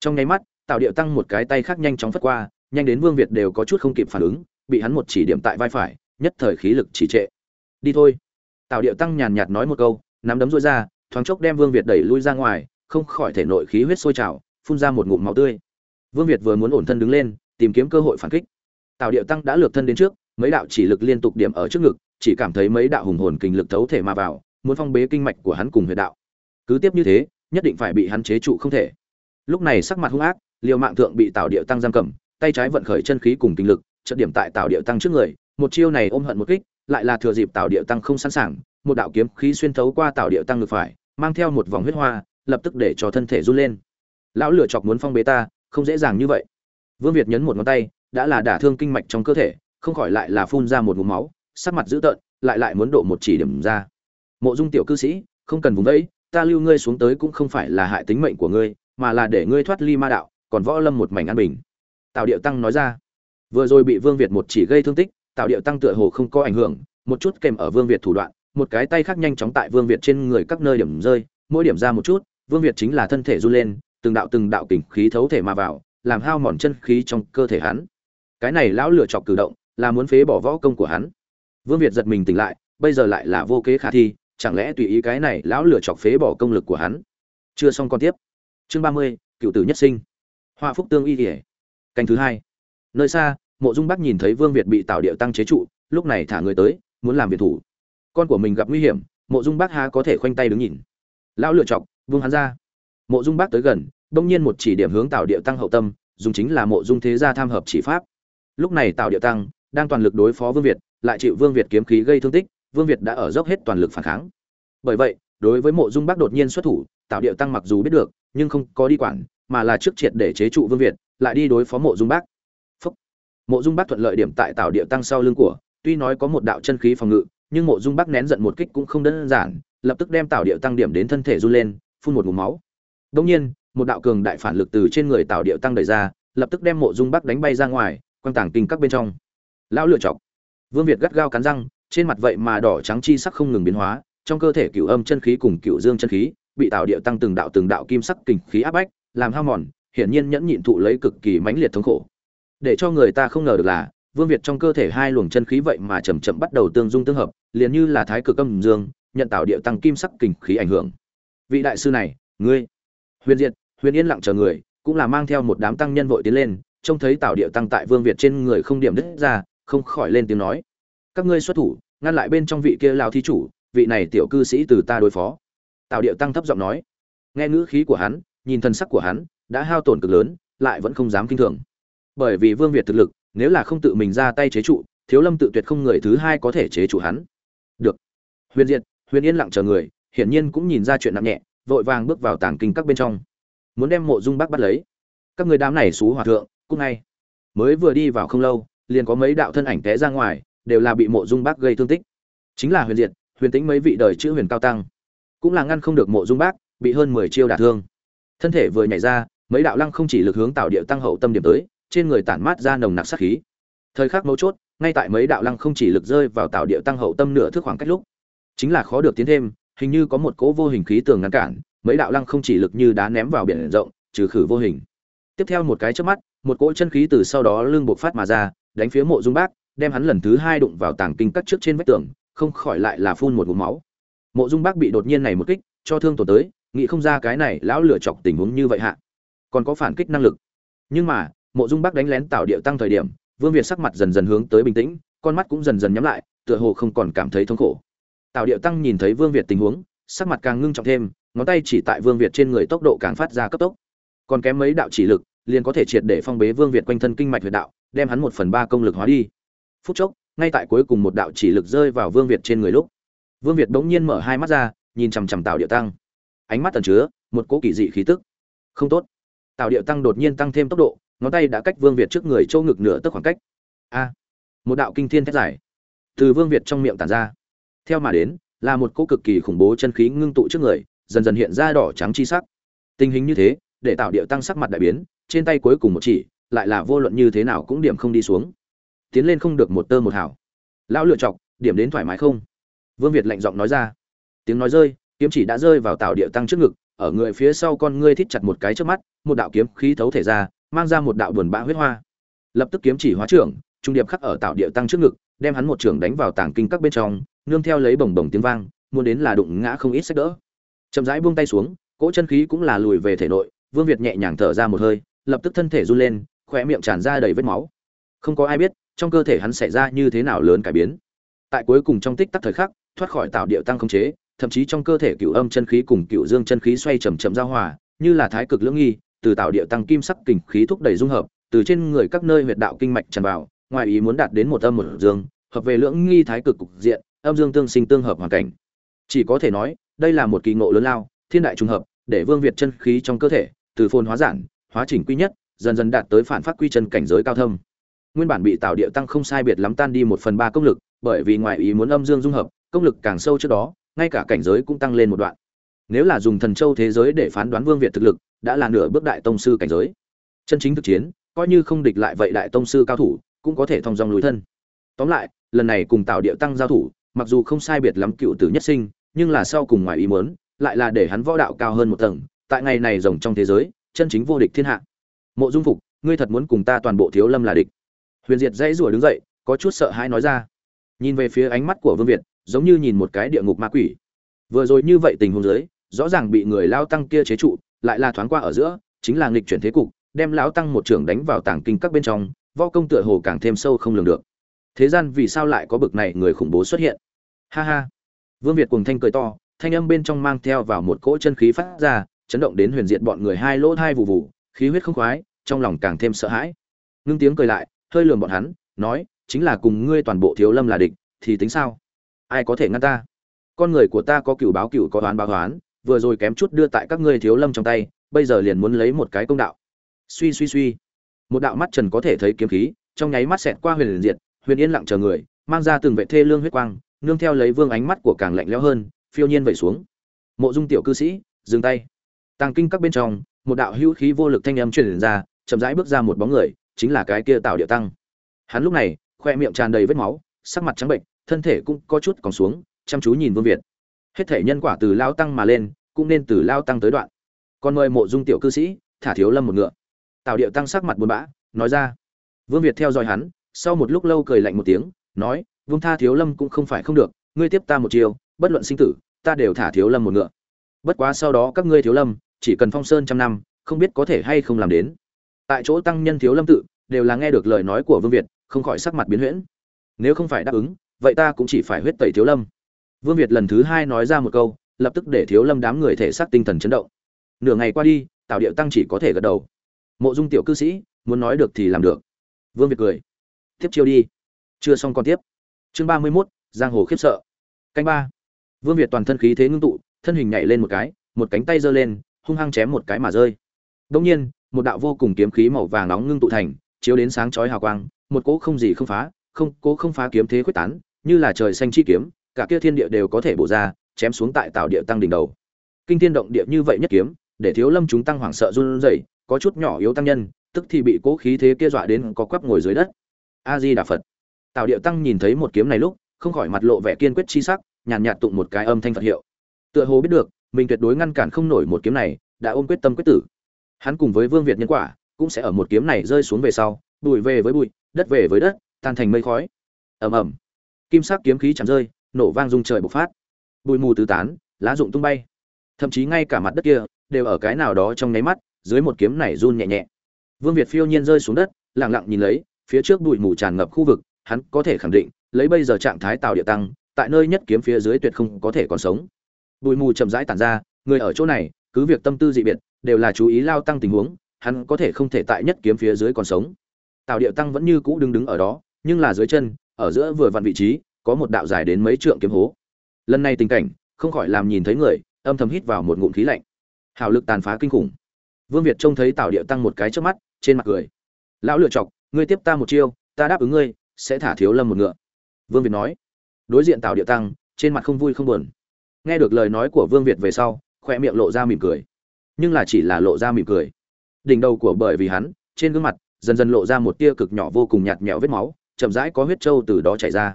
trong nháy mắt tạo điệu tăng một cái tay khác nhanh chóng phất qua, nhanh đến vương việt đều có chút không kịp phản ứng, bị hắn một chỉ điểm tại vai phải, nhất thời khí lực chỉ trệ. Đi thôi. Tạo điệu tăng nhàn nhạt nói một câu, nắm đấm rối ra, thoáng chốc đem vương việt đẩy lui ra ngoài, không khỏi thể nội khí huyết sôi trào, phun ra một ngụm máu tươi. Vương việt vừa muốn ổn thân đứng lên, tìm kiếm cơ hội phản kích. Tạo điệu tăng đã lược thân đến trước, mấy đạo chỉ lực liên tục điểm ở trước ngực, chỉ cảm thấy mấy đạo hùng hồn kinh lực thấu thể mà vào, muốn phong bế kinh mạch của hắn cùng huyệt đạo. Cứ tiếp như thế, nhất định phải bị hắn chế trụ không thể lúc này sắc mặt hung ác, liều mạng thượng bị tạo điệu tăng giam cầm, tay trái vận khởi chân khí cùng kinh lực trận điểm tại tạo điệu tăng trước người, một chiêu này ôm hận một kích, lại là thừa dịp tạo điệu tăng không sẵn sàng, một đạo kiếm khí xuyên thấu qua tạo điệu tăng ngực phải, mang theo một vòng huyết hoa, lập tức để cho thân thể run lên. Lão lửa chọc muốn phong bế ta, không dễ dàng như vậy. Vương việt nhấn một ngón tay, đã là đả thương kinh mạch trong cơ thể, không khỏi lại là phun ra một ngụm máu, sắc mặt dữ tợn, lại lại muốn độ một chỉ điểm ra. Mộ dung tiểu cư sĩ, không cần vùng vẫy, ta lưu ngươi xuống tới cũng không phải là hại tính mệnh của ngươi mà là để ngươi thoát ly ma đạo, còn võ lâm một mảnh an bình. Tào điệu tăng nói ra. Vừa rồi bị vương việt một chỉ gây thương tích, tào điệu tăng tựa hồ không có ảnh hưởng, một chút kèm ở vương việt thủ đoạn, một cái tay khác nhanh chóng tại vương việt trên người các nơi điểm rơi, mỗi điểm ra một chút, vương việt chính là thân thể run lên, từng đạo từng đạo kình khí thấu thể mà vào, làm hao mòn chân khí trong cơ thể hắn. Cái này lão lựa chọc cử động, là muốn phế bỏ võ công của hắn. Vương việt giật mình tỉnh lại, bây giờ lại là vô kế khả thi, chẳng lẽ tùy ý cái này lão lựa chọc phế bỏ công lực của hắn? Chưa xong con tiếp chương ba mươi, cựu tử nhất sinh. Hoa phúc tương y kỉa canh thứ hai. Nơi xa, mộ dung bắc nhìn thấy vương việt bị tạo điệu tăng chế trụ, lúc này thả người tới, muốn làm việc thủ. Con của mình gặp nguy hiểm, mộ dung Bắc há có thể khoanh tay đứng nhìn. Lão lựa chọc vương hắn ra. Mộ dung Bắc tới gần, đông nhiên một chỉ điểm hướng tạo điệu tăng hậu tâm, dùng chính là mộ dung thế gia tham hợp chỉ pháp. Lúc này tạo điệu tăng đang toàn lực đối phó vương việt, lại chịu vương việt kiếm khí gây thương tích, vương việt đã ở dốc hết toàn lực phản kháng. Bởi vậy, đối với mộ dung Bắc đột nhiên xuất thủ tạo điệu tăng mặc dù biết được nhưng không có đi quản, mà là trước triệt để chế trụ vương việt, lại đi đối phó mộ dung bác. Phúc. mộ dung bác thuận lợi điểm tại tạo điệu tăng sau lưng của, tuy nói có một đạo chân khí phòng ngự, nhưng mộ dung bác nén giận một kích cũng không đơn giản, lập tức đem tạo điệu tăng điểm đến thân thể run lên, phun một ngụm máu. Đông nhiên, một đạo cường đại phản lực từ trên người tạo điệu tăng đẩy ra, lập tức đem mộ dung bác đánh bay ra ngoài, quăng tảng kinh các bên trong. Lão lựa chọc. Vương việt gắt gao cắn răng, trên mặt vậy mà đỏ trắng chi sắc không ngừng biến hóa, trong cơ thể cửu âm chân khí cùng cửu dương chân khí bị tạo địa tăng từng đạo từng đạo kim sắc kình khí áp bách, làm hao mòn, hiển nhiên nhẫn nhịn thụ lấy cực kỳ mãnh liệt thống khổ. Để cho người ta không ngờ được là, vương việt trong cơ thể hai luồng chân khí vậy mà chậm chậm bắt đầu tương dung tương hợp, liền như là thái cực âm dương, nhận tạo địa tăng kim sắc kình khí ảnh hưởng. Vị đại sư này, ngươi, huyền diệt, huyền yên lặng chờ người, cũng là mang theo một đám tăng nhân vội tiến lên, trông thấy tạo địa tăng tại vương việt trên người không điểm đứt ra, không khỏi lên tiếng nói. Các ngươi xuất thủ, ngăn lại bên trong vị kia lao thí chủ, vị này tiểu cư sĩ từ ta đối phó tạo điệu tăng thấp giọng nói. Nghe ngữ khí của hắn, nhìn thân sắc của hắn, đã hao tổn cực lớn, lại vẫn không dám kinh thường. Bởi vì vương việt thực lực, nếu là không tự mình ra tay chế trụ, thiếu lâm tự tuyệt không người thứ hai có thể chế trụ hắn. Được. Huyền diệt, huyền yên lặng chờ người, hiển nhiên cũng nhìn ra chuyện nặng nhẹ, vội vàng bước vào tàng kinh các bên trong. Muốn đem mộ dung bác bắt lấy. Các người đám này xú hòa thượng cúc ngay. Mới vừa đi vào không lâu, liền có mấy đạo thân ảnh té ra ngoài, đều là bị mộ dung bác gây thương tích. Chính là huyền diệt, huyền tĩnh mấy vị đời chữ huyền cao tăng cũng là ngăn không được mộ dung bác, bị hơn mười chiêu đả thương. Thân thể vừa nhảy ra, mấy đạo lăng không chỉ lực hướng tạo địa tăng hậu tâm điểm tới, trên người tản mát ra nồng nặc sát khí. Thời khắc mấu chốt, ngay tại mấy đạo lăng không chỉ lực rơi vào tạo địa tăng hậu tâm nửa thước khoảng cách lúc, chính là khó được tiến thêm, hình như có một cỗ vô hình khí tường ngăn cản, mấy đạo lăng không chỉ lực như đá ném vào biển rộng, trừ khử vô hình. Tiếp theo một cái chớp mắt, một cỗ chân khí từ sau đó lưng buộc phát mà ra, đánh phía mộ dung bác, đem hắn lần thứ hai đụng vào tảng kinh cắt trước trên vách tường, không khỏi lại là phun một vùng máu mộ dung bác bị đột nhiên này một kích, cho thương tổn tới, nghĩ không ra cái này lão lựa chọc tình huống như vậy hạ. Còn có phản kích năng lực. Nhưng mà, mộ dung bác đánh lén tạo điệu tăng thời điểm, vương việt sắc mặt dần dần hướng tới bình tĩnh, con mắt cũng dần dần nhắm lại, tựa hồ không còn cảm thấy thống khổ. Tạo điệu tăng nhìn thấy vương việt tình huống, sắc mặt càng ngưng trọng thêm, ngón tay chỉ tại vương việt trên người tốc độ càng phát ra cấp tốc. Còn kém mấy đạo chỉ lực, liền có thể triệt để phong bế vương việt quanh thân kinh mạch huyệt đạo, đem hắn một phần ba công lực hóa đi. Phút chốc, ngay tại cuối cùng một đạo chỉ lực rơi vào vương việt trên người lúc vương việt bỗng nhiên mở hai mắt ra, nhìn chằm chằm Tào điệu tăng. Ánh mắt tần chứa một cỗ kỳ dị khí tức. Không tốt. Tào điệu tăng đột nhiên tăng thêm tốc độ, ngón tay đã cách vương việt trước người châu ngực nửa tức khoảng cách. A! Một đạo kinh thiên thét giải từ vương việt trong miệng tản ra. Theo mà đến, là một cỗ cực kỳ khủng bố chân khí ngưng tụ trước người, dần dần hiện ra đỏ trắng chi sắc. Tình hình như thế, để Tào điệu tăng sắc mặt đại biến, trên tay cuối cùng một chỉ, lại là vô luận như thế nào cũng điểm không đi xuống. Tiến lên không được một tơ một hào. lão lựa chọc, điểm đến thoải mái không? Vương việt lạnh giọng nói ra. Tiếng nói rơi, kiếm chỉ đã rơi vào tạo địa tăng trước ngực, ở người phía sau con ngươi thít chặt một cái trước mắt, một đạo kiếm khí thấu thể ra, mang ra một đạo buồn bã huyết hoa. Lập tức kiếm chỉ hóa trưởng, trung điệp khắc ở tạo địa tăng trước ngực, đem hắn một trưởng đánh vào tảng kinh các bên trong, nương theo lấy bồng bồng tiếng vang, muốn đến là đụng ngã không ít sách đỡ. Chậm rãi buông tay xuống, cỗ chân khí cũng là lùi về thể nội, vương việt nhẹ nhàng thở ra một hơi, lập tức thân thể run lên, khóe miệng tràn ra đầy vết máu. Không có ai biết, trong cơ thể hắn xảy ra như thế nào lớn cải biến. Tại cuối cùng trong tích tắc thời khắc thoát khỏi tạo địa tăng không chế, thậm chí trong cơ thể cựu âm chân khí cùng cựu dương chân khí xoay chậm chậm giao hòa, như là thái cực lưỡng nghi, từ tạo địa tăng kim sắc kình khí thúc đẩy dung hợp, từ trên người các nơi huyệt đạo kinh mạch tràn vào, ngoài ý muốn đạt đến một âm một dương, hợp về lưỡng nghi thái cực cục diện, âm dương tương sinh tương hợp hoàn cảnh. Chỉ có thể nói, đây là một kỳ ngộ lớn lao, thiên đại trùng hợp, để vương việt chân khí trong cơ thể, từ phồn hóa giản, hóa chỉnh quy nhất, dần dần đạt tới phản phát quy chân cảnh giới cao thâm. Nguyên bản bị tạo địa tăng không sai biệt lắm tan đi một phần ba công lực, bởi vì ngoài ý muốn âm dương dung hợp công lực càng sâu trước đó, ngay cả cảnh giới cũng tăng lên một đoạn. Nếu là dùng thần châu thế giới để phán đoán vương việt thực lực, đã là nửa bước đại tông sư cảnh giới. Chân chính thực chiến, coi như không địch lại vậy đại tông sư cao thủ, cũng có thể thông dong lối thân. Tóm lại, lần này cùng tạo địa tăng giao thủ, mặc dù không sai biệt lắm cựu tử nhất sinh, nhưng là sau cùng ngoài ý muốn, lại là để hắn võ đạo cao hơn một tầng, tại ngày này rồng trong thế giới, chân chính vô địch thiên hạ. Mộ dung phục, ngươi thật muốn cùng ta toàn bộ thiếu lâm là địch. Huyền diệt dãy rủa đứng dậy, có chút sợ hãi nói ra. Nhìn về phía ánh mắt của vương việt giống như nhìn một cái địa ngục ma quỷ. Vừa rồi như vậy tình huống dưới, rõ ràng bị người lao tăng kia chế trụ, lại là thoáng qua ở giữa, chính là nghịch chuyển thế cục, đem lão tăng một trưởng đánh vào tảng kinh các bên trong, võ công tựa hồ càng thêm sâu không lường được. Thế gian vì sao lại có bực này người khủng bố xuất hiện? Ha ha. Vương việt cùng thanh cười to, thanh âm bên trong mang theo vào một cỗ chân khí phát ra, chấn động đến huyền diệt bọn người hai lỗ hai vụ vụ khí huyết không khoái, trong lòng càng thêm sợ hãi. Ngưng tiếng cười lại, hơi lườm bọn hắn, nói, chính là cùng ngươi toàn bộ thiếu lâm là địch, thì tính sao? Ai có thể ngăn ta? Con người của ta có cựu báo cựu có đoán báo đoán vừa rồi kém chút đưa tại các ngươi thiếu lâm trong tay, bây giờ liền muốn lấy một cái công đạo. Suy suy suy. Một đạo mắt trần có thể thấy kiếm khí, trong nháy mắt xẹt qua huyền liền diệt, huyền yên lặng chờ người, mang ra từng vệ thê lương huyết quang, nương theo lấy vương ánh mắt của càng lạnh lẽo hơn, phiêu nhiên vẩy xuống. Mộ dung tiểu cư sĩ, dừng tay. Tàng kinh các bên trong, một đạo hữu khí vô lực thanh âm truyền ra, chậm rãi bước ra một bóng người, chính là cái kia tạo địa tăng. Hắn lúc này, khoe miệng tràn đầy vết máu, sắc mặt trắng bệnh thân thể cũng có chút còn xuống, chăm chú nhìn vương việt. Hết thể nhân quả từ lao tăng mà lên, cũng nên từ lao tăng tới đoạn. Còn mời mộ dung tiểu cư sĩ, thả thiếu lâm một ngựa. Tạo điệu tăng sắc mặt buồn bã, nói ra. Vương việt theo dõi hắn, sau một lúc lâu cười lạnh một tiếng, nói, vương tha thiếu lâm cũng không phải không được, ngươi tiếp ta một chiều, bất luận sinh tử, ta đều thả thiếu lâm một ngựa. Bất quá sau đó các ngươi thiếu lâm, chỉ cần phong sơn trăm năm, không biết có thể hay không làm đến. Tại chỗ tăng nhân thiếu lâm tự, đều là nghe được lời nói của vương việt, không khỏi sắc mặt biến huyễn. Nếu không phải đáp ứng vậy ta cũng chỉ phải huyết tẩy thiếu lâm. Vương việt lần thứ hai nói ra một câu, lập tức để thiếu lâm đám người thể xác tinh thần chấn động. Nửa ngày qua đi tạo điệu tăng chỉ có thể gật đầu. Mộ dung tiểu cư sĩ, muốn nói được thì làm được. Vương việt cười. Tiếp chiêu đi. Chưa xong còn tiếp. Chương ba mươi mốt, giang hồ khiếp sợ. Canh ba. Vương việt toàn thân khí thế ngưng tụ, thân hình nhảy lên một cái, một cánh tay giơ lên, hung hăng chém một cái mà rơi. Đông nhiên, một đạo vô cùng kiếm khí màu vàng nóng ngưng tụ thành, chiếu đến sáng chói hào quang, một cỗ không gì không phá, không cố không phá kiếm thế quyết tán như là trời xanh chi kiếm, cả kia thiên địa đều có thể bổ ra, chém xuống tại tạo địa tăng đỉnh đầu. Kinh thiên động địa như vậy nhất kiếm, để thiếu lâm chúng tăng hoảng sợ run rẩy, có chút nhỏ yếu tăng nhân, tức thì bị cố khí thế kia dọa đến có quắp ngồi dưới đất. A di đà phật. Tạo địa tăng nhìn thấy một kiếm này lúc, không khỏi mặt lộ vẻ kiên quyết chi sắc, nhàn nhạt tụng một cái âm thanh phật hiệu. Tựa hồ biết được, mình tuyệt đối ngăn cản không nổi một kiếm này, đã ôm quyết tâm quyết tử. Hắn cùng với vương việt nhân quả, cũng sẽ ở một kiếm này rơi xuống về sau, bụi về với bụi, đất về với đất, tan thành mây khói. Ầm ầm kim sắc kiếm khí chạm rơi, nổ vang rung trời bộc phát. Bụi mù tứ tán, lá rụng tung bay. Thậm chí ngay cả mặt đất kia, đều ở cái nào đó trong nháy mắt, dưới một kiếm này run nhẹ nhẹ. Vương việt phiêu nhiên rơi xuống đất, lặng lặng nhìn lấy, phía trước bụi mù tràn ngập khu vực, hắn có thể khẳng định, lấy bây giờ trạng thái tàu địa tăng, tại nơi nhất kiếm phía dưới tuyệt không có thể còn sống. Bụi mù chậm rãi tản ra, người ở chỗ này, cứ việc tâm tư dị biệt, đều là chú ý lao tăng tình huống, hắn có thể không thể tại nhất kiếm phía dưới còn sống. Tào địa tăng vẫn như cũ đứng đứng ở đó, nhưng là dưới chân ở giữa vừa vặn vị trí, có một đạo dài đến mấy trượng kiếm hố. Lần này tình cảnh, không khỏi làm nhìn thấy người, âm thầm hít vào một ngụm khí lạnh. Hào lực tàn phá kinh khủng. Vương việt trông thấy tào địa tăng một cái trước mắt, trên mặt cười. Lão lựa chọc, ngươi tiếp ta một chiêu, ta đáp ứng ngươi, sẽ thả thiếu lâm một ngựa. Vương việt nói. Đối diện tào địa tăng, trên mặt không vui không buồn. Nghe được lời nói của vương việt về sau khoe miệng lộ ra mỉm cười. Nhưng là chỉ là lộ ra mỉm cười. Đỉnh đầu của bởi vì hắn, trên gương mặt, dần dần lộ ra một tia cực nhỏ vô cùng nhạt nhẽo vết máu chậm rãi có huyết trâu từ đó chảy ra.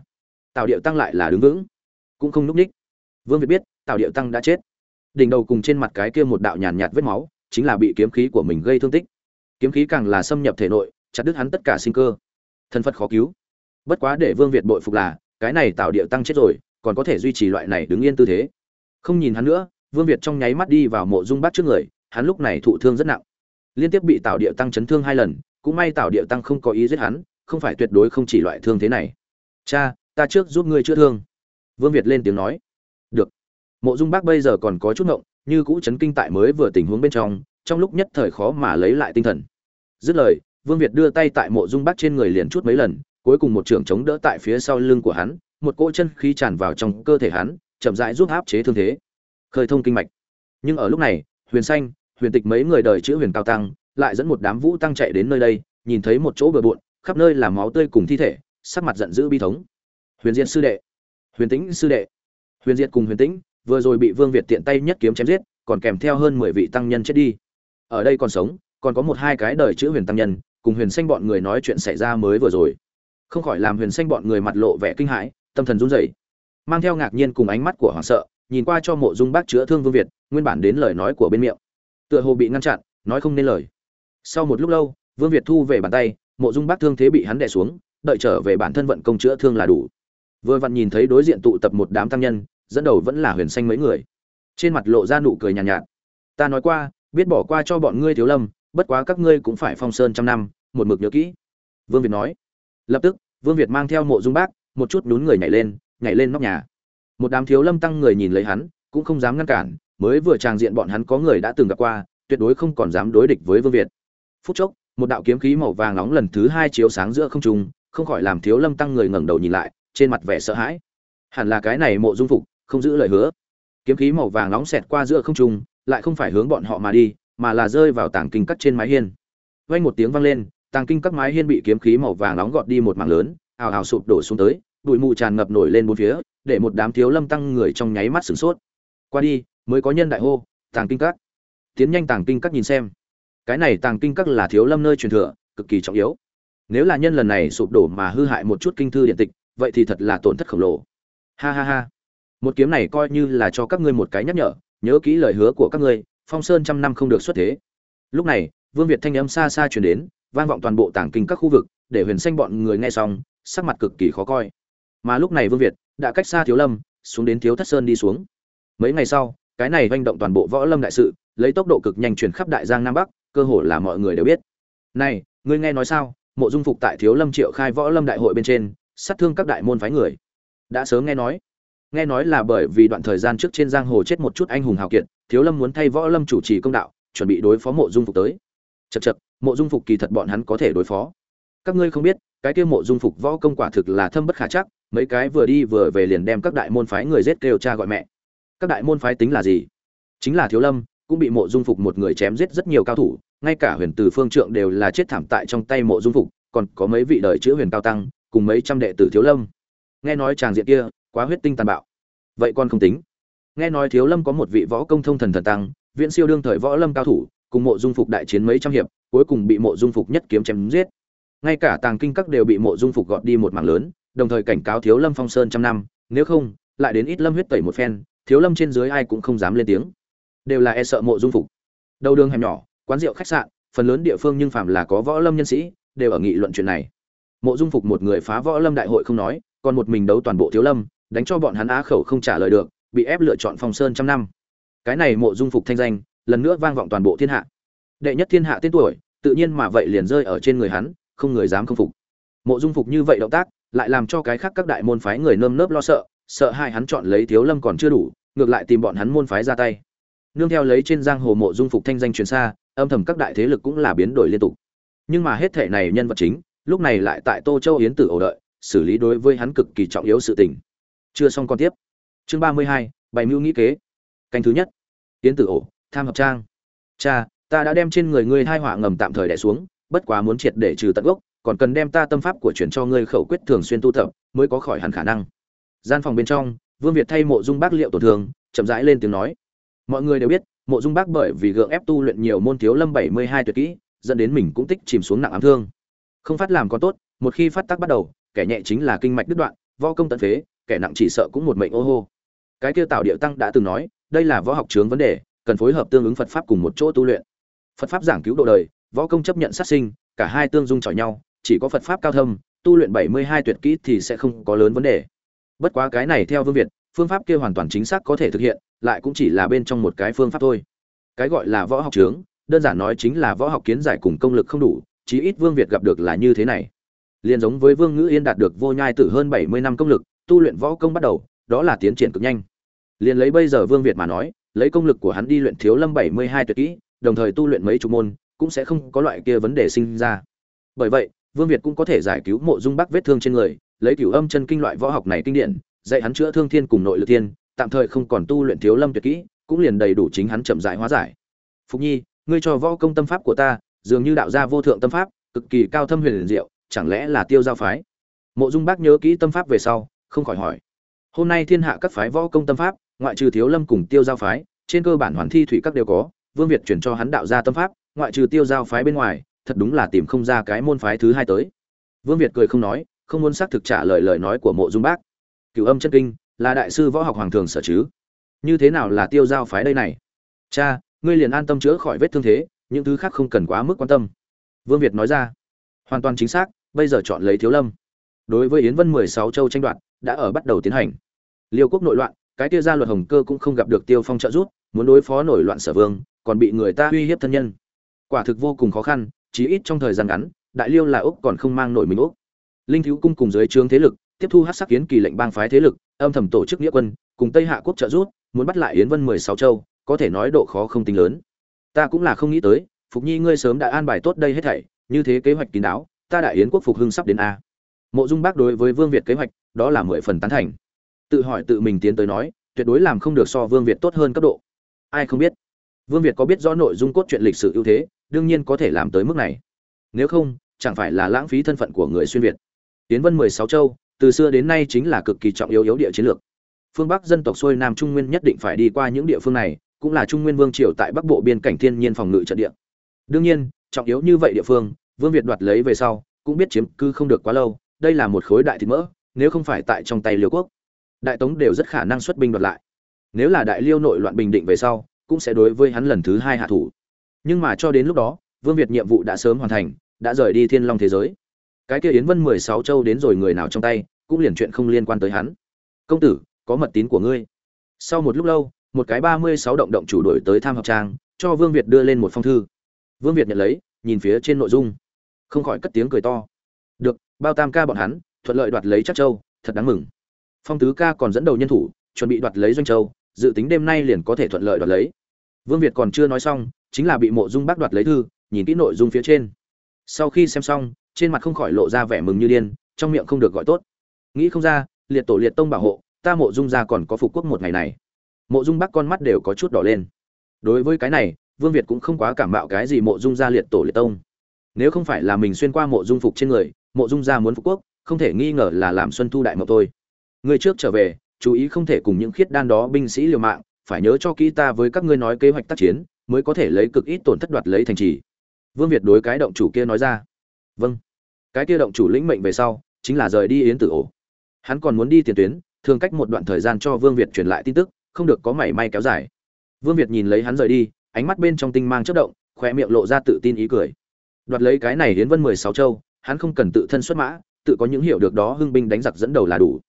Tào điệu tăng lại là đứng vững, cũng không núp ních. Vương việt biết, tào điệu tăng đã chết. Đỉnh đầu cùng trên mặt cái kia một đạo nhàn nhạt vết máu, chính là bị kiếm khí của mình gây thương tích. Kiếm khí càng là xâm nhập thể nội, chặt đứt hắn tất cả sinh cơ. Thân phật khó cứu. Bất quá để vương việt bội phục là, cái này tạo điệu tăng chết rồi, còn có thể duy trì loại này đứng yên tư thế. Không nhìn hắn nữa, vương việt trong nháy mắt đi vào mộ dung bát trước người, hắn lúc này thụ thương rất nặng. Liên tiếp bị tạo điệu tăng chấn thương hai lần, cũng may tạo điệu tăng không có ý giết hắn không phải tuyệt đối không chỉ loại thương thế này. Cha, ta trước giúp ngươi chữa thương. Vương việt lên tiếng nói. Được. Mộ dung bác bây giờ còn có chút ngộng, như cũ chấn kinh tại mới vừa tình huống bên trong trong lúc nhất thời khó mà lấy lại tinh thần. Dứt lời, vương việt đưa tay tại mộ dung bác trên người liền chút mấy lần, cuối cùng một trưởng chống đỡ tại phía sau lưng của hắn, một cỗ chân khí tràn vào trong cơ thể hắn, chậm rãi giúp áp chế thương thế. Khơi thông kinh mạch. Nhưng ở lúc này, huyền xanh, huyền tịch mấy người đời chữ huyền cao tăng, lại dẫn một đám vũ tăng chạy đến nơi đây, nhìn thấy một chỗ bừa bộn khắp nơi là máu tươi cùng thi thể, sắc mặt giận dữ bi thống. Huyền diệt sư đệ, huyền tĩnh sư đệ, huyền diệt cùng huyền tĩnh, vừa rồi bị vương việt tiện tay nhất kiếm chém giết, còn kèm theo hơn mười vị tăng nhân chết đi. Ở đây còn sống, còn có một hai cái đời chữ huyền tăng nhân, cùng huyền xanh bọn người nói chuyện xảy ra mới vừa rồi. Không khỏi làm huyền xanh bọn người mặt lộ vẻ kinh hãi, tâm thần run rẩy. Mang theo ngạc nhiên cùng ánh mắt của hoảng sợ, nhìn qua cho mộ dung bác chữa thương vương việt, nguyên bản đến lời nói của bên miệng. Tựa hồ bị ngăn chặn, nói không nên lời. Sau một lúc lâu, vương việt thu về bàn tay mộ dung bác thương thế bị hắn đè xuống đợi trở về bản thân vận công chữa thương là đủ. Vừa vặn nhìn thấy đối diện tụ tập một đám tăng nhân dẫn đầu vẫn là huyền xanh mấy người. Trên mặt lộ ra nụ cười nhàn nhạt, nhạt. Ta nói qua biết bỏ qua cho bọn ngươi thiếu lâm bất quá các ngươi cũng phải phong sơn trăm năm một mực nhớ kỹ. Vương việt nói. Lập tức vương việt mang theo mộ dung bác một chút nhún người nhảy lên nhảy lên nóc nhà. Một đám thiếu lâm tăng người nhìn lấy hắn cũng không dám ngăn cản mới vừa tràng diện bọn hắn có người đã từng gặp qua tuyệt đối không còn dám đối địch với vương việt. Phút chốc một đạo kiếm khí màu vàng nóng lần thứ hai chiếu sáng giữa không trung, không khỏi làm thiếu lâm tăng người ngẩng đầu nhìn lại, trên mặt vẻ sợ hãi. Hẳn là cái này mộ dung phục, không giữ lời hứa. Kiếm khí màu vàng nóng xẹt qua giữa không trung, lại không phải hướng bọn họ mà đi, mà là rơi vào tảng kinh cắt trên mái hiên. Vang một tiếng vang lên, tàng kinh các mái hiên bị kiếm khí màu vàng nóng gọt đi một mảng lớn, ào ào sụp đổ xuống tới, bụi mù tràn ngập nổi lên bốn phía, để một đám thiếu lâm tăng người trong nháy mắt sửng sốt. Qua đi, mới có nhân đại hô, tàng kinh các. Tiến nhanh tàng kinh các nhìn xem cái này tàng kinh các là thiếu lâm nơi truyền thừa, cực kỳ trọng yếu. Nếu là nhân lần này sụp đổ mà hư hại một chút kinh thư điện tịch, vậy thì thật là tổn thất khổng lồ. Ha ha ha. Một kiếm này coi như là cho các ngươi một cái nhắc nhở, nhớ kỹ lời hứa của các ngươi, phong sơn trăm năm không được xuất thế. Lúc này, vương việt thanh âm xa xa truyền đến, vang vọng toàn bộ tàng kinh các khu vực, để huyền xanh bọn người nghe xong, sắc mặt cực kỳ khó coi. Mà lúc này vương việt đã cách xa thiếu lâm, xuống đến thiếu thất sơn đi xuống. Mấy ngày sau, cái này manh động toàn bộ võ lâm đại sự, lấy tốc độ cực nhanh truyền khắp đại giang nam bắc cơ hồ là mọi người đều biết. Này, ngươi nghe nói sao, mộ dung phục tại thiếu lâm triệu khai võ lâm đại hội bên trên, sát thương các đại môn phái người. Đã sớm nghe nói. Nghe nói là bởi vì đoạn thời gian trước trên giang hồ chết một chút anh hùng hào kiệt, thiếu lâm muốn thay võ lâm chủ trì công đạo, chuẩn bị đối phó mộ dung phục tới. Chật chật mộ dung phục kỳ thật bọn hắn có thể đối phó. Các ngươi không biết, cái kia mộ dung phục võ công quả thực là thâm bất khả chắc, mấy cái vừa đi vừa về liền đem các đại môn phái người giết kêu cha gọi mẹ. Các đại môn phái tính là gì? Chính là thiếu lâm cũng bị mộ dung phục một người chém giết rất nhiều cao thủ, ngay cả huyền từ phương trượng đều là chết thảm tại trong tay mộ dung phục, còn có mấy vị đời chữ huyền cao tăng, cùng mấy trăm đệ tử thiếu lâm. Nghe nói chàng diện kia, quá huyết tinh tàn bạo. Vậy con không tính. Nghe nói thiếu lâm có một vị võ công thông thần thần tăng, viễn siêu đương thời võ lâm cao thủ, cùng mộ dung phục đại chiến mấy trăm hiệp, cuối cùng bị mộ dung phục nhất kiếm chém giết. Ngay cả tàng kinh các đều bị mộ dung phục gọt đi một mảng lớn, đồng thời cảnh cáo thiếu lâm phong sơn trăm năm, nếu không, lại đến ít lâm huyết tẩy một phen, thiếu lâm trên dưới ai cũng không dám lên tiếng đều là e sợ mộ dung phục. Đầu đường hẻm nhỏ, quán rượu khách sạn, phần lớn địa phương nhưng phạm là có võ lâm nhân sĩ, đều ở nghị luận chuyện này. Mộ dung phục một người phá võ lâm đại hội không nói, còn một mình đấu toàn bộ thiếu lâm, đánh cho bọn hắn á khẩu không trả lời được, bị ép lựa chọn phong sơn trăm năm. Cái này mộ dung phục thanh danh, lần nữa vang vọng toàn bộ thiên hạ. Đệ nhất thiên hạ tên tuổi, tự nhiên mà vậy liền rơi ở trên người hắn, không người dám không phục. Mộ dung phục như vậy động tác, lại làm cho cái khác các đại môn phái người nơm nớp lo sợ sợ hai hắn chọn lấy thiếu lâm còn chưa đủ, ngược lại tìm bọn hắn môn phái ra tay nương theo lấy trên giang hồ mộ dung phục thanh danh truyền xa, âm thầm các đại thế lực cũng là biến đổi liên tục. Nhưng mà hết thể này nhân vật chính, lúc này lại tại tô châu yến tử ổ đợi, xử lý đối với hắn cực kỳ trọng yếu sự tình. Chưa xong con tiếp. Chương ba mươi hai, bày mưu nghĩ kế. Canh thứ nhất. Yến tử ổ tham hợp trang. Cha, ta đã đem trên người ngươi hai họa ngầm tạm thời đẻ xuống, bất quá muốn triệt để trừ tận gốc, còn cần đem ta tâm pháp của chuyển cho ngươi khẩu quyết thường xuyên tu tập, mới có khỏi hẳn khả năng. Gian phòng bên trong, vương việt thay mộ dung bác liệu tổn thương, chậm rãi lên tiếng nói mọi người đều biết, mộ dung bác bởi vì gượng ép tu luyện nhiều môn thiếu lâm bảy mươi hai tuyệt kỹ, dẫn đến mình cũng tích chìm xuống nặng ám thương. Không phát làm có tốt, một khi phát tác bắt đầu, kẻ nhẹ chính là kinh mạch đứt đoạn vo công tận phế, kẻ nặng chỉ sợ cũng một mệnh ô hô. Cái kia tạo điệu tăng đã từng nói, đây là võ học chướng vấn đề, cần phối hợp tương ứng phật pháp cùng một chỗ tu luyện. Phật pháp giảng cứu độ đời, võ công chấp nhận sát sinh, cả hai tương dung chọi nhau, chỉ có phật pháp cao thâm, tu luyện bảy mươi hai tuyệt kỹ thì sẽ không có lớn vấn đề. Bất quá cái này theo vương việt, phương pháp kia hoàn toàn chính xác có thể thực hiện lại cũng chỉ là bên trong một cái phương pháp thôi. Cái gọi là võ học trướng đơn giản nói chính là võ học kiến giải cùng công lực không đủ, chí ít vương việt gặp được là như thế này. Liền giống với vương ngữ yên đạt được vô nhai tử hơn bảy mươi năm công lực, tu luyện võ công bắt đầu, đó là tiến triển cực nhanh. Liền lấy bây giờ vương việt mà nói, lấy công lực của hắn đi luyện thiếu lâm bảy mươi hai tuyệt kỹ, đồng thời tu luyện mấy chục môn, cũng sẽ không có loại kia vấn đề sinh ra. Bởi vậy, vương việt cũng có thể giải cứu mộ dung bắc vết thương trên người, lấy cửu âm chân kinh loại võ học này kinh điển, dạy hắn chữa thương thiên cùng nội lực thiên tạm thời không còn tu luyện thiếu lâm tuyệt kỹ, cũng liền đầy đủ chính hắn chậm rãi hóa giải. Phục nhi, ngươi cho võ công tâm pháp của ta, dường như đạo gia vô thượng tâm pháp, cực kỳ cao thâm huyền liền diệu, chẳng lẽ là tiêu giao phái? Mộ dung bác nhớ kỹ tâm pháp về sau, không khỏi hỏi. Hôm nay thiên hạ các phái võ công tâm pháp, ngoại trừ thiếu lâm cùng tiêu giao phái, trên cơ bản hoàn thi thủy các đều có, vương việt chuyển cho hắn đạo gia tâm pháp, ngoại trừ tiêu giao phái bên ngoài, thật đúng là tìm không ra cái môn phái thứ hai tới. Vương việt cười không nói, không muốn xác thực trả lời lời nói của mộ dung bác. Cửu âm chân kinh là đại sư võ học hoàng thường sở chứ? Như thế nào là tiêu giao phái đây này? Cha, ngươi liền an tâm chữa khỏi vết thương thế, những thứ khác không cần quá mức quan tâm. Vương việt nói ra. Hoàn toàn chính xác, bây giờ chọn lấy thiếu lâm. Đối với yến vân mười sáu châu tranh đoạt, đã ở bắt đầu tiến hành. Liêu quốc nội loạn, cái tia gia luật hồng cơ cũng không gặp được tiêu phong trợ giúp, muốn đối phó nổi loạn sở vương, còn bị người ta uy hiếp thân nhân. Quả thực vô cùng khó khăn, chí ít trong thời gian ngắn, đại liêu là úc còn không mang nổi mình úc. Linh thiếu cung cùng dưới trướng thế lực tiếp thu hát sắc kiến kỳ lệnh bang phái thế lực, âm thầm tổ chức nghĩa quân, cùng tây hạ quốc trợ giúp, muốn bắt lại yến vân mười sáu châu, có thể nói độ khó không tính lớn. Ta cũng là không nghĩ tới, phục nhi ngươi sớm đã an bài tốt đây hết thảy, như thế kế hoạch kín đáo, ta đại yến quốc phục hưng sắp đến a. Mộ dung bác đối với vương việt kế hoạch, đó là mười phần tán thành. Tự hỏi tự mình tiến tới nói, tuyệt đối làm không được so vương việt tốt hơn cấp độ. Ai không biết? Vương việt có biết rõ nội dung cốt truyện lịch sử ưu thế, đương nhiên có thể làm tới mức này. Nếu không, chẳng phải là lãng phí thân phận của người xuyên việt. Tiến vân mười sáu châu từ xưa đến nay chính là cực kỳ trọng yếu yếu địa chiến lược. Phương bắc dân tộc xuôi nam trung nguyên nhất định phải đi qua những địa phương này, cũng là trung nguyên vương triều tại bắc bộ biên cảnh thiên nhiên phòng ngự trận địa. Đương nhiên, trọng yếu như vậy địa phương, vương việt đoạt lấy về sau, cũng biết chiếm cư không được quá lâu, đây là một khối đại thịt mỡ, nếu không phải tại trong tay liêu quốc, đại tống đều rất khả năng xuất binh đoạt lại. Nếu là đại liêu nội loạn bình định về sau, cũng sẽ đối với hắn lần thứ hai hạ thủ. Nhưng mà cho đến lúc đó, vương việt nhiệm vụ đã sớm hoàn thành, đã rời đi thiên long thế giới cái kia yến vân mười sáu châu đến rồi người nào trong tay, cũng liền chuyện không liên quan tới hắn. Công tử, có mật tín của ngươi. Sau một lúc lâu, một cái ba mươi sáu động động chủ đổi tới tham học trang, cho vương việt đưa lên một phong thư. Vương việt nhận lấy, nhìn phía trên nội dung. Không khỏi cất tiếng cười to. Được, bao tam ca bọn hắn, thuận lợi đoạt lấy chắc châu, thật đáng mừng. Phong tứ ca còn dẫn đầu nhân thủ, chuẩn bị đoạt lấy doanh châu, dự tính đêm nay liền có thể thuận lợi đoạt lấy. Vương việt còn chưa nói xong, chính là bị mộ dung bác đoạt lấy thư, nhìn kỹ nội dung phía trên. Sau khi xem xong trên mặt không khỏi lộ ra vẻ mừng như điên, trong miệng không được gọi tốt. Nghĩ không ra, liệt tổ liệt tông bảo hộ, ta mộ dung ra còn có phục quốc một ngày này. Mộ dung bắc con mắt đều có chút đỏ lên. Đối với cái này, vương việt cũng không quá cảm bạo cái gì mộ dung ra liệt tổ liệt tông. Nếu không phải là mình xuyên qua mộ dung phục trên người, mộ dung ra muốn phục quốc, không thể nghi ngờ là làm xuân thu đại mậu thôi. Người trước trở về, chú ý không thể cùng những khiết đan đó binh sĩ liều mạng, phải nhớ cho kỹ ta với các ngươi nói kế hoạch tác chiến, mới có thể lấy cực ít tổn thất đoạt lấy thành trì. Vương việt đối cái động chủ kia nói ra vâng. Cái kia động chủ lĩnh mệnh về sau, chính là rời đi yến tử ổ. Hắn còn muốn đi tiền tuyến, thường cách một đoạn thời gian cho vương việt truyền lại tin tức, không được có mảy may kéo dài. Vương việt nhìn lấy hắn rời đi, ánh mắt bên trong tinh mang chất động khoe miệng lộ ra tự tin ý cười. Đoạt lấy cái này hiến vân mười sáu châu, hắn không cần tự thân xuất mã, tự có những hiểu được đó hưng binh đánh giặc dẫn đầu là đủ.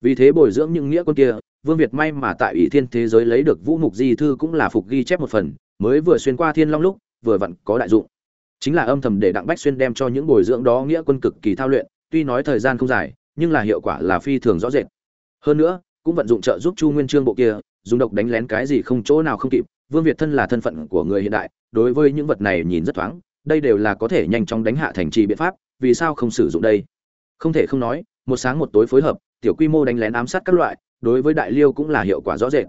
Vì thế bồi dưỡng những nghĩa quân kia, vương việt may mà tại ủy thiên thế giới lấy được vũ mục di thư cũng là phục ghi chép một phần, mới vừa xuyên qua thiên long lúc, vừa vặn có đại dụng chính là âm thầm để đặng bách xuyên đem cho những bồi dưỡng đó nghĩa quân cực kỳ thao luyện, tuy nói thời gian không dài, nhưng là hiệu quả là phi thường rõ rệt. Hơn nữa, cũng vận dụng trợ giúp chu nguyên trương bộ kia, dùng độc đánh lén cái gì không chỗ nào không kịp, vương việt thân là thân phận của người hiện đại, đối với những vật này nhìn rất thoáng, đây đều là có thể nhanh chóng đánh hạ thành trì biện pháp, vì sao không sử dụng đây? Không thể không nói, một sáng một tối phối hợp, tiểu quy mô đánh lén ám sát các loại, đối với đại liêu cũng là hiệu quả rõ rệt.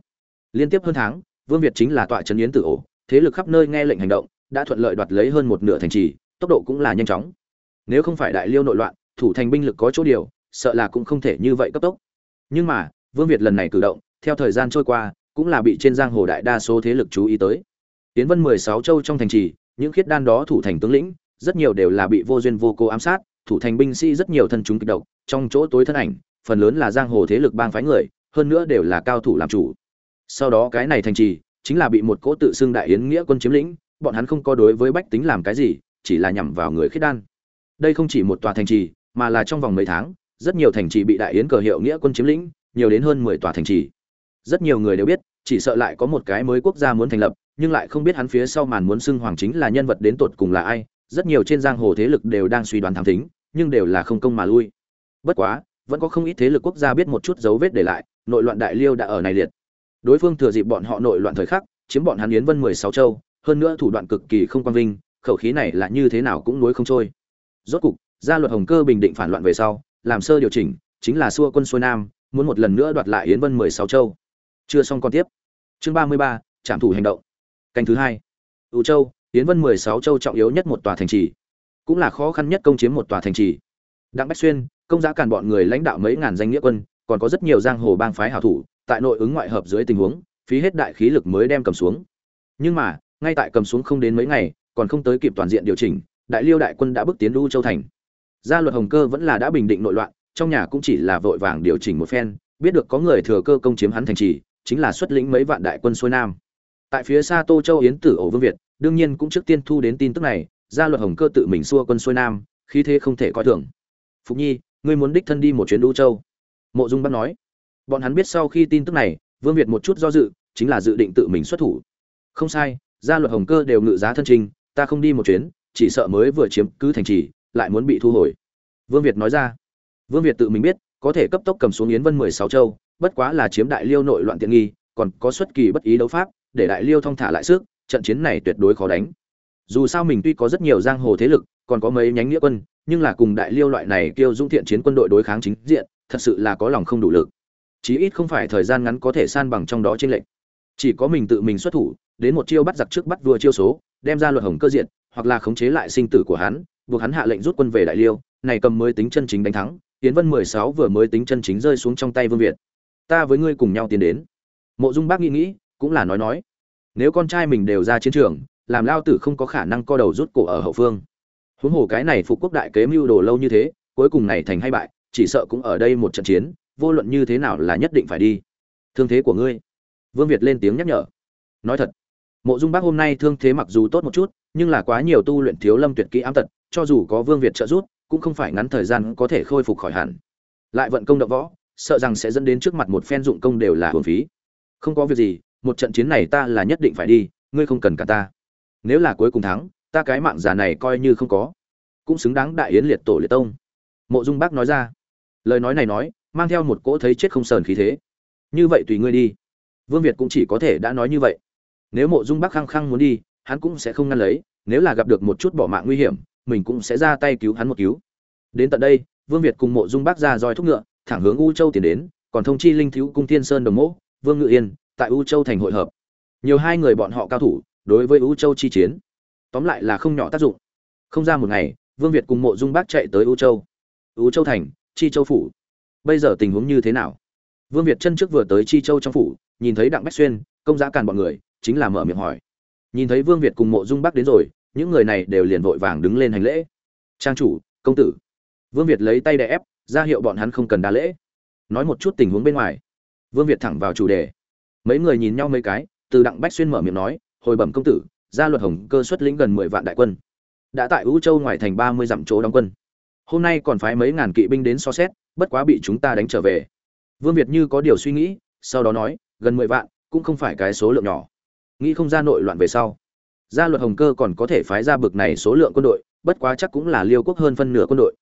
Liên tiếp hơn tháng, vương việt chính là tọa trấn yến tử ổ, thế lực khắp nơi nghe lệnh hành động đã thuận lợi đoạt lấy hơn một nửa thành trì, tốc độ cũng là nhanh chóng. Nếu không phải đại liêu nội loạn, thủ thành binh lực có chỗ điều, sợ là cũng không thể như vậy cấp tốc. Nhưng mà, vương việt lần này cử động, theo thời gian trôi qua, cũng là bị trên giang hồ đại đa số thế lực chú ý tới. Tiến vân mười sáu châu trong thành trì, những khiết đan đó thủ thành tướng lĩnh, rất nhiều đều là bị vô duyên vô cố ám sát, thủ thành binh sĩ rất nhiều thân chúng kịch độc, trong chỗ tối thân ảnh, phần lớn là giang hồ thế lực bang phái người, hơn nữa đều là cao thủ làm chủ. Sau đó cái này thành trì, chính là bị một cỗ tự xưng đại yến nghĩa quân chiếm lĩnh bọn hắn không có đối với bách tính làm cái gì, chỉ là nhằm vào người khiết đan. Đây không chỉ một tòa thành trì, mà là trong vòng mấy tháng, rất nhiều thành trì bị đại yến cờ hiệu nghĩa quân chiếm lĩnh, nhiều đến hơn mười tòa thành trì. Rất nhiều người đều biết, chỉ sợ lại có một cái mới quốc gia muốn thành lập, nhưng lại không biết hắn phía sau màn muốn xưng hoàng chính là nhân vật đến tột cùng là ai. Rất nhiều trên giang hồ thế lực đều đang suy đoán thám tính nhưng đều là không công mà lui. Bất quá, vẫn có không ít thế lực quốc gia biết một chút dấu vết để lại, nội loạn đại liêu đã ở này liệt. Đối phương thừa dịp bọn họ nội loạn thời khắc, chiếm bọn hắn yến vân mười sáu châu hơn nữa thủ đoạn cực kỳ không quan vinh, khẩu khí này là như thế nào cũng nối không trôi. Rốt cục, gia luật hồng cơ bình định phản loạn về sau, làm sơ điều chỉnh, chính là xua quân xuôi nam, muốn một lần nữa đoạt lại yến vân mười sáu châu. Chưa xong còn tiếp. Chương ba mươi ba, trảm thủ hành động. Canh thứ hai. Ưu châu, yến vân mười sáu châu trọng yếu nhất một tòa thành trì. Cũng là khó khăn nhất công chiếm một tòa thành trì. Đặng bách xuyên, công giá cản bọn người lãnh đạo mấy ngàn danh nghĩa quân, còn có rất nhiều giang hồ bang phái hảo thủ, tại nội ứng ngoại hợp dưới tình huống, phí hết đại khí lực mới đem cầm xuống. Nhưng mà ngay tại cầm xuống không đến mấy ngày, còn không tới kịp toàn diện điều chỉnh, đại liêu đại quân đã bước tiến lưu châu thành. Gia luật hồng cơ vẫn là đã bình định nội loạn, trong nhà cũng chỉ là vội vàng điều chỉnh một phen, biết được có người thừa cơ công chiếm hắn thành trì, chính là xuất lĩnh mấy vạn đại quân xuôi nam. Tại phía xa tô châu yến tử ổ vương việt, đương nhiên cũng trước tiên thu đến tin tức này, gia luật hồng cơ tự mình xua quân xuôi nam, khí thế không thể coi thường. Phục nhi, ngươi muốn đích thân đi một chuyến lưu châu? Mộ dung bắt nói. Bọn hắn biết sau khi tin tức này, vương việt một chút do dự, chính là dự định tự mình xuất thủ. Không sai gia luật hồng cơ đều ngự giá thân trình, ta không đi một chuyến, chỉ sợ mới vừa chiếm cứ thành trì, lại muốn bị thu hồi. Vương việt nói ra. Vương việt tự mình biết, có thể cấp tốc cầm xuống yến vân mười sáu châu, bất quá là chiếm đại liêu nội loạn tiện nghi, còn có xuất kỳ bất ý đấu pháp, để đại liêu thong thả lại sức, trận chiến này tuyệt đối khó đánh. Dù sao mình tuy có rất nhiều giang hồ thế lực, còn có mấy nhánh nghĩa quân, nhưng là cùng đại liêu loại này kêu dũng thiện chiến quân đội đối kháng chính diện, thật sự là có lòng không đủ lực. Chí ít không phải thời gian ngắn có thể san bằng trong đó trên lệnh chỉ có mình tự mình xuất thủ đến một chiêu bắt giặc trước bắt vua chiêu số, đem ra luật hồng cơ diện, hoặc là khống chế lại sinh tử của hắn, buộc hắn hạ lệnh rút quân về đại liêu, này cầm mới tính chân chính đánh thắng Tiễn vân mười sáu vừa mới tính chân chính rơi xuống trong tay vương việt. Ta với ngươi cùng nhau tiến đến. Mộ dung bác nghĩ nghĩ, cũng là nói nói. Nếu con trai mình đều ra chiến trường, làm lao tử không có khả năng co đầu rút cổ ở hậu phương. Huống hồ cái này phục quốc đại kế mưu đồ lâu như thế, cuối cùng này thành hay bại, chỉ sợ cũng ở đây một trận chiến, vô luận như thế nào là nhất định phải đi. Thương thế của ngươi. Vương việt lên tiếng nhắc nhở. Nói thật mộ dung bác hôm nay thương thế mặc dù tốt một chút, nhưng là quá nhiều tu luyện thiếu lâm tuyệt kỹ ám tật, cho dù có vương việt trợ giúp, cũng không phải ngắn thời gian có thể khôi phục khỏi hẳn. Lại vận công đập võ, sợ rằng sẽ dẫn đến trước mặt một phen dụng công đều là hưởng phí. Không có việc gì, một trận chiến này ta là nhất định phải đi, ngươi không cần cả ta. Nếu là cuối cùng thắng, ta cái mạng già này coi như không có. Cũng xứng đáng đại yến liệt tổ liệt tông. Mộ dung bác nói ra. Lời nói này nói, mang theo một cỗ thấy chết không sờn khí thế. Như vậy tùy ngươi đi. Vương việt cũng chỉ có thể đã nói như vậy nếu mộ dung Bắc khăng khăng muốn đi, hắn cũng sẽ không ngăn lấy, nếu là gặp được một chút bỏ mạng nguy hiểm, mình cũng sẽ ra tay cứu hắn một cứu. Đến tận đây, vương việt cùng mộ dung Bắc ra roi thúc ngựa, thẳng hướng u châu tiến đến, còn thông chi linh thiếu cung thiên sơn đồng mẫu vương ngự yên, tại u châu thành hội hợp. Nhiều hai người bọn họ cao thủ, đối với u châu chi chiến. Tóm lại là không nhỏ tác dụng. Không ra một ngày, vương việt cùng mộ dung Bắc chạy tới u châu. U châu thành, chi châu phủ. Bây giờ tình huống như thế nào? Vương việt chân trước vừa tới chi châu trong phủ, nhìn thấy đặng bách xuyên, công giá càn bọn người chính là mở miệng hỏi. Nhìn thấy vương việt cùng mộ dung Bắc đến rồi, những người này đều liền vội vàng đứng lên hành lễ. Trang chủ, công tử. Vương việt lấy tay đè ép, ra hiệu bọn hắn không cần đa lễ. Nói một chút tình huống bên ngoài. Vương việt thẳng vào chủ đề. Mấy người nhìn nhau mấy cái, từ đặng bách xuyên mở miệng nói, hồi bẩm công tử, gia luật hồng cơ xuất lĩnh gần mười vạn đại quân. Đã tại vũ châu ngoài thành ba mươi dặm chỗ đóng quân. Hôm nay còn phái mấy ngàn kỵ binh đến so xét, bất quá bị chúng ta đánh trở về. Vương việt như có điều suy nghĩ, sau đó nói, gần mười vạn, cũng không phải cái số lượng nhỏ nghĩ không ra nội loạn về sau. Gia luật hồng cơ còn có thể phái ra bực này số lượng quân đội, bất quá chắc cũng là liêu quốc hơn phân nửa quân đội.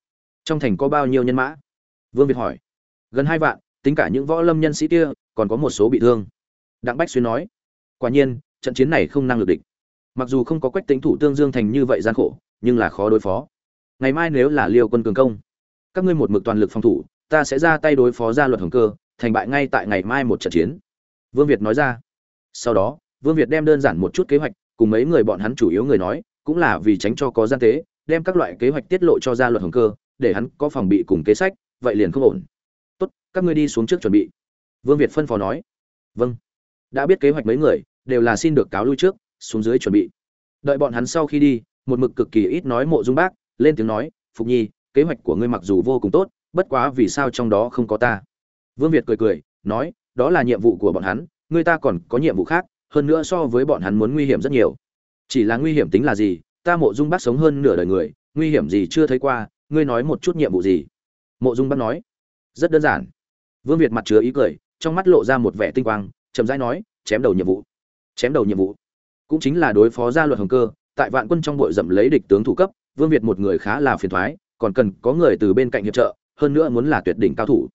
Trong thành có bao nhiêu nhân mã? Vương việt hỏi. Gần hai vạn, tính cả những võ lâm nhân sĩ kia, còn có một số bị thương. Đặng bách xuyên nói. Quả nhiên, trận chiến này không năng lực địch. Mặc dù không có quách tính thủ tương dương thành như vậy gian khổ, nhưng là khó đối phó. Ngày mai nếu là liêu quân cường công, các ngươi một mực toàn lực phòng thủ, ta sẽ ra tay đối phó gia luật hồng cơ, thành bại ngay tại ngày mai một trận chiến. Vương việt nói ra. Sau đó vương việt đem đơn giản một chút kế hoạch, cùng mấy người bọn hắn chủ yếu người nói, cũng là vì tránh cho có gian tế, đem các loại kế hoạch tiết lộ cho gia luật hồng cơ, để hắn có phòng bị cùng kế sách, vậy liền không ổn. Tốt, các ngươi đi xuống trước chuẩn bị. Vương việt phân phó nói. Vâng. Đã biết kế hoạch mấy người, đều là xin được cáo lui trước, xuống dưới chuẩn bị. Đợi bọn hắn sau khi đi, một mực cực kỳ ít nói mộ dung bác, lên tiếng nói, phục nhi, kế hoạch của ngươi mặc dù vô cùng tốt, bất quá vì sao trong đó không có ta? Vương việt cười cười, nói, đó là nhiệm vụ của bọn hắn, người ta còn có nhiệm vụ khác hơn nữa so với bọn hắn muốn nguy hiểm rất nhiều. Chỉ là nguy hiểm tính là gì? Ta mộ dung bác sống hơn nửa đời người, nguy hiểm gì chưa thấy qua? Ngươi nói một chút nhiệm vụ gì? Mộ dung bác nói. Rất đơn giản. Vương việt mặt chứa ý cười, trong mắt lộ ra một vẻ tinh quang, chậm rãi nói, chém đầu nhiệm vụ. Chém đầu nhiệm vụ. Cũng chính là đối phó gia luật hồng cơ, tại vạn quân trong bội dậm lấy địch tướng thủ cấp, vương việt một người khá là phiền thoái, còn cần có người từ bên cạnh hiệp trợ, hơn nữa muốn là tuyệt đỉnh cao thủ.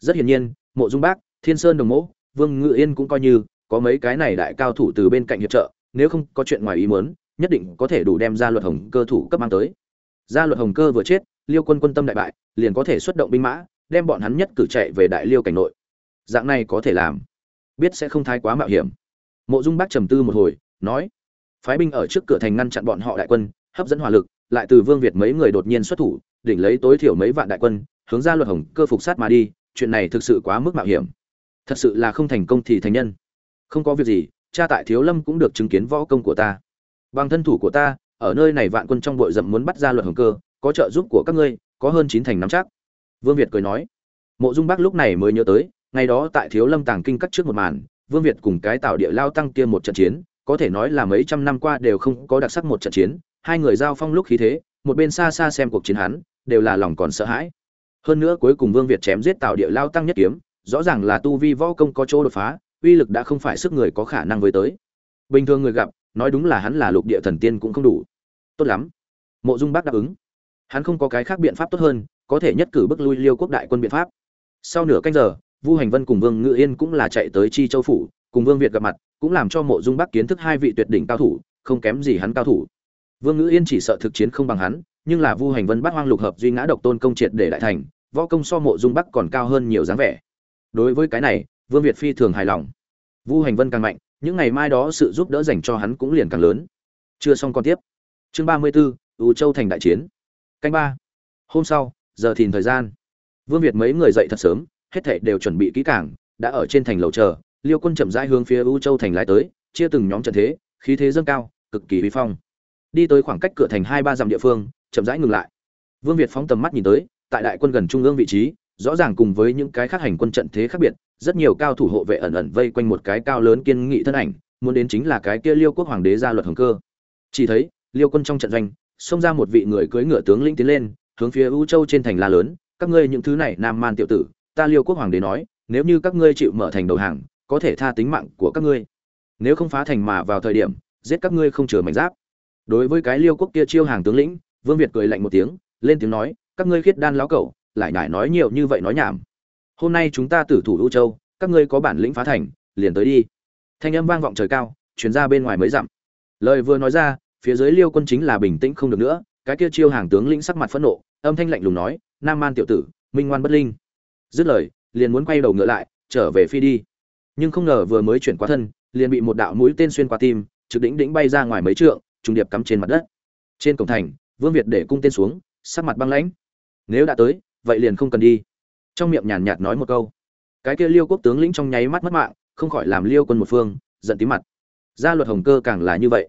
Rất hiển nhiên, mộ dung bác, thiên sơn đồng mẫu vương ngự yên cũng coi như có mấy cái này đại cao thủ từ bên cạnh hiệp trợ, nếu không có chuyện ngoài ý muốn, nhất định có thể đủ đem ra luật hồng cơ thủ cấp mang tới. Gia luật hồng cơ vừa chết, liêu quân quân tâm đại bại, liền có thể xuất động binh mã, đem bọn hắn nhất cử chạy về đại liêu cảnh nội. Dạng này có thể làm. Biết sẽ không thái quá mạo hiểm. Mộ dung bác trầm tư một hồi, nói, phái binh ở trước cửa thành ngăn chặn bọn họ đại quân, hấp dẫn hỏa lực, lại từ vương việt mấy người đột nhiên xuất thủ, đỉnh lấy tối thiểu mấy vạn đại quân, hướng ra luật hồng cơ phục sát mà đi, chuyện này thực sự quá mức mạo hiểm. Thật sự là không thành công thì thành nhân không có việc gì, cha tại thiếu lâm cũng được chứng kiến võ công của ta. Bằng thân thủ của ta, ở nơi này vạn quân trong bội rậm muốn bắt ra luật hồng cơ, có trợ giúp của các ngươi, có hơn chín thành nắm chắc. Vương việt cười nói. Mộ dung bác lúc này mới nhớ tới, ngày đó tại thiếu lâm tàng kinh cắt trước một màn, vương việt cùng cái tạo địa lao tăng kia một trận chiến, có thể nói là mấy trăm năm qua đều không có đặc sắc một trận chiến, hai người giao phong lúc khí thế, một bên xa xa xem cuộc chiến hắn, đều là lòng còn sợ hãi. Hơn nữa cuối cùng vương việt chém giết tạo địa lao tăng nhất kiếm, rõ ràng là tu vi võ công có chỗ đột phá uy lực đã không phải sức người có khả năng với tới. Bình thường người gặp, nói đúng là hắn là lục địa thần tiên cũng không đủ. Tốt lắm. Mộ dung bác đáp ứng. Hắn không có cái khác biện pháp tốt hơn, có thể nhất cử bức lui liêu quốc đại quân biện pháp. Sau nửa canh giờ, vu hành vân cùng vương ngự yên cũng là chạy tới chi châu phủ, cùng vương việt gặp mặt, cũng làm cho mộ dung bắc kiến thức hai vị tuyệt đỉnh cao thủ, không kém gì hắn cao thủ. Vương ngự yên chỉ sợ thực chiến không bằng hắn, nhưng là vu hành vân bắt hoang lục hợp duy ngã độc tôn công triệt để đại thành, võ công so mộ dung bắc còn cao hơn nhiều dáng vẻ. Đối với cái này vương việt phi thường hài lòng. Vu hành vân càng mạnh những ngày mai đó sự giúp đỡ dành cho hắn cũng liền càng lớn. Chưa xong còn tiếp. Chương ba mươi 34, U châu thành đại chiến. Canh ba. Hôm sau giờ thìn thời gian. Vương việt mấy người dậy thật sớm hết thảy đều chuẩn bị kỹ càng đã ở trên thành lầu chờ liêu quân chậm rãi hướng phía U châu thành lái tới chia từng nhóm trận thế khí thế dâng cao cực kỳ uy phong. Đi tới khoảng cách cửa thành hai ba dặm địa phương chậm rãi ngừng lại. Vương việt phóng tầm mắt nhìn tới tại đại quân gần trung ương vị trí rõ ràng cùng với những cái khác hành quân trận thế khác biệt rất nhiều cao thủ hộ vệ ẩn ẩn vây quanh một cái cao lớn kiên nghị thân ảnh, muốn đến chính là cái kia liêu quốc hoàng đế gia luật hồng cơ. Chỉ thấy, liêu quân trong trận doanh, xông ra một vị người cưỡi ngựa tướng lĩnh tiến lên, hướng phía ưu châu trên thành la lớn, các ngươi những thứ này, nam man tiểu tử, ta liêu quốc hoàng đế nói, nếu như các ngươi chịu mở thành đầu hàng, có thể tha tính mạng của các ngươi. Nếu không phá thành mà vào thời điểm, giết các ngươi không chừa mảnh giáp. Đối với cái liêu quốc kia chiêu hàng tướng lĩnh, vương việt cười lạnh một tiếng, lên tiếng nói, các ngươi khiết đan láo cẩu, lại nhải nói nhiều như vậy nói nhảm hôm nay chúng ta tử thủ u châu, các ngươi có bản lĩnh phá thành, liền tới đi. Thanh âm vang vọng trời cao chuyển ra bên ngoài mới dặm. Lời vừa nói ra, phía dưới liêu quân chính là bình tĩnh không được nữa, cái kia chiêu hàng tướng lĩnh sắc mặt phẫn nộ, âm thanh lạnh lùng nói, nam man tiểu tử, minh ngoan bất linh. Dứt lời, liền muốn quay đầu ngựa lại, trở về phi đi. Nhưng không ngờ vừa mới chuyển qua thân, liền bị một đạo mũi tên xuyên qua tim, trực đỉnh đỉnh bay ra ngoài mấy trượng, trùng điệp cắm trên mặt đất. Trên cổng thành, vương việt để cung tên xuống, sắc mặt băng lãnh. Nếu đã tới, vậy liền không cần đi trong miệng nhàn nhạt nói một câu. Cái kia liêu quốc tướng lĩnh trong nháy mắt mất mạng, không khỏi làm liêu quân một phương, giận tí mặt. Gia luật hồng cơ càng là như vậy.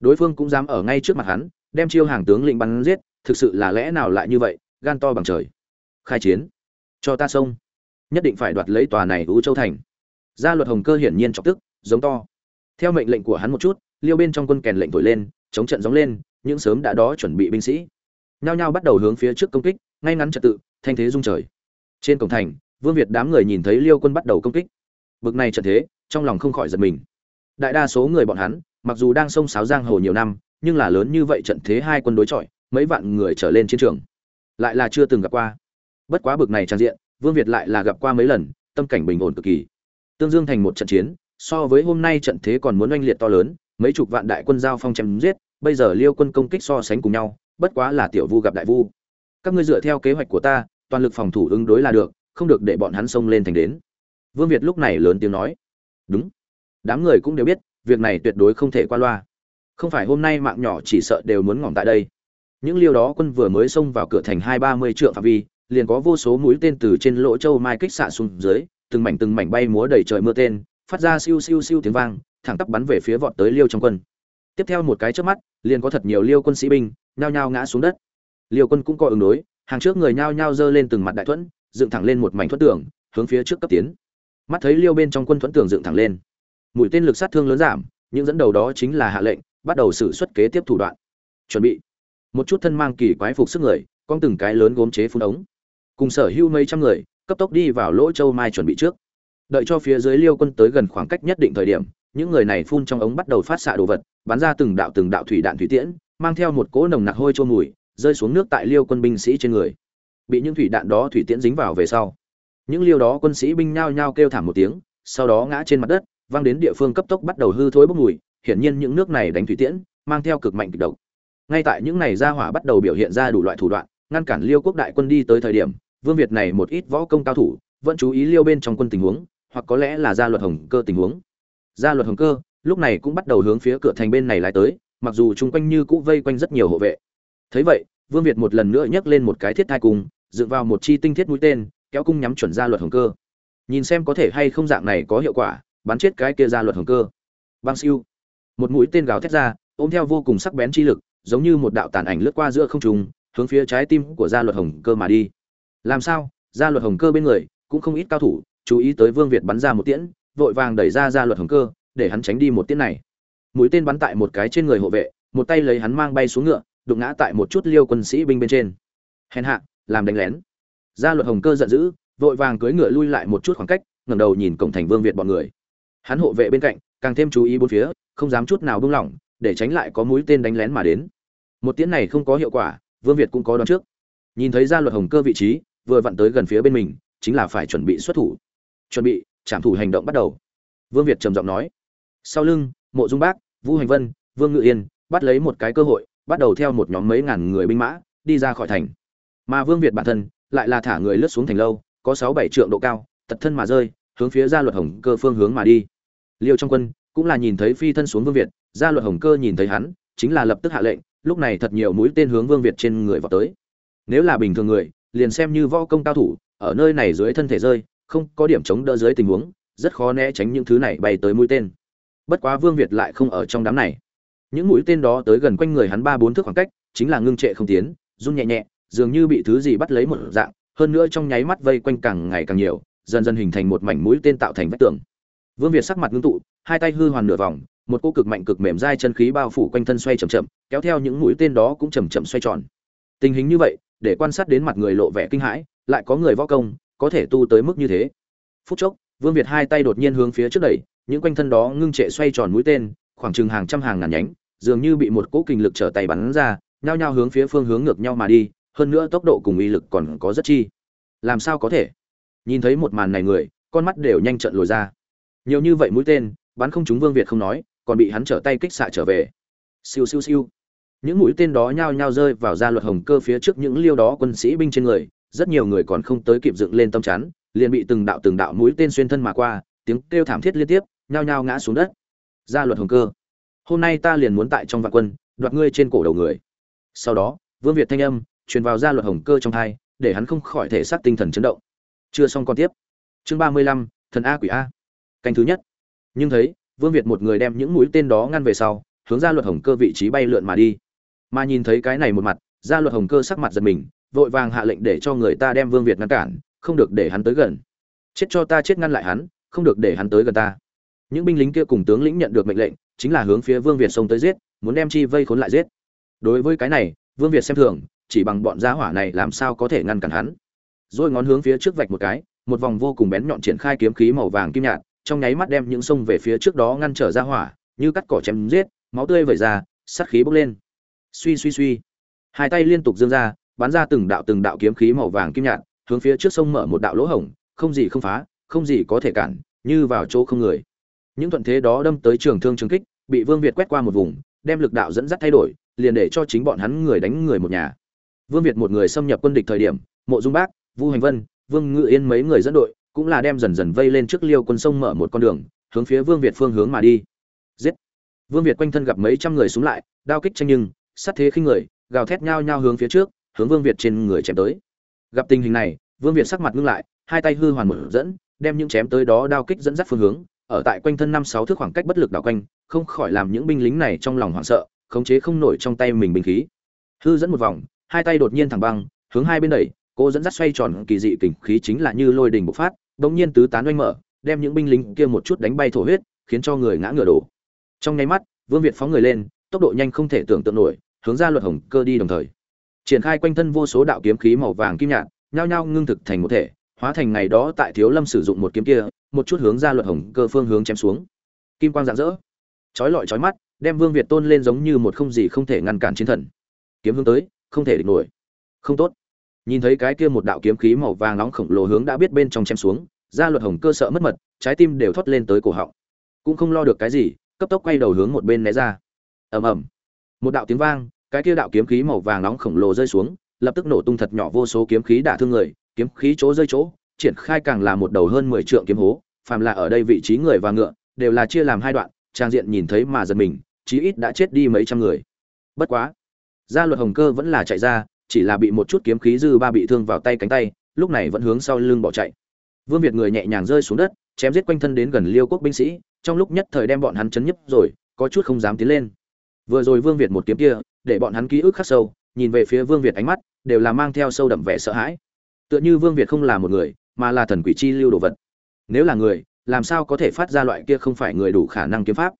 Đối phương cũng dám ở ngay trước mặt hắn, đem chiêu hàng tướng lĩnh bắn giết, thực sự là lẽ nào lại như vậy, gan to bằng trời. Khai chiến. Cho ta xông. Nhất định phải đoạt lấy tòa này U châu thành. Gia luật hồng cơ hiển nhiên chọc tức, giống to. Theo mệnh lệnh của hắn một chút, liêu bên trong quân kèn lệnh thổi lên, chống trận gióng lên, những sớm đã đó chuẩn bị binh sĩ. Nhao nhao bắt đầu hướng phía trước công kích, ngay ngắn trật tự, thanh thế rung trời trên cổng thành, vương việt đám người nhìn thấy liêu quân bắt đầu công kích. Bực này trận thế, trong lòng không khỏi giật mình. Đại đa số người bọn hắn, mặc dù đang sông sáo giang hồ nhiều năm, nhưng là lớn như vậy trận thế hai quân đối chọi, mấy vạn người trở lên chiến trường. Lại là chưa từng gặp qua. Bất quá bực này trang diện, vương việt lại là gặp qua mấy lần, tâm cảnh bình ổn cực kỳ. Tương dương thành một trận chiến, so với hôm nay trận thế còn muốn oanh liệt to lớn, mấy chục vạn đại quân giao phong chém giết, bây giờ liêu quân công kích so sánh cùng nhau, bất quá là tiểu vu gặp đại vu. Các ngươi dựa theo kế hoạch của ta toàn lực phòng thủ ứng đối là được, không được để bọn hắn xông lên thành đến. Vương việt lúc này lớn tiếng nói, đúng, đám người cũng đều biết, việc này tuyệt đối không thể qua loa. Không phải hôm nay mạng nhỏ chỉ sợ đều muốn ngỏm tại đây. Những liêu đó quân vừa mới xông vào cửa thành hai ba mươi trượng phạm vi, liền có vô số mũi tên từ trên lỗ châu mai kích xạ xuống dưới, từng mảnh từng mảnh bay múa đầy trời mưa tên, phát ra siêu siêu siêu tiếng vang, thẳng tắp bắn về phía vọt tới liêu trong quân. Tiếp theo một cái trước mắt, liền có thật nhiều liêu quân sĩ binh, nhao nhao ngã xuống đất. Liêu quân cũng có ứng đối hàng trước người nhao nhao giơ lên từng mặt đại thuẫn, dựng thẳng lên một mảnh thuẫn tường, hướng phía trước cấp tiến. Mắt thấy liêu bên trong quân thuẫn tường dựng thẳng lên. Mũi tên lực sát thương lớn giảm, những dẫn đầu đó chính là hạ lệnh, bắt đầu xử xuất kế tiếp thủ đoạn. Chuẩn bị. Một chút thân mang kỳ quái phục sức người, con từng cái lớn gốm chế phun ống. Cùng sở hữu mấy trăm người, cấp tốc đi vào lỗ châu mai chuẩn bị trước. Đợi cho phía dưới liêu quân tới gần khoảng cách nhất định thời điểm, những người này phun trong ống bắt đầu phát xạ đồ vật, bắn ra từng đạo từng đạo thủy đạn thủy tiễn, mang theo một cỗ nồng nặc hôi trôn mùi rơi xuống nước tại liêu quân binh sĩ trên người. Bị những thủy đạn đó thủy tiễn dính vào về sau, những liêu đó quân sĩ binh nhao nhao kêu thảm một tiếng, sau đó ngã trên mặt đất văng đến địa phương cấp tốc bắt đầu hư thối bốc mùi, hiển nhiên những nước này đánh thủy tiễn, mang theo cực mạnh kịch độc. Ngay tại những này ra hỏa bắt đầu biểu hiện ra đủ loại thủ đoạn, ngăn cản liêu quốc đại quân đi tới thời điểm, vương việt này một ít võ công cao thủ, vẫn chú ý liêu bên trong quân tình huống, hoặc có lẽ là gia luật hồng cơ tình huống. Gia luật hồng cơ, lúc này cũng bắt đầu hướng phía cửa thành bên này lại tới, mặc dù chung quanh như cũ vây quanh rất nhiều hộ vệ thấy vậy, vương việt một lần nữa nhấc lên một cái thiết thai cung, dựng vào một chi tinh thiết mũi tên, kéo cung nhắm chuẩn ra luật hồng cơ. Nhìn xem có thể hay không dạng này có hiệu quả, bắn chết cái kia ra luật hồng cơ. Băng siêu. Một mũi tên gào thét ra, ôm theo vô cùng sắc bén chi lực, giống như một đạo tàn ảnh lướt qua giữa không trung, hướng phía trái tim của gia luật hồng cơ mà đi. Làm sao? Gia luật hồng cơ bên người, cũng không ít cao thủ, chú ý tới vương việt bắn ra một tiễn, vội vàng đẩy ra gia luật hồng cơ, để hắn tránh đi một tiễn này. Mũi tên bắn tại một cái trên người hộ vệ, một tay lấy hắn mang bay xuống ngựa đụng ngã tại một chút liêu quân sĩ binh bên trên. Hèn hạ, làm đánh lén. Gia luật hồng cơ giận dữ, vội vàng cưỡi ngựa lui lại một chút khoảng cách, ngẩng đầu nhìn cổng thành vương việt bọn người. Hắn hộ vệ bên cạnh, càng thêm chú ý bốn phía, không dám chút nào buông lỏng, để tránh lại có mũi tên đánh lén mà đến. Một tiếng này không có hiệu quả, vương việt cũng có đoán trước. Nhìn thấy gia luật hồng cơ vị trí, vừa vặn tới gần phía bên mình, chính là phải chuẩn bị xuất thủ. Chuẩn bị, trảm thủ hành động bắt đầu. Vương việt trầm giọng nói. Sau lưng, mộ dung bác, vũ hành vân, vương ngự yên, bắt lấy một cái cơ hội bắt đầu theo một nhóm mấy ngàn người binh mã, đi ra khỏi thành. Mà vương việt bản thân lại là thả người lướt xuống thành lâu, có sáu bảy trượng độ cao, tật thân mà rơi, hướng phía gia luật hồng cơ phương hướng mà đi. Liêu trong quân cũng là nhìn thấy phi thân xuống vương việt, gia luật hồng cơ nhìn thấy hắn, chính là lập tức hạ lệnh, lúc này thật nhiều mũi tên hướng vương việt trên người vào tới. Nếu là bình thường người, liền xem như võ công cao thủ, ở nơi này dưới thân thể rơi, không có điểm chống đỡ dưới tình huống, rất khó né tránh những thứ này bay tới mũi tên. Bất quá vương việt lại không ở trong đám này những mũi tên đó tới gần quanh người hắn ba bốn thước khoảng cách, chính là ngưng trệ không tiến, run nhẹ nhẹ, dường như bị thứ gì bắt lấy một dạng, hơn nữa trong nháy mắt vây quanh càng ngày càng nhiều, dần dần hình thành một mảnh mũi tên tạo thành vách tường. Vương việt sắc mặt ngưng tụ, hai tay hư hoàn nửa vòng, một cô cực mạnh cực mềm dai chân khí bao phủ quanh thân xoay chậm chậm, kéo theo những mũi tên đó cũng chậm chậm xoay tròn. Tình hình như vậy, để quan sát đến mặt người lộ vẻ kinh hãi, lại có người võ công, có thể tu tới mức như thế. Phút chốc, vương việt hai tay đột nhiên hướng phía trước đẩy, những quanh thân đó ngưng trệ xoay tròn mũi tên khoảng chừng hàng trăm hàng ngàn nhánh, dường như bị một cỗ kinh lực trở tay bắn ra, nhao nhao hướng phía phương hướng ngược nhau mà đi, hơn nữa tốc độ cùng uy lực còn có rất chi. Làm sao có thể? Nhìn thấy một màn này người, con mắt đều nhanh trận lồi ra. Nhiều như vậy mũi tên, bắn không trúng vương việt không nói, còn bị hắn trở tay kích xạ trở về. Siêu siêu siêu. Những mũi tên đó nhao nhao rơi vào ra luật hồng cơ phía trước những liêu đó quân sĩ binh trên người, rất nhiều người còn không tới kịp dựng lên tâm chắn, liền bị từng đạo từng đạo mũi tên xuyên thân mà qua, tiếng kêu thảm thiết liên tiếp, nhao nhao ngã xuống đất gia luật hồng cơ. Hôm nay ta liền muốn tại trong vạn quân, đoạt ngươi trên cổ đầu người. Sau đó, vương việt thanh âm truyền vào gia luật hồng cơ trong thai, để hắn không khỏi thể xác tinh thần chấn động. Chưa xong còn tiếp. Chương ba mươi lăm, thần a quỷ a. Canh thứ nhất. Nhưng thấy, vương việt một người đem những mũi tên đó ngăn về sau, hướng ra luật hồng cơ vị trí bay lượn mà đi. Mà nhìn thấy cái này một mặt gia luật hồng cơ sắc mặt giật mình, vội vàng hạ lệnh để cho người ta đem vương việt ngăn cản, không được để hắn tới gần. Chết cho ta chết ngăn lại hắn, không được để hắn tới gần ta những binh lính kia cùng tướng lĩnh nhận được mệnh lệnh, chính là hướng phía vương việt xông tới giết, muốn đem chi vây khốn lại giết. Đối với cái này, vương việt xem thường, chỉ bằng bọn gia hỏa này làm sao có thể ngăn cản hắn. Rồi ngón hướng phía trước vạch một cái, một vòng vô cùng bén nhọn triển khai kiếm khí màu vàng kim nhạt, trong nháy mắt đem những sông về phía trước đó ngăn trở ra hỏa, như cắt cỏ chém giết, máu tươi vẩy ra, sát khí bốc lên. Suy suy suy. Hai tay liên tục dương ra, bắn ra từng đạo từng đạo kiếm khí màu vàng kim nhạt, hướng phía trước sông mở một đạo lỗ hổng, không gì không phá, không gì có thể cản, như vào chỗ không người những thuận thế đó đâm tới trường thương trường kích, bị vương việt quét qua một vùng, đem lực đạo dẫn dắt thay đổi, liền để cho chính bọn hắn người đánh người một nhà. Vương việt một người xâm nhập quân địch thời điểm, mộ dung bác, vu hành vân, vương ngự yên mấy người dẫn đội cũng là đem dần dần vây lên trước liêu quân sông mở một con đường, hướng phía vương việt phương hướng mà đi. Giết! Vương việt quanh thân gặp mấy trăm người xuống lại, đao kích tranh nhưng, sát thế khinh người, gào thét nhao nhao hướng phía trước, hướng vương việt trên người chém tới. Gặp tình hình này, vương việt sắc mặt ngưng lại, hai tay hư hoàn mở dẫn, đem những chém tới đó đao kích dẫn dắt phương hướng ở tại quanh thân năm sáu thước khoảng cách bất lực đảo quanh, không khỏi làm những binh lính này trong lòng hoảng sợ, khống chế không nổi trong tay mình binh khí. Hư dẫn một vòng, hai tay đột nhiên thẳng băng, hướng hai bên đẩy cô dẫn dắt xoay tròn kỳ dị kình khí chính là như lôi đình bộc phát bỗng nhiên tứ tán oanh mở, đem những binh lính kia một chút đánh bay thổ huyết, khiến cho người ngã ngửa đổ. Trong nháy mắt, vương việt phóng người lên, tốc độ nhanh không thể tưởng tượng nổi, hướng ra luật hồng cơ đi đồng thời. Triển khai quanh thân vô số đạo kiếm khí màu vàng kim nhạt, nhao nhao ngưng thực thành một thể hóa thành ngày đó tại thiếu lâm sử dụng một kiếm kia, một chút hướng ra luật hồng cơ phương hướng chém xuống. Kim quang rạng rỡ. Chói lọi chói mắt, đem vương việt tôn lên giống như một không gì không thể ngăn cản chiến thần. Kiếm hướng tới, không thể địch nổi. Không tốt. Nhìn thấy cái kia một đạo kiếm khí màu vàng nóng khổng lồ hướng đã biết bên trong chém xuống, ra luật hồng cơ sợ mất mật, trái tim đều thoát lên tới cổ họng. Cũng không lo được cái gì, cấp tốc quay đầu hướng một bên né ra. Ầm ầm. Một đạo tiếng vang, cái kia đạo kiếm khí màu vàng nóng khổng lồ rơi xuống, lập tức nổ tung thật nhỏ vô số kiếm khí đả thương người kiếm khí chỗ rơi chỗ, triển khai càng là một đầu hơn mười trượng kiếm hố, phàm là ở đây vị trí người và ngựa, đều là chia làm hai đoạn, trang diện nhìn thấy mà giật mình, chí ít đã chết đi mấy trăm người. Bất quá, gia luật hồng cơ vẫn là chạy ra, chỉ là bị một chút kiếm khí dư ba bị thương vào tay cánh tay, lúc này vẫn hướng sau lưng bỏ chạy. Vương việt người nhẹ nhàng rơi xuống đất, chém giết quanh thân đến gần liêu quốc binh sĩ, trong lúc nhất thời đem bọn hắn chấn nhấp rồi, có chút không dám tiến lên. Vừa rồi vương việt một kiếm kia, để bọn hắn ký ức khắc sâu, nhìn về phía vương việt ánh mắt, đều là mang theo sâu đậm vẻ sợ hãi tựa như vương việt không là một người, mà là thần quỷ chi lưu đồ vật. Nếu là người, làm sao có thể phát ra loại kia không phải người đủ khả năng kiếm pháp?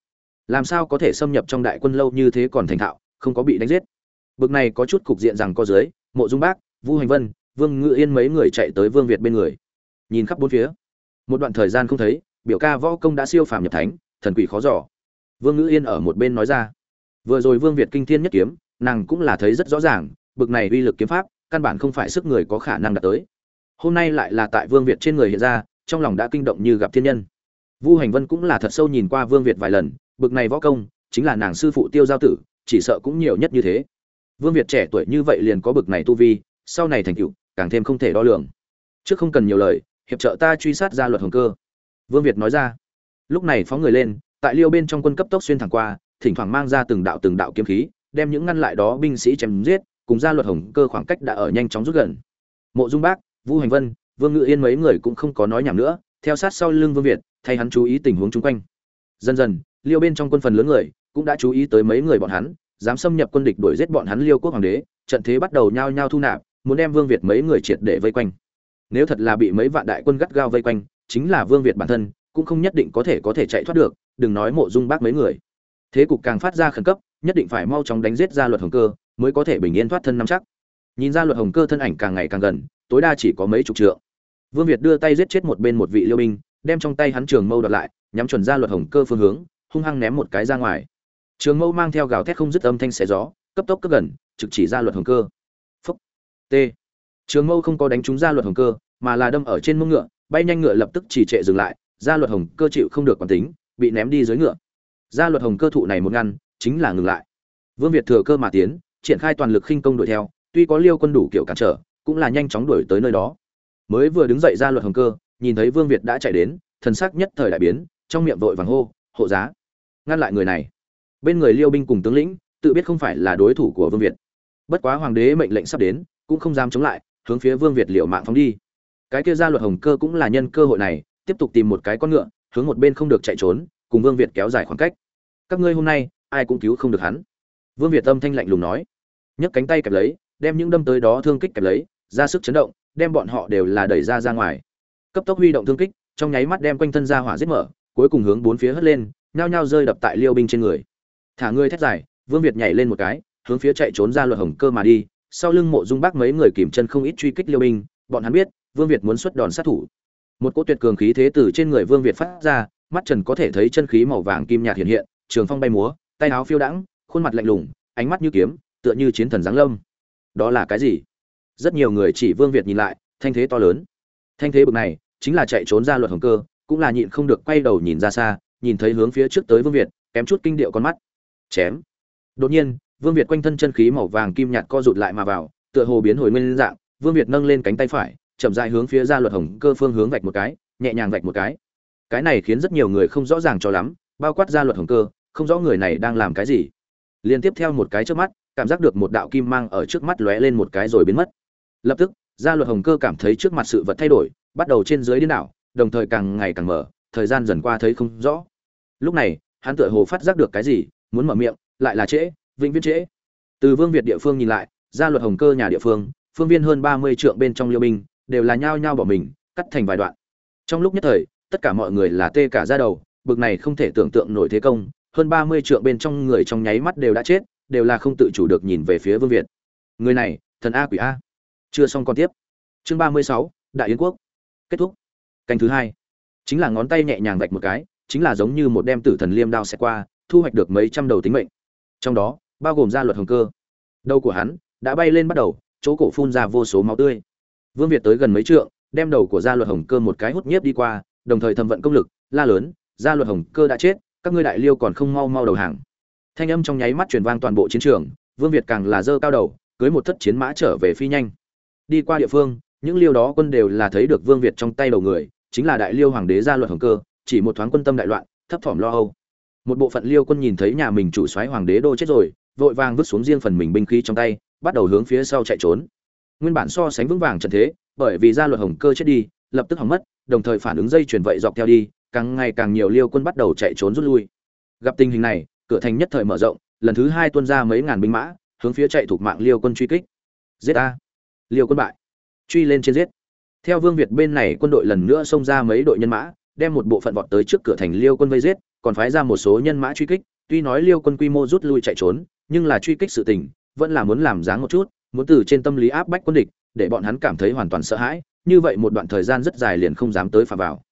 Làm sao có thể xâm nhập trong đại quân lâu như thế còn thành thạo, không có bị đánh giết? Bực này có chút cục diện rằng có dưới, mộ dung bác, vu hành vân, vương ngự yên mấy người chạy tới vương việt bên người. Nhìn khắp bốn phía, một đoạn thời gian không thấy, biểu ca võ công đã siêu phàm nhập thánh, thần quỷ khó giỏ vương ngự yên ở một bên nói ra, vừa rồi vương việt kinh thiên nhất kiếm, nàng cũng là thấy rất rõ ràng, bực này uy lực kiếm pháp căn bản không phải sức người có khả năng đạt tới. Hôm nay lại là tại vương việt trên người hiện ra, trong lòng đã kinh động như gặp thiên nhân. Vu hành vân cũng là thật sâu nhìn qua vương việt vài lần, bực này võ công, chính là nàng sư phụ tiêu giao tử, chỉ sợ cũng nhiều nhất như thế. Vương việt trẻ tuổi như vậy liền có bực này tu vi, sau này thành tựu, càng thêm không thể đo lường. Trước không cần nhiều lời, hiệp trợ ta truy sát ra luật hồng cơ. Vương việt nói ra. Lúc này phóng người lên, tại liêu bên trong quân cấp tốc xuyên thẳng qua, thỉnh thoảng mang ra từng đạo từng đạo kiếm khí, đem những ngăn lại đó binh sĩ chém giết cùng gia luật hồng cơ khoảng cách đã ở nhanh chóng rút gần. Mộ dung bác vu hành vân, vương ngự yên mấy người cũng không có nói nhảm nữa, theo sát sau lưng vương việt, thay hắn chú ý tình huống chung quanh. Dần dần, liêu bên trong quân phần lớn người cũng đã chú ý tới mấy người bọn hắn, dám xâm nhập quân địch đuổi giết bọn hắn liêu quốc hoàng đế, trận thế bắt đầu nhao nhao thu nạp, muốn đem vương việt mấy người triệt để vây quanh. Nếu thật là bị mấy vạn đại quân gắt gao vây quanh, chính là vương việt bản thân cũng không nhất định có thể có thể chạy thoát được, đừng nói mộ dung bác mấy người. Thế cục càng phát ra khẩn cấp, nhất định phải mau chóng đánh giết ra luật hồng cơ mới có thể bình yên thoát thân nắm chắc. Nhìn ra luật hồng cơ thân ảnh càng ngày càng gần, tối đa chỉ có mấy chục trượng. Vương việt đưa tay giết chết một bên một vị liêu binh, đem trong tay hắn trường mâu đặt lại, nhắm chuẩn ra luật hồng cơ phương hướng, hung hăng ném một cái ra ngoài. Trường mâu mang theo gào thét không dứt âm thanh xé gió, cấp tốc cấp gần, trực chỉ ra luật hồng cơ. Phúc. T. Trường mâu không có đánh trúng ra luật hồng cơ, mà là đâm ở trên mông ngựa, bay nhanh ngựa lập tức chỉ trệ dừng lại, ra luật hồng cơ chịu không được quản tính, bị ném đi dưới ngựa. Ra luật hồng cơ thụ này một ngăn, chính là ngừng lại. Vương việt thừa cơ mà tiến triển khai toàn lực khinh công đuổi theo, tuy có liêu quân đủ kiểu cản trở, cũng là nhanh chóng đuổi tới nơi đó. Mới vừa đứng dậy ra luật hồng cơ, nhìn thấy vương việt đã chạy đến, thần sắc nhất thời đại biến, trong miệng vội vàng hô, hộ giá, ngăn lại người này. Bên người liêu binh cùng tướng lĩnh, tự biết không phải là đối thủ của vương việt. Bất quá hoàng đế mệnh lệnh sắp đến, cũng không dám chống lại, hướng phía vương việt liều mạng phóng đi. Cái kia ra luật hồng cơ cũng là nhân cơ hội này, tiếp tục tìm một cái con ngựa, hướng một bên không được chạy trốn, cùng vương việt kéo dài khoảng cách. Các ngươi hôm nay, ai cũng cứu không được hắn. Vương việt âm thanh lạnh lùng nói nhấc cánh tay kẹp lấy, đem những đâm tới đó thương kích kẹp lấy, ra sức chấn động, đem bọn họ đều là đẩy ra ra ngoài. Cấp tốc huy động thương kích, trong nháy mắt đem quanh thân ra hỏa giết mở, cuối cùng hướng bốn phía hất lên, nhao nhao rơi đập tại liêu binh trên người. Thả ngươi thét dài, vương việt nhảy lên một cái, hướng phía chạy trốn ra luật hồng cơ mà đi, sau lưng mộ dung bác mấy người kìm chân không ít truy kích liêu binh bọn hắn biết, vương việt muốn xuất đòn sát thủ. Một cỗ tuyệt cường khí thế từ trên người vương việt phát ra, mắt trần có thể thấy chân khí màu vàng kim nhạt hiện hiện, trường phong bay múa, tay áo phiêu đãng, khuôn mặt lạnh lùng, ánh mắt như kiếm tựa như chiến thần giáng lâm. Đó là cái gì? Rất nhiều người chỉ vương việt nhìn lại, thanh thế to lớn. Thanh thế bực này, chính là chạy trốn ra luật hồng cơ, cũng là nhịn không được quay đầu nhìn ra xa, nhìn thấy hướng phía trước tới vương việt, kém chút kinh điệu con mắt. Chém. Đột nhiên, vương việt quanh thân chân khí màu vàng kim nhạt co rụt lại mà vào, tựa hồ biến hồi nguyên dạng. Vương việt nâng lên cánh tay phải, chậm dại hướng phía ra luật hồng cơ phương hướng vạch một cái, nhẹ nhàng vạch một cái. Cái này khiến rất nhiều người không rõ ràng cho lắm, bao quát ra luật hồng cơ, không rõ người này đang làm cái gì. Liên tiếp theo một cái trước mắt cảm giác được một đạo kim mang ở trước mắt lóe lên một cái rồi biến mất. Lập tức, gia luật hồng cơ cảm thấy trước mặt sự vật thay đổi, bắt đầu trên dưới điên đảo, đồng thời càng ngày càng mở, thời gian dần qua thấy không rõ. Lúc này, hắn tựa hồ phát giác được cái gì, muốn mở miệng, lại là trễ, vĩnh viễn trễ. Từ vương việt địa phương nhìn lại, gia luật hồng cơ nhà địa phương phương viên hơn ba mươi trượng bên trong liêu binh, đều là nhao nhao bỏ mình, cắt thành vài đoạn. Trong lúc nhất thời, tất cả mọi người là tê cả ra đầu, bực này không thể tưởng tượng nổi thế công, hơn ba mươi trượng bên trong người trong nháy mắt đều đã chết đều là không tự chủ được nhìn về phía vương việt. Người này, thần a quỷ a. Chưa xong còn tiếp. Chương ba mươi sáu, đại yến quốc. Kết thúc. Canh thứ hai. Chính là ngón tay nhẹ nhàng vạch một cái, chính là giống như một đem tử thần liêm đao xẹt qua, thu hoạch được mấy trăm đầu tính mệnh. Trong đó, bao gồm gia luật hồng cơ. Đầu của hắn đã bay lên bắt đầu, chỗ cổ phun ra vô số máu tươi. Vương việt tới gần mấy trượng, đem đầu của gia luật hồng cơ một cái hút nhiếp đi qua, đồng thời thẩm vận công lực, la lớn, gia luật hồng cơ đã chết, các ngươi đại liêu còn không mau mau đầu hàng thanh âm trong nháy mắt truyền vang toàn bộ chiến trường, vương việt càng là dơ cao đầu, cưới một thất chiến mã trở về phi nhanh. Đi qua địa phương, những liêu đó quân đều là thấy được vương việt trong tay đầu người, chính là đại liêu hoàng đế gia luật hồng cơ, chỉ một thoáng quân tâm đại loạn, thấp thỏm lo âu. Một bộ phận liêu quân nhìn thấy nhà mình chủ soái hoàng đế đô chết rồi, vội vàng vứt xuống riêng phần mình binh khí trong tay, bắt đầu hướng phía sau chạy trốn. Nguyên bản so sánh vững vàng trận thế, bởi vì gia luật hồng cơ chết đi, lập tức hỏng mất, đồng thời phản ứng dây chuyển vậy dọc theo đi, càng ngày càng nhiều liêu quân bắt đầu chạy trốn rút lui. Gặp tình hình này cửa thành nhất thời mở rộng, lần thứ hai tuân ra mấy ngàn binh mã, hướng phía chạy thuộc mạng liêu quân truy kích. Giết a. Liêu quân bại. Truy lên trên giết. Theo vương việt bên này quân đội lần nữa xông ra mấy đội nhân mã, đem một bộ phận vọt tới trước cửa thành liêu quân vây giết, còn phái ra một số nhân mã truy kích. Tuy nói liêu quân quy mô rút lui chạy trốn, nhưng là truy kích sự tình, vẫn là muốn làm dáng một chút, muốn từ trên tâm lý áp bách quân địch, để bọn hắn cảm thấy hoàn toàn sợ hãi, như vậy một đoạn thời gian rất dài liền không dám tới phạm vào.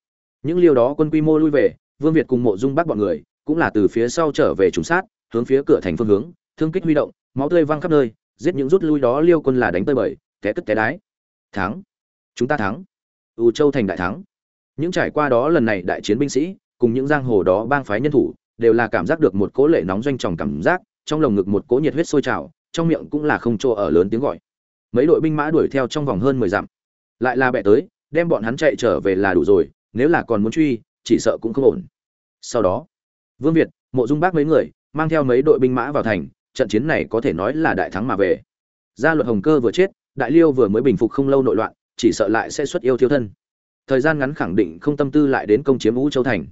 Những liêu đó quân quy mô lui về, vương việt cùng mộ dung bắt bọn người cũng là từ phía sau trở về trùng sát, hướng phía cửa thành phương hướng, thương kích huy động, máu tươi văng khắp nơi, giết những rút lui đó liêu quân là đánh tơi bời, té tức té đái. Thắng. Chúng ta thắng. U châu thành đại thắng. Những trải qua đó lần này đại chiến binh sĩ, cùng những giang hồ đó bang phái nhân thủ, đều là cảm giác được một cỗ lệ nóng doanh tròng cảm giác, trong lồng ngực một cỗ nhiệt huyết sôi trào, trong miệng cũng là không chỗ ở lớn tiếng gọi. Mấy đội binh mã đuổi theo trong vòng hơn mười dặm. Lại là bẻ tới, đem bọn hắn chạy trở về là đủ rồi, nếu là còn muốn truy, chỉ sợ cũng không ổn. Sau đó vương việt, mộ dung bác mấy người, mang theo mấy đội binh mã vào thành, trận chiến này có thể nói là đại thắng mà về. Gia luật hồng cơ vừa chết, đại liêu vừa mới bình phục không lâu nội loạn, chỉ sợ lại sẽ xuất yêu thiếu thân. Thời gian ngắn khẳng định không tâm tư lại đến công chiếm vũ châu thành.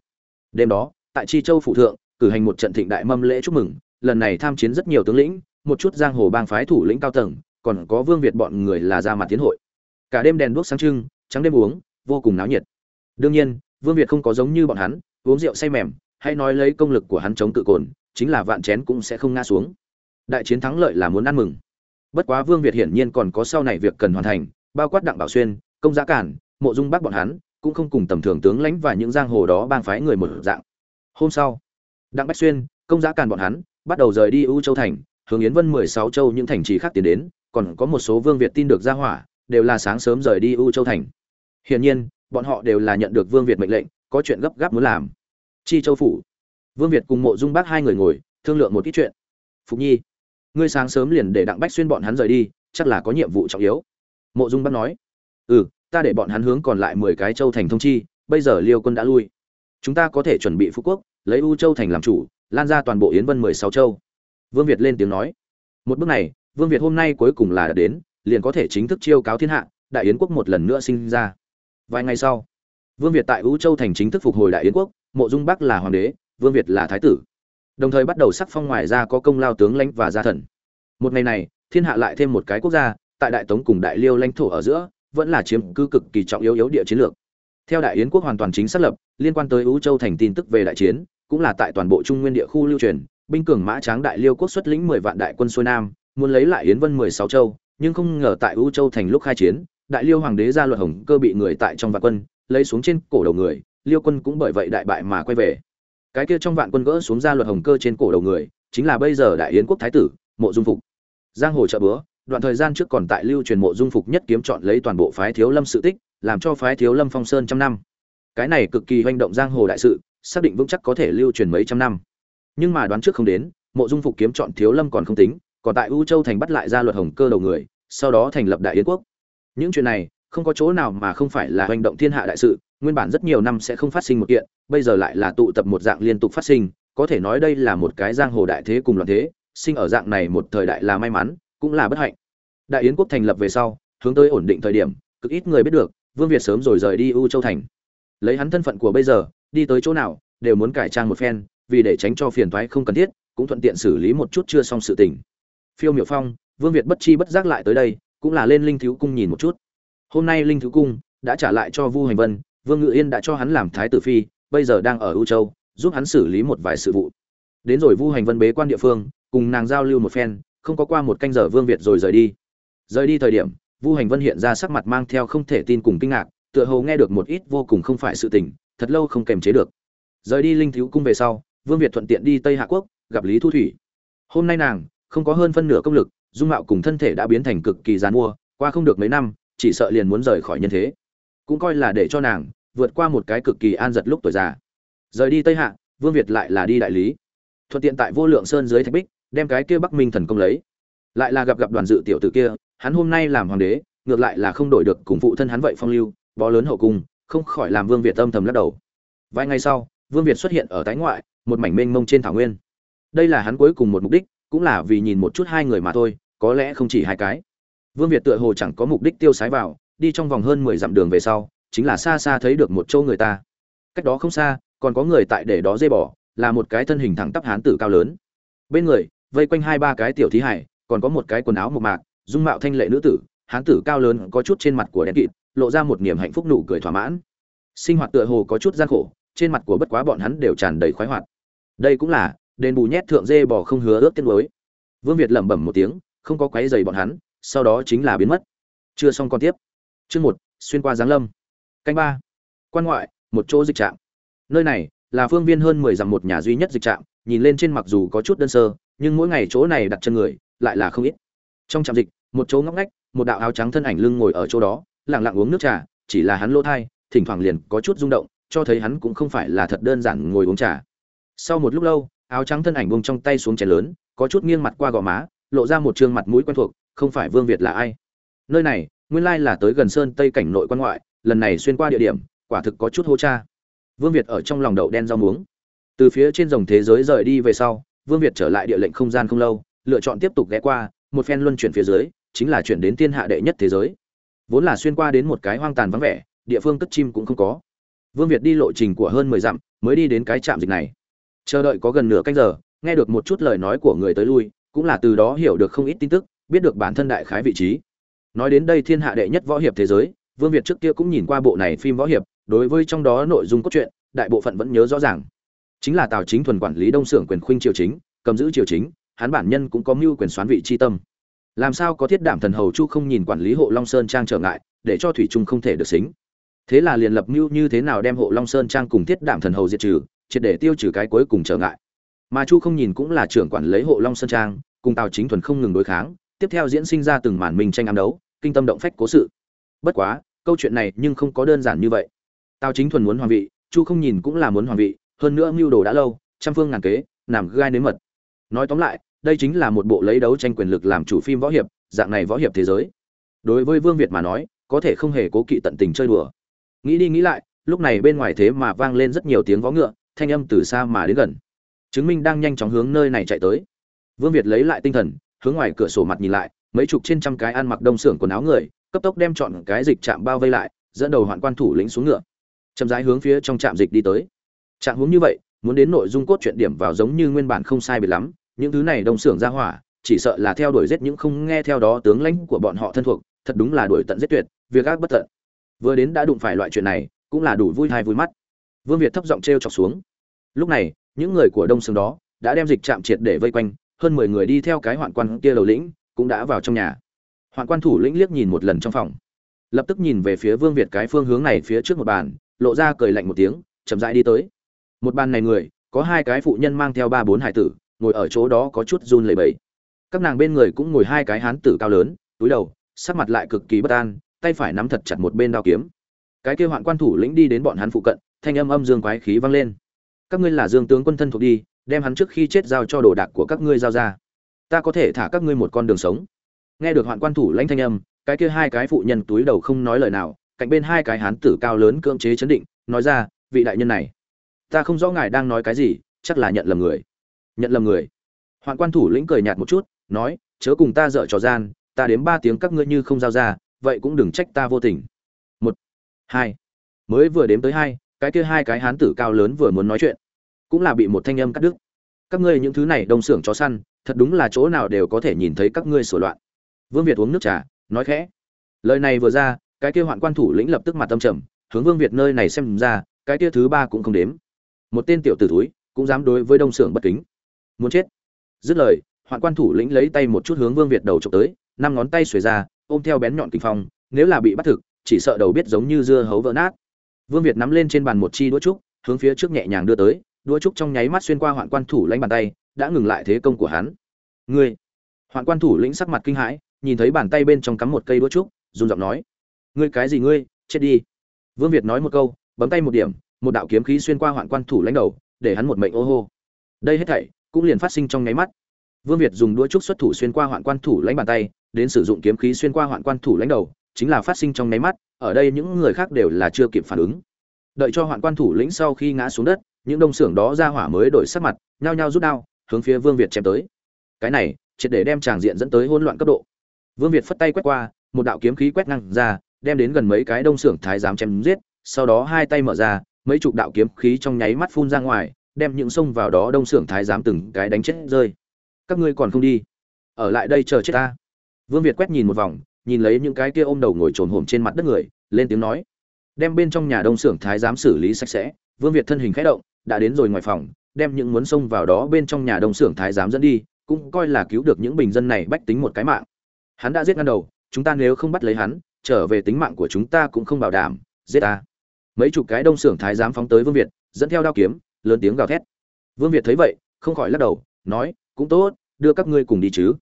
Đêm đó, tại chi châu phủ thượng, cử hành một trận thịnh đại mâm lễ chúc mừng, lần này tham chiến rất nhiều tướng lĩnh, một chút giang hồ bang phái thủ lĩnh cao tầng, còn có vương việt bọn người là ra mặt tiến hội. Cả đêm đèn đuốc sáng trưng, trắng đêm uống, vô cùng náo nhiệt. Đương nhiên, vương việt không có giống như bọn hắn, uống rượu say mềm hay nói lấy công lực của hắn chống tự cồn, chính là vạn chén cũng sẽ không ngã xuống. Đại chiến thắng lợi là muốn ăn mừng. Bất quá vương việt hiển nhiên còn có sau này việc cần hoàn thành, bao quát đặng bảo xuyên, công giá cản, mộ dung bác bọn hắn, cũng không cùng tầm thường tướng lãnh và những giang hồ đó bang phái người một dạng. Hôm sau, đặng bách xuyên, công giá cản bọn hắn bắt đầu rời đi u châu thành, hướng yến vân mười sáu châu những thành trì khác tiến đến, còn có một số vương việt tin được ra hỏa, đều là sáng sớm rời đi u châu thành. Hiển nhiên, bọn họ đều là nhận được vương việt mệnh lệnh, có chuyện gấp gáp muốn làm chi châu phủ. Vương việt cùng mộ dung bác hai người ngồi, thương lượng một ít chuyện. Phục nhi, ngươi sáng sớm liền để đặng bách xuyên bọn hắn rời đi, chắc là có nhiệm vụ trọng yếu. Mộ dung bác nói ừ ta để bọn hắn hướng còn lại mười cái châu thành thông chi, bây giờ liêu quân đã lui. Chúng ta có thể chuẩn bị phú quốc, lấy u châu thành làm chủ, lan ra toàn bộ yến vân mười sáu châu. Vương việt lên tiếng nói, một bước này, vương việt hôm nay cuối cùng là đã đến, liền có thể chính thức chiêu cáo thiên hạ, đại yến quốc một lần nữa sinh ra. Vài ngày sau, vương việt tại u châu thành chính thức phục hồi đại yến quốc mộ dung bắc là hoàng đế, vương việt là thái tử. Đồng thời bắt đầu sắc phong ngoài ra có công lao tướng lãnh và gia thần. Một ngày này, thiên hạ lại thêm một cái quốc gia, tại đại tống cùng đại liêu lãnh thổ ở giữa, vẫn là chiếm cứ cực kỳ trọng yếu yếu địa chiến lược. Theo đại yến quốc hoàn toàn chính xác lập, liên quan tới ưu châu thành tin tức về đại chiến, cũng là tại toàn bộ trung nguyên địa khu lưu truyền, binh cường mã tráng đại liêu quốc xuất lĩnh mười vạn đại quân xuôi nam, muốn lấy lại yến vân mười sáu châu, nhưng không ngờ tại ưu châu thành lúc khai chiến, đại liêu hoàng đế ra luật hồng cơ bị người tại trong vạn quân, lấy xuống trên cổ đầu người liêu quân cũng bởi vậy đại bại mà quay về. Cái kia trong vạn quân gỡ xuống ra luật hồng cơ trên cổ đầu người, chính là bây giờ đại yến quốc thái tử, mộ dung phục. Giang hồ trợ búa, đoạn thời gian trước còn tại lưu truyền mộ dung phục nhất kiếm chọn lấy toàn bộ phái thiếu lâm sự tích, làm cho phái thiếu lâm phong sơn trăm năm. Cái này cực kỳ hoành động giang hồ đại sự, xác định vững chắc có thể lưu truyền mấy trăm năm. Nhưng mà đoán trước không đến, mộ dung phục kiếm chọn thiếu lâm còn không tính, còn tại u châu thành bắt lại ra luật hồng cơ đầu người, sau đó thành lập đại yến quốc. Những chuyện này, không có chỗ nào mà không phải là hoành động thiên hạ đại sự nguyên bản rất nhiều năm sẽ không phát sinh một kiện, bây giờ lại là tụ tập một dạng liên tục phát sinh, có thể nói đây là một cái giang hồ đại thế cùng loạn thế, sinh ở dạng này một thời đại là may mắn, cũng là bất hạnh. Đại yến quốc thành lập về sau, hướng tới ổn định thời điểm, cực ít người biết được, vương việt sớm rồi rời đi u châu thành. Lấy hắn thân phận của bây giờ, đi tới chỗ nào, đều muốn cải trang một phen, vì để tránh cho phiền toái không cần thiết, cũng thuận tiện xử lý một chút chưa xong sự tình. Phiêu miểu phong, vương việt bất chi bất giác lại tới đây, cũng là lên linh thiếu cung nhìn một chút. Hôm nay linh thiếu cung đã trả lại cho vu hành vân vương ngự yên đã cho hắn làm thái tử phi, bây giờ đang ở u châu, giúp hắn xử lý một vài sự vụ. Đến rồi vu hành vân bế quan địa phương, cùng nàng giao lưu một phen, không có qua một canh giờ vương việt rồi rời đi. Rời đi thời điểm, vu hành vân hiện ra sắc mặt mang theo không thể tin cùng kinh ngạc, tựa hồ nghe được một ít vô cùng không phải sự tình, thật lâu không kềm chế được. Rời đi linh thiếu cung về sau, vương việt thuận tiện đi tây hạ quốc, gặp lý thu thủy. Hôm nay nàng, không có hơn phân nửa công lực, dung mạo cùng thân thể đã biến thành cực kỳ giàn mua qua không được mấy năm, chỉ sợ liền muốn rời khỏi nhân thế cũng coi là để cho nàng vượt qua một cái cực kỳ an giật lúc tuổi già. Rời đi tây hạ, vương việt lại là đi đại lý. Thuận tiện tại vô lượng sơn dưới thạch bích, đem cái kia bắc minh thần công lấy. Lại là gặp gặp đoàn dự tiểu tử kia, hắn hôm nay làm hoàng đế, ngược lại là không đổi được cùng phụ thân hắn vậy phong lưu, bó lớn hậu cung, không khỏi làm vương việt âm thầm lắc đầu. Vài ngày sau, vương việt xuất hiện ở tái ngoại, một mảnh mênh mông trên thảo nguyên. Đây là hắn cuối cùng một mục đích, cũng là vì nhìn một chút hai người mà thôi, có lẽ không chỉ hai cái. Vương việt tựa hồ chẳng có mục đích tiêu sái vào đi trong vòng hơn mười dặm đường về sau, chính là xa xa thấy được một chỗ người ta. Cách đó không xa, còn có người tại để đó dây bỏ là một cái thân hình thẳng tắp hán tử cao lớn. Bên người, vây quanh hai ba cái tiểu thí hải, còn có một cái quần áo mộc mạc, dung mạo thanh lệ nữ tử, hán tử cao lớn có chút trên mặt của đen kịt, lộ ra một niềm hạnh phúc nụ cười thỏa mãn. Sinh hoạt tựa hồ có chút gian khổ, trên mặt của bất quá bọn hắn đều tràn đầy khoái hoạt. Đây cũng là, đền bù nhét thượng dê bò không hứa ước tiết đối vương việt lẩm bẩm một tiếng, không có quấy giày bọn hắn, sau đó chính là biến mất. Chưa xong con tiếp chương một, xuyên qua giáng lâm. Canh ba. Quan ngoại, một chỗ dịch trạm. Nơi này là phương viên hơn mười dặm một nhà duy nhất dịch trạm, nhìn lên trên mặc dù có chút đơn sơ, nhưng mỗi ngày chỗ này đặt chân người lại là không ít. Trong trạm dịch, một chỗ ngóc ngách, một đạo áo trắng thân ảnh lưng ngồi ở chỗ đó, lặng lặng uống nước trà, chỉ là hắn lỗ thai, thỉnh thoảng liền có chút rung động, cho thấy hắn cũng không phải là thật đơn giản ngồi uống trà. Sau một lúc lâu, áo trắng thân ảnh bông trong tay xuống chén lớn, có chút nghiêng mặt qua gò má, lộ ra một trương mặt mũi quen thuộc, không phải vương việt là ai. Nơi này nguyên lai là tới gần sơn tây cảnh nội quan ngoại, lần này xuyên qua địa điểm, quả thực có chút hô cha. Vương việt ở trong lòng đậu đen rau muống. Từ phía trên dòng thế giới rời đi về sau, vương việt trở lại địa lệnh không gian không lâu, lựa chọn tiếp tục ghé qua, một phen luân chuyển phía dưới, chính là chuyển đến thiên hạ đệ nhất thế giới. Vốn là xuyên qua đến một cái hoang tàn vắng vẻ, địa phương cất chim cũng không có. Vương việt đi lộ trình của hơn mười dặm, mới đi đến cái trạm dịch này. Chờ đợi có gần nửa canh giờ, nghe được một chút lời nói của người tới lui, cũng là từ đó hiểu được không ít tin tức, biết được bản thân đại khái vị trí nói đến đây thiên hạ đệ nhất võ hiệp thế giới, vương việt trước kia cũng nhìn qua bộ này phim võ hiệp, đối với trong đó nội dung cốt truyện, đại bộ phận vẫn nhớ rõ ràng. Chính là tào chính thuần quản lý đông xưởng quyền khuynh triều chính, cầm giữ triều chính, hắn bản nhân cũng có mưu quyền xoán vị chi tâm. Làm sao có thiết đảm thần hầu chu không nhìn quản lý hộ long sơn trang trở ngại, để cho thủy trung không thể được xính? Thế là liền lập mưu như thế nào đem hộ long sơn trang cùng thiết đảm thần hầu diệt trừ, triệt để tiêu trừ cái cuối cùng trở ngại. Mà chu không nhìn cũng là trưởng quản lấy hộ long sơn trang, cùng tào chính thuần không ngừng đối kháng tiếp theo diễn sinh ra từng màn mình tranh ám đấu, kinh tâm động phách cố sự. Bất quá, câu chuyện này nhưng không có đơn giản như vậy. Tào chính thuần muốn hoàng vị, chu không nhìn cũng là muốn hoàng vị, hơn nữa mưu đồ đã lâu, trăm phương ngàn kế, nằm gai nếm mật. Nói tóm lại, đây chính là một bộ lấy đấu tranh quyền lực làm chủ phim võ hiệp, dạng này võ hiệp thế giới. Đối với vương việt mà nói, có thể không hề cố kỵ tận tình chơi đùa. Nghĩ đi nghĩ lại, lúc này bên ngoài thế mà vang lên rất nhiều tiếng vó ngựa, thanh âm từ xa mà đến gần. Chứng minh đang nhanh chóng hướng nơi này chạy tới. Vương việt lấy lại tinh thần hướng ngoài cửa sổ mặt nhìn lại, mấy chục trên trăm cái ăn mặc đông xưởng quần áo người, cấp tốc đem chọn cái dịch trạm bao vây lại, dẫn đầu hoạn quan thủ lĩnh xuống ngựa. Chậm rãi hướng phía trong trạm dịch đi tới. Trạng hướng như vậy, muốn đến nội dung cốt truyện điểm vào giống như nguyên bản không sai biệt lắm, những thứ này đông xưởng ra hỏa, chỉ sợ là theo đuổi giết những không nghe theo đó tướng lãnh của bọn họ thân thuộc, thật đúng là đuổi tận giết tuyệt, việc ác bất tận. Vừa đến đã đụng phải loại chuyện này, cũng là đủ vui hay vui mắt. Vương việt thấp giọng t chọc xuống. Lúc này, những người của đông xưởng đó đã đem dịch trạm triệt để vây quanh hơn mười người đi theo cái hoạn quan kia đầu lĩnh, cũng đã vào trong nhà. Hoạn quan thủ lĩnh liếc nhìn một lần trong phòng. Lập tức nhìn về phía vương việt cái phương hướng này phía trước một bàn, lộ ra cười lạnh một tiếng, chậm rãi đi tới. Một bàn này người, có hai cái phụ nhân mang theo ba bốn hải tử, ngồi ở chỗ đó có chút run lẩy bẩy. Các nàng bên người cũng ngồi hai cái hán tử cao lớn, túi đầu, sắc mặt lại cực kỳ bất an, tay phải nắm thật chặt một bên đao kiếm. Cái kia hoạn quan thủ lĩnh đi đến bọn hắn phụ cận, thanh âm âm dương quái khí vang lên. Các ngươi là dương tướng quân thân thuộc đi đem hắn trước khi chết giao cho đồ đạc của các ngươi giao ra. Ta có thể thả các ngươi một con đường sống. Nghe được hoạn quan thủ lãnh thanh âm, cái kia hai cái phụ nhân túi đầu không nói lời nào, cạnh bên hai cái hán tử cao lớn cưỡng chế chấn định, nói ra, vị đại nhân này, ta không rõ ngài đang nói cái gì, chắc là nhận lầm người. Nhận lầm người? Hoạn quan thủ lĩnh cười nhạt một chút, nói, chớ cùng ta dở trò gian, ta đếm ba tiếng các ngươi như không giao ra, vậy cũng đừng trách ta vô tình. Một, hai, mới vừa đếm tới hai, cái kia hai cái hán tử cao lớn vừa muốn nói chuyện cũng là bị một thanh âm cắt đứt. Các ngươi những thứ này đông xưởng chó săn, thật đúng là chỗ nào đều có thể nhìn thấy các ngươi sửa loạn. Vương việt uống nước trà, nói khẽ. Lời này vừa ra, cái kia hoạn quan thủ lĩnh lập tức mặt tâm trầm, hướng vương việt nơi này xem ra, cái kia thứ ba cũng không đếm. Một tên tiểu tử túi cũng dám đối với đông xưởng bất kính. Muốn chết. Dứt lời, hoạn quan thủ lĩnh lấy tay một chút hướng vương việt đầu trộm tới, năm ngón tay xuề ra, ôm theo bén nhọn kinh phong, nếu là bị bắt thực, chỉ sợ đầu biết giống như dưa hấu vỡ nát. Vương việt nắm lên trên bàn một chi đũa trúc, hướng phía trước nhẹ nhàng đưa tới đũa trúc trong nháy mắt xuyên qua hoạn quan thủ lãnh bàn tay, đã ngừng lại thế công của hắn. Ngươi! Hoạn quan thủ lĩnh sắc mặt kinh hãi, nhìn thấy bàn tay bên trong cắm một cây đũa trúc, run giọng nói. Ngươi cái gì ngươi? Chết đi! Vương việt nói một câu, bấm tay một điểm, một đạo kiếm khí xuyên qua hoạn quan thủ lãnh đầu, để hắn một mệnh ô hô. Đây hết thảy cũng liền phát sinh trong nháy mắt. Vương việt dùng đũa trúc xuất thủ xuyên qua hoạn quan thủ lãnh bàn tay, đến sử dụng kiếm khí xuyên qua hoạn quan thủ lãnh đầu, chính là phát sinh trong nháy mắt, ở đây những người khác đều là chưa kịp phản ứng. Đợi cho hoạn quan thủ lĩnh sau khi ngã xuống đất những đông xưởng đó ra hỏa mới đổi sắc mặt, nhao nhao rút đao, hướng phía vương việt chém tới. Cái này, triệt để đem tràng diện dẫn tới hỗn loạn cấp độ. Vương việt phất tay quét qua, một đạo kiếm khí quét ngang ra, đem đến gần mấy cái đông xưởng thái giám chém giết, sau đó hai tay mở ra, mấy chục đạo kiếm khí trong nháy mắt phun ra ngoài, đem những sông vào đó đông xưởng thái giám từng cái đánh chết rơi. Các ngươi còn không đi? Ở lại đây chờ chết ta. Vương việt quét nhìn một vòng, nhìn lấy những cái kia ôm đầu ngồi trồn hổm trên mặt đất người, lên tiếng nói. Đem bên trong nhà đông xưởng thái giám xử lý sạch sẽ, vương việt thân hình khẽ động đã đến rồi ngoài phòng, đem những muốn xông vào đó bên trong nhà đông xưởng thái giám dẫn đi, cũng coi là cứu được những bình dân này bách tính một cái mạng. Hắn đã giết ngăn đầu, chúng ta nếu không bắt lấy hắn, trở về tính mạng của chúng ta cũng không bảo đảm, giết ta. Mấy chục cái đông xưởng thái giám phóng tới vương việt, dẫn theo đao kiếm, lớn tiếng gào thét. Vương việt thấy vậy, không khỏi lắc đầu, nói, cũng tốt, đưa các ngươi cùng đi chứ.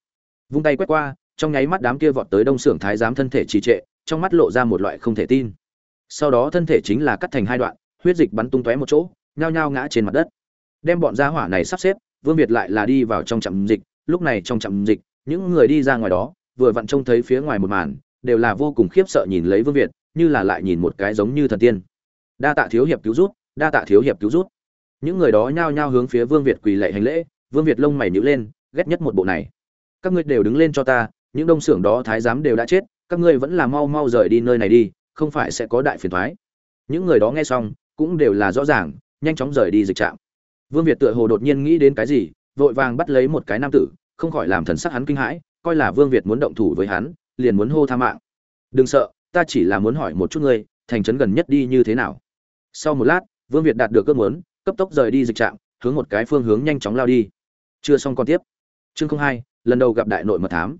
Vung tay quét qua, trong nháy mắt đám kia vọt tới đông xưởng thái giám thân thể trì trệ, trong mắt lộ ra một loại không thể tin. Sau đó thân thể chính là cắt thành hai đoạn, huyết dịch bắn tung tóe một chỗ nhao nhao ngã trên mặt đất. Đem bọn gia hỏa này sắp xếp, vương việt lại là đi vào trong trạm dịch. Lúc này trong trạm dịch, những người đi ra ngoài đó, vừa vặn trông thấy phía ngoài một màn, đều là vô cùng khiếp sợ nhìn lấy vương việt, như là lại nhìn một cái giống như thần tiên. Đa tạ thiếu hiệp cứu rút đa tạ thiếu hiệp cứu rút những người đó nhao nhao hướng phía vương việt quỳ lạy hành lễ, vương việt lông mày nhíu lên, ghét nhất một bộ này. Các ngươi đều đứng lên cho ta, những đông xưởng đó thái giám đều đã chết, các ngươi vẫn là mau mau rời đi nơi này đi, không phải sẽ có đại phiền thoái. Những người đó nghe xong, cũng đều là rõ ràng nhanh chóng rời đi dịch trạm. Vương việt tựa hồ đột nhiên nghĩ đến cái gì, vội vàng bắt lấy một cái nam tử, không khỏi làm thần sắc hắn kinh hãi, coi là vương việt muốn động thủ với hắn, liền muốn hô tha mạng. Đừng sợ, ta chỉ là muốn hỏi một chút ngươi, thành trấn gần nhất đi như thế nào? Sau một lát, vương việt đạt được cơn muốn, cấp tốc rời đi dịch trạm, hướng một cái phương hướng nhanh chóng lao đi. Chưa xong còn tiếp. Chương không hai, lần đầu gặp đại nội mật thám.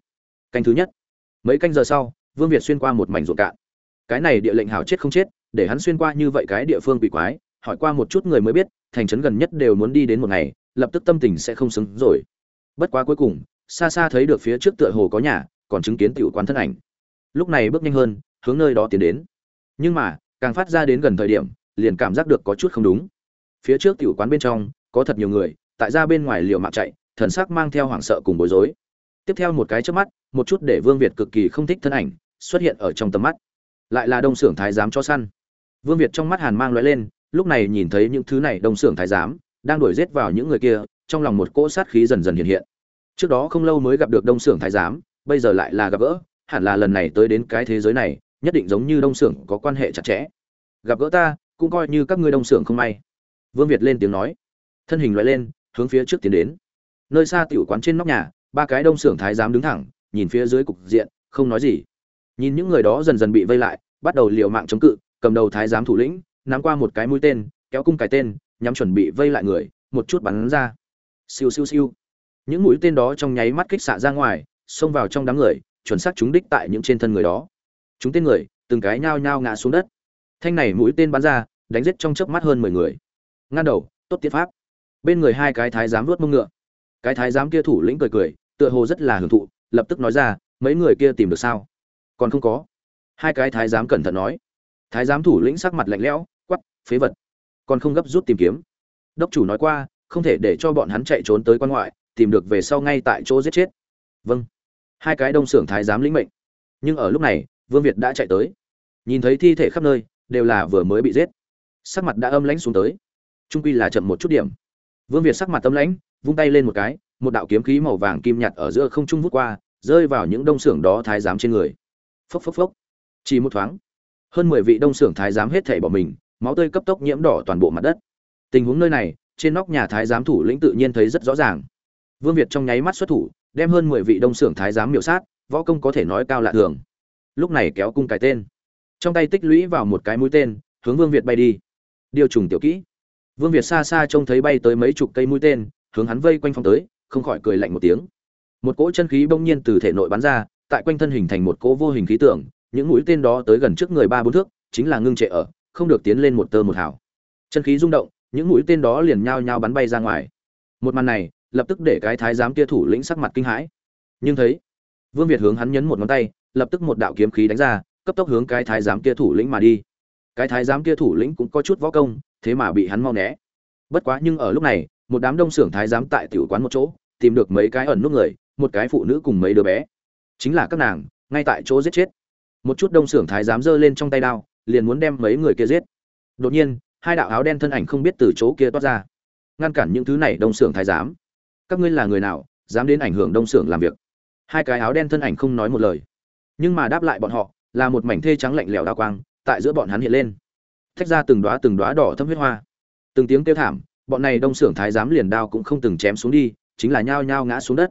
Canh thứ nhất. Mấy canh giờ sau, vương việt xuyên qua một mảnh ruộng cạn. Cái này địa lệnh hảo chết không chết, để hắn xuyên qua như vậy cái địa phương bị quái hỏi qua một chút người mới biết, thành trấn gần nhất đều muốn đi đến một ngày, lập tức tâm tình sẽ không xứng rồi. Bất quá cuối cùng, xa xa thấy được phía trước tựa hồ có nhà, còn chứng kiến tiểu quán thân ảnh. Lúc này bước nhanh hơn, hướng nơi đó tiến đến. Nhưng mà, càng phát ra đến gần thời điểm, liền cảm giác được có chút không đúng. Phía trước tiểu quán bên trong, có thật nhiều người, tại ra bên ngoài liều mạng chạy, thần sắc mang theo hoảng sợ cùng bối rối. Tiếp theo một cái trước mắt, một chút để vương việt cực kỳ không thích thân ảnh, xuất hiện ở trong tầm mắt. Lại là đông xưởng thái giám cho săn. Vương việt trong mắt hàn mang lóe lên lúc này nhìn thấy những thứ này đông xưởng thái giám, đang đuổi giết vào những người kia, trong lòng một cỗ sát khí dần dần hiện hiện. Trước đó không lâu mới gặp được đông xưởng thái giám, bây giờ lại là gặp gỡ, hẳn là lần này tới đến cái thế giới này, nhất định giống như đông xưởng có quan hệ chặt chẽ. Gặp gỡ ta, cũng coi như các ngươi đông xưởng không may. Vương việt lên tiếng nói. Thân hình loại lên, hướng phía trước tiến đến. Nơi xa tiểu quán trên nóc nhà, ba cái đông xưởng thái giám đứng thẳng, nhìn phía dưới cục diện, không nói gì. Nhìn những người đó dần dần bị vây lại, bắt đầu liều mạng chống cự, cầm đầu thái giám thủ lĩnh nắm qua một cái mũi tên, kéo cung cái tên, nhắm chuẩn bị vây lại người, một chút bắn ra. Siêu siêu siêu. Những mũi tên đó trong nháy mắt kích xạ ra ngoài, xông vào trong đám người, chuẩn xác trúng đích tại những trên thân người đó. Chúng tên người, từng cái nhao nhao ngã xuống đất. Thanh này mũi tên bắn ra, đánh giết trong chớp mắt hơn mười người. Ngăn đầu, tốt tiến pháp. Bên người hai cái thái giám vuốt mông ngựa. Cái thái giám kia thủ lĩnh cười cười, tựa hồ rất là hưởng thụ, lập tức nói ra, mấy người kia tìm được sao? Còn không có. Hai cái thái giám cẩn thận nói thái giám thủ lĩnh sắc mặt lạnh lẽo quắp phế vật, còn không gấp rút tìm kiếm. Đốc chủ nói qua, không thể để cho bọn hắn chạy trốn tới quan ngoại, tìm được về sau ngay tại chỗ giết chết. Vâng. Hai cái đông xưởng thái giám lĩnh mệnh. Nhưng ở lúc này, vương việt đã chạy tới. Nhìn thấy thi thể khắp nơi, đều là vừa mới bị giết. Sắc mặt đã âm lãnh xuống tới. Trung quy là chậm một chút điểm. Vương việt sắc mặt âm lãnh, vung tay lên một cái, một đạo kiếm khí màu vàng kim nhạt ở giữa không trung vút qua, rơi vào những đông xưởng đó thái giám trên người. Phốc phốc phốc. Chỉ một thoáng hơn mười vị đông xưởng thái giám hết thảy bỏ mình, máu tươi cấp tốc nhiễm đỏ toàn bộ mặt đất. Tình huống nơi này, trên nóc nhà thái giám thủ lĩnh tự nhiên thấy rất rõ ràng. Vương việt trong nháy mắt xuất thủ, đem hơn mười vị đông xưởng thái giám miểu sát, võ công có thể nói cao lạ thường. Lúc này kéo cung cái tên. Trong tay tích lũy vào một cái mũi tên, hướng vương việt bay đi. Điều trùng tiểu kỹ. Vương việt xa xa trông thấy bay tới mấy chục cây mũi tên, hướng hắn vây quanh phong tới, không khỏi cười lạnh một tiếng. Một cỗ chân khí bỗng nhiên từ thể nội bắn ra, tại quanh thân hình thành một cỗ vô hình khí tượng những mũi tên đó tới gần trước người ba bốn thước, chính là ngưng trệ ở, không được tiến lên một tơ một hào. Chân khí rung động, những mũi tên đó liền nhao nhao bắn bay ra ngoài. Một màn này, lập tức để cái thái giám kia thủ lĩnh sắc mặt kinh hãi. Nhưng thấy, vương việt hướng hắn nhấn một ngón tay, lập tức một đạo kiếm khí đánh ra, cấp tốc hướng cái thái giám kia thủ lĩnh mà đi. Cái thái giám kia thủ lĩnh cũng có chút võ công, thế mà bị hắn mau né. Bất quá nhưng ở lúc này, một đám đông xưởng thái giám tại tiểu quán một chỗ, tìm được mấy cái ẩn nút người, một cái phụ nữ cùng mấy đứa bé. Chính là các nàng, ngay tại chỗ giết chết một chút đông xưởng thái giám giơ lên trong tay đao, liền muốn đem mấy người kia giết. Đột nhiên, hai đạo áo đen thân ảnh không biết từ chỗ kia toát ra, ngăn cản những thứ này đông xưởng thái giám. Các ngươi là người nào, dám đến ảnh hưởng đông xưởng làm việc? Hai cái áo đen thân ảnh không nói một lời, nhưng mà đáp lại bọn họ, là một mảnh thê trắng lạnh lẽo đa quang, tại giữa bọn hắn hiện lên. Thách ra từng đóa từng đóa đỏ thâm huyết hoa. Từng tiếng kêu thảm, bọn này đông xưởng thái giám liền đao cũng không từng chém xuống đi, chính là nhao nhao ngã xuống đất.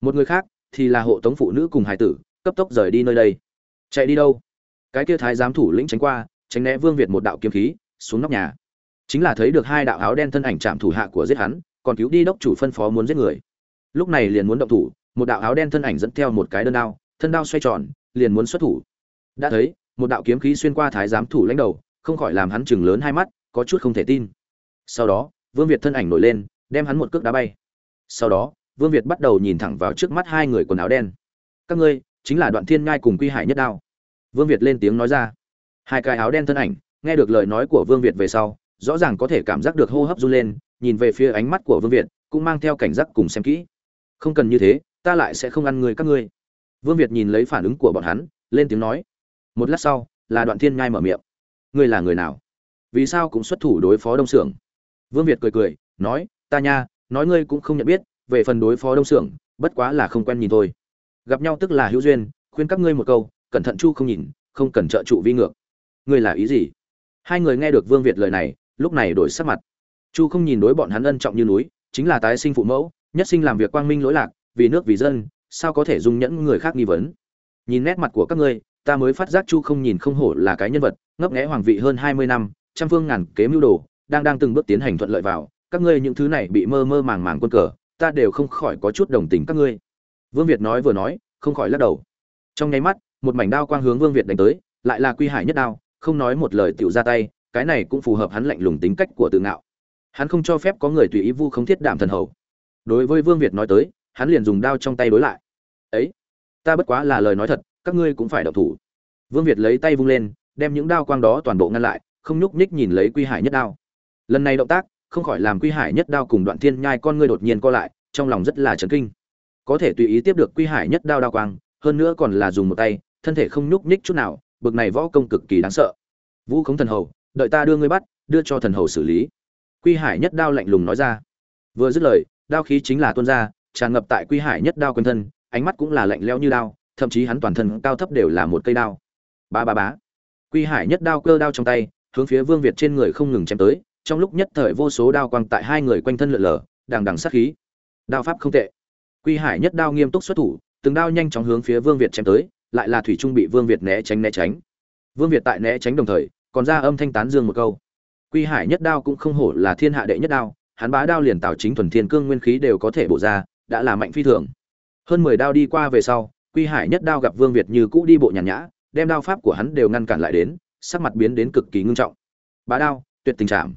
Một người khác thì là hộ tống phụ nữ cùng hải tử, cấp tốc rời đi nơi đây chạy đi đâu? Cái kia thái giám thủ lĩnh tránh qua, tránh né vương việt một đạo kiếm khí, xuống nóc nhà. Chính là thấy được hai đạo áo đen thân ảnh chạm thủ hạ của giết hắn, còn cứu đi đốc chủ phân phó muốn giết người. Lúc này liền muốn động thủ, một đạo áo đen thân ảnh dẫn theo một cái đơn đao, thân đao xoay tròn, liền muốn xuất thủ. Đã thấy, một đạo kiếm khí xuyên qua thái giám thủ lãnh đầu, không khỏi làm hắn chừng lớn hai mắt, có chút không thể tin. Sau đó, vương việt thân ảnh nổi lên, đem hắn một cước đá bay. Sau đó, vương việt bắt đầu nhìn thẳng vào trước mắt hai người quần áo đen. Các ngươi chính là đoạn thiên ngai cùng quy hải nhất đao. Vương việt lên tiếng nói ra. Hai cái áo đen thân ảnh, nghe được lời nói của vương việt về sau, rõ ràng có thể cảm giác được hô hấp run lên, nhìn về phía ánh mắt của vương việt, cũng mang theo cảnh giác cùng xem kỹ. Không cần như thế, ta lại sẽ không ăn người các ngươi. Vương việt nhìn lấy phản ứng của bọn hắn, lên tiếng nói. Một lát sau, là đoạn thiên ngai mở miệng. Ngươi là người nào? Vì sao cũng xuất thủ đối phó đông xưởng vương việt cười cười, nói, ta nha, nói ngươi cũng không nhận biết, về phần đối phó đông xưởng bất quá là không quen nhìn thôi gặp nhau tức là hữu duyên, khuyên các ngươi một câu, cẩn thận chu không nhìn, không cần trợ trụ vi ngược. Ngươi là ý gì? Hai người nghe được vương việt lời này, lúc này đổi sắc mặt. Chu không nhìn đối bọn hắn ân trọng như núi, chính là tái sinh phụ mẫu, nhất sinh làm việc quang minh lỗi lạc, vì nước vì dân, sao có thể dung nhẫn người khác nghi vấn? Nhìn nét mặt của các ngươi, ta mới phát giác chu không nhìn không hổ là cái nhân vật, ngấp nghẽ hoàng vị hơn hai mươi năm, trăm phương ngàn kế mưu đồ, đang đang từng bước tiến hành thuận lợi vào. Các ngươi những thứ này bị mơ mơ màng màng quân cờ, ta đều không khỏi có chút đồng tình các ngươi vương việt nói vừa nói, không khỏi lắc đầu. Trong nháy mắt, một mảnh đao quang hướng vương việt đánh tới, lại là quy hải nhất đao, không nói một lời tựu ra tay, cái này cũng phù hợp hắn lạnh lùng tính cách của tự ngạo. Hắn không cho phép có người tùy ý vu không thiết đảm thần hầu. Đối với vương việt nói tới, hắn liền dùng đao trong tay đối lại. Ấy, ta bất quá là lời nói thật, các ngươi cũng phải động thủ. Vương việt lấy tay vung lên, đem những đao quang đó toàn bộ ngăn lại, không nhúc nhích nhìn lấy quy hải nhất đao. Lần này động tác, không khỏi làm quy hải nhất đao cùng đoạn thiên nhai con ngươi đột nhiên co lại, trong lòng rất là chấn kinh có thể tùy ý tiếp được quy hải nhất đao đao quang, hơn nữa còn là dùng một tay, thân thể không nhúc nhích chút nào, bực này võ công cực kỳ đáng sợ. Vũ khống thần hầu, đợi ta đưa ngươi bắt, đưa cho thần hầu xử lý. Quy hải nhất đao lạnh lùng nói ra. Vừa dứt lời, đao khí chính là tuôn ra, tràn ngập tại quy hải nhất đao quanh thân, ánh mắt cũng là lạnh lẽo như đao, thậm chí hắn toàn thân cao thấp đều là một cây đao. Ba ba bá quy hải nhất đao cơ đao trong tay, hướng phía vương việt trên người không ngừng chém tới, trong lúc nhất thời vô số đao quang tại hai người quanh thân lượn lờ, đằng đằng sát khí. Đao pháp không tệ quy hải nhất đao nghiêm túc xuất thủ, từng đao nhanh chóng hướng phía vương việt chém tới, lại là thủy trung bị vương việt né tránh né tránh. Vương việt tại né tránh đồng thời, còn ra âm thanh tán dương một câu. Quy hải nhất đao cũng không hổ là thiên hạ đệ nhất đao, hắn bá đao liền tạo chính thuần thiên cương nguyên khí đều có thể bổ ra, đã là mạnh phi thường. Hơn mười đao đi qua về sau, quy hải nhất đao gặp vương việt như cũ đi bộ nhàn nhã, đem đao pháp của hắn đều ngăn cản lại đến, sắc mặt biến đến cực kỳ ngưng trọng. Bá đao, tuyệt tình trạng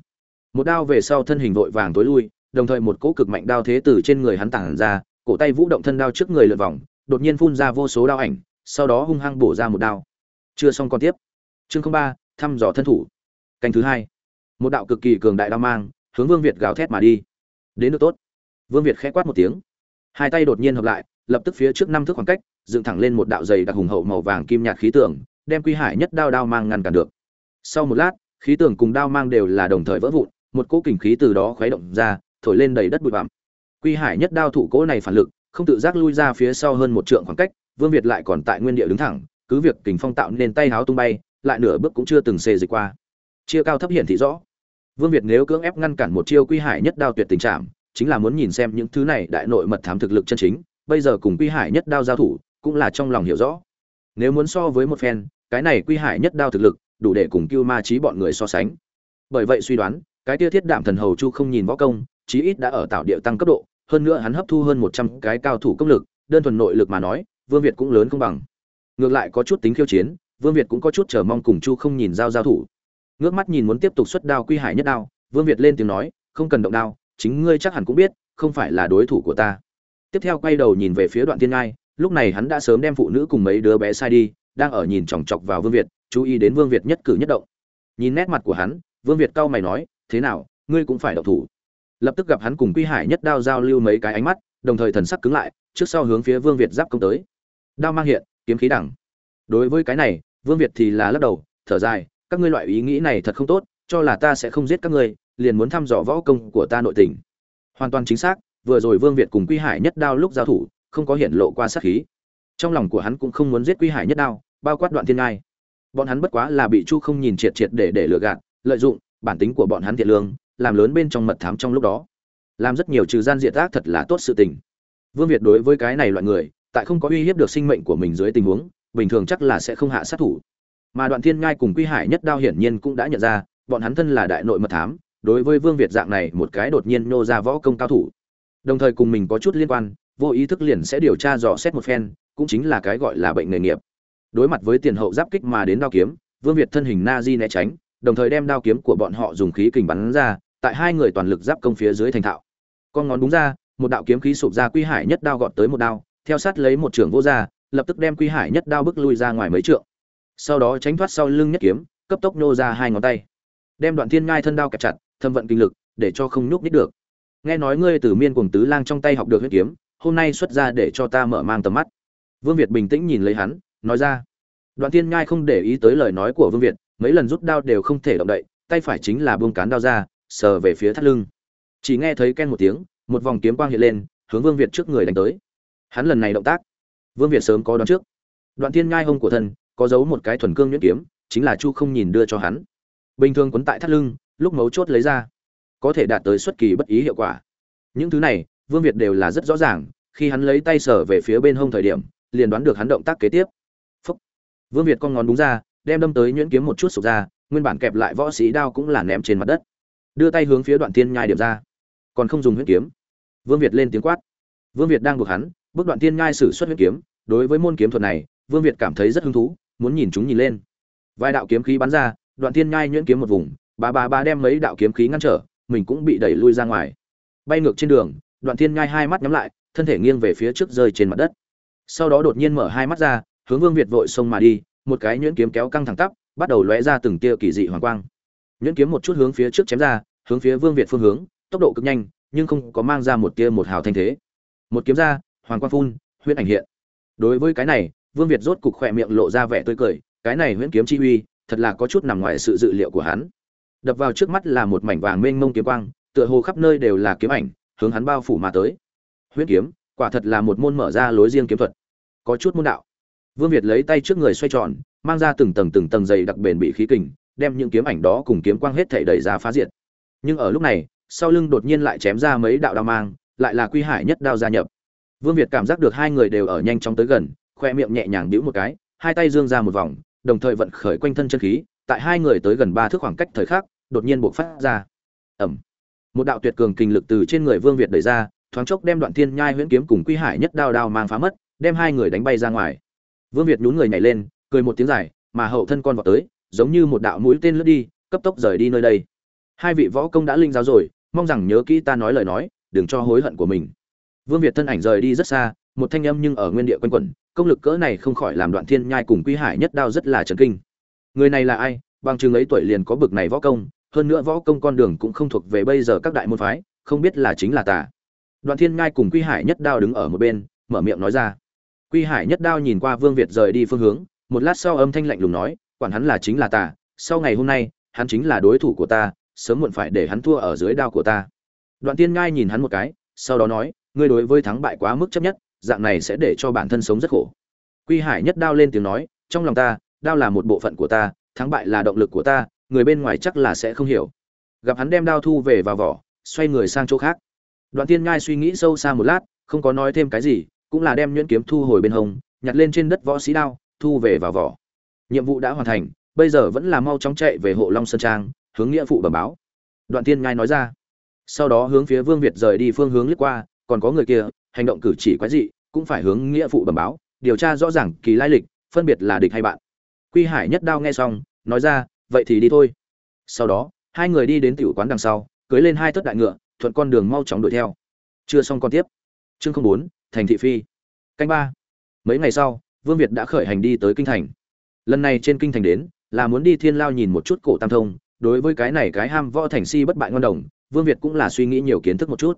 một đao về sau thân hình vội vàng tối lui, đồng thời một cỗ cực mạnh đao thế từ trên người hắn tản ra cổ tay vũ động thân đao trước người lượn vòng, đột nhiên phun ra vô số đao ảnh, sau đó hung hăng bổ ra một đao. Chưa xong còn tiếp. Chương ba, thăm dò thân thủ. Canh thứ hai. Một đạo cực kỳ cường đại đao mang, hướng vương việt gào thét mà đi. Đến được tốt. Vương việt khẽ quát một tiếng. Hai tay đột nhiên hợp lại, lập tức phía trước năm thước khoảng cách, dựng thẳng lên một đạo dày đặc hùng hậu màu vàng kim nhạt khí tượng, đem quy hải nhất đao đao mang ngăn cản được. Sau một lát, khí tượng cùng đao mang đều là đồng thời vỡ vụn, một cỗ kình khí từ đó khuấy động ra, thổi lên đầy đất bụi bặm quy hải nhất đao thủ cố này phản lực, không tự giác lui ra phía sau hơn một trượng khoảng cách, vương việt lại còn tại nguyên địa đứng thẳng, cứ việc kình phong tạo nên tay háo tung bay, lại nửa bước cũng chưa từng xê dịch qua. Chia cao thấp hiển thị rõ. Vương việt nếu cưỡng ép ngăn cản một chiêu quy hải nhất đao tuyệt tình trạng chính là muốn nhìn xem những thứ này đại nội mật thám thực lực chân chính, bây giờ cùng quy hải nhất đao giao thủ, cũng là trong lòng hiểu rõ. Nếu muốn so với một phen, cái này quy hải nhất đao thực lực, đủ để cùng cưu ma Chí bọn người so sánh. Bởi vậy suy đoán, cái tia thiết đạm thần hầu chu không nhìn võ công chí ít đã ở tạo địa tăng cấp độ, hơn nữa hắn hấp thu hơn một trăm cái cao thủ công lực, đơn thuần nội lực mà nói, vương việt cũng lớn không bằng. Ngược lại có chút tính khiêu chiến, vương việt cũng có chút chờ mong cùng chu không nhìn giao giao thủ. Ngước mắt nhìn muốn tiếp tục xuất đao quy hải nhất đao, vương việt lên tiếng nói, không cần động đao, chính ngươi chắc hẳn cũng biết, không phải là đối thủ của ta. Tiếp theo quay đầu nhìn về phía đoạn tiên ngai, lúc này hắn đã sớm đem phụ nữ cùng mấy đứa bé sai đi, đang ở nhìn chòng chọc vào vương việt, chú ý đến vương việt nhất cử nhất động. Nhìn nét mặt của hắn, vương việt cau mày nói, thế nào, ngươi cũng phải động thủ lập tức gặp hắn cùng quy hải nhất đao giao lưu mấy cái ánh mắt, đồng thời thần sắc cứng lại, trước sau hướng phía vương việt giáp công tới. Đao mang hiện, kiếm khí đẳng. Đối với cái này, vương việt thì là lắc đầu, thở dài, các ngươi loại ý nghĩ này thật không tốt, cho là ta sẽ không giết các ngươi, liền muốn thăm dò võ công của ta nội tình. Hoàn toàn chính xác, vừa rồi vương việt cùng quy hải nhất đao lúc giao thủ, không có hiện lộ qua sát khí. Trong lòng của hắn cũng không muốn giết quy hải nhất đao, bao quát đoạn thiên ngai. Bọn hắn bất quá là bị chu không nhìn triệt triệt để để lừa gạt, lợi dụng bản tính của bọn hắn thiện lương làm lớn bên trong mật thám trong lúc đó. Làm rất nhiều trừ gian diệt ác thật là tốt sự tình. Vương việt đối với cái này loại người, tại không có uy hiếp được sinh mệnh của mình dưới tình huống, bình thường chắc là sẽ không hạ sát thủ. Mà đoạn thiên ngai cùng quy hải nhất đao hiển nhiên cũng đã nhận ra, bọn hắn thân là đại nội mật thám, đối với vương việt dạng này một cái đột nhiên nô ra võ công cao thủ. Đồng thời cùng mình có chút liên quan, vô ý thức liền sẽ điều tra dò xét một phen, cũng chính là cái gọi là bệnh nghề nghiệp. Đối mặt với tiền hậu giáp kích mà đến đao kiếm, vương việt thân hình na di né tránh, đồng thời đem đao kiếm của bọn họ dùng khí kình bắn ra tại hai người toàn lực giáp công phía dưới thành thạo. Con ngón đúng ra, một đạo kiếm khí sụp ra quy hải nhất đao gọt tới một đao, theo sát lấy một trưởng vô ra lập tức đem quy hải nhất đao bước lui ra ngoài mấy trượng. Sau đó tránh thoát sau lưng nhất kiếm, cấp tốc nô ra hai ngón tay. Đem đoạn thiên ngai thân đao kẹp chặt, thâm vận kinh lực, để cho không nhúc nít được. Nghe nói ngươi từ miên cùng tứ lang trong tay học được huyết kiếm, hôm nay xuất ra để cho ta mở mang tầm mắt. Vương việt bình tĩnh nhìn lấy hắn, nói ra. Đoạn thiên ngai không để ý tới lời nói của vương việt, mấy lần rút đao đều không thể động đậy, tay phải chính là buông cán đao ra sờ về phía thắt lưng. Chỉ nghe thấy ken một tiếng, một vòng kiếm quang hiện lên, hướng vương việt trước người đánh tới. Hắn lần này động tác, vương việt sớm có đón trước. Đoạn thiên ngai hông của thân, có giấu một cái thuần cương nhuyễn kiếm, chính là chu không nhìn đưa cho hắn. Bình thường quấn tại thắt lưng, lúc mấu chốt lấy ra, có thể đạt tới xuất kỳ bất ý hiệu quả. Những thứ này, vương việt đều là rất rõ ràng, khi hắn lấy tay sở về phía bên hông thời điểm, liền đoán được hắn động tác kế tiếp. Phúc. vương việt con ngón đúng ra, đem đâm tới nhuyễn kiếm một chút sụp ra, nguyên bản kẹp lại võ sĩ đao cũng là ném trên mặt đất đưa tay hướng phía đoạn tiên nhai điểm ra. Còn không dùng huyết kiếm. Vương việt lên tiếng quát. Vương việt đang buộc hắn, bước đoạn tiên nhai sử xuất huyết kiếm. Đối với môn kiếm thuật này, vương việt cảm thấy rất hứng thú, muốn nhìn chúng nhìn lên. Vài đạo kiếm khí bắn ra, đoạn tiên nhai nhuyễn kiếm một vùng bà bà bà đem mấy đạo kiếm khí ngăn trở, mình cũng bị đẩy lui ra ngoài. Bay ngược trên đường, đoạn thiên nhai hai mắt nhắm lại, thân thể nghiêng về phía trước rơi trên mặt đất. Sau đó đột nhiên mở hai mắt ra, hướng vương việt vội xông mà đi, một cái nhuyễn kiếm kéo căng thẳng tắp, bắt đầu lóe ra từng tia kỳ dị hoàng quang. Nhuyễn kiếm một chút hướng phía trước chém ra hướng phía vương việt phương hướng, tốc độ cực nhanh, nhưng không có mang ra một tia một hào thanh thế. Một kiếm ra, hoàng quang phun, huyễn ảnh hiện. Đối với cái này, vương việt rốt cục khỏe miệng lộ ra vẻ tươi cười, cái này huyễn kiếm chi uy, thật là có chút nằm ngoài sự dự liệu của hắn. Đập vào trước mắt là một mảnh vàng mênh mông kiếm quang, tựa hồ khắp nơi đều là kiếm ảnh, hướng hắn bao phủ mà tới. Huyễn kiếm, quả thật là một môn mở ra lối riêng kiếm thuật. Có chút môn đạo. Vương việt lấy tay trước người xoay tròn, mang ra từng tầng từng tầng dày đặc bền bị khí kình, đem những kiếm ảnh đó cùng kiếm quang hết thảy đẩy ra phá diệt nhưng ở lúc này, sau lưng đột nhiên lại chém ra mấy đạo đao mang, lại là quy hải nhất đao gia nhập. Vương việt cảm giác được hai người đều ở nhanh chóng tới gần, khoe miệng nhẹ nhàng bĩu một cái, hai tay dương ra một vòng, đồng thời vận khởi quanh thân chân khí, tại hai người tới gần ba thước khoảng cách thời khắc, đột nhiên buộc phát ra. Ẩm một đạo tuyệt cường kinh lực từ trên người vương việt đẩy ra, thoáng chốc đem đoạn thiên nhai huyễn kiếm cùng quy hải nhất đao đao mang phá mất, đem hai người đánh bay ra ngoài. Vương việt nhún người nhảy lên, cười một tiếng dài, mà hậu thân con vọt tới, giống như một đạo mũi tên lướt đi, cấp tốc rời đi nơi đây hai vị võ công đã linh giáo rồi, mong rằng nhớ kỹ ta nói lời nói, đừng cho hối hận của mình. Vương việt thân ảnh rời đi rất xa, một thanh âm nhưng ở nguyên địa quanh quẩn, công lực cỡ này không khỏi làm đoạn thiên nhai cùng quy hải nhất đao rất là trần kinh. Người này là ai? Bằng chừng ấy tuổi liền có bực này võ công, hơn nữa võ công con đường cũng không thuộc về bây giờ các đại môn phái, không biết là chính là tà đoạn thiên nhai cùng quy hải nhất đao đứng ở một bên, mở miệng nói ra. Quy hải nhất đao nhìn qua vương việt rời đi phương hướng, một lát sau âm thanh lạnh lùng nói, quản hắn là chính là tà sau ngày hôm nay, hắn chính là đối thủ của ta sớm muộn phải để hắn thua ở dưới đao của ta. Đoạn thiên ngai nhìn hắn một cái, sau đó nói, ngươi đối với thắng bại quá mức chấp nhất, dạng này sẽ để cho bản thân sống rất khổ. Quy hải nhất đao lên tiếng nói, trong lòng ta, đao là một bộ phận của ta, thắng bại là động lực của ta, người bên ngoài chắc là sẽ không hiểu. Gặp hắn đem đao thu về vào vỏ, xoay người sang chỗ khác. Đoạn tiên ngai suy nghĩ sâu xa một lát, không có nói thêm cái gì, cũng là đem nhuyễn kiếm thu hồi bên hông, nhặt lên trên đất võ sĩ đao, thu về vào vỏ. Nhiệm vụ đã hoàn thành, bây giờ vẫn là mau chóng chạy về hộ long sơn trang hướng nghĩa phụ bẩm báo. Đoạn thiên ngai nói ra. Sau đó hướng phía vương việt rời đi phương hướng lướt qua, còn có người kia, hành động cử chỉ quái dị, cũng phải hướng nghĩa phụ bẩm báo. Điều tra rõ ràng kỳ lai lịch, phân biệt là địch hay bạn. Quy hải nhất đao nghe xong, nói ra, vậy thì đi thôi. Sau đó, hai người đi đến tiểu quán đằng sau, cưới lên hai thất đại ngựa, thuận con đường mau chóng đuổi theo. Chưa xong con tiếp. Chương không bốn, thành thị phi. Canh ba. Mấy ngày sau, vương việt đã khởi hành đi tới kinh thành. Lần này trên kinh thành đến, là muốn đi thiên lao nhìn một chút cổ tam thông đối với cái này cái ham võ thành si bất bại ngon đồng, vương việt cũng là suy nghĩ nhiều kiến thức một chút.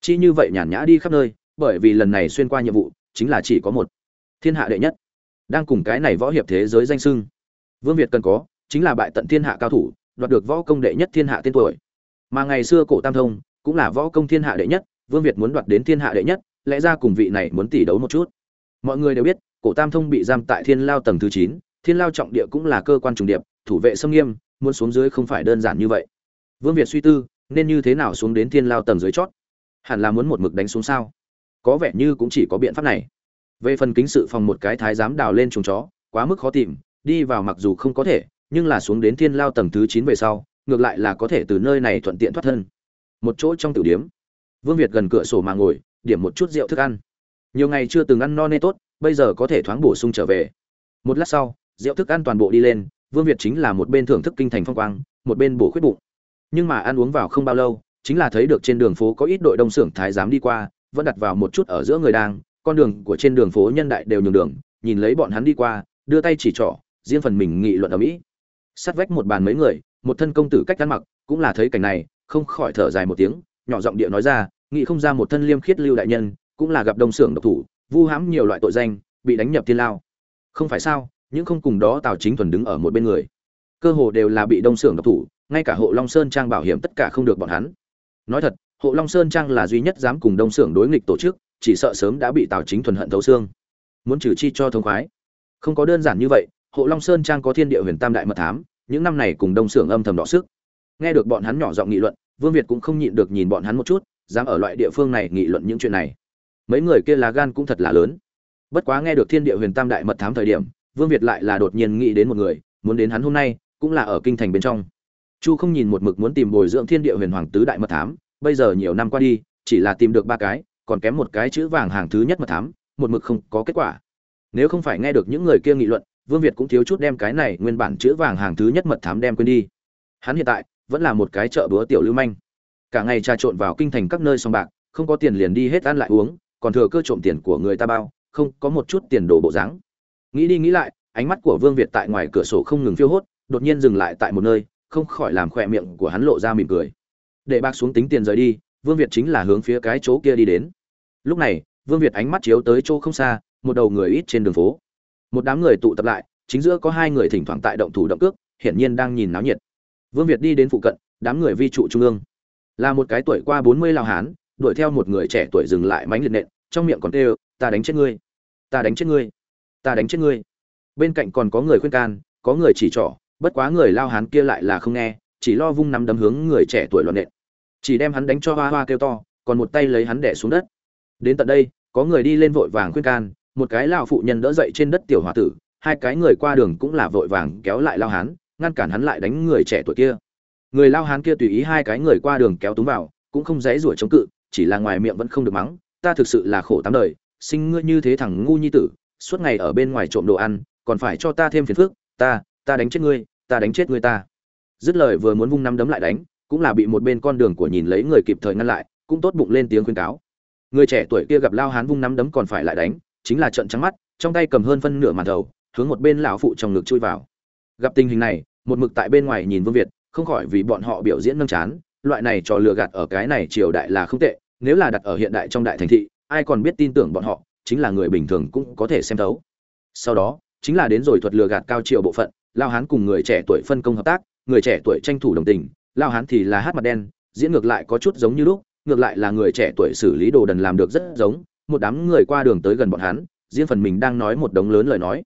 Chi như vậy nhàn nhã đi khắp nơi, bởi vì lần này xuyên qua nhiệm vụ, chính là chỉ có một thiên hạ đệ nhất, đang cùng cái này võ hiệp thế giới danh sưng vương việt cần có, chính là bại tận thiên hạ cao thủ, đoạt được võ công đệ nhất thiên hạ tên tuổi. Mà ngày xưa cổ tam thông, cũng là võ công thiên hạ đệ nhất, vương việt muốn đoạt đến thiên hạ đệ nhất, lẽ ra cùng vị này muốn tỷ đấu một chút. Mọi người đều biết, cổ tam thông bị giam tại thiên lao tầng thứ chín, thiên lao trọng địa cũng là cơ quan trùng điệp, thủ vệ xâm nghiêm muốn xuống dưới không phải đơn giản như vậy. Vương việt suy tư, nên như thế nào xuống đến thiên lao tầng dưới chót? Hẳn là muốn một mực đánh xuống sao? Có vẻ như cũng chỉ có biện pháp này. Về phần kính sự phòng một cái thái giám đào lên chuồng chó, quá mức khó tìm, đi vào mặc dù không có thể, nhưng là xuống đến thiên lao tầng thứ chín về sau, ngược lại là có thể từ nơi này thuận tiện thoát thân. Một chỗ trong tiểu điếm vương việt gần cửa sổ mà ngồi, điểm một chút rượu thức ăn. Nhiều ngày chưa từng ăn no nê tốt, bây giờ có thể thoáng bổ sung trở về. Một lát sau, rượu thức ăn toàn bộ đi lên vương việt chính là một bên thưởng thức kinh thành phong quang, một bên bổ khuyết bụng. Nhưng mà ăn uống vào không bao lâu, chính là thấy được trên đường phố có ít đội đông xưởng thái giám đi qua, vẫn đặt vào một chút ở giữa người đang, con đường của trên đường phố nhân đại đều nhường đường, nhìn lấy bọn hắn đi qua, đưa tay chỉ trỏ, riêng phần mình nghị luận ở mỹ. Sát vách một bàn mấy người, một thân công tử cách ăn mặc, cũng là thấy cảnh này, không khỏi thở dài một tiếng, nhỏ giọng địa nói ra, nghị không ra một thân liêm khiết lưu đại nhân, cũng là gặp đông xưởng độc thủ, vu hãm nhiều loại tội danh, bị đánh nhập thiên lao. Không phải sao? Những không cùng đó tào chính thuần đứng ở một bên người. Cơ hồ đều là bị đông xưởng độc thủ, ngay cả hộ long sơn trang bảo hiểm tất cả không được bọn hắn. Nói thật, hộ long sơn trang là duy nhất dám cùng đông xưởng đối nghịch tổ chức, chỉ sợ sớm đã bị tào chính thuần hận thấu xương. Muốn trừ chi cho thông khoái. Không có đơn giản như vậy, hộ long sơn trang có thiên địa huyền tam đại mật thám, những năm này cùng đông xưởng âm thầm đọ sức. Nghe được bọn hắn nhỏ giọng nghị luận, vương việt cũng không nhịn được nhìn bọn hắn một chút, dám ở loại địa phương này nghị luận những chuyện này. Mấy người kia là gan cũng thật là lớn. Bất quá nghe được thiên địa huyền tam đại mật thám thời điểm vương việt lại là đột nhiên nghĩ đến một người, muốn đến hắn hôm nay, cũng là ở kinh thành bên trong. Chu không nhìn một mực muốn tìm bồi dưỡng thiên địa huyền hoàng tứ đại mật thám, bây giờ nhiều năm qua đi, chỉ là tìm được ba cái, còn kém một cái chữ vàng hàng thứ nhất mật thám, một mực không có kết quả. Nếu không phải nghe được những người kia nghị luận, vương việt cũng thiếu chút đem cái này nguyên bản chữ vàng hàng thứ nhất mật thám đem quên đi. Hắn hiện tại, vẫn là một cái chợ búa tiểu lưu manh. Cả ngày trà trộn vào kinh thành các nơi sòng bạc, không có tiền liền đi hết ăn lại uống, còn thừa cơ trộm tiền của người ta bao, không có một chút tiền đồ bộ dáng nghĩ đi nghĩ lại, ánh mắt của vương việt tại ngoài cửa sổ không ngừng phiêu hốt, đột nhiên dừng lại tại một nơi, không khỏi làm khỏe miệng của hắn lộ ra mỉm cười. Để bạc xuống tính tiền rời đi, vương việt chính là hướng phía cái chỗ kia đi đến. Lúc này, vương việt ánh mắt chiếu tới chỗ không xa, một đầu người ít trên đường phố. Một đám người tụ tập lại, chính giữa có hai người thỉnh thoảng tại động thủ động cước, hiển nhiên đang nhìn náo nhiệt. Vương việt đi đến phụ cận, đám người vi trụ trung ương. Là một cái tuổi qua bốn mươi lao hán, đuổi theo một người trẻ tuổi dừng lại mánh liệt nện, trong miệng còn kêu, ta đánh chết ngươi! Ta đánh chết ngươi! Ta đánh chết ngươi. Bên cạnh còn có người khuyên can, có người chỉ trỏ, bất quá người lao hán kia lại là không nghe, chỉ lo vung nắm đấm hướng người trẻ tuổi loạn nện. Chỉ đem hắn đánh cho hoa hoa kêu to, còn một tay lấy hắn đẻ xuống đất. Đến tận đây, có người đi lên vội vàng khuyên can, một cái lao phụ nhân đỡ dậy trên đất tiểu hòa tử, hai cái người qua đường cũng là vội vàng kéo lại lao hán, ngăn cản hắn lại đánh người trẻ tuổi kia. Người lao hán kia tùy ý hai cái người qua đường kéo túng vào, cũng không dễ rủa chống cự, chỉ là ngoài miệng vẫn không được mắng, ta thực sự là khổ tám đời, sinh ngươi như thế thằng ngu nhi tử suốt ngày ở bên ngoài trộm đồ ăn, còn phải cho ta thêm phiền phức, ta ta đánh chết ngươi, ta đánh chết ngươi ta. Dứt lời vừa muốn vung năm đấm lại đánh, cũng là bị một bên con đường của nhìn lấy người kịp thời ngăn lại, cũng tốt bụng lên tiếng khuyên cáo. Người trẻ tuổi kia gặp lao hán vung năm đấm còn phải lại đánh, chính là trận trắng mắt, trong tay cầm hơn phân nửa màn thầu hướng một bên lão phụ trong ngực chui vào. Gặp tình hình này, một mực tại bên ngoài nhìn vương việt, không khỏi vì bọn họ biểu diễn nâng chán, loại này trò lừa gạt ở cái này triều đại là không tệ, nếu là đặt ở hiện đại trong đại thành thị, ai còn biết tin tưởng bọn họ chính là người bình thường cũng có thể xem thấu. Sau đó, chính là đến rồi thuật lừa gạt cao triều bộ phận, lao hán cùng người trẻ tuổi phân công hợp tác, người trẻ tuổi tranh thủ đồng tình, lao hán thì là hát mặt đen, diễn ngược lại có chút giống như lúc, ngược lại là người trẻ tuổi xử lý đồ đần làm được rất giống, một đám người qua đường tới gần bọn hắn, riêng phần mình đang nói một đống lớn lời nói.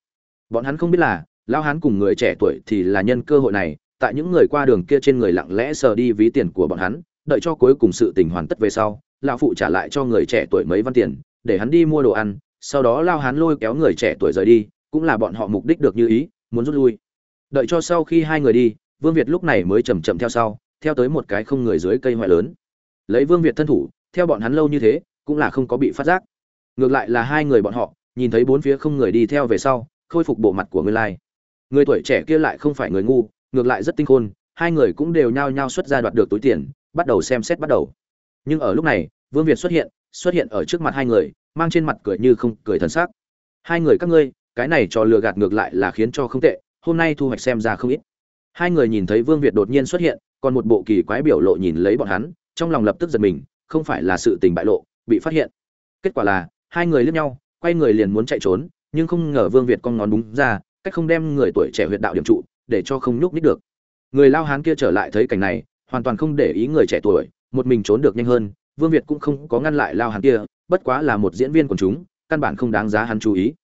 Bọn hắn không biết là, lao hán cùng người trẻ tuổi thì là nhân cơ hội này, tại những người qua đường kia trên người lặng lẽ sờ đi ví tiền của bọn hắn, đợi cho cuối cùng sự tình hoàn tất về sau, lão phụ trả lại cho người trẻ tuổi mấy văn tiền để hắn đi mua đồ ăn, sau đó lao hán lôi kéo người trẻ tuổi rời đi, cũng là bọn họ mục đích được như ý, muốn rút lui. Đợi cho sau khi hai người đi, vương việt lúc này mới chầm chậm theo sau, theo tới một cái không người dưới cây ngoại lớn. Lấy vương việt thân thủ, theo bọn hắn lâu như thế, cũng là không có bị phát giác. Ngược lại là hai người bọn họ, nhìn thấy bốn phía không người đi theo về sau, khôi phục bộ mặt của người lai. Người tuổi trẻ kia lại không phải người ngu, ngược lại rất tinh khôn, hai người cũng đều nhao nhao xuất ra đoạt được túi tiền, bắt đầu xem xét bắt đầu. Nhưng ở lúc này, vương việt xuất hiện xuất hiện ở trước mặt hai người, mang trên mặt cười như không cười thần sắc. Hai người các ngươi, cái này cho lừa gạt ngược lại là khiến cho không tệ, hôm nay thu hoạch xem ra không ít. Hai người nhìn thấy vương việt đột nhiên xuất hiện, còn một bộ kỳ quái biểu lộ nhìn lấy bọn hắn, trong lòng lập tức giật mình, không phải là sự tình bại lộ, bị phát hiện. Kết quả là, hai người liếc nhau, quay người liền muốn chạy trốn, nhưng không ngờ vương việt con ngón đúng ra, cách không đem người tuổi trẻ huyệt đạo điểm trụ, để cho không nhúc nít được. Người lao hán kia trở lại thấy cảnh này, hoàn toàn không để ý người trẻ tuổi, một mình trốn được nhanh hơn vương việt cũng không có ngăn lại lao hàn kia, bất quá là một diễn viên quần chúng, căn bản không đáng giá hắn chú ý.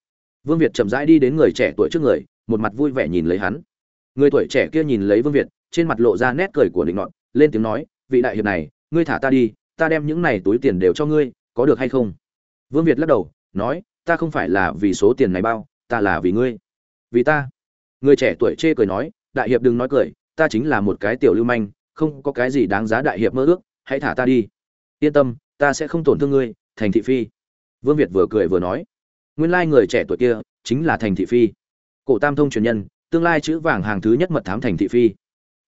Vương việt chậm rãi đi đến người trẻ tuổi trước người, một mặt vui vẻ nhìn lấy hắn. Người tuổi trẻ kia nhìn lấy vương việt, trên mặt lộ ra nét cười của định nọt, lên tiếng nói, vị đại hiệp này, ngươi thả ta đi, ta đem những này túi tiền đều cho ngươi, có được hay không? Vương việt lắc đầu, nói, ta không phải là vì số tiền này bao, ta là vì ngươi. Vì ta? Người trẻ tuổi chê cười nói, đại hiệp đừng nói cười, ta chính là một cái tiểu lưu manh, không có cái gì đáng giá đại hiệp mơ ước, hãy thả ta đi yên tâm, ta sẽ không tổn thương ngươi, thành thị phi. Vương việt vừa cười vừa nói. Nguyên lai người trẻ tuổi kia chính là thành thị phi. Cổ tam thông truyền nhân, tương lai chữ vàng hàng thứ nhất mật thám thành thị phi.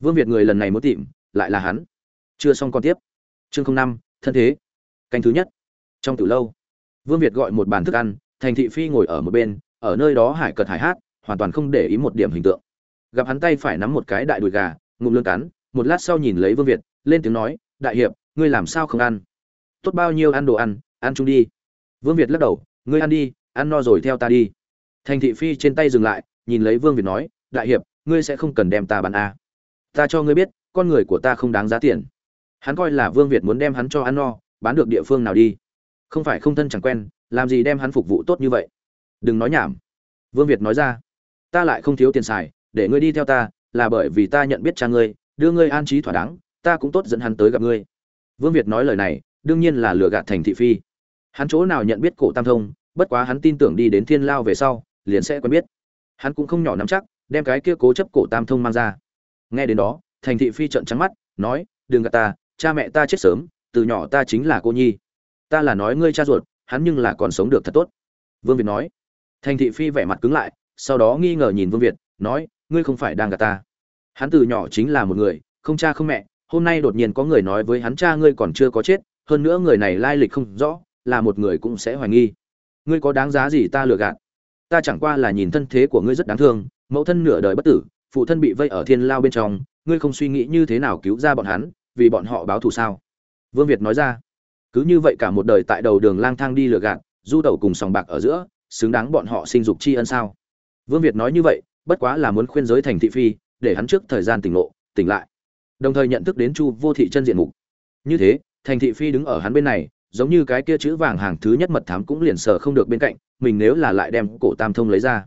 Vương việt người lần này muốn tìm, lại là hắn. Chưa xong còn tiếp. Chương năm, thân thế. Canh thứ nhất. Trong từ lâu, vương việt gọi một bàn thức ăn, thành thị phi ngồi ở một bên, ở nơi đó hải cật hải hát, hoàn toàn không để ý một điểm hình tượng. Gặp hắn tay phải nắm một cái đại đùi gà, ngụm lương cắn, một lát sau nhìn lấy vương việt, lên tiếng nói, đại hiệp ngươi làm sao không ăn? Tốt bao nhiêu ăn đồ ăn ăn chung đi. Vương việt lắc đầu, ngươi ăn đi, ăn no rồi theo ta đi. Thành thị phi trên tay dừng lại, nhìn lấy vương việt nói, đại hiệp, ngươi sẽ không cần đem ta bán a à. ta cho ngươi biết, con người của ta không đáng giá tiền. Hắn coi là vương việt muốn đem hắn cho ăn no, bán được địa phương nào đi. Không phải không thân chẳng quen, làm gì đem hắn phục vụ tốt như vậy? Đừng nói nhảm. Vương việt nói ra, ta lại không thiếu tiền xài, để ngươi đi theo ta, là bởi vì ta nhận biết cha ngươi, đưa ngươi an trí thỏa đáng, ta cũng tốt dẫn hắn tới gặp ngươi vương việt nói lời này, đương nhiên là lừa gạt thành thị phi. Hắn chỗ nào nhận biết cổ tam thông, bất quá hắn tin tưởng đi đến thiên lao về sau, liền sẽ quen biết. Hắn cũng không nhỏ nắm chắc, đem cái kia cố chấp cổ tam thông mang ra. Nghe đến đó, thành thị phi trợn trắng mắt, nói, đừng gạt ta, cha mẹ ta chết sớm, từ nhỏ ta chính là cô nhi. Ta là nói ngươi cha ruột, hắn nhưng là còn sống được thật tốt. Vương việt nói. Thành thị phi vẻ mặt cứng lại, sau đó nghi ngờ nhìn vương việt, nói, ngươi không phải đang gạt ta. Hắn từ nhỏ chính là một người, không cha không mẹ hôm nay đột nhiên có người nói với hắn, cha ngươi còn chưa có chết, hơn nữa người này lai lịch không rõ, là một người cũng sẽ hoài nghi. Ngươi có đáng giá gì ta lừa gạt? Ta chẳng qua là nhìn thân thế của ngươi rất đáng thương, mẫu thân nửa đời bất tử, phụ thân bị vây ở thiên lao bên trong, ngươi không suy nghĩ như thế nào cứu ra bọn hắn, vì bọn họ báo thù sao? Vương việt nói ra. Cứ như vậy cả một đời tại đầu đường lang thang đi lừa gạt, du tẩu cùng sòng bạc ở giữa, xứng đáng bọn họ sinh dục tri ân sao? Vương việt nói như vậy, bất quá là muốn khuyên giới thành thị phi, để hắn trước thời gian tỉnh ngộ tỉnh lại đồng thời nhận thức đến chu vô thị chân diện mục. Như thế, thành thị phi đứng ở hắn bên này, giống như cái kia chữ vàng hàng thứ nhất mật thám cũng liền sở không được bên cạnh, mình nếu là lại đem cổ tam thông lấy ra.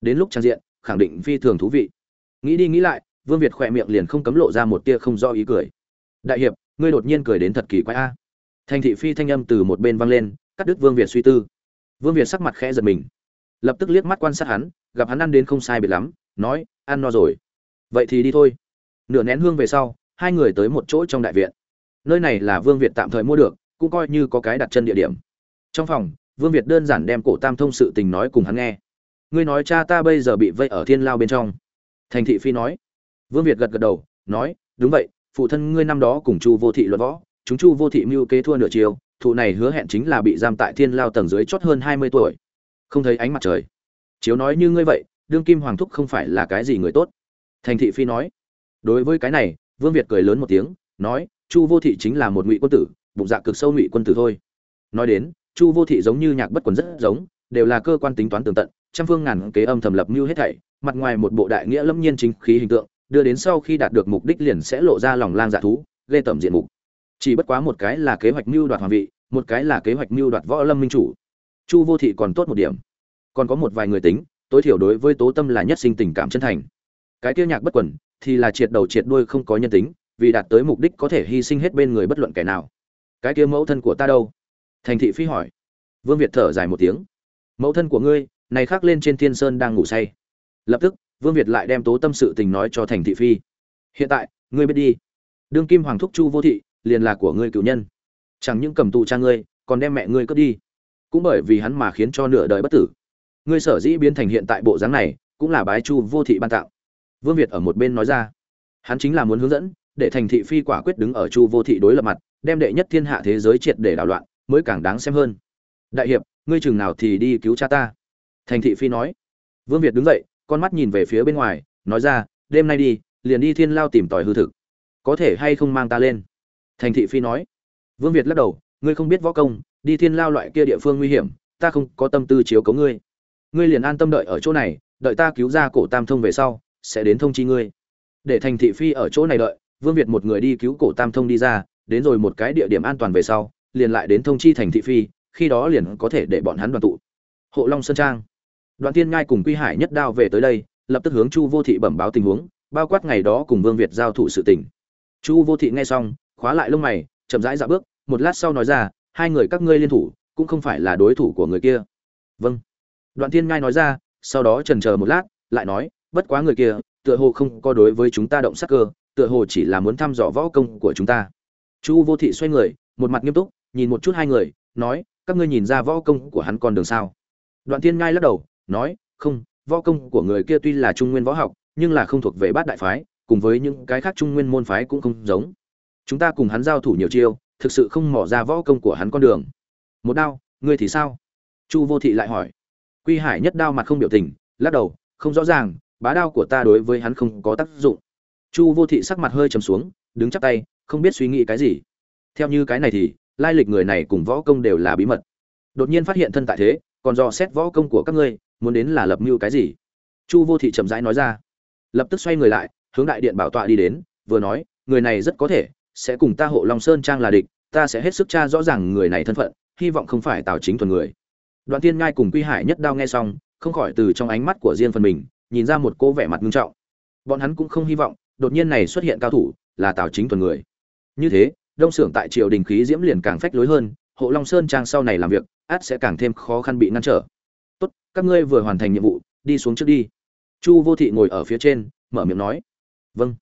Đến lúc trang diện, khẳng định phi thường thú vị. Nghĩ đi nghĩ lại, vương việt khỏe miệng liền không cấm lộ ra một tia không do ý cười. Đại hiệp, ngươi đột nhiên cười đến thật kỳ quái a. Thành thị phi thanh âm từ một bên vang lên, cắt đứt vương việt suy tư. Vương việt sắc mặt khẽ giật mình. Lập tức liếc mắt quan sát hắn, gặp hắn ăn đến không sai biệt lắm, nói, ăn no rồi. Vậy thì đi thôi nửa nén hương về sau, hai người tới một chỗ trong đại viện. Nơi này là vương việt tạm thời mua được, cũng coi như có cái đặt chân địa điểm. Trong phòng, vương việt đơn giản đem cổ tam thông sự tình nói cùng hắn nghe. Ngươi nói cha ta bây giờ bị vây ở thiên lao bên trong. Thành thị phi nói. Vương việt gật gật đầu, nói, đúng vậy, phụ thân ngươi năm đó cùng chu vô thị luận võ, chúng chu vô thị mưu kế thua nửa chiều, thụ này hứa hẹn chính là bị giam tại thiên lao tầng dưới chót hơn hai mươi tuổi. Không thấy ánh mặt trời. Chiếu nói như ngươi vậy, đương kim hoàng thúc không phải là cái gì người tốt. Thành thị phi nói đối với cái này, vương việt cười lớn một tiếng, nói, chu vô thị chính là một ngụy quân tử, bụng dạ cực sâu ngụy quân tử thôi. Nói đến, chu vô thị giống như nhạc bất quần rất giống, đều là cơ quan tính toán tường tận, trăm phương ngàn kế âm thầm lập mưu hết thảy, mặt ngoài một bộ đại nghĩa lâm nhiên chính khí hình tượng, đưa đến sau khi đạt được mục đích liền sẽ lộ ra lòng lang dạ thú, ghê tẩm diện mục. Chỉ bất quá một cái là kế hoạch mưu đoạt hoàng vị, một cái là kế hoạch mưu đoạt võ lâm minh chủ. Chu vô thị còn tốt một điểm. Còn có một vài người tính, tối thiểu đối với tố tâm là nhất sinh tình cảm chân thành. Cái tiêu nhạc bất quẩn thì là triệt đầu triệt đuôi không có nhân tính, vì đạt tới mục đích có thể hy sinh hết bên người bất luận kẻ nào. Cái kia mẫu thân của ta đâu? Thành thị phi hỏi. Vương việt thở dài một tiếng. Mẫu thân của ngươi, này khác lên trên thiên sơn đang ngủ say. Lập tức, vương việt lại đem tố tâm sự tình nói cho thành thị phi. Hiện tại, ngươi biết đi. Đương kim hoàng thúc chu vô thị, liền là của ngươi cựu nhân. Chẳng những cầm tù cha ngươi, còn đem mẹ ngươi cướp đi. Cũng bởi vì hắn mà khiến cho nửa đời bất tử. Ngươi sở dĩ biến thành hiện tại bộ dáng này, cũng là bái chu vô thị ban tạo vương việt ở một bên nói ra. Hắn chính là muốn hướng dẫn, để thành thị phi quả quyết đứng ở chu vô thị đối lập mặt, đem đệ nhất thiên hạ thế giới triệt để đảo loạn, mới càng đáng xem hơn. Đại hiệp, ngươi chừng nào thì đi cứu cha ta? Thành thị phi nói. Vương việt đứng dậy, con mắt nhìn về phía bên ngoài, nói ra, đêm nay đi, liền đi thiên lao tìm tòi hư thực. Có thể hay không mang ta lên? Thành thị phi nói. Vương việt lắc đầu, ngươi không biết võ công, đi thiên lao loại kia địa phương nguy hiểm, ta không có tâm tư chiếu cấu ngươi. Ngươi liền an tâm đợi ở chỗ này, đợi ta cứu ra cổ tam thông về sau sẽ đến thông chi ngươi. Để thành thị phi ở chỗ này đợi, vương việt một người đi cứu cổ tam thông đi ra, đến rồi một cái địa điểm an toàn về sau, liền lại đến thông chi thành thị phi, khi đó liền có thể để bọn hắn đoàn tụ. Hộ long sơn trang. Đoàn tiên ngai cùng quy hải nhất đao về tới đây, lập tức hướng chu vô thị bẩm báo tình huống, bao quát ngày đó cùng vương việt giao thủ sự tình. Chu vô thị nghe xong, khóa lại lông mày, chậm rãi dạo bước, một lát sau nói ra, hai người các ngươi liên thủ, cũng không phải là đối thủ của người kia. Vâng. Đoạn tiên ngai nói ra, sau đó trần chờ một lát, lại nói bất quá người kia, tựa hồ không có đối với chúng ta động sắc cơ, tựa hồ chỉ là muốn thăm dò võ công của chúng ta. Chu vô thị xoay người, một mặt nghiêm túc, nhìn một chút hai người, nói, các ngươi nhìn ra võ công của hắn con đường sao? Đoạn tiên ngai lắc đầu, nói, không, võ công của người kia tuy là trung nguyên võ học, nhưng là không thuộc về bát đại phái, cùng với những cái khác trung nguyên môn phái cũng không giống. Chúng ta cùng hắn giao thủ nhiều chiêu, thực sự không mỏ ra võ công của hắn con đường. Một đao, ngươi thì sao? Chu vô thị lại hỏi. Quy hải nhất đao mặt không biểu tình, lắc đầu, không rõ ràng bá đao của ta đối với hắn không có tác dụng. Chu vô thị sắc mặt hơi trầm xuống, đứng chắp tay, không biết suy nghĩ cái gì. Theo như cái này thì, lai lịch người này cùng võ công đều là bí mật. Đột nhiên phát hiện thân tại thế, còn do xét võ công của các ngươi, muốn đến là lập mưu cái gì? Chu vô thị chậm rãi nói ra. Lập tức xoay người lại, hướng đại điện bảo tọa đi đến, vừa nói, người này rất có thể sẽ cùng ta hộ long sơn trang là địch, ta sẽ hết sức tra rõ ràng người này thân phận, hy vọng không phải tào chính thuần người. Đoạn tiên ngai cùng quy hải nhất đao nghe xong, không khỏi từ trong ánh mắt của riêng phần mình nhìn ra một cô vẻ mặt nghiêm trọng. Bọn hắn cũng không hy vọng, đột nhiên này xuất hiện cao thủ, là tào chính thuần người. Như thế, đông xưởng tại triều đình khí diễm liền càng phách lối hơn, hộ long sơn trang sau này làm việc át sẽ càng thêm khó khăn bị ngăn trở. Tốt, các ngươi vừa hoàn thành nhiệm vụ, đi xuống trước đi. Chu vô thị ngồi ở phía trên, mở miệng nói. Vâng.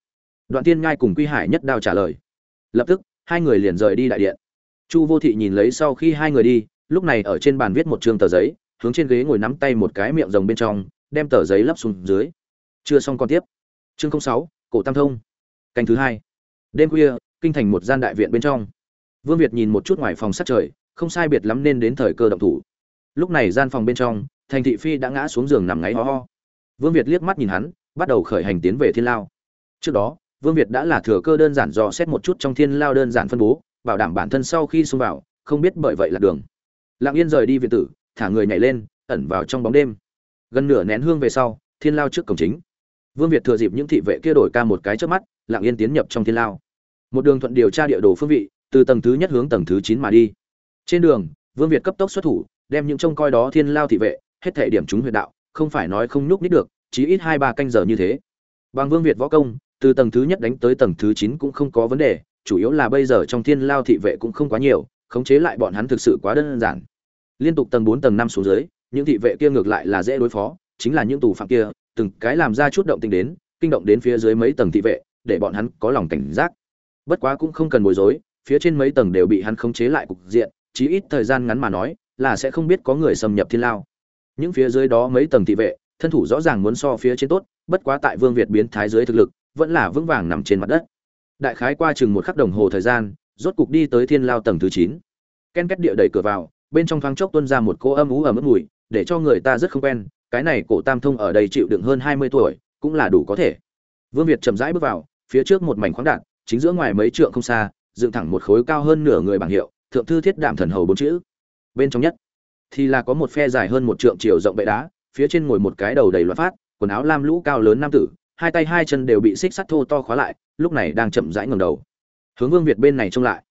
Đoạn tiên ngai cùng quy hải nhất đao trả lời. Lập tức, hai người liền rời đi đại điện. Chu vô thị nhìn lấy sau khi hai người đi, lúc này ở trên bàn viết một chương tờ giấy, hướng trên ghế ngồi nắm tay một cái miệng rồng bên trong đem tờ giấy lấp xuống dưới. Chưa xong còn tiếp. Chương sáu, cổ tam thông. Canh thứ hai. Đêm khuya, kinh thành một gian đại viện bên trong. Vương việt nhìn một chút ngoài phòng sát trời, không sai biệt lắm nên đến thời cơ động thủ. Lúc này gian phòng bên trong, thành thị phi đã ngã xuống giường nằm ngáy ho ho. Vương việt liếc mắt nhìn hắn, bắt đầu khởi hành tiến về thiên lao. Trước đó, vương việt đã là thừa cơ đơn giản dò xét một chút trong thiên lao đơn giản phân bố, bảo đảm bản thân sau khi xông vào, không biết bởi vậy là đường. Lặng yên rời đi viện tử, thả người nhảy lên, ẩn vào trong bóng đêm gần nửa nén hương về sau, thiên lao trước cổng chính. Vương việt thừa dịp những thị vệ kia đổi ca một cái trước mắt, lặng yên tiến nhập trong thiên lao. Một đường thuận điều tra địa đồ phương vị, từ tầng thứ nhất hướng tầng thứ chín mà đi. Trên đường, vương việt cấp tốc xuất thủ, đem những trông coi đó thiên lao thị vệ, hết thể điểm chúng huyệt đạo, không phải nói không nhúc nít được, chí ít hai ba canh giờ như thế. Bằng vương việt võ công, từ tầng thứ nhất đánh tới tầng thứ chín cũng không có vấn đề, chủ yếu là bây giờ trong thiên lao thị vệ cũng không quá nhiều, khống chế lại bọn hắn thực sự quá đơn giản. Liên tục tầng bốn, tầng năm xuống dưới những thị vệ kia ngược lại là dễ đối phó, chính là những tù phạm kia, từng cái làm ra chút động tình đến, kinh động đến phía dưới mấy tầng thị vệ, để bọn hắn có lòng cảnh giác. Bất quá cũng không cần bối rối, phía trên mấy tầng đều bị hắn khống chế lại cục diện, chí ít thời gian ngắn mà nói, là sẽ không biết có người xâm nhập thiên lao. Những phía dưới đó mấy tầng thị vệ, thân thủ rõ ràng muốn so phía trên tốt, bất quá tại vương việt biến thái dưới thực lực, vẫn là vững vàng nằm trên mặt đất. Đại khái qua chừng một khắc đồng hồ thời gian, rốt cục đi tới thiên lao tầng thứ chín. Ken két địa đẩy cửa vào, bên trong thoáng chốc tuôn ra một cô âm ú ở mức mùi để cho người ta rất không quen, cái này cổ tam thông ở đây chịu đựng hơn hai mươi tuổi, cũng là đủ có thể. Vương việt chậm rãi bước vào, phía trước một mảnh khoáng đạn chính giữa ngoài mấy trượng không xa, dựng thẳng một khối cao hơn nửa người bảng hiệu, thượng thư thiết đạm thần hầu bốn chữ. Bên trong nhất, thì là có một phe dài hơn một trượng chiều rộng bệ đá, phía trên ngồi một cái đầu đầy loạt phát, quần áo lam lũ cao lớn nam tử, hai tay hai chân đều bị xích sắt thô to khóa lại, lúc này đang chậm rãi ngầm đầu. Hướng vương việt bên này trông lại.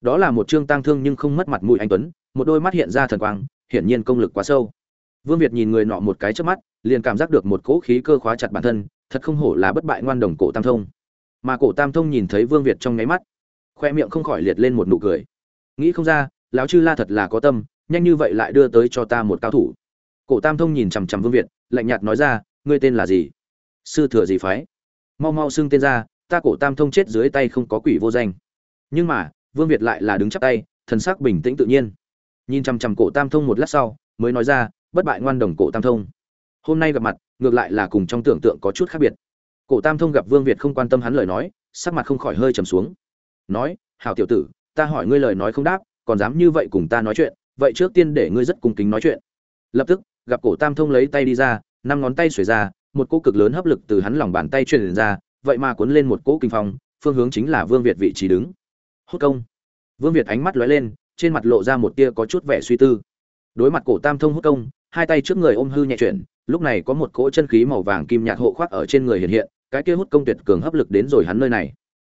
Đó là một trương tang thương nhưng không mất mặt mũi anh tuấn, một đôi mắt hiện ra thần quang, hiển nhiên công lực quá sâu vương việt nhìn người nọ một cái trước mắt, liền cảm giác được một cỗ khí cơ khóa chặt bản thân, thật không hổ là bất bại ngoan đồng cổ tam thông. Mà cổ tam thông nhìn thấy vương việt trong ngáy mắt, khoe miệng không khỏi liệt lên một nụ cười. Nghĩ không ra, lão chư la thật là có tâm, nhanh như vậy lại đưa tới cho ta một cao thủ. Cổ tam thông nhìn chằm chằm vương việt, lạnh nhạt nói ra, ngươi tên là gì? Sư thừa gì phái. Mau mau xưng tên ra, ta cổ tam thông chết dưới tay không có quỷ vô danh. Nhưng mà, vương việt lại là đứng chắp tay, thần sắc bình tĩnh tự nhiên. Nhìn chằm chằm cổ tam thông một lát sau, mới nói ra bất bại ngoan đồng cổ tam thông. Hôm nay gặp mặt, ngược lại là cùng trong tưởng tượng có chút khác biệt. Cổ tam thông gặp vương việt không quan tâm hắn lời nói, sắc mặt không khỏi hơi trầm xuống. Nói, hảo tiểu tử, ta hỏi ngươi lời nói không đáp, còn dám như vậy cùng ta nói chuyện, vậy trước tiên để ngươi rất cung kính nói chuyện. Lập tức, gặp cổ tam thông lấy tay đi ra, năm ngón tay xuề ra, một cỗ cực lớn hấp lực từ hắn lòng bàn tay truyền ra, vậy mà cuốn lên một cỗ kinh phong, phương hướng chính là vương việt vị trí đứng. Hốt công. Vương việt ánh mắt lóe lên, trên mặt lộ ra một tia có chút vẻ suy tư. Đối mặt cổ tam thông hốt công hai tay trước người ôm hư nhẹ chuyển, lúc này có một cỗ chân khí màu vàng kim nhạt hộ khoác ở trên người hiện hiện, cái kia hút công tuyệt cường hấp lực đến rồi hắn nơi này.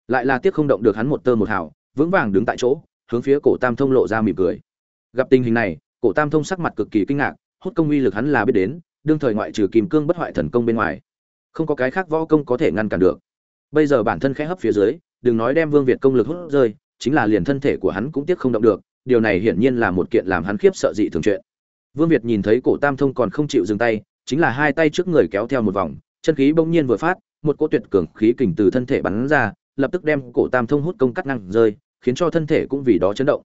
Lại là tiếc không động được hắn một tơ một hào, vững vàng đứng tại chỗ, hướng phía cổ tam thông lộ ra mỉm cười. Gặp tình hình này, cổ tam thông sắc mặt cực kỳ kinh ngạc, hút công uy lực hắn là biết đến, đương thời ngoại trừ kim cương bất hoại thần công bên ngoài, không có cái khác võ công có thể ngăn cản được. Bây giờ bản thân khẽ hấp phía dưới, đừng nói đem vương việt công lực hút rơi, chính là liền thân thể của hắn cũng tiếc không động được, điều này hiển nhiên là một kiện làm hắn khiếp sợ dị thường chuyện vương việt nhìn thấy cổ tam thông còn không chịu dừng tay, chính là hai tay trước người kéo theo một vòng, chân khí bỗng nhiên vừa phát, một cỗ tuyệt cường khí kình từ thân thể bắn ra, lập tức đem cổ tam thông hút công cắt năng rơi, khiến cho thân thể cũng vì đó chấn động.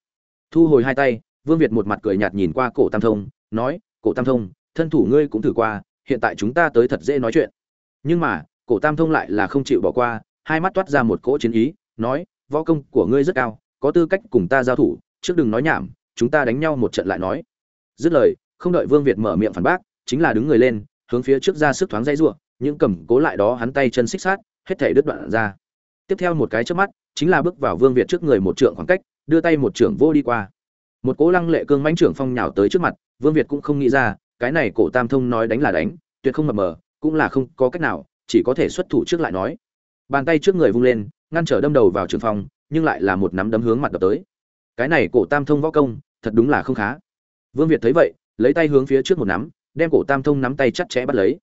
Thu hồi hai tay, vương việt một mặt cười nhạt nhìn qua cổ tam thông, nói, cổ tam thông, thân thủ ngươi cũng thử qua, hiện tại chúng ta tới thật dễ nói chuyện. Nhưng mà, cổ tam thông lại là không chịu bỏ qua, hai mắt toát ra một cỗ chiến ý, nói, võ công của ngươi rất cao, có tư cách cùng ta giao thủ, trước đừng nói nhảm, chúng ta đánh nhau một trận lại nói. Dứt lời không đợi vương việt mở miệng phản bác, chính là đứng người lên, hướng phía trước ra sức thoáng dây ruộng những cầm cố lại đó hắn tay chân xích sát, hết thể đứt đoạn ra. Tiếp theo một cái trước mắt, chính là bước vào vương việt trước người một trượng khoảng cách, đưa tay một trưởng vô đi qua. Một cố lăng lệ cương mãnh trưởng phong nhào tới trước mặt, vương việt cũng không nghĩ ra, cái này cổ tam thông nói đánh là đánh, tuyệt không mập mờ, cũng là không có cách nào, chỉ có thể xuất thủ trước lại nói. Bàn tay trước người vung lên, ngăn trở đâm đầu vào trường phong, nhưng lại là một nắm đấm hướng mặt đập tới. Cái này cổ tam thông võ công, thật đúng là không khá. Vương việt thấy vậy lấy tay hướng phía trước một nắm, đem cổ tam thông nắm tay chặt chẽ bắt lấy.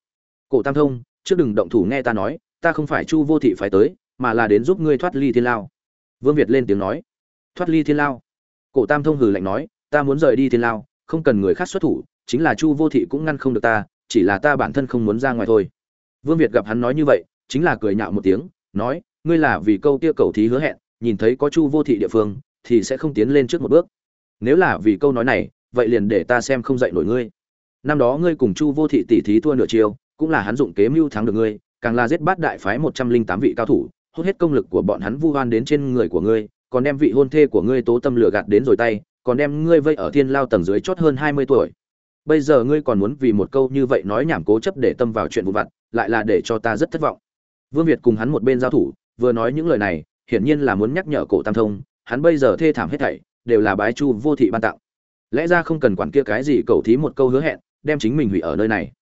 Cổ tam thông, trước đừng động thủ nghe ta nói, ta không phải chu vô thị phải tới, mà là đến giúp ngươi thoát ly thiên lao. Vương việt lên tiếng nói. Thoát ly thiên lao? Cổ tam thông hừ lạnh nói. Ta muốn rời đi thiên lao, không cần người khác xuất thủ, chính là chu vô thị cũng ngăn không được ta, chỉ là ta bản thân không muốn ra ngoài thôi. Vương việt gặp hắn nói như vậy, chính là cười nhạo một tiếng, nói, ngươi là vì câu kia cầu thí hứa hẹn, nhìn thấy có chu vô thị địa phương, thì sẽ không tiến lên trước một bước. Nếu là vì câu nói này vậy liền để ta xem không dạy nổi ngươi. Năm đó ngươi cùng chu vô thị tỷ thí thua nửa chiều cũng là hắn dụng kế mưu thắng được ngươi, càng là giết bát đại phái một trăm linh tám vị cao thủ, hút hết công lực của bọn hắn vu oan đến trên người của ngươi, còn đem vị hôn thê của ngươi tố tâm lừa gạt đến rồi tay, còn đem ngươi vây ở thiên lao tầng dưới chót hơn hai mươi tuổi. Bây giờ ngươi còn muốn vì một câu như vậy nói nhảm cố chấp để tâm vào chuyện vụ vặt, lại là để cho ta rất thất vọng. Vương việt cùng hắn một bên giao thủ, vừa nói những lời này, hiển nhiên là muốn nhắc nhở cổ tam thông, hắn bây giờ thê thảm hết thảy, đều là bái chu vô thị ban tặng lẽ ra không cần quản kia cái gì, cầu thí một câu hứa hẹn, đem chính mình hủy ở nơi này.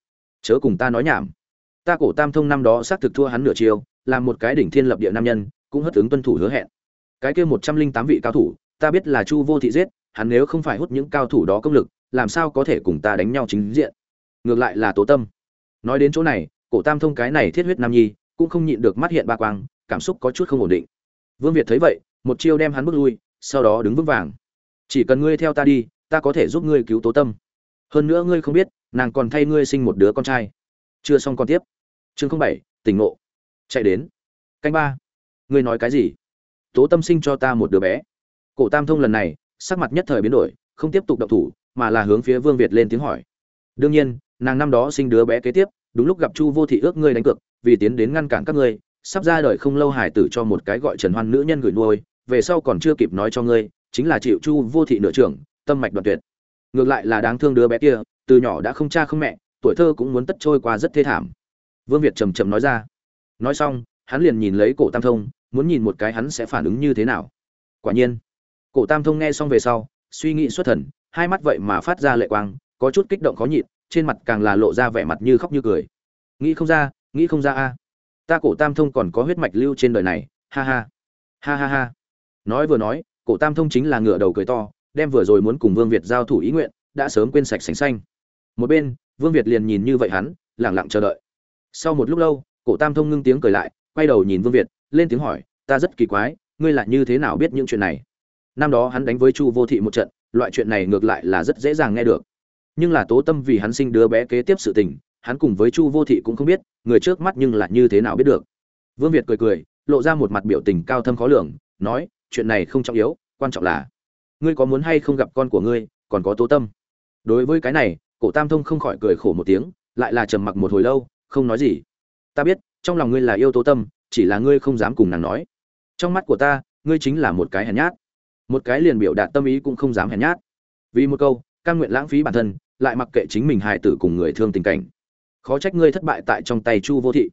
Chớ cùng ta nói nhảm. Ta cổ tam thông năm đó xác thực thua hắn nửa chiều làm một cái đỉnh thiên lập địa nam nhân, cũng hất ứng tuân thủ hứa hẹn. Cái kia một trăm linh tám vị cao thủ, ta biết là chu vô thị giết, hắn nếu không phải hút những cao thủ đó công lực, làm sao có thể cùng ta đánh nhau chính diện? Ngược lại là tố tâm. Nói đến chỗ này, cổ tam thông cái này thiết huyết nam nhi, cũng không nhịn được mắt hiện ba quang, cảm xúc có chút không ổn định. Vương việt thấy vậy, một chiêu đem hắn bước lui, sau đó đứng vững vàng. Chỉ cần ngươi theo ta đi ta có thể giúp ngươi cứu tố tâm. Hơn nữa ngươi không biết, nàng còn thay ngươi sinh một đứa con trai. Chưa xong con tiếp. Chương không bảy, tỉnh ngộ. Chạy đến. Canh ba. Ngươi nói cái gì? Tố tâm sinh cho ta một đứa bé. Cổ tam thông lần này, sắc mặt nhất thời biến đổi, không tiếp tục động thủ, mà là hướng phía vương việt lên tiếng hỏi. Đương nhiên, nàng năm đó sinh đứa bé kế tiếp, đúng lúc gặp chu vô thị ước ngươi đánh cược, vì tiến đến ngăn cản các ngươi, sắp ra đời không lâu hải tử cho một cái gọi trần hoan nữ nhân gửi nuôi, về sau còn chưa kịp nói cho ngươi, chính là chịu chu vô thị nửa trưởng tâm mạch đoạn tuyệt. Ngược lại là đáng thương đứa bé kia, từ nhỏ đã không cha không mẹ, tuổi thơ cũng muốn tất trôi qua rất thê thảm. Vương việt trầm trầm nói ra. Nói xong, hắn liền nhìn lấy cổ tam thông, muốn nhìn một cái hắn sẽ phản ứng như thế nào. Quả nhiên, cổ tam thông nghe xong về sau, suy nghĩ xuất thần, hai mắt vậy mà phát ra lệ quang, có chút kích động khó nhịn, trên mặt càng là lộ ra vẻ mặt như khóc như cười. Nghĩ không ra, nghĩ không ra a. Ta cổ tam thông còn có huyết mạch lưu trên đời này, ha ha. Ha ha ha. Nói vừa nói, cổ tam thông chính là ngựa đầu cười to đem vừa rồi muốn cùng vương việt giao thủ ý nguyện, đã sớm quên sạch sành xanh. Một bên, vương việt liền nhìn như vậy hắn, lặng lặng chờ đợi. Sau một lúc lâu, cổ tam thông ngưng tiếng cười lại, quay đầu nhìn vương việt, lên tiếng hỏi, ta rất kỳ quái, ngươi lại như thế nào biết những chuyện này? Năm đó hắn đánh với chu vô thị một trận, loại chuyện này ngược lại là rất dễ dàng nghe được. Nhưng là tố tâm vì hắn sinh đứa bé kế tiếp sự tình, hắn cùng với chu vô thị cũng không biết, người trước mắt nhưng là như thế nào biết được. Vương việt cười cười, lộ ra một mặt biểu tình cao thâm khó lường, nói, chuyện này không trọng yếu, quan trọng là ngươi có muốn hay không gặp con của ngươi, còn có tố tâm. Đối với cái này, cổ tam thông không khỏi cười khổ một tiếng, lại là trầm mặc một hồi lâu, không nói gì. Ta biết, trong lòng ngươi là yêu tố tâm, chỉ là ngươi không dám cùng nàng nói. Trong mắt của ta, ngươi chính là một cái hèn nhát. Một cái liền biểu đạt tâm ý cũng không dám hèn nhát. Vì một câu căn nguyện lãng phí bản thân, lại mặc kệ chính mình hài tử cùng người thương tình cảnh. Khó trách ngươi thất bại tại trong tay chu vô thị.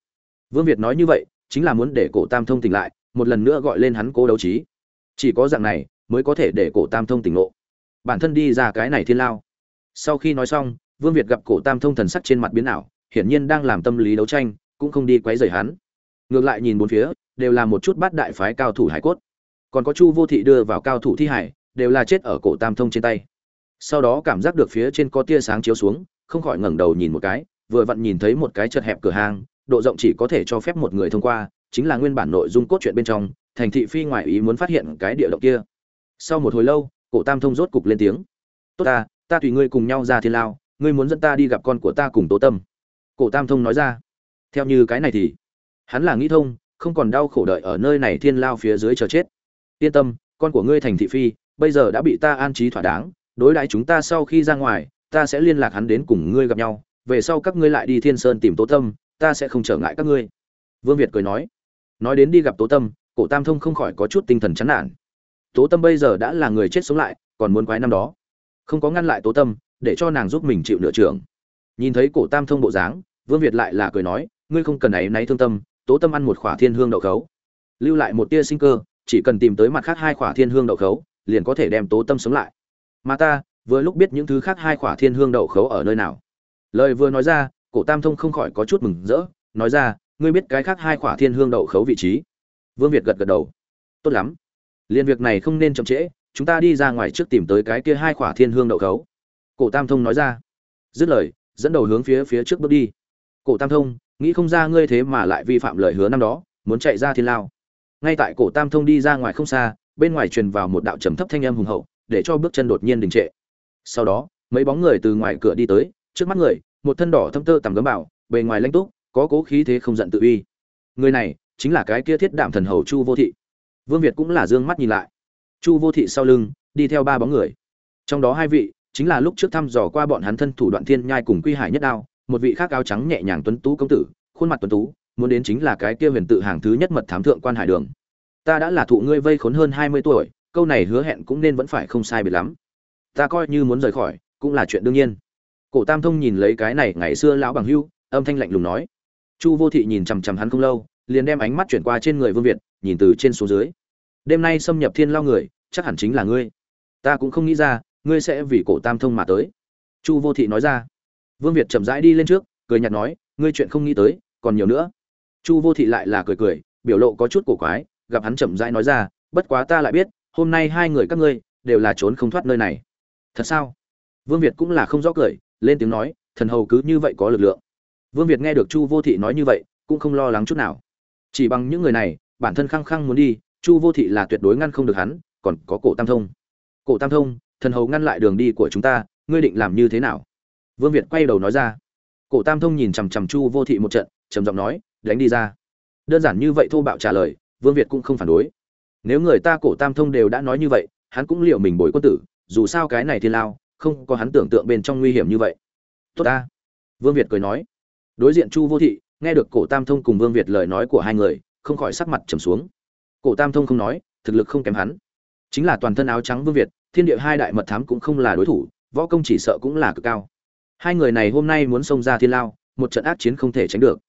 Vương việt nói như vậy, chính là muốn để cổ tam thông tỉnh lại, một lần nữa gọi lên hắn cố đấu trí. Chỉ có dạng này mới có thể để cổ tam thông tỉnh ngộ. Bản thân đi ra cái này thiên lao. Sau khi nói xong, vương việt gặp cổ tam thông thần sắc trên mặt biến ảo, hiển nhiên đang làm tâm lý đấu tranh, cũng không đi quấy rầy hắn. Ngược lại nhìn bốn phía, đều là một chút bát đại phái cao thủ hải cốt. Còn có chu vô thị đưa vào cao thủ thi hải, đều là chết ở cổ tam thông trên tay. Sau đó cảm giác được phía trên có tia sáng chiếu xuống, không khỏi ngẩng đầu nhìn một cái, vừa vặn nhìn thấy một cái chật hẹp cửa hàng, độ rộng chỉ có thể cho phép một người thông qua, chính là nguyên bản nội dung cốt truyện bên trong, thành thị phi ngoại ý muốn phát hiện cái địa động kia sau một hồi lâu, cổ tam thông rốt cục lên tiếng. Tốt ta ta tùy ngươi cùng nhau ra thiên lao, ngươi muốn dẫn ta đi gặp con của ta cùng tố tâm. Cổ tam thông nói ra. Theo như cái này thì, hắn là nghĩ thông, không còn đau khổ đợi ở nơi này thiên lao phía dưới chờ chết. Yên tâm, con của ngươi thành thị phi, bây giờ đã bị ta an trí thỏa đáng, đối đãi chúng ta sau khi ra ngoài, ta sẽ liên lạc hắn đến cùng ngươi gặp nhau, về sau các ngươi lại đi thiên sơn tìm tố tâm, ta sẽ không trở ngại các ngươi. Vương việt cười nói. Nói đến đi gặp tố tâm, cổ tam thông không khỏi có chút tinh thần chán nản tố tâm bây giờ đã là người chết sống lại, còn muốn quái năm đó. Không có ngăn lại tố tâm, để cho nàng giúp mình chịu nửa trưởng nhìn thấy cổ tam thông bộ dáng, vương việt lại là cười nói, ngươi không cần ấy náy thương tâm, tố tâm ăn một khỏa thiên hương đậu khấu. Lưu lại một tia sinh cơ, chỉ cần tìm tới mặt khác hai khỏa thiên hương đậu khấu, liền có thể đem tố tâm sống lại. Mà ta, vừa lúc biết những thứ khác hai khỏa thiên hương đậu khấu ở nơi nào. Lời vừa nói ra, cổ tam thông không khỏi có chút mừng rỡ, nói ra, ngươi biết cái khác hai khỏa thiên hương đậu khấu vị trí? Vương việt gật gật đầu. Tốt lắm liên việc này không nên chậm trễ, chúng ta đi ra ngoài trước tìm tới cái kia hai khỏa thiên hương đậu khấu. Cổ tam thông nói ra. Dứt lời, dẫn đầu hướng phía phía trước bước đi. Cổ tam thông, nghĩ không ra ngươi thế mà lại vi phạm lời hứa năm đó, muốn chạy ra thiên lao. Ngay tại cổ tam thông đi ra ngoài không xa, bên ngoài truyền vào một đạo trầm thấp thanh âm hùng hậu, để cho bước chân đột nhiên đình trệ. Sau đó, mấy bóng người từ ngoài cửa đi tới, trước mắt người, một thân đỏ thâm tơ tằm gấm bảo, bề ngoài lanh túc, có cố khí thế không giận tự uy. Người này chính là cái kia thiết Đạm thần hầu chu vô thị vương việt cũng là d ư ơ n g mắt nhìn lại. Chu vô thị sau lưng, đi theo ba bóng người. Trong đó hai vị, chính là lúc trước thăm dò qua bọn hắn thân thủ đoạn thiên nhai cùng quy hải nhất đao, một vị khác áo trắng nhẹ nhàng tuấn tú công tử, khuôn mặt tuấn tú, muốn đến chính là cái kia huyền tự hàng thứ nhất mật thám thượng quan hải đường. Ta đã là thụ ngươi vây khốn hơn hai mươi tuổi, câu này hứa hẹn cũng nên vẫn phải không sai biệt lắm. Ta coi như muốn rời khỏi, cũng là chuyện đương nhiên. Cổ tam thông nhìn lấy cái này ngày xưa lão bằng hưu, âm thanh lạnh lùng nói. Chu vô thị nhìn chằm chằm hắn không lâu liền đem ánh mắt chuyển qua trên người vương việt, nhìn từ trên xuống dưới. Đêm nay xâm nhập thiên lao người, chắc hẳn chính là ngươi. Ta cũng không nghĩ ra, ngươi sẽ vì cổ tam thông mà tới. Chu vô thị nói ra. Vương việt chậm rãi đi lên trước, cười nhạt nói, ngươi chuyện không nghĩ tới, còn nhiều nữa. Chu vô thị lại là cười cười, biểu lộ có chút cổ quái, gặp hắn chậm rãi nói ra, bất quá ta lại biết, hôm nay hai người các ngươi, đều là trốn không thoát nơi này. Thật sao? Vương việt cũng là không rõ cười, lên tiếng nói, thần hầu cứ như vậy có lực lượng. Vương việt nghe được chu vô thị nói như vậy, cũng không lo lắng chút nào chỉ bằng những người này, bản thân khăng khăng muốn đi, chu vô thị là tuyệt đối ngăn không được hắn, còn có cổ tam thông. Cổ tam thông, thần hầu ngăn lại đường đi của chúng ta, ngươi định làm như thế nào? Vương việt quay đầu nói ra. Cổ tam thông nhìn chằm chằm chu vô thị một trận, trầm giọng nói, đánh đi ra. Đơn giản như vậy thô bạo trả lời, vương việt cũng không phản đối. Nếu người ta cổ tam thông đều đã nói như vậy, hắn cũng liệu mình bồi quân tử, dù sao cái này thiên lao, không có hắn tưởng tượng bên trong nguy hiểm như vậy. Tốt ta. Vương việt cười nói. Đối diện chu vô thị nghe được cổ tam thông cùng vương việt lời nói của hai người, không khỏi sắc mặt trầm xuống. Cổ tam thông không nói, thực lực không kém hắn. Chính là toàn thân áo trắng vương việt, thiên địa hai đại mật thám cũng không là đối thủ, võ công chỉ sợ cũng là cực cao. Hai người này hôm nay muốn xông ra thiên lao, một trận ác chiến không thể tránh được.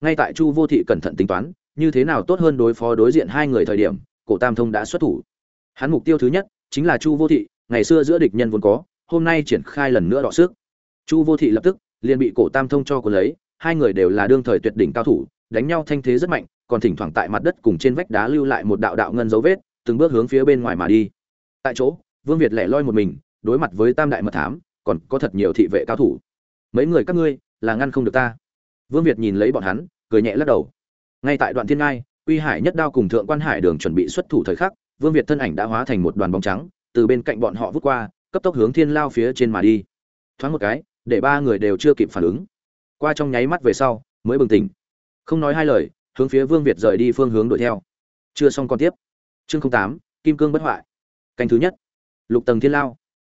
Ngay tại chu vô thị cẩn thận tính toán, như thế nào tốt hơn đối phó đối diện hai người thời điểm, cổ tam thông đã xuất thủ. Hắn mục tiêu thứ nhất, chính là chu vô thị, ngày xưa giữa địch nhân vốn có, hôm nay triển khai lần nữa đọ sức. Chu vô thị lập tức, liền bị cổ tam thông cho cuốn lấy hai người đều là đương thời tuyệt đỉnh cao thủ, đánh nhau thanh thế rất mạnh, còn thỉnh thoảng tại mặt đất cùng trên vách đá lưu lại một đạo đạo ngân dấu vết, từng bước hướng phía bên ngoài mà đi. Tại chỗ, vương việt lẻ loi một mình, đối mặt với tam đại mật thám, còn có thật nhiều thị vệ cao thủ. Mấy người các ngươi, là ngăn không được ta. Vương việt nhìn lấy bọn hắn, cười nhẹ lắc đầu. Ngay tại đoạn thiên ngai uy hải nhất đao cùng thượng quan hải đường chuẩn bị xuất thủ thời khắc, vương việt thân ảnh đã hóa thành một đoàn bóng trắng, từ bên cạnh bọn họ vút qua, cấp tốc hướng thiên lao phía trên mà đi. Thoáng một cái, để ba người đều chưa kịp phản ứng qua trong nháy mắt về sau, mới bừng tỉnh. Không nói hai lời, hướng phía vương việt rời đi phương hướng đuổi theo. Chưa xong còn tiếp. Chương tám, kim cương bất hoại. Canh thứ nhất. Lục tầng thiên lao.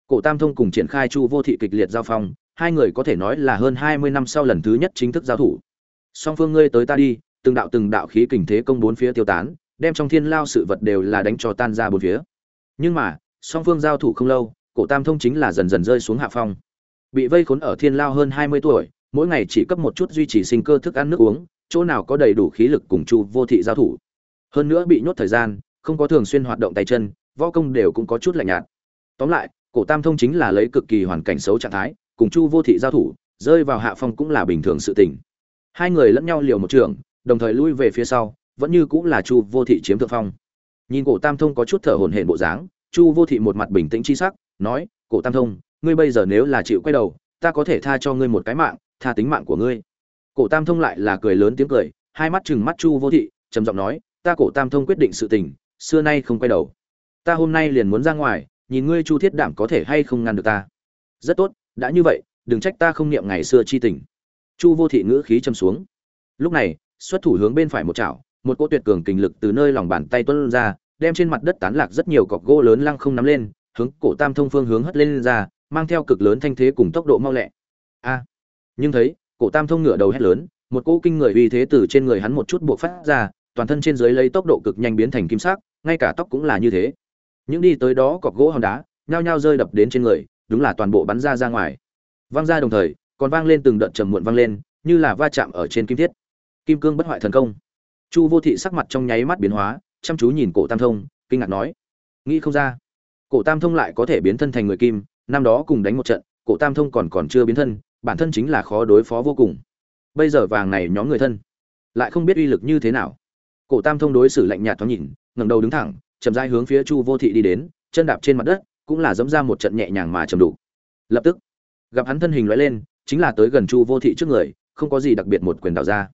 Cổ tam thông cùng triển khai chu vô thị kịch liệt giao phong, hai người có thể nói là hơn hai mươi năm sau lần thứ nhất chính thức giao thủ. Song phương ngươi tới ta đi, từng đạo từng đạo khí kình thế công bốn phía tiêu tán, đem trong thiên lao sự vật đều là đánh cho tan ra bốn phía. Nhưng mà, song phương giao thủ không lâu, cổ tam thông chính là dần dần rơi xuống hạ phong. Bị vây khốn ở thiên lao hơn hai mươi tuổi mỗi ngày chỉ cấp một chút duy trì sinh cơ thức ăn nước uống, chỗ nào có đầy đủ khí lực cùng chu vô thị giao thủ. Hơn nữa bị nhốt thời gian, không có thường xuyên hoạt động tay chân, võ công đều cũng có chút lạnh nhạt. Tóm lại, cổ tam thông chính là lấy cực kỳ hoàn cảnh xấu trạng thái, cùng chu vô thị giao thủ, rơi vào hạ phong cũng là bình thường sự tình. Hai người lẫn nhau liều một trường, đồng thời lui về phía sau, vẫn như cũng là chu vô thị chiếm thượng phong. Nhìn cổ tam thông có chút thở hổn hển bộ dáng, chu vô thị một mặt bình tĩnh chi sắc, nói, cổ tam thông, ngươi bây giờ nếu là chịu quay đầu, ta có thể tha cho ngươi một cái mạng tha tính mạng của ngươi. Cổ tam thông lại là cười lớn tiếng cười hai mắt chừng mắt chu vô thị trầm giọng nói ta cổ tam thông quyết định sự tình xưa nay không quay đầu. Ta hôm nay liền muốn ra ngoài nhìn ngươi chu thiết đảm có thể hay không ngăn được ta. Rất tốt đã như vậy đừng trách ta không niệm ngày xưa chi tình. Chu vô thị ngữ khí châm xuống. Lúc này xuất thủ hướng bên phải một chảo một cỗ tuyệt cường kình lực từ nơi lòng bàn tay tuôn ra đem trên mặt đất tán lạc rất nhiều cọc gỗ lớn lăng không nắm lên hướng cổ tam thông phương hướng hất lên, lên ra mang theo cực lớn thanh thế cùng tốc độ mau lẹ. A! Nhưng thấy, cổ tam thông ngửa đầu hét lớn, một cỗ kinh người uy thế từ trên người hắn một chút buộc phát ra, toàn thân trên dưới lấy tốc độ cực nhanh biến thành kim sắc, ngay cả tóc cũng là như thế. Những đi tới đó cọc gỗ hòn đá, nhao nhao rơi đập đến trên người, đúng là toàn bộ bắn ra ra ngoài. Vang ra đồng thời, còn vang lên từng đợt trầm muộn vang lên, như là va chạm ở trên kim thiết. Kim cương bất hoại thần công. Chu vô thị sắc mặt trong nháy mắt biến hóa, chăm chú nhìn cổ tam thông, kinh ngạc nói, nghĩ không ra, cổ tam thông lại có thể biến thân thành người kim, năm đó cùng đánh một trận, cổ tam thông còn còn chưa biến thân bản thân chính là khó đối phó vô cùng. Bây giờ vàng này nhóm người thân, lại không biết uy lực như thế nào. Cổ tam thông đối xử lạnh nhạt thoáng nhìn, ngẩng đầu đứng thẳng, chậm rãi hướng phía chu vô thị đi đến, chân đạp trên mặt đất, cũng là dẫm ra một trận nhẹ nhàng mà chầm đủ. Lập tức, gặp hắn thân hình lóe lên, chính là tới gần chu vô thị trước người, không có gì đặc biệt một quyền đào ra.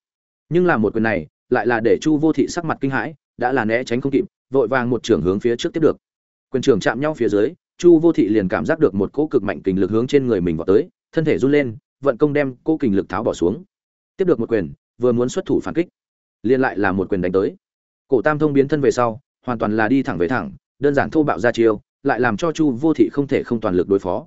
Nhưng là một quyền này, lại là để chu vô thị sắc mặt kinh hãi, đã là né tránh không kịp, vội vàng một trường hướng phía trước tiếp được. Quyền trường chạm nhau phía dưới, chu vô thị liền cảm giác được một cỗ cực mạnh kình lực hướng trên người mình vào tới thân thể run lên, vận công đem cố kình lực tháo bỏ xuống. Tiếp được một quyền, vừa muốn xuất thủ phản kích, liền lại là một quyền đánh tới. Cổ tam thông biến thân về sau, hoàn toàn là đi thẳng về thẳng, đơn giản thô bạo ra chiêu, lại làm cho chu vô thị không thể không toàn lực đối phó.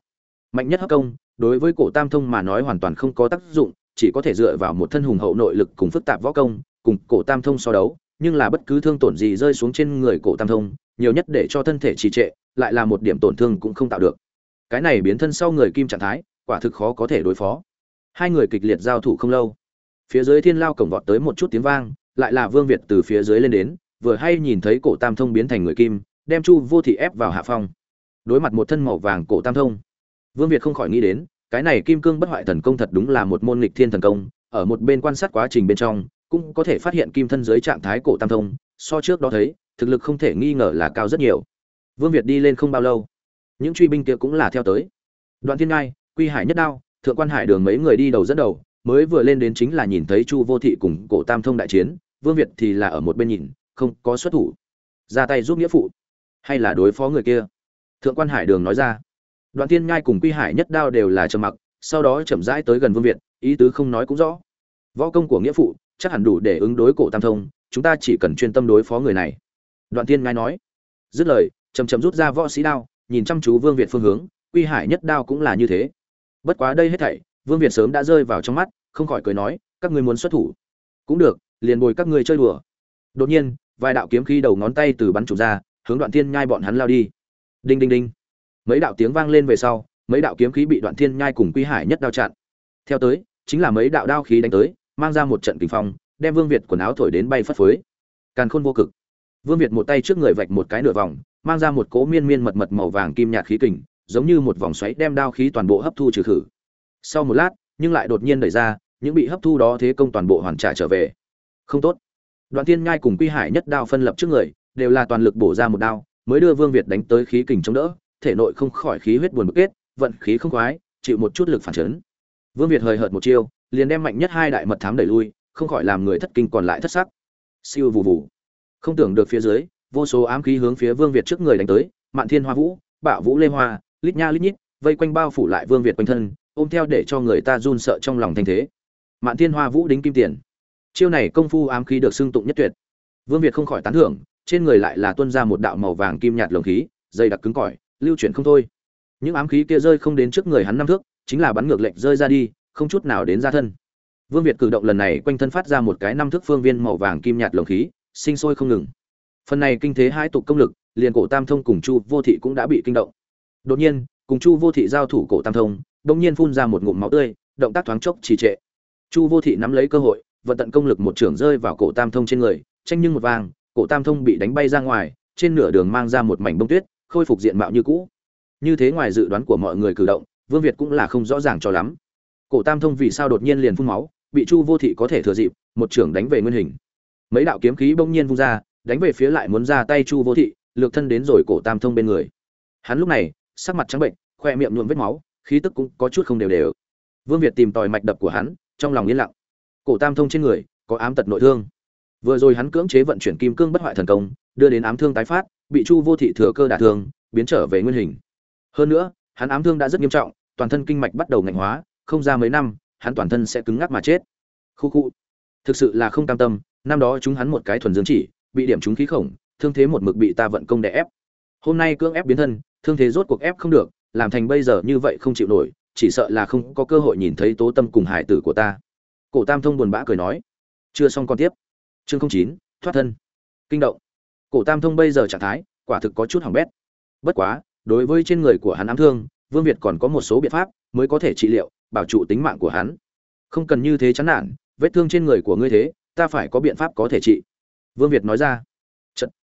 Mạnh nhất hấp công, đối với cổ tam thông mà nói hoàn toàn không có tác dụng, chỉ có thể dựa vào một thân hùng hậu nội lực cùng phức tạp võ công, cùng cổ tam thông so đấu, nhưng là bất cứ thương tổn gì rơi xuống trên người cổ tam thông, nhiều nhất để cho thân thể trì trệ, lại là một điểm tổn thương cũng không tạo được. Cái này biến thân sau người kim trạng thái quả thực khó có thể đối phó. Hai người kịch liệt giao thủ không lâu. Phía dưới thiên lao cổng vọt tới một chút tiếng vang, lại là vương việt từ phía dưới lên đến, vừa hay nhìn thấy cổ tam thông biến thành người kim, đem chu vô thị ép vào hạ phong. Đối mặt một thân màu vàng cổ tam thông, vương việt không khỏi nghĩ đến, cái này kim cương bất hoại thần công thật đúng là một môn nghịch thiên thần công, ở một bên quan sát quá trình bên trong, cũng có thể phát hiện kim thân dưới trạng thái cổ tam thông, so trước đó thấy, thực lực không thể nghi ngờ là cao rất nhiều. Vương việt đi lên không bao lâu, những truy binh kia cũng là theo tới. Đoạn thiên ngai quy hải nhất đao, thượng quan hải đường mấy người đi đầu dẫn đầu, mới vừa lên đến chính là nhìn thấy chu vô thị cùng cổ tam thông đại chiến, vương việt thì là ở một bên nhìn, không có xuất thủ. Ra tay giúp nghĩa phụ. Hay là đối phó người kia? Thượng quan hải đường nói ra. Đoạn tiên nhai cùng quy hải nhất đao đều là trầm mặc, sau đó chậm rãi tới gần vương việt, ý tứ không nói cũng rõ. Võ công của nghĩa phụ, chắc hẳn đủ để ứng đối cổ tam thông, chúng ta chỉ cần chuyên tâm đối phó người này. Đoạn tiên nhai nói. Dứt lời chầm chầm rút ra võ sĩ đao, nhìn chăm chú vương việt phương hướng, quy hải nhất đao cũng là như thế bất quá đây hết thảy, vương việt sớm đã rơi vào trong mắt, không khỏi cười nói, các ngươi muốn xuất thủ. Cũng được, liền bồi các ngươi chơi đùa. Đột nhiên, vài đạo kiếm khí đầu ngón tay từ bắn trục ra, hướng đoạn thiên nhai bọn hắn lao đi. Đinh đinh đinh. Mấy đạo tiếng vang lên về sau, mấy đạo kiếm khí bị đoạn thiên nhai cùng quy hải nhất đao chặn. Theo tới, chính là mấy đạo đao khí đánh tới, mang ra một trận kinh phong, đem vương việt quần áo thổi đến bay phất phới. Càn khôn vô cực. Vương việt một tay trước người vạch một cái nửa vòng, mang ra một cỗ miên miên mật mật màu vàng kim nhạt khí kình giống như một vòng xoáy đem đao khí toàn bộ hấp thu trừ khử. Sau một lát, nhưng lại đột nhiên đẩy ra, những bị hấp thu đó thế công toàn bộ hoàn trả trở về. Không tốt. Đoạn tiên nhai cùng quy hải nhất đao phân lập trước người, đều là toàn lực bổ ra một đao, mới đưa vương việt đánh tới khí kình chống đỡ, thể nội không khỏi khí huyết buồn bực kết, vận khí không khoái, chịu một chút lực phản chấn. Vương việt hời hợt một chiêu, liền đem mạnh nhất hai đại mật thám đẩy lui, không khỏi làm người thất kinh còn lại thất sắc. Siêu vù vù. Không tưởng được phía dưới, vô số ám khí hướng phía vương việt trước người đánh tới, mạn thiên hoa vũ, bạo vũ lê hoa lít nha lít nhít, vây quanh bao phủ lại vương việt quanh thân, ôm theo để cho người ta run sợ trong lòng thanh thế. Mạn thiên hoa vũ đính kim tiền. Chiêu này công phu ám khí được xưng tụng nhất tuyệt. Vương việt không khỏi tán thưởng, trên người lại là tuôn ra một đạo màu vàng kim nhạt lồng khí, dày đặc cứng cỏi, lưu chuyển không thôi. Những ám khí kia rơi không đến trước người hắn năm thước, chính là bắn ngược lệnh rơi ra đi, không chút nào đến ra thân. Vương việt cử động lần này quanh thân phát ra một cái năm thước phương viên màu vàng kim nhạt lồng khí, sinh sôi không ngừng. Phần này kinh thế hai tục công lực, liền cổ tam thông cùng chu vô thị cũng đã bị kinh động đột nhiên, cùng chu vô thị giao thủ cổ tam thông đột nhiên phun ra một ngụm máu tươi, động tác thoáng chốc trì trệ. Chu vô thị nắm lấy cơ hội, vận tận công lực một trưởng rơi vào cổ tam thông trên người, tranh nhưng một vàng, cổ tam thông bị đánh bay ra ngoài, trên nửa đường mang ra một mảnh bông tuyết, khôi phục diện mạo như cũ. Như thế ngoài dự đoán của mọi người cử động, vương việt cũng là không rõ ràng cho lắm. Cổ tam thông vì sao đột nhiên liền phun máu, bị chu vô thị có thể thừa dịp, một trưởng đánh về nguyên hình. Mấy đạo kiếm khí bỗng nhiên vung ra, đánh về phía lại muốn ra tay chu vô thị, lược thân đến rồi cổ tam thông bên người. Hắn lúc này sắc mặt trắng bệnh, khoe miệng nhuộm vết máu, khí tức cũng có chút không đều đều. Vương việt tìm tòi mạch đập của hắn, trong lòng yên lặng. Cổ tam thông trên người có ám tật nội thương. Vừa rồi hắn cưỡng chế vận chuyển kim cương bất hoại thần công, đưa đến ám thương tái phát, bị chu vô thị thừa cơ đả thương, biến trở về nguyên hình. Hơn nữa, hắn ám thương đã rất nghiêm trọng, toàn thân kinh mạch bắt đầu ngạnh hóa, không ra mấy năm, hắn toàn thân sẽ cứng ngắc mà chết. Khu khu. Thực sự là không cam tâm, năm đó chúng hắn một cái thuần dương chỉ, bị điểm chúng khí khổng, thương thế một mực bị ta vận công đè ép hôm nay cưỡng ép biến thân, thương thế rốt cuộc ép không được, làm thành bây giờ như vậy không chịu nổi, chỉ sợ là không có cơ hội nhìn thấy tố tâm cùng hải tử của ta. Cổ tam thông buồn bã cười nói. Chưa xong còn tiếp. Chương chín, thoát thân. Kinh động. Cổ tam thông bây giờ trạng thái, quả thực có chút hỏng bét. Bất quá, đối với trên người của hắn ám thương, vương việt còn có một số biện pháp mới có thể trị liệu, bảo trụ tính mạng của hắn. Không cần như thế chán nản, vết thương trên người của ngươi thế, ta phải có biện pháp có thể trị. Vương việt nói ra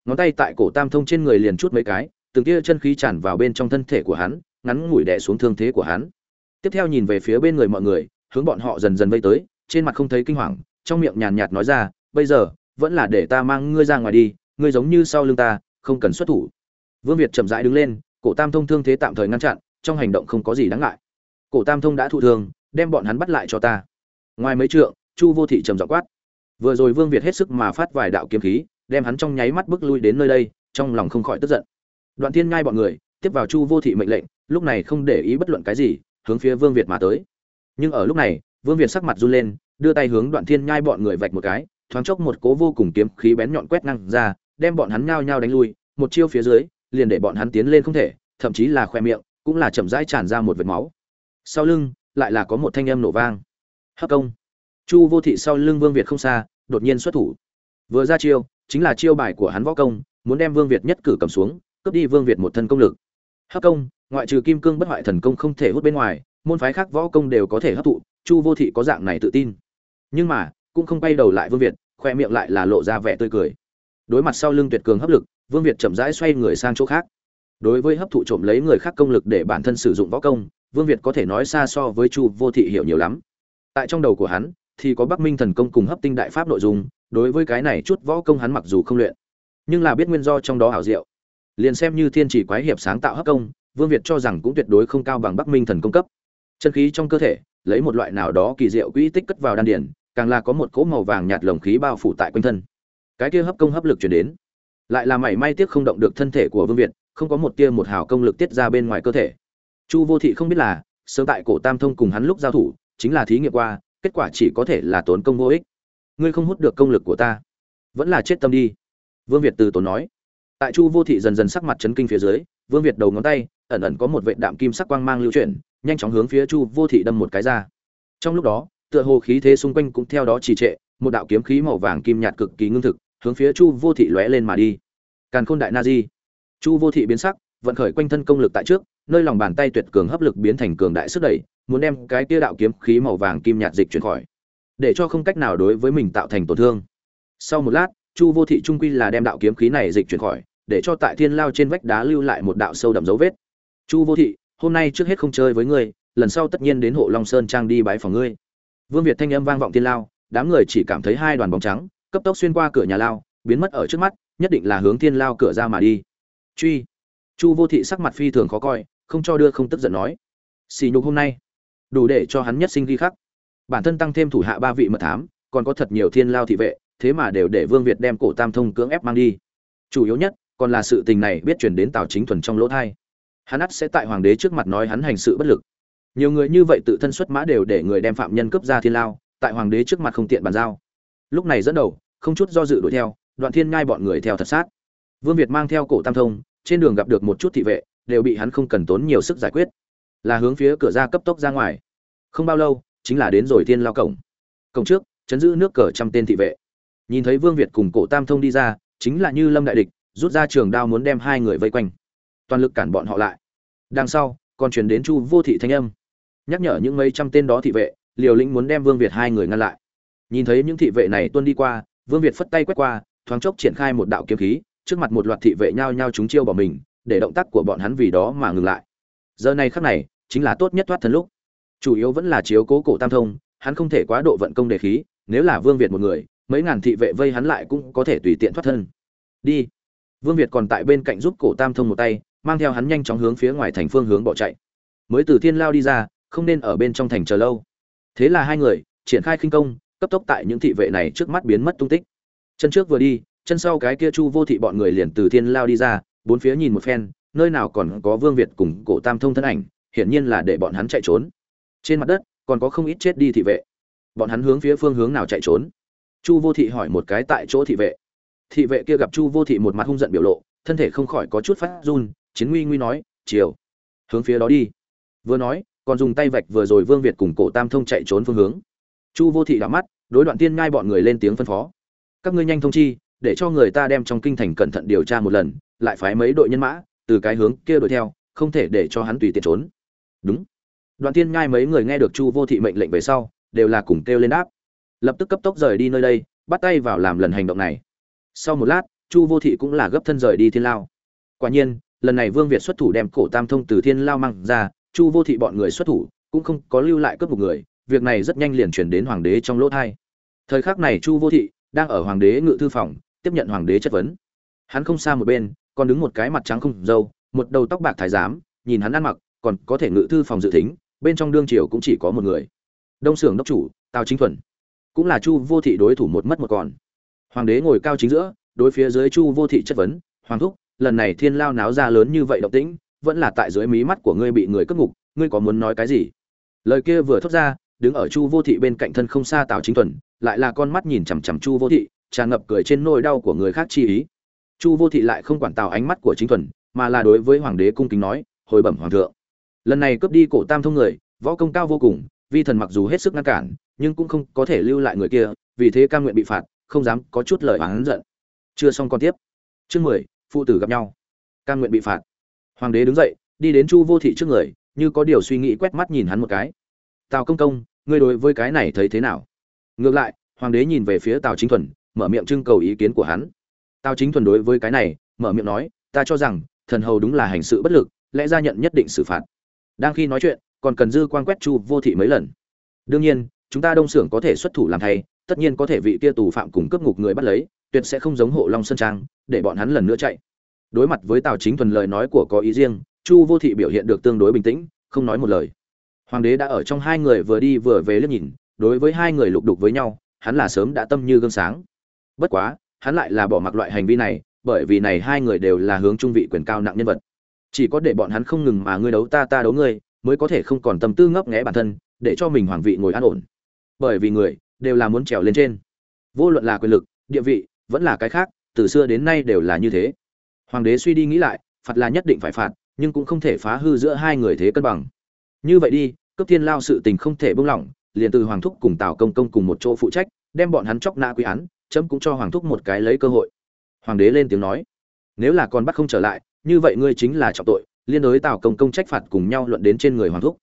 ngón tay tại cổ tam thông trên người liền chút mấy cái, từng tia chân khí tràn vào bên trong thân thể của hắn, ngắn ngủi đè xuống thương thế của hắn. Tiếp theo nhìn về phía bên người mọi người, hướng bọn họ dần dần vây tới, trên mặt không thấy kinh hoàng, trong miệng nhàn nhạt nói ra, bây giờ, vẫn là để ta mang ngươi ra ngoài đi, ngươi giống như sau lưng ta, không cần xuất thủ. Vương việt chậm rãi đứng lên, cổ tam thông thương thế tạm thời ngăn chặn, trong hành động không có gì đáng ngại. Cổ tam thông đã thụ thương, đem bọn hắn bắt lại cho ta. Ngoài mấy trượng, chu vô thị trầm giọng quát. Vừa rồi vương việt hết sức mà phát vài đạo kiếm khí đem hắn trong nháy mắt bước lui đến nơi đây, trong lòng không khỏi tức giận. Đoạn thiên ngai bọn người, tiếp vào chu vô thị mệnh lệnh, lúc này không để ý bất luận cái gì, hướng phía vương việt mà tới. Nhưng ở lúc này, vương việt sắc mặt run lên, đưa tay hướng đoạn thiên nhai bọn người vạch một cái, thoáng chốc một cố vô cùng kiếm khí bén nhọn quét ngang ra, đem bọn hắn nhao nhao đánh lui, một chiêu phía dưới, liền để bọn hắn tiến lên không thể, thậm chí là khoe miệng, cũng là chậm rãi tràn ra một vệt máu. Sau lưng, lại là có một thanh âm nổ vang. Hấp công. Chu vô thị sau lưng vương việt không xa, đột nhiên xuất thủ. Vừa ra chiêu chính là chiêu bài của hắn võ công, muốn đem vương việt nhất cử cầm xuống, cướp đi vương việt một thân công lực. Hấp công, ngoại trừ kim cương bất hoại thần công không thể hút bên ngoài, môn phái khác võ công đều có thể hấp thụ, chu vô thị có dạng này tự tin. Nhưng mà, cũng không bay đầu lại vương việt, khoe miệng lại là lộ ra vẻ tươi cười. Đối mặt sau lưng tuyệt cường hấp lực, vương việt chậm rãi xoay người sang chỗ khác. Đối với hấp thụ trộm lấy người khác công lực để bản thân sử dụng võ công, vương việt có thể nói xa so với chu vô thị hiểu nhiều lắm. Tại trong đầu của hắn, thì có bắc minh thần công cùng hấp tinh đại pháp nội dung đối với cái này chút võ công hắn mặc dù không luyện, nhưng là biết nguyên do trong đó hảo diệu. Liền xem như thiên chỉ quái hiệp sáng tạo hấp công, vương việt cho rằng cũng tuyệt đối không cao bằng bắc minh thần công cấp. Chân khí trong cơ thể, lấy một loại nào đó kỳ diệu quỹ tích cất vào đan điền, càng là có một cỗ màu vàng nhạt lồng khí bao phủ tại quanh thân. Cái kia hấp công hấp lực truyền đến, lại là mảy may tiếc không động được thân thể của vương việt, không có một tia một hào công lực tiết ra bên ngoài cơ thể. Chu vô thị không biết là, sớm tại cổ tam thông cùng hắn lúc giao thủ, chính là thí nghiệm qua, kết quả chỉ có thể là tốn công vô ích ngươi không hút được công lực của ta. Vẫn là chết tâm đi. Vương việt từ tốn nói. Tại chu vô thị dần dần sắc mặt chấn kinh phía dưới, vương việt đầu ngón tay, ẩn ẩn có một vệ đạm kim sắc quang mang lưu chuyển, nhanh chóng hướng phía chu vô thị đâm một cái ra. Trong lúc đó, tựa hồ khí thế xung quanh cũng theo đó trì trệ, một đạo kiếm khí màu vàng kim nhạt cực kỳ ngưng thực, hướng phía chu vô thị lóe lên mà đi. Càn khôn đại na di. Chu vô thị biến sắc, vận khởi quanh thân công lực tại trước, nơi lòng bàn tay tuyệt cường hấp lực biến thành cường đại sức đẩy, muốn đem cái kia đạo kiếm khí màu vàng kim nhạt dịch chuyển khỏi để cho không cách nào đối với mình tạo thành tổn thương. Sau một lát, chu vô thị trung quy là đem đạo kiếm khí này dịch chuyển khỏi, để cho tại thiên lao trên vách đá lưu lại một đạo sâu đậm dấu vết. Chu vô thị, hôm nay trước hết không chơi với ngươi, lần sau tất nhiên đến hộ long sơn trang đi bái phòng ngươi. Vương việt thanh âm vang vọng thiên lao, đám người chỉ cảm thấy hai đoàn bóng trắng, cấp tốc xuyên qua cửa nhà lao, biến mất ở trước mắt, nhất định là hướng thiên lao cửa ra mà đi. Truy. Chu vô thị sắc mặt phi thường khó coi, không cho đưa không tức giận nói. Xì nhục hôm nay, đủ để cho hắn nhất sinh ghi khắc bản thân tăng thêm thủ hạ ba vị mật thám, còn có thật nhiều thiên lao thị vệ, thế mà đều để vương việt đem cổ tam thông cưỡng ép mang đi. Chủ yếu nhất, còn là sự tình này biết chuyển đến tào chính thuần trong lỗ thai. Hắn ắt sẽ tại hoàng đế trước mặt nói hắn hành sự bất lực. Nhiều người như vậy tự thân xuất mã đều để người đem phạm nhân cướp ra thiên lao, tại hoàng đế trước mặt không tiện bàn giao. Lúc này dẫn đầu, không chút do dự đuổi theo, đoạn thiên ngai bọn người theo thật sát. Vương việt mang theo cổ tam thông, trên đường gặp được một chút thị vệ, đều bị hắn không cần tốn nhiều sức giải quyết. Là hướng phía cửa ra cấp tốc ra ngoài. Không bao lâu chính là đến rồi thiên lao cổng. Cổng trước, chấn giữ nước cờ trăm tên thị vệ. Nhìn thấy vương việt cùng cổ tam thông đi ra, chính là như lâm đại địch, rút ra trường đao muốn đem hai người vây quanh. Toàn lực cản bọn họ lại. Đằng sau, còn chuyển đến chu vô thị thanh âm. Nhắc nhở những mấy trăm tên đó thị vệ, liều lĩnh muốn đem vương việt hai người ngăn lại. Nhìn thấy những thị vệ này tuân đi qua, vương việt phất tay quét qua, thoáng chốc triển khai một đạo kiếm khí, trước mặt một loạt thị vệ nhao nhao chúng chiêu bỏ mình, để động tác của bọn hắn vì đó mà ngừng lại. Giờ này khắc này, chính là tốt nhất thoát thân lúc chủ yếu vẫn là chiếu cố cổ tam thông, hắn không thể quá độ vận công đề khí, nếu là vương việt một người, mấy ngàn thị vệ vây hắn lại cũng có thể tùy tiện thoát thân. Đi. Vương việt còn tại bên cạnh giúp cổ tam thông một tay, mang theo hắn nhanh chóng hướng phía ngoài thành phương hướng bỏ chạy. Mới từ thiên lao đi ra, không nên ở bên trong thành chờ lâu. Thế là hai người, triển khai khinh công, cấp tốc tại những thị vệ này trước mắt biến mất tung tích. Chân trước vừa đi, chân sau cái kia chu vô thị bọn người liền từ thiên lao đi ra, bốn phía nhìn một phen, nơi nào còn có vương việt cùng cổ tam thông thân ảnh, hiển nhiên là để bọn hắn chạy trốn trên mặt đất, còn có không ít chết đi thị vệ. Bọn hắn hướng phía phương hướng nào chạy trốn? Chu vô thị hỏi một cái tại chỗ thị vệ. Thị vệ kia gặp chu vô thị một mặt hung giận biểu lộ, thân thể không khỏi có chút phát run, chiến nguy nguy nói chiều hướng phía đó đi. Vừa nói, còn dùng tay vạch vừa rồi vương việt cùng cổ tam thông chạy trốn phương hướng. Chu vô thị đã mắt, đối đoạn tiên ngai bọn người lên tiếng phân phó. Các ngươi nhanh thông chi, để cho người ta đem trong kinh thành cẩn thận điều tra một lần, lại phái mấy đội nhân mã, từ cái hướng kia đuổi theo, không thể để cho hắn tùy tiện trốn. Đúng đoạn Thiên ngai mấy người nghe được chu vô thị mệnh lệnh về sau đều là cùng kêu lên đáp. Lập tức cấp tốc rời đi nơi đây bắt tay vào làm lần hành động này. Sau một lát chu vô thị cũng là gấp thân rời đi thiên lao. Quả nhiên lần này vương việt xuất thủ đem cổ tam thông từ thiên lao mang ra chu vô thị bọn người xuất thủ cũng không có lưu lại cướp một người việc này rất nhanh liền truyền đến hoàng đế trong lỗ thai. Thời khắc này chu vô thị đang ở hoàng đế ngự thư phòng tiếp nhận hoàng đế chất vấn. Hắn không xa một bên còn đứng một cái mặt trắng không râu, một đầu tóc bạc thái giám nhìn hắn ăn mặc còn có thể ngự thư phòng dự tính bên trong đương triều cũng chỉ có một người. Đông xưởng đốc chủ, tào chính thuần. Cũng là chu vô thị đối thủ một mất một còn. Hoàng đế ngồi cao chính giữa, đối phía dưới chu vô thị chất vấn, hoàng thúc, lần này thiên lao náo ra lớn như vậy động tĩnh, vẫn là tại dưới mí mắt của ngươi bị người cướp ngục, ngươi có muốn nói cái gì? Lời kia vừa thốt ra, đứng ở chu vô thị bên cạnh thân không xa tào chính thuần, lại là con mắt nhìn chằm chằm chu vô thị, tràn ngập cười trên nỗi đau của người khác chi ý. Chu vô thị lại không quản tào ánh mắt của chính thuần, mà là đối với hoàng đế cung kính nói, hồi bẩm hoàng thượng lần này cướp đi cổ tam thông người, võ công cao vô cùng, vi thần mặc dù hết sức ngăn cản, nhưng cũng không có thể lưu lại người kia, vì thế cam nguyện bị phạt, không dám có chút lời oán giận. Chưa xong còn tiếp. Chương mười, phụ tử gặp nhau. Cam nguyện bị phạt. Hoàng đế đứng dậy, đi đến chu vô thị trước người, như có điều suy nghĩ quét mắt nhìn hắn một cái. Tào công công, ngươi đối với cái này thấy thế nào? Ngược lại, hoàng đế nhìn về phía tào chính thuần, mở miệng trưng cầu ý kiến của hắn. Tào chính thuần đối với cái này, mở miệng nói, ta cho rằng, thần hầu đúng là hành sự bất lực, lẽ ra nhận nhất định xử phạt đang khi nói chuyện, còn cần dư quan quét chu vô thị mấy lần. Đương nhiên, chúng ta đông xưởng có thể xuất thủ làm thay, tất nhiên có thể vị kia tù phạm cùng cướp ngục người bắt lấy, tuyệt sẽ không giống hộ long sơn trang, để bọn hắn lần nữa chạy. Đối mặt với tào chính thuần lời nói của có ý riêng, chu vô thị biểu hiện được tương đối bình tĩnh, không nói một lời. Hoàng đế đã ở trong hai người vừa đi vừa về liếc nhìn, đối với hai người lục đục với nhau, hắn là sớm đã tâm như gương sáng. Bất quá, hắn lại là bỏ mặc loại hành vi này, bởi vì này hai người đều là hướng trung vị quyền cao nặng nhân vật chỉ có để bọn hắn không ngừng mà ngươi đấu ta ta đấu ngươi, mới có thể không còn tâm tư ngấp nghé bản thân, để cho mình hoàng vị ngồi an ổn. Bởi vì người đều là muốn trèo lên trên. Vô luận là quyền lực, địa vị, vẫn là cái khác, từ xưa đến nay đều là như thế. Hoàng đế suy đi nghĩ lại, phạt là nhất định phải phạt, nhưng cũng không thể phá hư giữa hai người thế cân bằng. Như vậy đi cấp thiên lao sự tình không thể buông lỏng, liền từ hoàng thúc cùng tào công công cùng một chỗ phụ trách, đem bọn hắn chóc nã quy án, chấm cũng cho hoàng thúc một cái lấy cơ hội. Hoàng đế lên tiếng nói, nếu là còn bắt không trở lại như vậy ngươi chính là trọng tội, liên đối tào công công trách phạt cùng nhau luận đến trên người hoàng thúc.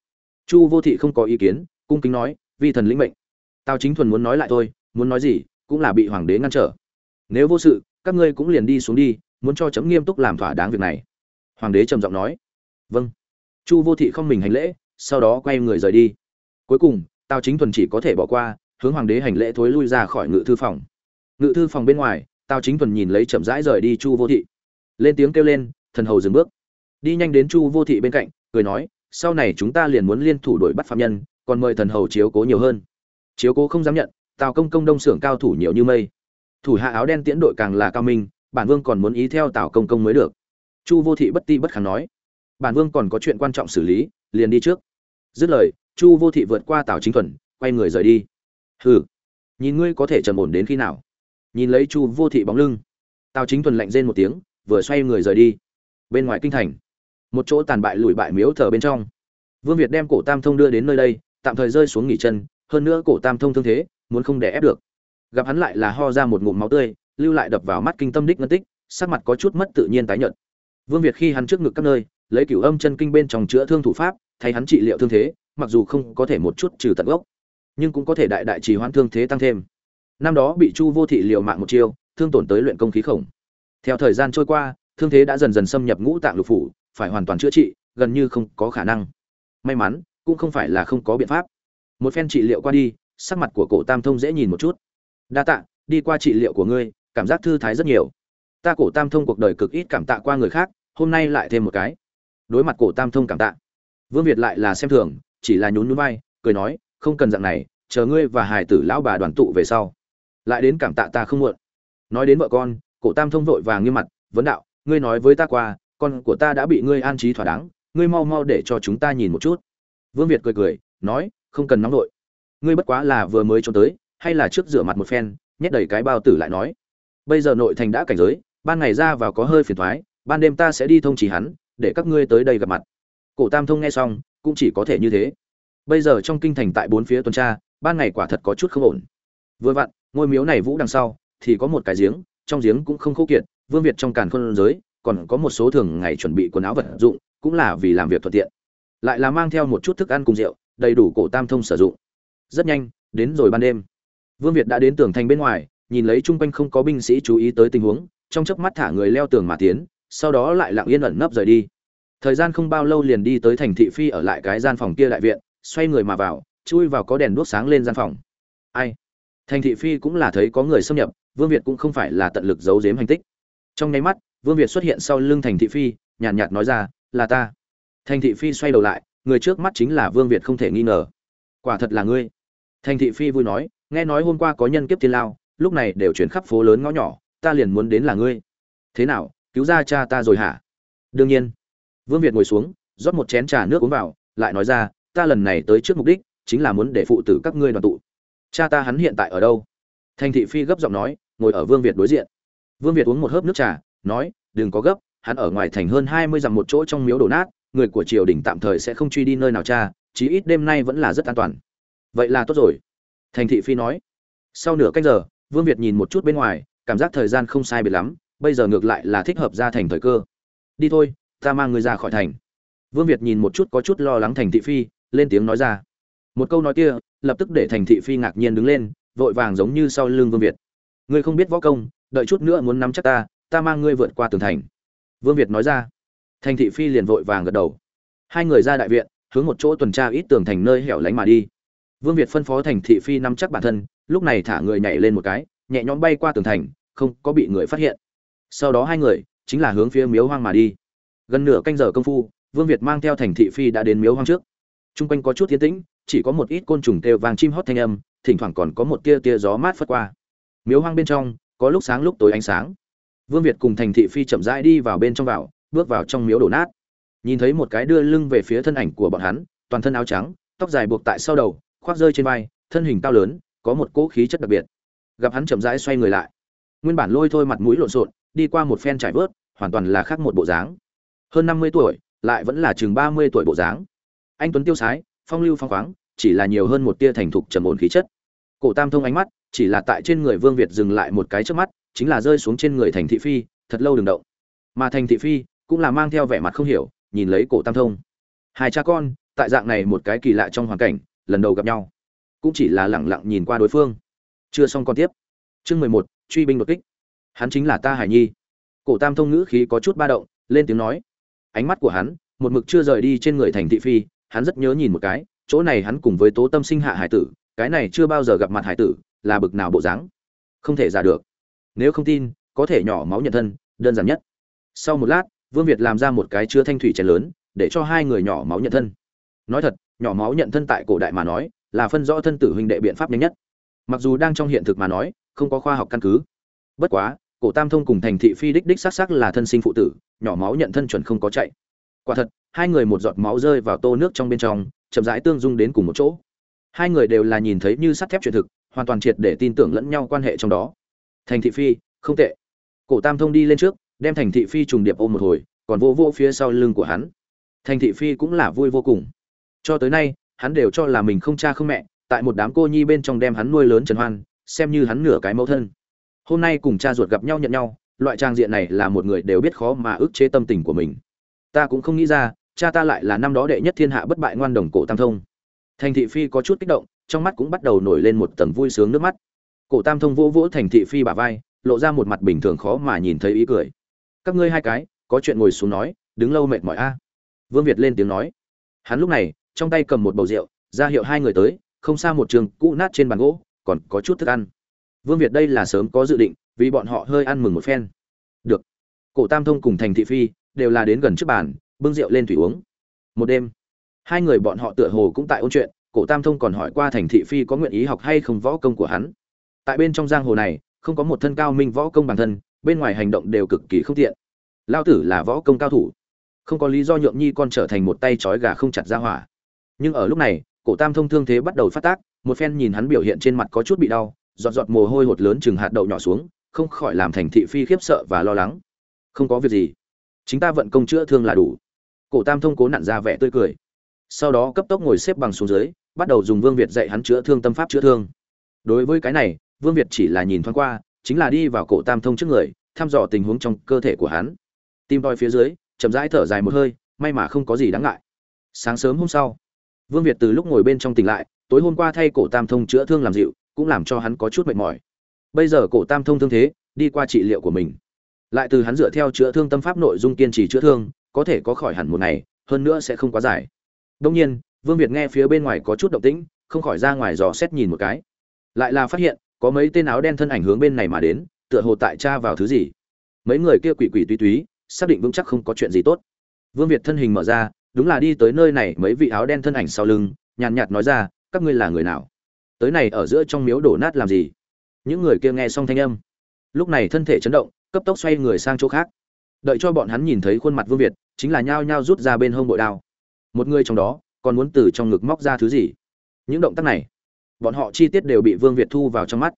Chu vô thị không có ý kiến, cung kính nói, vi thần lĩnh mệnh. Tào chính thuần muốn nói lại thôi, muốn nói gì, cũng là bị hoàng đế ngăn trở. Nếu vô sự, các ngươi cũng liền đi xuống đi, muốn cho chấm nghiêm túc làm thỏa đáng việc này. Hoàng đế trầm giọng nói. Vâng. Chu vô thị không mình hành lễ, sau đó quay người rời đi. Cuối cùng, tào chính thuần chỉ có thể bỏ qua, hướng hoàng đế hành lễ thối lui ra khỏi ngự thư phòng. Ngự thư phòng bên ngoài, tào chính thuần nhìn lấy chậm rãi rời đi chu vô thị. Lên tiếng kêu lên thần hầu dừng bước. Đi nhanh đến chu vô thị bên cạnh, cười nói, sau này chúng ta liền muốn liên thủ đuổi bắt phạm nhân, còn mời thần hầu chiếu cố nhiều hơn. Chiếu cố không dám nhận, tào công công đông xưởng cao thủ nhiều như mây. Thủ hạ áo đen tiễn đội càng là cao minh, bản vương còn muốn ý theo tào công công mới được. Chu vô thị bất ti bất kháng nói. Bản vương còn có chuyện quan trọng xử lý, liền đi trước. Dứt lời, chu vô thị vượt qua tào chính thuần, quay người rời đi. Hừ, nhìn ngươi có thể trầm ổn đến khi nào? Nhìn lấy chu vô thị bóng lưng, tào chính thuần lạnh rên một tiếng, vừa xoay người rời đi bên ngoài kinh thành. Một chỗ tàn bại lùi bại miếu thờ bên trong. Vương việt đem cổ tam thông đưa đến nơi đây, tạm thời rơi xuống nghỉ chân, hơn nữa cổ tam thông thương thế, muốn không để ép được. Gặp hắn lại là ho ra một ngụm máu tươi, lưu lại đập vào mắt kinh tâm đích ngân tích, sắc mặt có chút mất tự nhiên tái nhợt. Vương việt khi hắn trước ngực các nơi, lấy cửu âm chân kinh bên trong chữa thương thủ pháp, thay hắn trị liệu thương thế, mặc dù không có thể một chút trừ tận gốc, nhưng cũng có thể đại đại trì hoãn thương thế tăng thêm. Năm đó bị chu vô thị liều mạng một chiêu, thương tổn tới luyện công khí khổng. Theo thời gian trôi qua thương thế đã dần dần xâm nhập ngũ tạng lục phủ, phải hoàn toàn chữa trị, gần như không có khả năng. May mắn, cũng không phải là không có biện pháp. Một phen trị liệu qua đi, sắc mặt của cổ tam thông dễ nhìn một chút. Đa tạ, đi qua trị liệu của ngươi, cảm giác thư thái rất nhiều. Ta cổ tam thông cuộc đời cực ít cảm tạ qua người khác, hôm nay lại thêm một cái. Đối mặt cổ tam thông cảm tạ. Vương việt lại là xem thường, chỉ là nhún nhún vai, cười nói, không cần dạng này, chờ ngươi và Hải tử lão bà đoàn tụ về sau. Lại đến cảm tạ ta không muộn. Nói đến vợ con, cổ tam thông vội vàng nghiêm mặt, vấn đạo ngươi nói với ta qua, con của ta đã bị ngươi an trí thỏa đáng, ngươi mau mau để cho chúng ta nhìn một chút. Vương việt cười cười, nói, không cần nóng vội. Ngươi bất quá là vừa mới trốn tới, hay là trước rửa mặt một phen, nhét đầy cái bao tử lại nói. Bây giờ nội thành đã cảnh giới, ban ngày ra vào có hơi phiền thoái, ban đêm ta sẽ đi thông chỉ hắn, để các ngươi tới đây gặp mặt. Cổ tam thông nghe xong, cũng chỉ có thể như thế. Bây giờ trong kinh thành tại bốn phía tuần tra, ban ngày quả thật có chút không ổn. Vừa vặn, ngôi miếu này vũ đằng sau, thì có một cái giếng, trong giếng cũng không khô kiệt vương việt trong càn khôn giới, còn có một số thường ngày chuẩn bị quần áo vật dụng, cũng là vì làm việc thuận tiện. Lại là mang theo một chút thức ăn cùng rượu, đầy đủ cổ tam thông sử dụng. Rất nhanh, đến rồi ban đêm. Vương việt đã đến tường thành bên ngoài, nhìn lấy chung quanh không có binh sĩ chú ý tới tình huống, trong chớp mắt thả người leo tường mà tiến, sau đó lại lặng yên ẩn nấp rời đi. Thời gian không bao lâu liền đi tới thành thị phi ở lại cái gian phòng kia đại viện, xoay người mà vào, chui vào có đèn đuốc sáng lên gian phòng. Ai? Thành thị phi cũng là thấy có người xâm nhập, vương việt cũng không phải là tận lực giấu giếm hành tích trong nháy mắt vương việt xuất hiện sau lưng thành thị phi nhàn nhạt, nhạt nói ra là ta. Thành thị phi xoay đầu lại người trước mắt chính là vương việt không thể nghi ngờ. Quả thật là ngươi. Thành thị phi vui nói nghe nói hôm qua có nhân kiếp thiên lao lúc này đều chuyển khắp phố lớn ngõ nhỏ ta liền muốn đến là ngươi. Thế nào cứu ra cha ta rồi hả? Đương nhiên. Vương việt ngồi xuống rót một chén trà nước uống vào lại nói ra ta lần này tới trước mục đích chính là muốn để phụ tử các ngươi đoàn tụ. Cha ta hắn hiện tại ở đâu? Thành thị phi gấp giọng nói ngồi ở vương việt đối diện vương việt uống một hớp nước trà, nói, đừng có gấp, hắn ở ngoài thành hơn hai mươi dặm một chỗ trong miếu đổ nát, người của triều đình tạm thời sẽ không truy đi nơi nào cha, chí ít đêm nay vẫn là rất an toàn. Vậy là tốt rồi. Thành thị phi nói. Sau nửa canh giờ, vương việt nhìn một chút bên ngoài, cảm giác thời gian không sai biệt lắm, bây giờ ngược lại là thích hợp ra thành thời cơ. Đi thôi, ta mang người ra khỏi thành. Vương việt nhìn một chút có chút lo lắng thành thị phi, lên tiếng nói ra. Một câu nói kia, lập tức để thành thị phi ngạc nhiên đứng lên, vội vàng giống như sau lưng vương việt. Ngươi không biết võ công đợi chút nữa muốn nắm chắc ta ta mang ngươi vượt qua tường thành. Vương việt nói ra. Thành thị phi liền vội vàng gật đầu. Hai người ra đại viện, hướng một chỗ tuần tra ít tường thành nơi hẻo lánh mà đi. Vương việt phân phó thành thị phi nắm chắc bản thân, lúc này thả người nhảy lên một cái, nhẹ nhõm bay qua tường thành, không có bị người phát hiện. Sau đó hai người, chính là hướng phía miếu hoang mà đi. Gần nửa canh giờ công phu, vương việt mang theo thành thị phi đã đến miếu hoang trước. T r u n g quanh có chút tiến tĩnh, chỉ có một ít côn trùng kêu vàng chim hót thanh âm, thỉnh thoảng còn có một tia tia gió mát phất qua. Miếu hoang bên trong có lúc sáng lúc tối ánh sáng. Vương việt cùng thành thị phi chậm rãi đi vào bên trong vào, bước vào trong miếu đổ nát. Nhìn thấy một cái đưa lưng về phía thân ảnh của bọn hắn, toàn thân áo trắng, tóc dài buộc tại sau đầu, khoác rơi trên vai, thân hình cao lớn, có một cỗ khí chất đặc biệt. Gặp hắn chậm rãi xoay người lại, nguyên bản lôi thôi mặt mũi lộn xộn, đi qua một phen trải vớt, hoàn toàn là khác một bộ dáng. Hơn năm mươi tuổi, lại vẫn là chừng ba mươi tuổi bộ dáng. Anh tuấn tiêu sái, phong lưu phong khoáng, chỉ là nhiều hơn một tia thành thục trầm ổn khí chất. Cổ tam thông ánh mắt chỉ là tại trên người vương việt dừng lại một cái trước mắt, chính là rơi xuống trên người thành thị phi, thật lâu đừng động. Mà thành thị phi cũng là mang theo vẻ mặt không hiểu, nhìn lấy cổ tam thông. Hai cha con, tại dạng này một cái kỳ lạ trong hoàn cảnh, lần đầu gặp nhau. Cũng chỉ là lẳng lặng nhìn qua đối phương. Chưa xong con tiếp. Chương mười một, truy binh đột kích. Hắn chính là ta hải nhi. Cổ tam thông ngữ khí có chút ba động, lên tiếng nói. Ánh mắt của hắn, một mực chưa rời đi trên người thành thị phi, hắn rất nhớ nhìn một cái, chỗ này hắn cùng với tố tâm sinh hạ hải tử, cái này chưa bao giờ gặp mặt hải tử là bực nào bộ dáng. Không thể giả được. Nếu không tin, có thể nhỏ máu nhận thân, đơn giản nhất. Sau một lát, vương việt làm ra một cái chứa thanh thủy chén lớn, để cho hai người nhỏ máu nhận thân. Nói thật, nhỏ máu nhận thân tại cổ đại mà nói, là phân rõ thân tử huynh đệ biện pháp nhanh nhất. Mặc dù đang trong hiện thực mà nói, không có khoa học căn cứ. Bất quá, cổ tam thông cùng thành thị phi đích đích xác xác là thân sinh phụ tử, nhỏ máu nhận thân chuẩn không có chạy. Quả thật, hai người một giọt máu rơi vào tô nước trong bên trong, chậm rãi tương dung đến cùng một chỗ. Hai người đều là nhìn thấy như sắt thép truyền thực hoàn toàn triệt để tin tưởng lẫn nhau quan hệ trong đó. Thành thị phi, không tệ. Cổ tam thông đi lên trước, đem thành thị phi trùng điệp ôm một hồi, còn vô vô phía sau lưng của hắn. Thành thị phi cũng là vui vô cùng. Cho tới nay, hắn đều cho là mình không cha không mẹ, tại một đám cô nhi bên trong đem hắn nuôi lớn trần hoan, xem như hắn nửa cái mẫu thân. Hôm nay cùng cha ruột gặp nhau nhận nhau, loại trang diện này là một người đều biết khó mà ức chế tâm tình của mình. Ta cũng không nghĩ ra, cha ta lại là năm đó đệ nhất thiên hạ bất bại ngoan đồng cổ tam thông thành thị phi có chút kích động, trong mắt cũng bắt đầu nổi lên một tầng vui sướng nước mắt. Cổ tam thông vỗ vỗ thành thị phi bả vai, lộ ra một mặt bình thường khó mà nhìn thấy ý cười. Các ngươi hai cái, có chuyện ngồi xuống nói, đứng lâu mệt mỏi a. Vương việt lên tiếng nói. Hắn lúc này, trong tay cầm một bầu rượu, ra hiệu hai người tới, không xa một trường cũ nát trên bàn gỗ, còn có chút thức ăn. Vương việt đây là sớm có dự định, vì bọn họ hơi ăn mừng một phen. Được. Cổ tam thông cùng thành thị phi đều là đến gần trước bàn, bưng rượu lên thủy uống. Một đêm hai người bọn họ tựa hồ cũng tại ôn chuyện, cổ tam thông còn hỏi qua thành thị phi có nguyện ý học hay không võ công của hắn. Tại bên trong giang hồ này, không có một thân cao minh võ công bản thân, bên ngoài hành động đều cực kỳ không tiện. Lao tử là võ công cao thủ. Không có lý do nhượng nhi con trở thành một tay trói gà không chặt ra hỏa. Nhưng ở lúc này, cổ tam thông thương thế bắt đầu phát tác, một phen nhìn hắn biểu hiện trên mặt có chút bị đau, giọt giọt mồ hôi hột lớn chừng hạt đậu nhỏ xuống, không khỏi làm thành thị phi khiếp sợ và lo lắng. Không có việc gì. Chính ta vận công chữa thương là đủ. Cổ tam thông cố nặn ra vẻ tươi cười sau đó cấp tốc ngồi xếp bằng xuống dưới, bắt đầu dùng vương việt dạy hắn chữa thương tâm pháp chữa thương. Đối với cái này, vương việt chỉ là nhìn thoáng qua, chính là đi vào cổ tam thông trước người, thăm dò tình huống trong cơ thể của hắn. Tim toi phía dưới, chậm rãi thở dài một hơi, may mà không có gì đáng ngại. Sáng sớm hôm sau, vương việt từ lúc ngồi bên trong tỉnh lại, tối hôm qua thay cổ tam thông chữa thương làm dịu, cũng làm cho hắn có chút mệt mỏi. Bây giờ cổ tam thông thương thế, đi qua trị liệu của mình. Lại từ hắn dựa theo chữa thương tâm pháp nội dung kiên trì chữa thương, có thể có khỏi hẳn một ngày, hơn nữa sẽ không quá dài đông nhiên, vương việt nghe phía bên ngoài có chút động tĩnh, không khỏi ra ngoài dò xét nhìn một cái. Lại là phát hiện, có mấy tên áo đen thân ảnh hướng bên này mà đến, tựa hồ tại tra vào thứ gì. Mấy người kia quỷ quỷ túy túy, xác định vững chắc không có chuyện gì tốt. Vương việt thân hình mở ra, đúng là đi tới nơi này, mấy vị áo đen thân ảnh sau lưng, nhàn nhạt nói ra, các ngươi là người nào? Tới này ở giữa trong miếu đổ nát làm gì? Những người kia nghe xong thanh âm. Lúc này thân thể chấn động, cấp tốc xoay người sang chỗ khác. Đợi cho bọn hắn nhìn thấy khuôn mặt vương việt, chính là nhao nhao rút ra bên hông bội đao một người trong đó còn muốn từ trong ngực móc ra thứ gì? Những động tác này, bọn họ chi tiết đều bị vương việt thu vào trong mắt.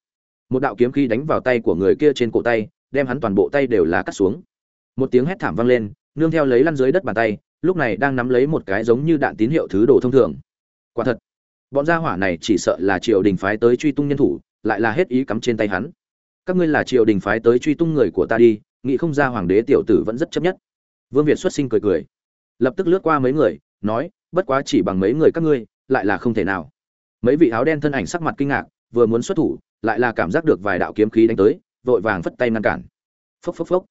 Một đạo kiếm khí đánh vào tay của người kia trên cổ tay, đem hắn toàn bộ tay đều là cắt xuống. Một tiếng hét thảm vang lên, nương theo lấy lăn dưới đất bàn tay, lúc này đang nắm lấy một cái giống như đạn tín hiệu thứ đồ thông thường. Quả thật, bọn gia hỏa này chỉ sợ là triều đình phái tới truy tung nhân thủ, lại là hết ý cắm trên tay hắn. Các ngươi là triều đình phái tới truy tung người của ta đi, nghĩ không ra hoàng đế tiểu tử vẫn rất chấp nhất. Vương việt xuất sinh cười cười, lập tức lướt qua mấy người nói, bất quá chỉ bằng mấy người các ngươi, lại là không thể nào. Mấy vị áo đen thân ảnh sắc mặt kinh ngạc, vừa muốn xuất thủ, lại là cảm giác được vài đạo kiếm khí đánh tới, vội vàng phất tay ngăn cản. Phốc phốc phốc.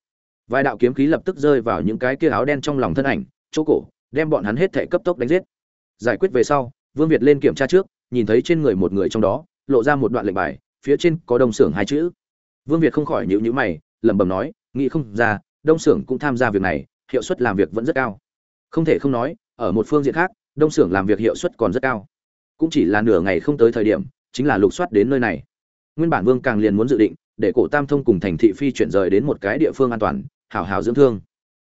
Vài đạo kiếm khí lập tức rơi vào những cái kia áo đen trong lòng thân ảnh, chỗ cổ, đem bọn hắn hết thể cấp tốc đánh giết. Giải quyết về sau, vương việt lên kiểm tra trước, nhìn thấy trên người một người trong đó, lộ ra một đoạn lệnh bài, phía trên có đông xưởng hai chữ. Vương việt không khỏi nhịu nhữ mày, lẩm bẩm nói, nghĩ không ra, đông xưởng cũng tham gia việc này, hiệu suất làm việc vẫn rất cao. Không thể không nói ở một phương diện khác, đông xưởng làm việc hiệu suất còn rất cao. Cũng chỉ là nửa ngày không tới thời điểm, chính là lục soát đến nơi này. Nguyên bản vương càng liền muốn dự định, để cổ tam thông cùng thành thị phi chuyển rời đến một cái địa phương an toàn hào hào dưỡng thương.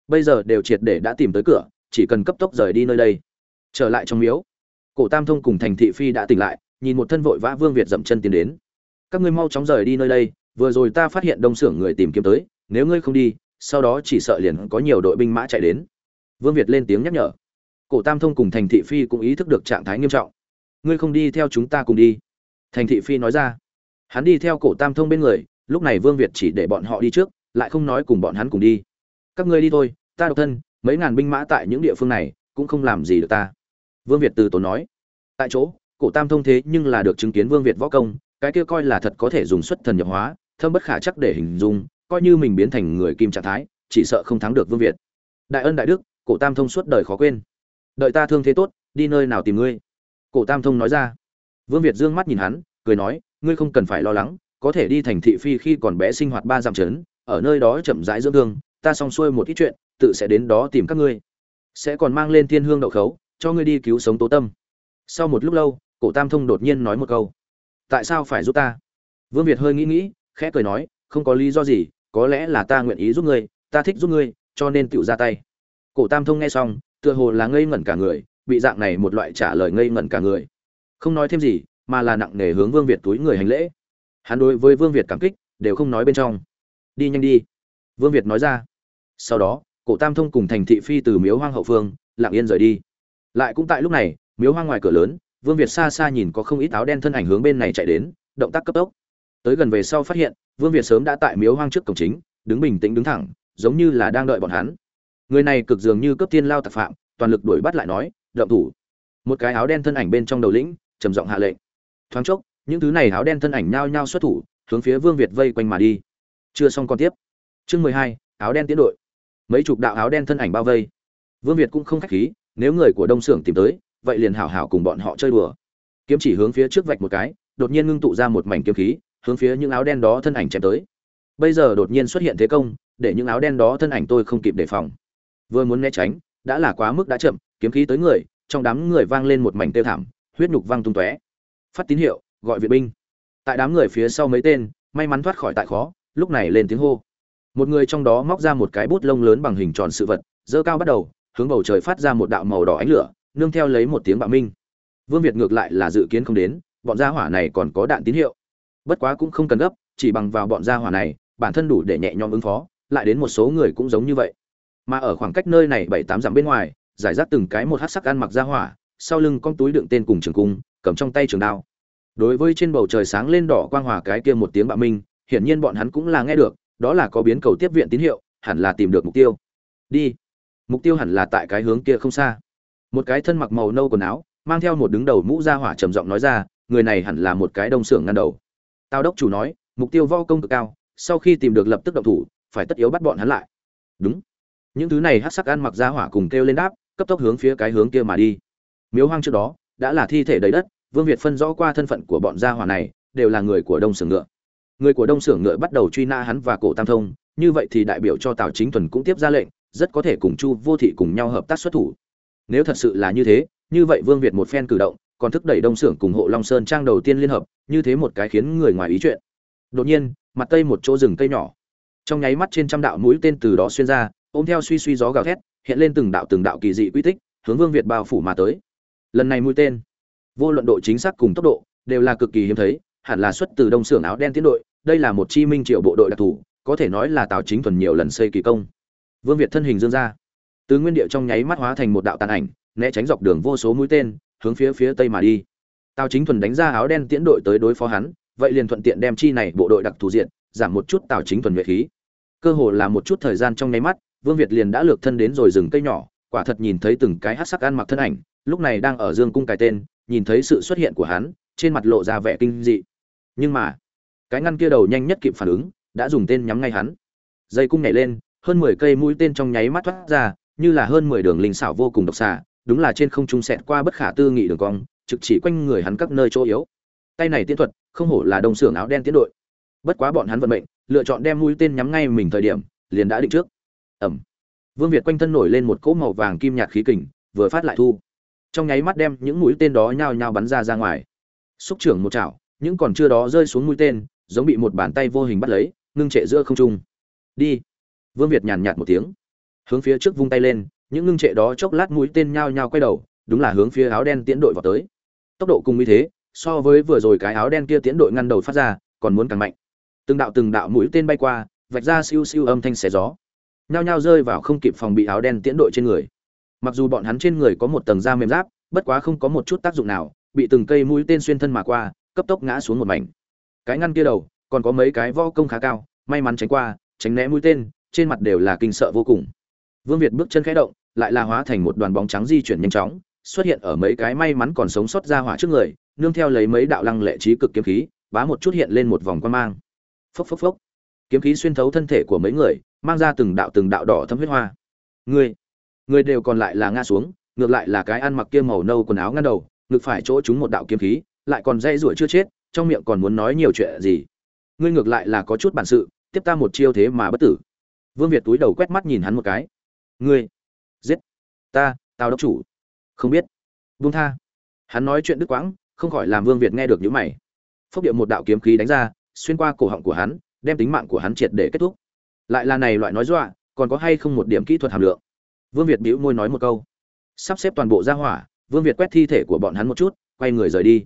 Bây giờ đều triệt để đã tìm tới cửa, chỉ cần cấp tốc rời đi nơi đây. Trở lại trong miếu, cổ tam thông cùng thành thị phi đã tỉnh lại, nhìn một thân vội vã vương việt dậm chân tiến đến. Các ngươi mau chóng rời đi nơi đây, vừa rồi ta phát hiện đông xưởng người tìm kiếm tới, nếu ngươi không đi, sau đó chỉ sợ liền có nhiều đội binh mã chạy đến. Vương việt lên tiếng nhắc nhở cổ tam thông cùng thành thị phi cũng ý thức được trạng thái nghiêm trọng. Ngươi không đi theo chúng ta cùng đi, thành thị phi nói ra. Hắn đi theo cổ tam thông bên người, lúc này vương việt chỉ để bọn họ đi trước, lại không nói cùng bọn hắn cùng đi. Các ngươi đi thôi, ta độc thân, mấy ngàn binh mã tại những địa phương này, cũng không làm gì được ta. Vương việt từ tốn nói. Tại chỗ, cổ tam thông thế nhưng là được chứng kiến vương việt võ công, cái kia coi là thật có thể dùng xuất thần nhập hóa, thâm bất khả chắc để hình dung, coi như mình biến thành người kim trạng thái, chỉ sợ không thắng được vương việt. Đại ân đại đức, cổ tam thông suốt đời khó quên đợi ta thương thế tốt, đi nơi nào tìm ngươi? Cổ tam thông nói ra. Vương việt dương mắt nhìn hắn, cười nói, ngươi không cần phải lo lắng, có thể đi thành thị phi khi còn bé sinh hoạt ba dặm trấn, ở nơi đó chậm rãi dưỡng thương, ta xong xuôi một ít chuyện, tự sẽ đến đó tìm các ngươi. Sẽ còn mang lên thiên hương đậu khấu, cho ngươi đi cứu sống tố tâm. Sau một lúc lâu, cổ tam thông đột nhiên nói một câu. Tại sao phải giúp ta? Vương việt hơi nghĩ nghĩ, khẽ cười nói, không có lý do gì, có lẽ là ta nguyện ý giúp ngươi, ta thích giúp ngươi, cho nên tựu ra tay. Cổ tam thông nghe xong tựa hồ là ngây ngẩn cả người, bị dạng này một loại trả lời ngây ngẩn cả người. Không nói thêm gì, mà là nặng nề hướng vương việt túi người hành lễ. Hắn đối với vương việt cảm kích, đều không nói bên trong. Đi nhanh đi. Vương việt nói ra. Sau đó, cổ tam thông cùng thành thị phi từ miếu hoang hậu phương, lặng yên rời đi. Lại cũng tại lúc này, miếu hoang ngoài cửa lớn, vương việt xa xa nhìn có không ít áo đen thân ảnh hướng bên này chạy đến, động tác cấp tốc. Tới gần về sau phát hiện, vương việt sớm đã tại miếu hoang trước cổng chính, đứng bình tĩnh đứng thẳng, giống như là đang đợi bọn hắn người này cực dường như cấp thiên lao tạc phạm, toàn lực đuổi bắt lại nói, động thủ. Một cái áo đen thân ảnh bên trong đầu lĩnh, trầm giọng hạ lệnh. Thoáng chốc, những thứ này áo đen thân ảnh nhao nhao xuất thủ, hướng phía vương việt vây quanh mà đi. Chưa xong còn tiếp. Chương mười hai, áo đen tiến đội. Mấy chục đạo áo đen thân ảnh bao vây. Vương việt cũng không khách khí, nếu người của đông xưởng tìm tới, vậy liền hảo hảo cùng bọn họ chơi đùa. Kiếm chỉ hướng phía trước vạch một cái, đột nhiên ngưng tụ ra một mảnh kiếm khí, hướng phía những áo đen đó thân ảnh chém tới. Bây giờ đột nhiên xuất hiện thế công, để những áo đen đó thân ảnh tôi không kịp đề phòng vừa muốn né tránh, đã là quá mức đã chậm, kiếm khí tới người, trong đám người vang lên một mảnh tiêu thảm, huyết nhục văng tung tóe. Phát tín hiệu, gọi viện binh. Tại đám người phía sau mấy tên, may mắn thoát khỏi tại khó, lúc này lên tiếng hô. Một người trong đó móc ra một cái bút lông lớn bằng hình tròn sự vật dơ cao bắt đầu, hướng bầu trời phát ra một đạo màu đỏ ánh lửa, nương theo lấy một tiếng bạo minh. Vương việt ngược lại là dự kiến không đến, bọn gia hỏa này còn có đạn tín hiệu. Bất quá cũng không cần gấp, chỉ bằng vào bọn gia hỏa này, bản thân đủ để nhẹ nhõm ứng phó, lại đến một số người cũng giống như vậy mà ở khoảng cách nơi này bảy tám dặm bên ngoài, giải rác từng cái một hát sắc ăn mặc gia hỏa, sau lưng con túi đựng tên cùng trường cung, cầm trong tay trường đao. Đối với trên bầu trời sáng lên đỏ quang hòa cái kia một tiếng bạo minh, hiển nhiên bọn hắn cũng là nghe được, đó là có biến cầu tiếp viện tín hiệu, hẳn là tìm được mục tiêu. Đi. Mục tiêu hẳn là tại cái hướng kia không xa. Một cái thân mặc màu nâu quần áo, mang theo một đứng đầu mũ ra hỏa trầm giọng nói ra, người này hẳn là một cái đông xưởng ngăn đầu. Tao đốc chủ nói, mục tiêu vo công cực cao, sau khi tìm được lập tức động thủ, phải tất yếu bắt bọn hắn lại. Đúng những thứ này hát sắc ăn mặc ra hỏa cùng kêu lên đáp, cấp tốc hướng phía cái hướng kia mà đi. Miếu hoang trước đó, đã là thi thể đầy đất, vương việt phân rõ qua thân phận của bọn gia hỏa này, đều là người của đông xưởng ngựa. Người của đông xưởng ngựa bắt đầu truy na hắn và cổ tam thông, như vậy thì đại biểu cho tào chính thuần cũng tiếp ra lệnh, rất có thể cùng chu vô thị cùng nhau hợp tác xuất thủ. Nếu thật sự là như thế, như vậy vương việt một phen cử động, còn thúc đẩy đông xưởng cùng hộ long sơn trang đầu tiên liên hợp, như thế một cái khiến người ngoài ý chuyện. Đột nhiên, mặt tây một chỗ rừng cây nhỏ. Trong nháy mắt trên trăm đạo mũi tên từ đó xuyên ra ôm theo suy suy gió gào thét, hiện lên từng đạo từng đạo kỳ dị quy tích, hướng vương việt bao phủ mà tới. Lần này mũi tên, vô luận độ chính xác cùng tốc độ, đều là cực kỳ hiếm thấy, hẳn là xuất từ đông xưởng áo đen tiến đội, đây là một chi minh triệu bộ đội đặc thù, có thể nói là tào chính thuần nhiều lần xây kỳ công. Vương việt thân hình dương ra, từ nguyên địa trong nháy mắt hóa thành một đạo tàn ảnh, né tránh dọc đường vô số mũi tên, hướng phía phía tây mà đi. Tào chính thuần đánh ra áo đen tiễn đội tới đối phó hắn, vậy liền thuận tiện đem chi này bộ đội đặc thù diện, giảm một chút tào chính thuần nhuệ khí. Cơ hồ là một chút thời gian trong nháy mắt vương việt liền đã lược thân đến rồi rừng cây nhỏ, quả thật nhìn thấy từng cái hắc sắc ăn mặc thân ảnh, lúc này đang ở dương cung cái tên, nhìn thấy sự xuất hiện của hắn, trên mặt lộ ra vẻ kinh dị. Nhưng mà, cái ngăn kia đầu nhanh nhất kịp phản ứng, đã dùng tên nhắm ngay hắn. Dây cung nhảy lên, hơn mười cây mũi tên trong nháy mắt thoát ra, như là hơn mười đường linh xảo vô cùng độc xạ, đúng là trên không trung xẹt qua bất khả tư nghị đường cong, trực chỉ quanh người hắn các nơi chỗ yếu. Tay này tiến thuật, không hổ là đồng xưởng áo đen tiến đội. Bất quá bọn hắn vận mệnh, lựa chọn đem mũi tên nhắm ngay mình thời điểm, liền đã định trước ẩm. Vương việt quanh thân nổi lên một cỗ màu vàng kim nhạt khí kình, vừa phát lại thu. Trong nháy mắt đem những mũi tên đó nhao nhao bắn ra ra ngoài. Xúc trưởng một chảo, những còn chưa đó rơi xuống mũi tên, giống bị một bàn tay vô hình bắt lấy, ngưng trệ giữa không trung. Đi. Vương việt nhàn nhạt một tiếng. Hướng phía trước vung tay lên, những ngưng trệ đó chốc lát mũi tên nhao nhao quay đầu, đúng là hướng phía áo đen tiến đội vào tới. Tốc độ cùng như thế, so với vừa rồi cái áo đen kia tiến đội ngăn đầu phát ra, còn muốn càng mạnh. Từng đạo từng đạo mũi tên bay qua, vạch ra siêu siêu âm thanh xé gió nhao nhao rơi vào không kịp phòng bị áo đen tiễn đội trên người. Mặc dù bọn hắn trên người có một tầng da mềm giáp, bất quá không có một chút tác dụng nào, bị từng cây mũi tên xuyên thân mà qua, cấp tốc ngã xuống một mảnh. Cái ngăn kia đầu, còn có mấy cái võ công khá cao, may mắn tránh qua, tránh né mũi tên, trên mặt đều là kinh sợ vô cùng. Vương việt bước chân khẽ động, lại là hóa thành một đoàn bóng trắng di chuyển nhanh chóng, xuất hiện ở mấy cái may mắn còn sống sót ra hỏa trước người, nương theo lấy mấy đạo lăng lệ trí cực kiếm khí, bá một chút hiện lên một vòng quan mang. Phốc phốc phốc kiếm khí xuyên thấu thân thể của mấy người, mang ra từng đạo từng đạo đỏ thấm huyết hoa. Người người đều còn lại là ngã xuống, ngược lại là cái ăn mặc kia màu nâu quần áo ngăn đầu, ngực phải chỗ chúng một đạo kiếm khí, lại còn dây rủa chưa chết, trong miệng còn muốn nói nhiều chuyện gì. Ngươi ngược lại là có chút bản sự, tiếp ta một chiêu thế mà bất tử. Vương việt túi đầu quét mắt nhìn hắn một cái. Ngươi, giết. Ta, tao đốc chủ. Không biết. Vung tha. Hắn nói chuyện đứt quãng, không khỏi làm vương việt nghe được những mày. Phốc điệu một đạo kiếm khí đánh ra, xuyên qua cổ họng của hắn đem tính mạng của hắn triệt để kết thúc. Lại là này loại nói dọa, còn có hay không một điểm kỹ thuật hàm lượng? Vương việt bĩu môi nói một câu. Sắp xếp toàn bộ ra hỏa, vương việt quét thi thể của bọn hắn một chút, quay người rời đi.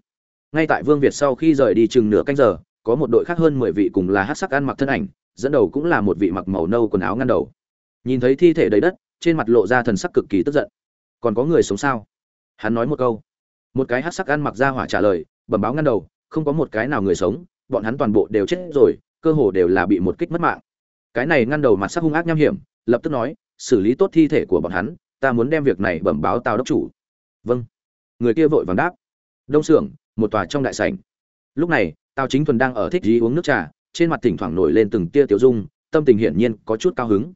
Ngay tại vương việt sau khi rời đi chừng nửa canh giờ, có một đội khác hơn mười vị cùng là hát sắc ăn mặc thân ảnh, dẫn đầu cũng là một vị mặc màu nâu quần áo ngăn đầu. Nhìn thấy thi thể đầy đất, trên mặt lộ ra thần sắc cực kỳ tức giận. Còn có người sống sao? Hắn nói một câu. Một cái hát sắc ăn mặc ra hỏa trả lời, bẩm báo ngăn đầu, không có một cái nào người sống, bọn hắn toàn bộ đều chết rồi cơ hồ đều là bị một kích mất mạng. Cái này ngăn đầu mặt sắc hung ác nham hiểm, lập tức nói, xử lý tốt thi thể của bọn hắn, ta muốn đem việc này bẩm báo tào đốc chủ. Vâng. Người kia vội vàng đáp, đông xưởng, một tòa trong đại sảnh. Lúc này, tào chính thuần đang ở thích gì uống nước trà, trên mặt thỉnh thoảng nổi lên từng tia tiểu dung, tâm tình hiển nhiên có chút cao hứng.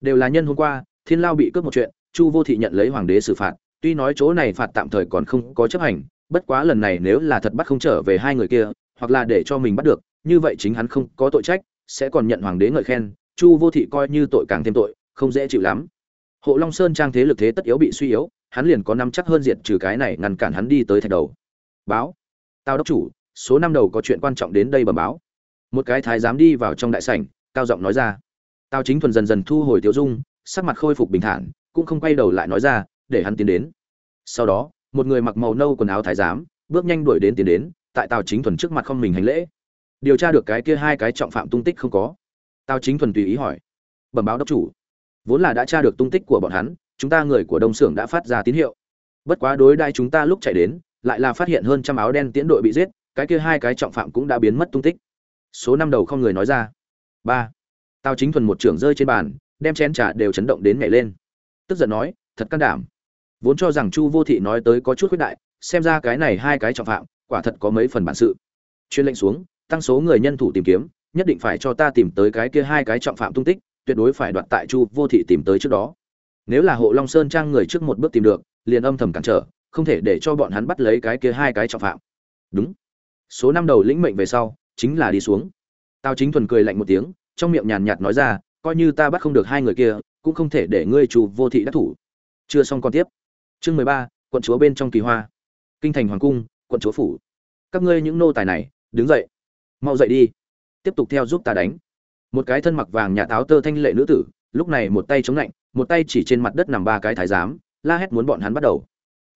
Đều là nhân hôm qua, thiên lao bị cướp một chuyện, chu vô thị nhận lấy hoàng đế xử phạt, tuy nói chỗ này phạt tạm thời còn không có chấp hành, bất quá lần này nếu là thật bắt không trở về hai người kia, hoặc là để cho mình bắt được như vậy chính hắn không có tội trách, sẽ còn nhận hoàng đế ngợi khen, chu vô thị coi như tội càng thêm tội, không dễ chịu lắm. Hộ long sơn trang thế lực thế tất yếu bị suy yếu, hắn liền có năm chắc hơn diệt trừ cái này ngăn cản hắn đi tới thạch đầu. Báo. Tao đốc chủ, số năm đầu có chuyện quan trọng đến đây bẩm báo. Một cái thái giám đi vào trong đại sảnh, cao giọng nói ra. Tao chính thuần dần dần thu hồi tiêu dung, sắc mặt khôi phục bình thản, cũng không quay đầu lại nói ra, để hắn tiến đến. Sau đó, một người mặc màu nâu quần áo thái giám, bước nhanh đuổi đến tiến đến, tại tào chính thuần trước mặt không mình hành lễ điều tra được cái kia hai cái trọng phạm tung tích không có. Tào chính thuần tùy ý hỏi. Bẩm báo đốc chủ. Vốn là đã tra được tung tích của bọn hắn, chúng ta người của đông xưởng đã phát ra tín hiệu. Bất quá đối đai chúng ta lúc chạy đến, lại là phát hiện hơn trăm áo đen tiễn đội bị giết, cái kia hai cái trọng phạm cũng đã biến mất tung tích. Số năm đầu không người nói ra. Ba. Tào chính thuần một trưởng rơi trên bàn, đem chén trà đều chấn động đến nhảy lên. Tức giận nói, thật can đảm. Vốn cho rằng chu vô thị nói tới có chút khuyết đại, xem ra cái này hai cái trọng phạm, quả thật có mấy phần bản sự. Chuyên lệnh xuống tăng số người nhân thủ tìm kiếm, nhất định phải cho ta tìm tới cái kia hai cái trọng phạm tung tích, tuyệt đối phải đoạt tại chu vô thị tìm tới trước đó. Nếu là hộ long sơn trang người trước một bước tìm được, liền âm thầm cản trở, không thể để cho bọn hắn bắt lấy cái kia hai cái trọng phạm. Đúng. Số năm đầu lĩnh mệnh về sau, chính là đi xuống. Tao chính thuần cười lạnh một tiếng, trong miệng nhàn nhạt nói ra, coi như ta bắt không được hai người kia, cũng không thể để ngươi chu vô thị đắc thủ. Chưa xong còn tiếp. Chương mười ba, quận chúa bên trong kỳ hoa. Kinh thành hoàng cung, quận chúa phủ. Các ngươi những nô tài này, đứng dậy mau dậy đi. Tiếp tục theo giúp ta đánh. Một cái thân mặc vàng nhà táo tơ thanh lệ nữ tử, lúc này một tay chống lạnh, một tay chỉ trên mặt đất nằm ba cái thái giám, la hét muốn bọn hắn bắt đầu.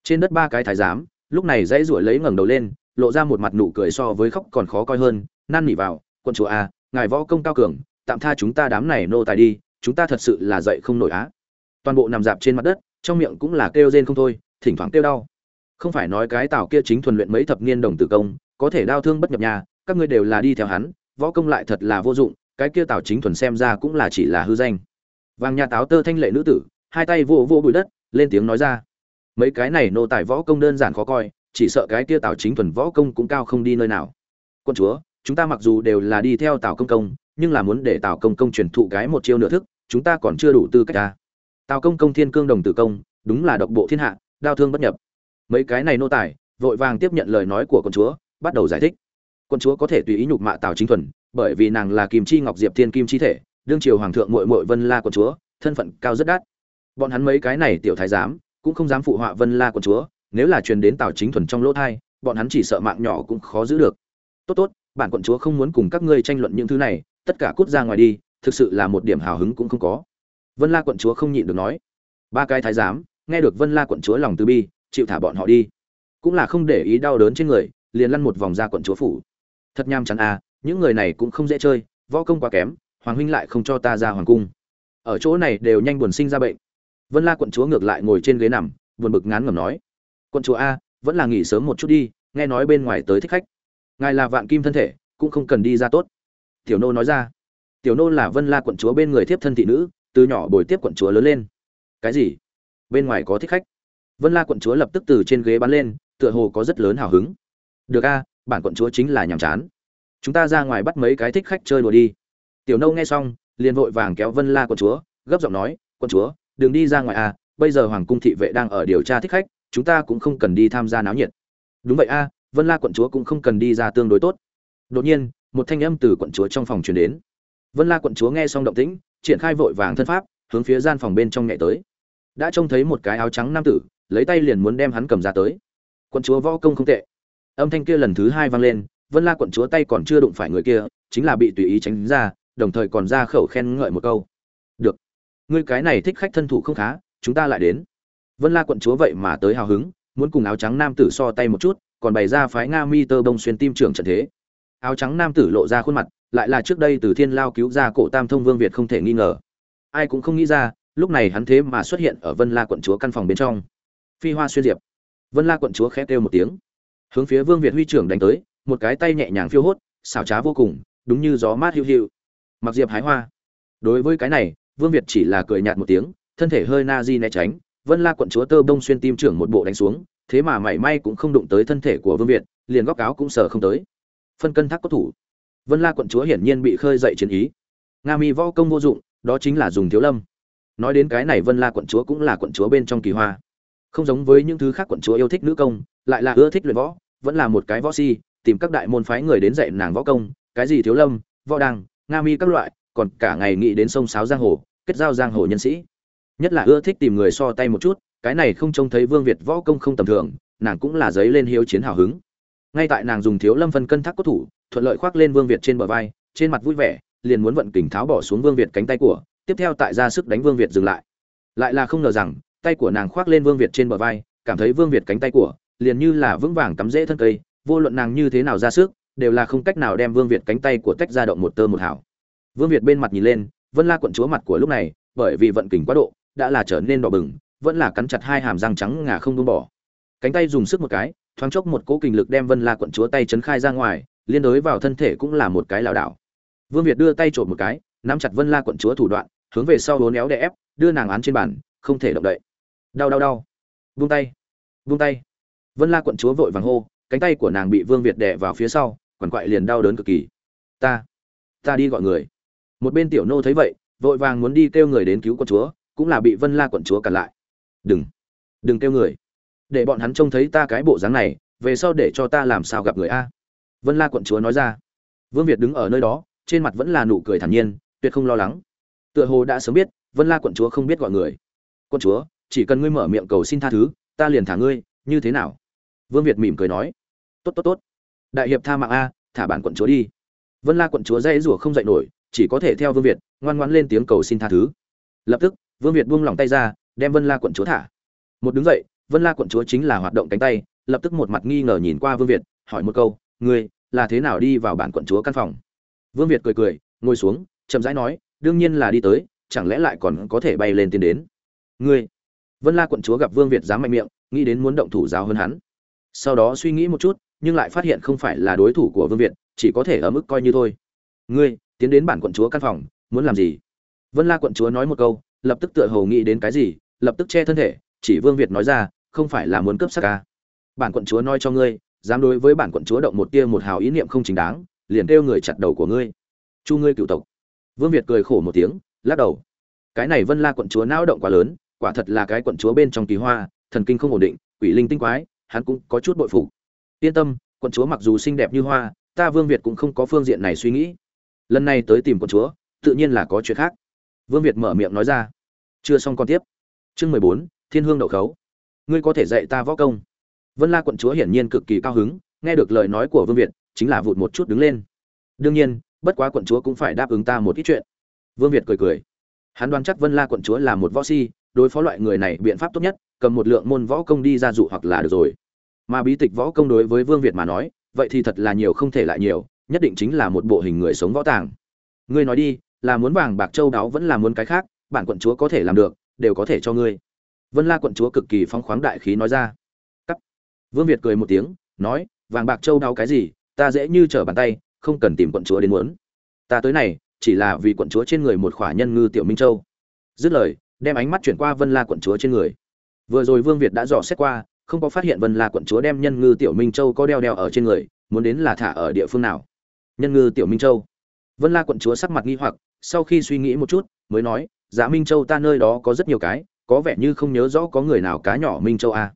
Trên đất ba cái thái giám, lúc này dãy ruổi lấy ngẩng đầu lên, lộ ra một mặt nụ cười so với khóc còn khó coi hơn, năn nỉ vào, quân chúa a à, ngài võ công cao cường, tạm tha chúng ta đám này nô tài đi, chúng ta thật sự là dậy không nổi á. Toàn bộ nằm dạp trên mặt đất, trong miệng cũng là kêu rên không thôi, thỉnh thoảng kêu đau. Không phải nói cái tào kia chính thuần luyện mấy thập niên đồng tử công, có thể đau thương bất nhập nhà các ngươi đều là đi theo hắn, võ công lại thật là vô dụng, cái kia tào chính thuần xem ra cũng là chỉ là hư danh. Vàng nhà táo tơ thanh lệ nữ tử, hai tay vô vô bụi đất, lên tiếng nói ra. Mấy cái này nô tài võ công đơn giản khó coi, chỉ sợ cái kia tào chính thuần võ công cũng cao không đi nơi nào. Quân chúa, chúng ta mặc dù đều là đi theo tào công công, nhưng là muốn để tào công công truyền thụ cái một chiêu nửa thức, chúng ta còn chưa đủ tư cách ta. Tào công công thiên cương đồng tử công, đúng là độc bộ thiên hạ, đao thương bất nhập. Mấy cái này nô tài, vội vàng tiếp nhận lời nói của quân chúa, bắt đầu giải thích quân chúa có thể tùy ý nhục mạ tào chính thuần, bởi vì nàng là kim chi ngọc diệp thiên kim chi thể, đương triều hoàng thượng muội muội vân la quân chúa, thân phận cao rất đắt. Bọn hắn mấy cái này tiểu thái giám, cũng không dám phụ họa vân la quân chúa, nếu là truyền đến tào chính thuần trong lỗ thai, bọn hắn chỉ sợ mạng nhỏ cũng khó giữ được. Tốt tốt, bản quận chúa không muốn cùng các ngươi tranh luận những thứ này, tất cả cút ra ngoài đi, thực sự là một điểm hào hứng cũng không có. Vân la quận chúa không nhịn được nói. Ba cái thái giám, nghe được vân la quận chúa lòng từ bi, chịu thả bọn họ đi. Cũng là không để ý đau đớn trên người, liền lăn một vòng ra quận chúa phủ thật nham chán à những người này cũng không dễ chơi, võ công quá kém, hoàng huynh lại không cho ta ra hoàng cung. Ở chỗ này đều nhanh buồn sinh ra bệnh. Vân la quận chúa ngược lại ngồi trên ghế nằm, buồn bực ngán ngẩm nói, quận chúa a, vẫn là nghỉ sớm một chút đi, nghe nói bên ngoài tới thích khách. Ngài là vạn kim thân thể, cũng không cần đi ra tốt. Tiểu nô nói ra. Tiểu nô là vân la quận chúa bên người tiếp thân thị nữ, từ nhỏ bồi tiếp quận chúa lớn lên. Cái gì? Bên ngoài có thích khách? Vân la quận chúa lập tức từ trên ghế bắn lên, tựa hồ có rất lớn hào hứng. Được a bản quận chúa chính là nhàm chán. Chúng ta ra ngoài bắt mấy cái thích khách chơi đùa đi. Tiểu nâu nghe xong, liền vội vàng kéo vân la quận chúa, gấp giọng nói, quận chúa, đừng đi ra ngoài à. bây giờ hoàng cung thị vệ đang ở điều tra thích khách, chúng ta cũng không cần đi tham gia náo nhiệt. Đúng vậy a, vân la quận chúa cũng không cần đi ra tương đối tốt. Đột nhiên, một thanh âm từ quận chúa trong phòng truyền đến. Vân la quận chúa nghe xong động tĩnh, triển khai vội vàng thân pháp, hướng phía gian phòng bên trong nhảy tới. Đã trông thấy một cái áo trắng nam tử, lấy tay liền muốn đem hắn cầm ra tới. Quận chúa võ công không tệ âm thanh kia lần thứ hai vang lên, vân la quận chúa tay còn chưa đụng phải người kia, chính là bị tùy ý tránh ra, đồng thời còn ra khẩu khen ngợi một câu. Được, ngươi cái này thích khách thân thủ không khá, chúng ta lại đến. Vân la quận chúa vậy mà tới hào hứng, muốn cùng áo trắng nam tử so tay một chút, còn bày ra phái nga mi tơ bông xuyên tim trường trận thế. Áo trắng nam tử lộ ra khuôn mặt, lại là trước đây từ thiên lao cứu ra cổ tam thông vương việt không thể nghi ngờ. Ai cũng không nghĩ ra, lúc này hắn thế mà xuất hiện ở vân la quận chúa căn phòng bên trong. Phi hoa xuyên diệp. Vân la quận chúa khẽ kêu một tiếng hướng phía vương việt huy trưởng đánh tới, một cái tay nhẹ nhàng phiêu hốt, xảo trá vô cùng, đúng như gió mát hiu hiu. Mặc diệp hái hoa. Đối với cái này, vương việt chỉ là cười nhạt một tiếng, thân thể hơi na di né tránh, vân la quận chúa tơ bông xuyên tim trưởng một bộ đánh xuống, thế mà mảy may cũng không đụng tới thân thể của vương việt, liền góc áo cũng sờ không tới. Phân cân thác có thủ. Vân la quận chúa hiển nhiên bị khơi dậy chiến ý. Nga mi võ công vô dụng, đó chính là dùng thiếu lâm. Nói đến cái này vân la quận chúa cũng là quận chúa bên trong kỳ hoa. Không giống với những thứ khác quận chúa yêu thích nữ công lại là ưa thích luyện võ, vẫn là một cái võ si, tìm các đại môn phái người đến dạy nàng võ công, cái gì thiếu lâm, võ đăng, nga mi các loại, còn cả ngày nghĩ đến sông sáo giang hồ, kết giao giang hồ nhân sĩ. Nhất là ưa thích tìm người so tay một chút, cái này không trông thấy vương việt võ công không tầm thường, nàng cũng là giấy lên hiếu chiến hào hứng. Ngay tại nàng dùng thiếu lâm phân cân thác cốt thủ, thuận lợi khoác lên vương việt trên bờ vai, trên mặt vui vẻ, liền muốn vận kình tháo bỏ xuống vương việt cánh tay của, tiếp theo tại ra sức đánh vương việt dừng lại. Lại là không ngờ rằng, tay của nàng khoác lên vương việt trên bờ vai, cảm thấy vương việt cánh tay của liền như là vững vàng cắm rễ thân cây, vô luận nàng như thế nào ra sức, đều là không cách nào đem vương việt cánh tay của tách ra động một tơ một hảo vương việt bên mặt nhìn lên, vân la quận chúa mặt của lúc này, bởi vì vận kình quá độ, đã là trở nên đỏ bừng, vẫn là cắn chặt hai hàm răng trắng ngà không buông bỏ. Cánh tay dùng sức một cái, thoáng chốc một cỗ kình lực đem vân la quận chúa tay chấn khai ra ngoài, liên đối vào thân thể cũng là một cái lảo đảo. Vương việt đưa tay trộn một cái, nắm chặt vân la quận chúa thủ đoạn, hướng về sau uốn éo đè ép, đưa nàng án trên bàn, không thể động đậy. Đau đau đau. Buông tay. Buông tay vân la quận chúa vội vàng hô, cánh tay của nàng bị vương việt đè vào phía sau, quằn quại liền đau đớn cực kỳ. Ta ta đi gọi người. Một bên tiểu nô thấy vậy, vội vàng muốn đi kêu người đến cứu quận chúa, cũng là bị vân la quận chúa cản lại. Đừng đừng kêu người. Để bọn hắn trông thấy ta cái bộ dáng này, về sau để cho ta làm sao gặp người a? Vân la quận chúa nói ra. Vương việt đứng ở nơi đó, trên mặt vẫn là nụ cười thản nhiên, tuyệt không lo lắng. Tựa hồ đã sớm biết, vân la quận chúa không biết gọi người. Quận chúa, chỉ cần ngươi mở miệng cầu xin tha thứ, ta liền thả ngươi, như thế nào? Vương việt mỉm cười nói, tốt tốt tốt. Đại hiệp tha mạng a, thả bản quận chúa đi. Vân la quận chúa dây rủa không dậy nổi, chỉ có thể theo vương việt, ngoan ngoan lên tiếng cầu xin tha thứ. Lập tức, vương việt buông lỏng tay ra, đem vân la quận chúa thả. Một đứng dậy, vân la quận chúa chính là hoạt động cánh tay, lập tức một mặt nghi ngờ nhìn qua vương việt, hỏi một câu, ngươi, là thế nào đi vào bản quận chúa căn phòng? Vương việt cười cười, ngồi xuống, chậm rãi nói, đương nhiên là đi tới, chẳng lẽ lại còn có thể bay lên tiến đến? Ngươi? Vân la quận chúa gặp vương việt dám mạnh miệng, nghĩ đến muốn động thủ giáo hơn hắn sau đó suy nghĩ một chút, nhưng lại phát hiện không phải là đối thủ của vương việt, chỉ có thể ở mức coi như thôi. Ngươi, tiến đến bản quận chúa căn phòng, muốn làm gì? Vân la quận chúa nói một câu, lập tức tựa hồ nghĩ đến cái gì, lập tức che thân thể, chỉ vương việt nói ra, không phải là muốn cướp sắc ca. Bản quận chúa nói cho ngươi, dám đối với bản quận chúa động một tia một hào ý niệm không chính đáng, liền kêu người chặt đầu của ngươi. Chu ngươi cựu tộc. Vương việt cười khổ một tiếng, lắc đầu. Cái này vân la quận chúa não động quá lớn, quả thật là cái quận chúa bên trong kỳ hoa, thần kinh không ổn định, quỷ linh tinh quái hắn cũng có chút bội phục. Yên tâm, quận chúa mặc dù xinh đẹp như hoa, ta vương việt cũng không có phương diện này suy nghĩ. Lần này tới tìm quận chúa, tự nhiên là có chuyện khác. Vương việt mở miệng nói ra. Chưa xong còn tiếp. Chương mười bốn, thiên hương đậu khấu. Ngươi có thể dạy ta võ công. Vân la quận chúa hiển nhiên cực kỳ cao hứng, nghe được lời nói của vương việt, chính là vụt một chút đứng lên. Đương nhiên, bất quá quận chúa cũng phải đáp ứng ta một ít chuyện. Vương việt cười cười. Hắn đoán chắc vân la quận chúa là một võ si, đối phó loại người này biện pháp tốt nhất cầm một lượng môn võ công đi ra dụ hoặc là được rồi. Mà bí tịch võ công đối với vương việt mà nói, vậy thì thật là nhiều không thể lại nhiều, nhất định chính là một bộ hình người sống võ tàng. Ngươi nói đi, là muốn vàng bạc châu đáo vẫn là muốn cái khác, bản quận chúa có thể làm được, đều có thể cho ngươi. Vân la quận chúa cực kỳ phong khoáng đại khí nói ra. Cắt. Vương việt cười một tiếng, nói, vàng bạc châu đáo cái gì, ta dễ như trở bàn tay, không cần tìm quận chúa đến muốn. Ta tới này, chỉ là vì quận chúa trên người một khỏa nhân ngư tiểu minh châu. Dứt lời, đem ánh mắt chuyển qua vân la quận chúa trên người vừa rồi vương việt đã dò xét qua, không có phát hiện vân la quận chúa đem nhân ngư tiểu minh châu có đeo đeo ở trên người, muốn đến là thả ở địa phương nào? Nhân ngư tiểu minh châu. Vân la quận chúa sắc mặt nghi hoặc, sau khi suy nghĩ một chút, mới nói giá minh châu ta nơi đó có rất nhiều cái, có vẻ như không nhớ rõ có người nào cá nhỏ minh châu a à.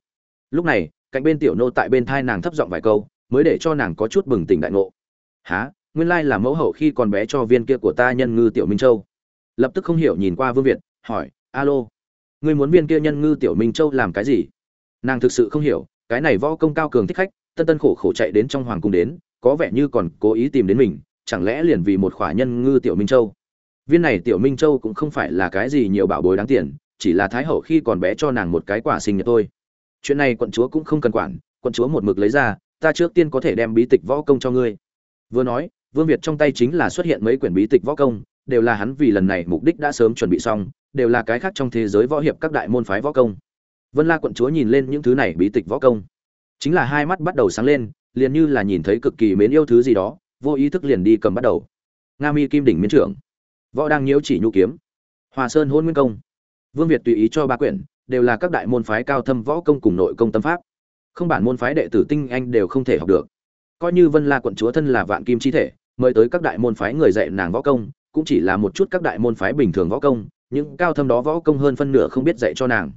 lúc này, cạnh bên tiểu nô tại bên thai nàng thấp giọng vài câu, mới để cho nàng có chút bừng tỉnh đại ngộ. Há nguyên lai là mẫu hậu khi còn bé cho viên kia của ta nhân ngư tiểu minh châu. Lập tức không hiểu nhìn qua vương việt, hỏi, alo ngươi muốn viên kia nhân ngư tiểu minh châu làm cái gì? Nàng thực sự không hiểu, cái này võ công cao cường thích khách, tân tân khổ khổ chạy đến trong hoàng cung đến, có vẻ như còn cố ý tìm đến mình, chẳng lẽ liền vì một khỏa nhân ngư tiểu minh châu? Viên này tiểu minh châu cũng không phải là cái gì nhiều bảo bối đáng tiền, chỉ là thái hậu khi còn bé cho nàng một cái quả sinh nhật thôi. Chuyện này quận chúa cũng không cần quản, quận chúa một mực lấy ra, ta trước tiên có thể đem bí tịch võ công cho ngươi. Vừa nói, vương việt trong tay chính là xuất hiện mấy quyển bí tịch võ công, đều là hắn vì lần này mục đích đã sớm chuẩn bị xong đều là cái khác trong thế giới võ hiệp các đại môn phái võ công. Vân la quận chúa nhìn lên những thứ này bí tịch võ công. Chính là hai mắt bắt đầu sáng lên, liền như là nhìn thấy cực kỳ mến yêu thứ gì đó, vô ý thức liền đi cầm bắt đầu. Nga mi kim đỉnh miến trưởng. Võ đang nhiễu chỉ nhu kiếm. Hòa sơn hôn nguyên công. Vương việt tùy ý cho ba quyển, đều là các đại môn phái cao thâm võ công cùng nội công tâm pháp. Không bản môn phái đệ tử tinh anh đều không thể học được. Coi như vân la quận chúa thân là vạn kim chi thể, mời tới các đại môn phái người dạy nàng võ công, cũng chỉ là một chút các đại môn phái bình thường võ công những cao thâm đó võ công hơn phân nửa không biết dạy cho nàng.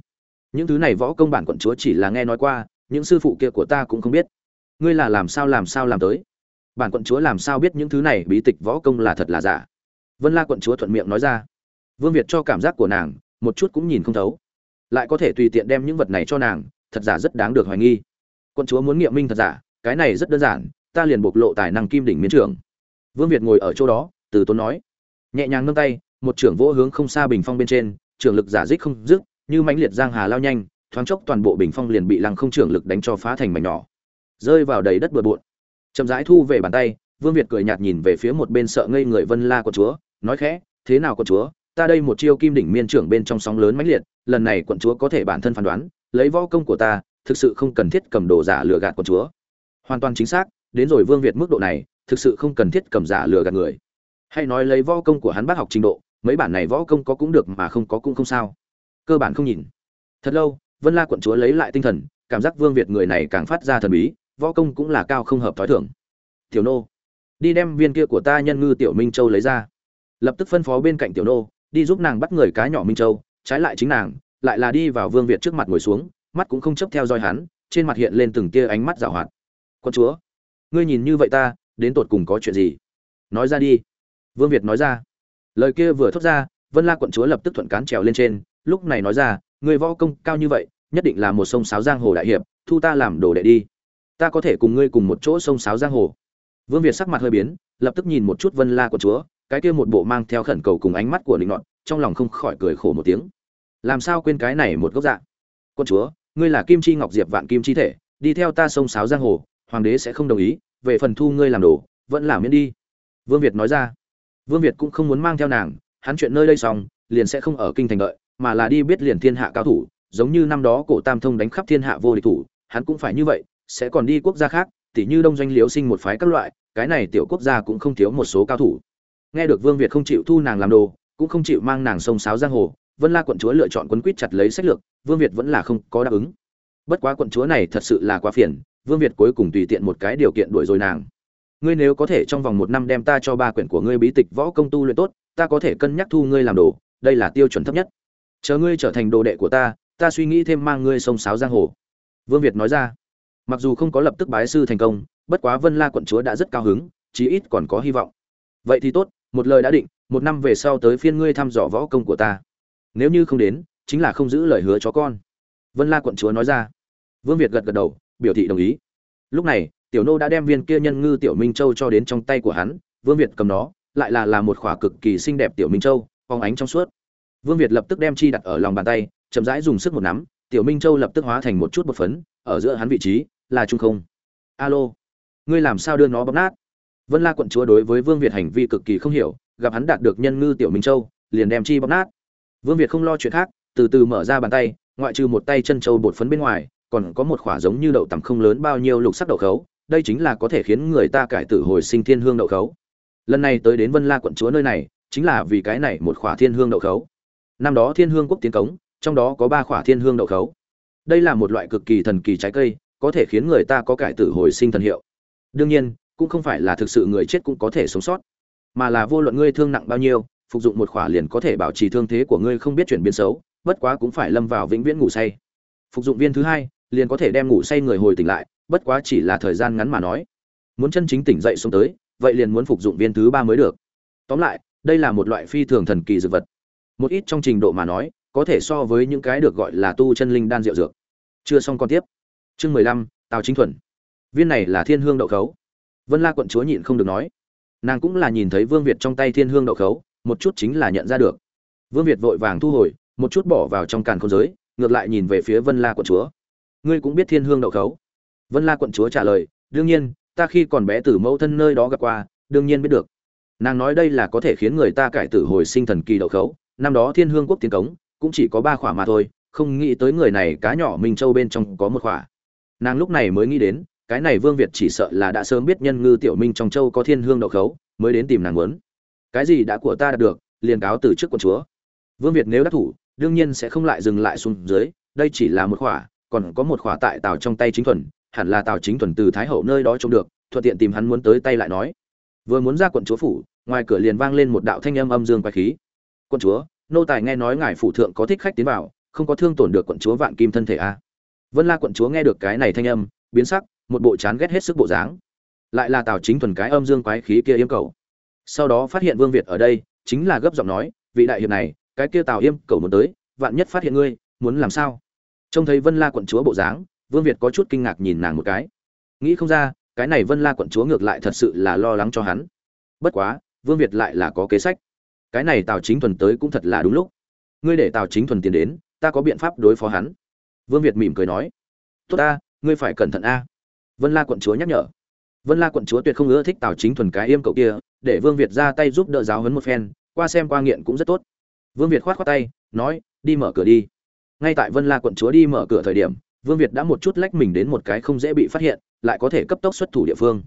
Những thứ này võ công bản quận chúa chỉ là nghe nói qua, những sư phụ kia của ta cũng không biết. Ngươi là làm sao làm sao làm tới? Bản quận chúa làm sao biết những thứ này bí tịch võ công là thật là giả? Vân la quận chúa thuận miệng nói ra. Vương việt cho cảm giác của nàng, một chút cũng nhìn không thấu. Lại có thể tùy tiện đem những vật này cho nàng, thật giả rất đáng được hoài nghi. Quận chúa muốn nghiệm minh thật giả, cái này rất đơn giản, ta liền bộc lộ tài năng kim đỉnh miến trưởng. Vương việt ngồi ở chỗ đó, từ tốn nói. Nhẹ nhàng nâng tay một trưởng vỗ hướng không xa bình phong bên trên, trưởng lực giả dích không dứt, như mãnh liệt giang hà lao nhanh, thoáng chốc toàn bộ bình phong liền bị lăng không trưởng lực đánh cho phá thành mảnh nhỏ, rơi vào đầy đất bừa bộn. Chậm rãi thu về bàn tay, vương việt cười nhạt nhìn về phía một bên sợ ngây người vân la của chúa, nói khẽ, thế nào của chúa, ta đây một chiêu kim đỉnh miên trưởng bên trong sóng lớn mãnh liệt, lần này quận chúa có thể bản thân phán đoán, lấy võ công của ta, thực sự không cần thiết cầm đồ giả lừa gạt quận chúa. Hoàn toàn chính xác, đến rồi vương việt mức độ này, thực sự không cần thiết cầm giả lừa gạt người. Hay nói lấy võ công của hắn bác học trình độ mấy bản này võ công có cũng được mà không có cũng không sao. Cơ bản không nhìn. Thật lâu, vân la quận chúa lấy lại tinh thần, cảm giác vương việt người này càng phát ra thần bí, võ công cũng là cao không hợp thói thường. Tiểu nô, đi đem viên kia của ta nhân ngư tiểu minh châu lấy ra. Lập tức phân phó bên cạnh tiểu nô, đi giúp nàng bắt người cá nhỏ minh châu, trái lại chính nàng, lại là đi vào vương việt trước mặt ngồi xuống, mắt cũng không chấp theo dõi hắn, trên mặt hiện lên từng tia ánh mắt giảo hoạt. Con chúa, ngươi nhìn như vậy ta, đến tột cùng có chuyện gì? Nói ra đi. Vương việt nói ra lời kia vừa thốt ra, vân la quận chúa lập tức thuận cán trèo lên trên, lúc này nói ra người võ công cao như vậy, nhất định là một sông sáo giang hồ đại hiệp, thu ta làm đồ đệ đi. Ta có thể cùng ngươi cùng một chỗ sông sáo giang hồ. Vương việt sắc mặt hơi biến, lập tức nhìn một chút vân la quận chúa, cái kia một bộ mang theo khẩn cầu cùng ánh mắt của định nọt, trong lòng không khỏi cười khổ một tiếng. Làm sao quên cái này một gốc dạng quận chúa, ngươi là kim chi ngọc diệp vạn kim chi thể, đi theo ta sông sáo giang hồ, hoàng đế sẽ không đồng ý, về phần thu ngươi làm đồ, vẫn làm miễn đi. Vương việt nói ra vương việt cũng không muốn mang theo nàng, hắn chuyện nơi đây xong, liền sẽ không ở kinh thành đợi, mà là đi biết liền thiên hạ cao thủ, giống như năm đó cổ tam thông đánh khắp thiên hạ vô địch thủ, hắn cũng phải như vậy, sẽ còn đi quốc gia khác, tỉ như đông doanh Liễu sinh một phái các loại, cái này tiểu quốc gia cũng không thiếu một số cao thủ. Nghe được vương việt không chịu thu nàng làm đồ, cũng không chịu mang nàng sông sáo giang hồ, vân la quận chúa lựa chọn quấn quýt chặt lấy sách lược, vương việt vẫn là không có đáp ứng. Bất quá quận chúa này thật sự là quá phiền, vương việt cuối cùng tùy tiện một cái điều kiện đuổi rồi nàng ngươi nếu có thể trong vòng một năm đem ta cho ba quyển của ngươi bí tịch võ công tu luyện tốt, ta có thể cân nhắc thu ngươi làm đồ, đây là tiêu chuẩn thấp nhất. Chờ ngươi trở thành đồ đệ của ta ta suy nghĩ thêm mang ngươi sông sáo giang hồ. Vương việt nói ra. Mặc dù không có lập tức bái sư thành công, bất quá vân la quận chúa đã rất cao hứng, chí ít còn có hy vọng. Vậy thì tốt, một lời đã định, một năm về sau tới phiên ngươi thăm dò võ công của ta. Nếu như không đến, chính là không giữ lời hứa chó con. Vân la quận chúa nói ra. Vương việt gật gật đầu, biểu thị đồng ý. Lúc này tiểu nô đã đem viên kia nhân ngư tiểu minh châu cho đến trong tay của hắn vương việt cầm nó lại là là một khỏa cực kỳ xinh đẹp tiểu minh châu phóng ánh trong suốt. Vương việt lập tức đem chi đặt ở lòng bàn tay chậm rãi dùng sức một nắm tiểu minh châu lập tức hóa thành một chút bột phấn ở giữa hắn vị trí là trung không. Alo ngươi làm sao đưa nó bóp nát? Vân La quận chúa đối với Vương Việt hành vi cực kỳ không hiểu, gặp hắn đạt được nhân ngư tiểu Minh Châu, liền đem chi bóp nát. Vương Việt không lo chuyện khác, từ từ mở ra bàn tay, ngoại trừ một tay chân châu bột phấn bên ngoài, còn có một khỏa giống như đậu tằm không lớn bao nhiêu lục sắc đậu khấu, đây chính là có thể khiến người ta cải tử hồi sinh thiên hương đậu khấu. Lần này tới đến Vân La quận chúa nơi này, chính là vì cái này một khỏa thiên hương đậu khấu. Năm đó Thiên Hương quốc tiến cống, trong đó có ba khỏa thiên hương đậu khấu. Đây là một loại cực kỳ thần kỳ trái cây, có thể khiến người ta có cải tử hồi sinh thần hiệu. Đương nhiên, cũng không phải là thực sự người chết cũng có thể sống sót mà là vô luận ngươi thương nặng bao nhiêu phục dụng một khỏa liền có thể bảo trì thương thế của ngươi không biết chuyển biến xấu bất quá cũng phải lâm vào vĩnh viễn ngủ say phục dụng viên thứ hai liền có thể đem ngủ say người hồi tỉnh lại bất quá chỉ là thời gian ngắn mà nói. Muốn chân chính tỉnh dậy xuống tới, vậy liền muốn phục dụng viên thứ ba mới được. Tóm lại, đây là một loại phi thường thần kỳ dược vật. Một ít trong trình độ mà nói, có thể so với những cái được gọi là tu chân linh đan rượu dược. Chưa xong con tiếp. Chương mười lăm, tào chính thuần. Viên này là thiên hương đậu khấu. Vân la quận chúa nhịn không được nói. Nàng cũng là nhìn thấy vương việt trong tay thiên hương đậu khấu, một chút chính là nhận ra được. Vương việt vội vàng thu hồi, một chút bỏ vào trong càn không giới, ngược lại nhìn về phía vân la quận chúa. Ngươi cũng biết thiên hương đậu khấu? Vân la quận chúa trả lời, đương nhiên, ta khi còn bé từ mẫu thân nơi đó gặp qua, đương nhiên biết được. Nàng nói đây là có thể khiến người ta cải tử hồi sinh thần kỳ đậu khấu. Năm đó thiên hương quốc tiến cống, cũng chỉ có ba khỏa mà thôi, không nghĩ tới người này cá nhỏ minh châu bên trong có một khỏa. Nàng lúc này mới nghĩ đến, cái này vương việt chỉ sợ là đã sớm biết nhân ngư tiểu minh trong châu có thiên hương đậu khấu, mới đến tìm nàng muốn. Cái gì đã của ta đạt được, liền cáo từ trước quận chúa. Vương việt nếu đắc thủ, đương nhiên sẽ không lại dừng lại xuống dưới, đây chỉ là một khỏa, còn có một khỏa tại tào trong tay chính thuần hẳn là tào chính thuần từ thái hậu nơi đó trông được, thuận tiện tìm hắn muốn tới tay lại nói. Vừa muốn ra quận chúa phủ, ngoài cửa liền vang lên một đạo thanh âm âm dương quái khí. Quận chúa, nô tài nghe nói ngài phủ thượng có thích khách tiến vào, không có thương tổn được quận chúa vạn kim thân thể a à. vân la quận chúa nghe được cái này thanh âm, biến sắc, một bộ chán ghét hết sức bộ dáng. Lại là tào chính thuần cái âm dương quái khí kia yêm cầu. Sau đó phát hiện vương việt ở đây, chính là gấp giọng nói, vị đại hiệp này, cái kia tào yêm cầu muốn tới, vạn nhất phát hiện ngươi, muốn làm sao? Trông thấy vân la quận chúa bộ dáng vương việt có chút kinh ngạc nhìn nàng một cái. Nghĩ không ra, cái này vân la quận chúa ngược lại thật sự là lo lắng cho hắn. Bất quá, vương việt lại là có kế sách. Cái này tào chính thuần tới cũng thật là đúng lúc. Ngươi để tào chính thuần tiến đến, ta có biện pháp đối phó hắn. Vương việt mỉm cười nói. Tốt ta, ngươi phải cẩn thận a. Vân la quận chúa nhắc nhở. Vân la quận chúa tuyệt không ưa thích tào chính thuần cái yêm cậu kia, để vương việt ra tay giúp đỡ giáo huấn một phen, qua xem qua nghiện cũng rất tốt. Vương việt khoát khoát tay, nói, đi mở cửa đi. Ngay tại vân la quận chúa đi mở cửa thời điểm vương việt đã một chút lách mình đến một cái không dễ bị phát hiện lại có thể cấp tốc xuất thủ địa phương.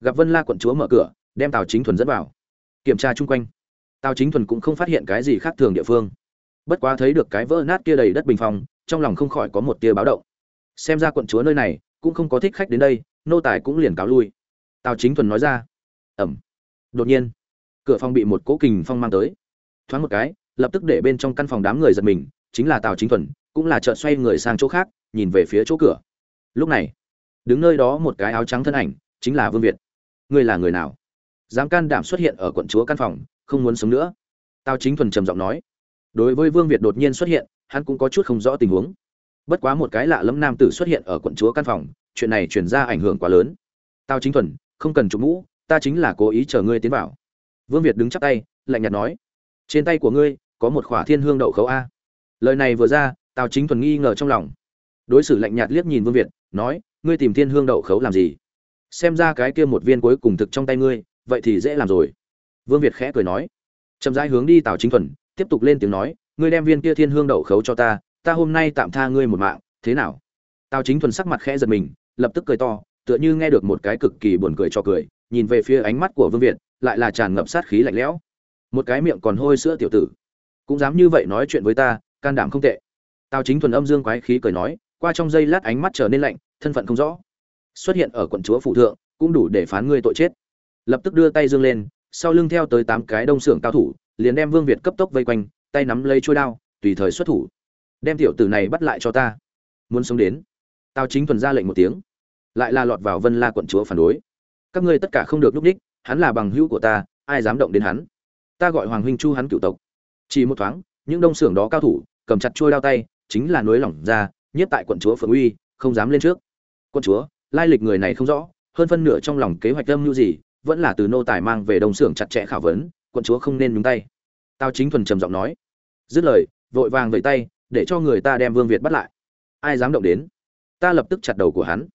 Gặp vân la quận chúa mở cửa đem tào chính thuần dẫn vào. Kiểm tra chung quanh tào chính thuần cũng không phát hiện cái gì khác thường địa phương. Bất quá thấy được cái vỡ nát kia đầy đất bình phòng, trong lòng không khỏi có một tia báo động. Xem ra quận chúa nơi này cũng không có thích khách đến đây nô tài cũng liền cáo lui. Tào chính thuần nói ra ẩm. Đột nhiên cửa phòng bị một cỗ kình phong mang tới. Thoáng một cái lập tức để bên trong căn phòng đám người giật mình chính là tào chính thuần cũng là chợt xoay người sang chỗ khác nhìn về phía chỗ cửa. Lúc này, đứng nơi đó một cái áo trắng thân ảnh, chính là vương việt. Ngươi là người nào? Dám can đảm xuất hiện ở quận chúa căn phòng, không muốn sống nữa. Tao chính thuần trầm giọng nói. Đối với vương việt đột nhiên xuất hiện, hắn cũng có chút không rõ tình huống. Bất quá một cái lạ lẫm nam tử xuất hiện ở quận chúa căn phòng, chuyện này chuyển ra ảnh hưởng quá lớn. Tao chính thuần, không cần chụp mũ, ta chính là cố ý chờ ngươi tiến vào. Vương việt đứng chắp tay, lạnh nhạt nói. Trên tay của ngươi, có một khỏa thiên hương đậu khấu a. Lời này vừa ra, tào chính thuần nghi ngờ trong lòng đối xử lạnh nhạt liếc nhìn vương việt, nói, ngươi tìm thiên hương đậu khấu làm gì? Xem ra cái kia một viên cuối cùng thực trong tay ngươi, vậy thì dễ làm rồi. Vương việt khẽ cười nói. Chậm rãi hướng đi tào chính thuần, tiếp tục lên tiếng nói, ngươi đem viên kia thiên hương đậu khấu cho ta ta hôm nay tạm tha ngươi một mạng, thế nào? Tào chính thuần sắc mặt khẽ giật mình, lập tức cười to, tựa như nghe được một cái cực kỳ buồn cười cho cười, nhìn về phía ánh mắt của vương việt, lại là tràn ngập sát khí lạnh lẽo. Một cái miệng còn hôi sữa tiểu tử. Cũng dám như vậy nói chuyện với ta, can đảm không tệ. Tào chính thuần âm dương quái khí cười nói qua trong giây lát ánh mắt trở nên lạnh, thân phận không rõ. Xuất hiện ở quận chúa phụ thượng, cũng đủ để phán ngươi tội chết. Lập tức đưa tay dương lên, sau lưng theo tới tám cái đông xưởng cao thủ, liền đem vương việt cấp tốc vây quanh, tay nắm lấy chuôi đao, tùy thời xuất thủ. Đem tiểu tử này bắt lại cho ta. Muốn sống đến. Tao chính thuần ra lệnh một tiếng. Lại là lọt vào vân la quận chúa phản đối. Các ngươi tất cả không được núp ních hắn là bằng hữu của ta, ai dám động đến hắn? Ta gọi hoàng huynh chu hắn cựu tộc. Chỉ một thoáng, những đông xưởng đó cao thủ, cầm chặt chuôi đao tay, chính là nối lỏng ra nhất tại quận chúa phượng uy, không dám lên trước. Quận chúa, lai lịch người này không rõ, hơn phân nửa trong lòng kế hoạch âm mưu gì, vẫn là từ nô tài mang về đồng xưởng chặt chẽ khảo vấn, quận chúa không nên nhúng tay. Tao chính thuần trầm giọng nói. Dứt lời, vội vàng vẫy tay, để cho người ta đem vương việt bắt lại. Ai dám động đến? Ta lập tức chặt đầu của hắn.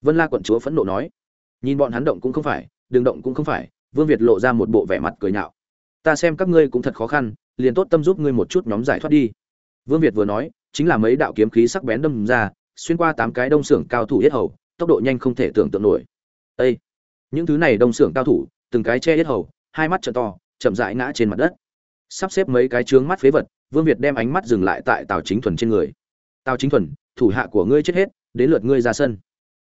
Vân la quận chúa phẫn nộ nói. Nhìn bọn hắn động cũng không phải, đừng động cũng không phải, vương việt lộ ra một bộ vẻ mặt cười nhạo. Ta xem các ngươi cũng thật khó khăn, liền tốt tâm giúp ngươi một chút nhóm giải thoát đi. Vương việt vừa nói chính là mấy đạo kiếm khí sắc bén đâm ra, xuyên qua tám cái đông sưởng cao thủ yết hầu, tốc độ nhanh không thể tưởng tượng nổi. Ê! những thứ này đông sưởng cao thủ, từng cái che yết hầu, hai mắt trợ to, chậm rãi ngã trên mặt đất. Sắp xếp mấy cái trướng mắt phế vật, vương việt đem ánh mắt dừng lại tại tào chính thuần trên người. Tào chính thuần, thủ hạ của ngươi chết hết, đến lượt ngươi ra sân.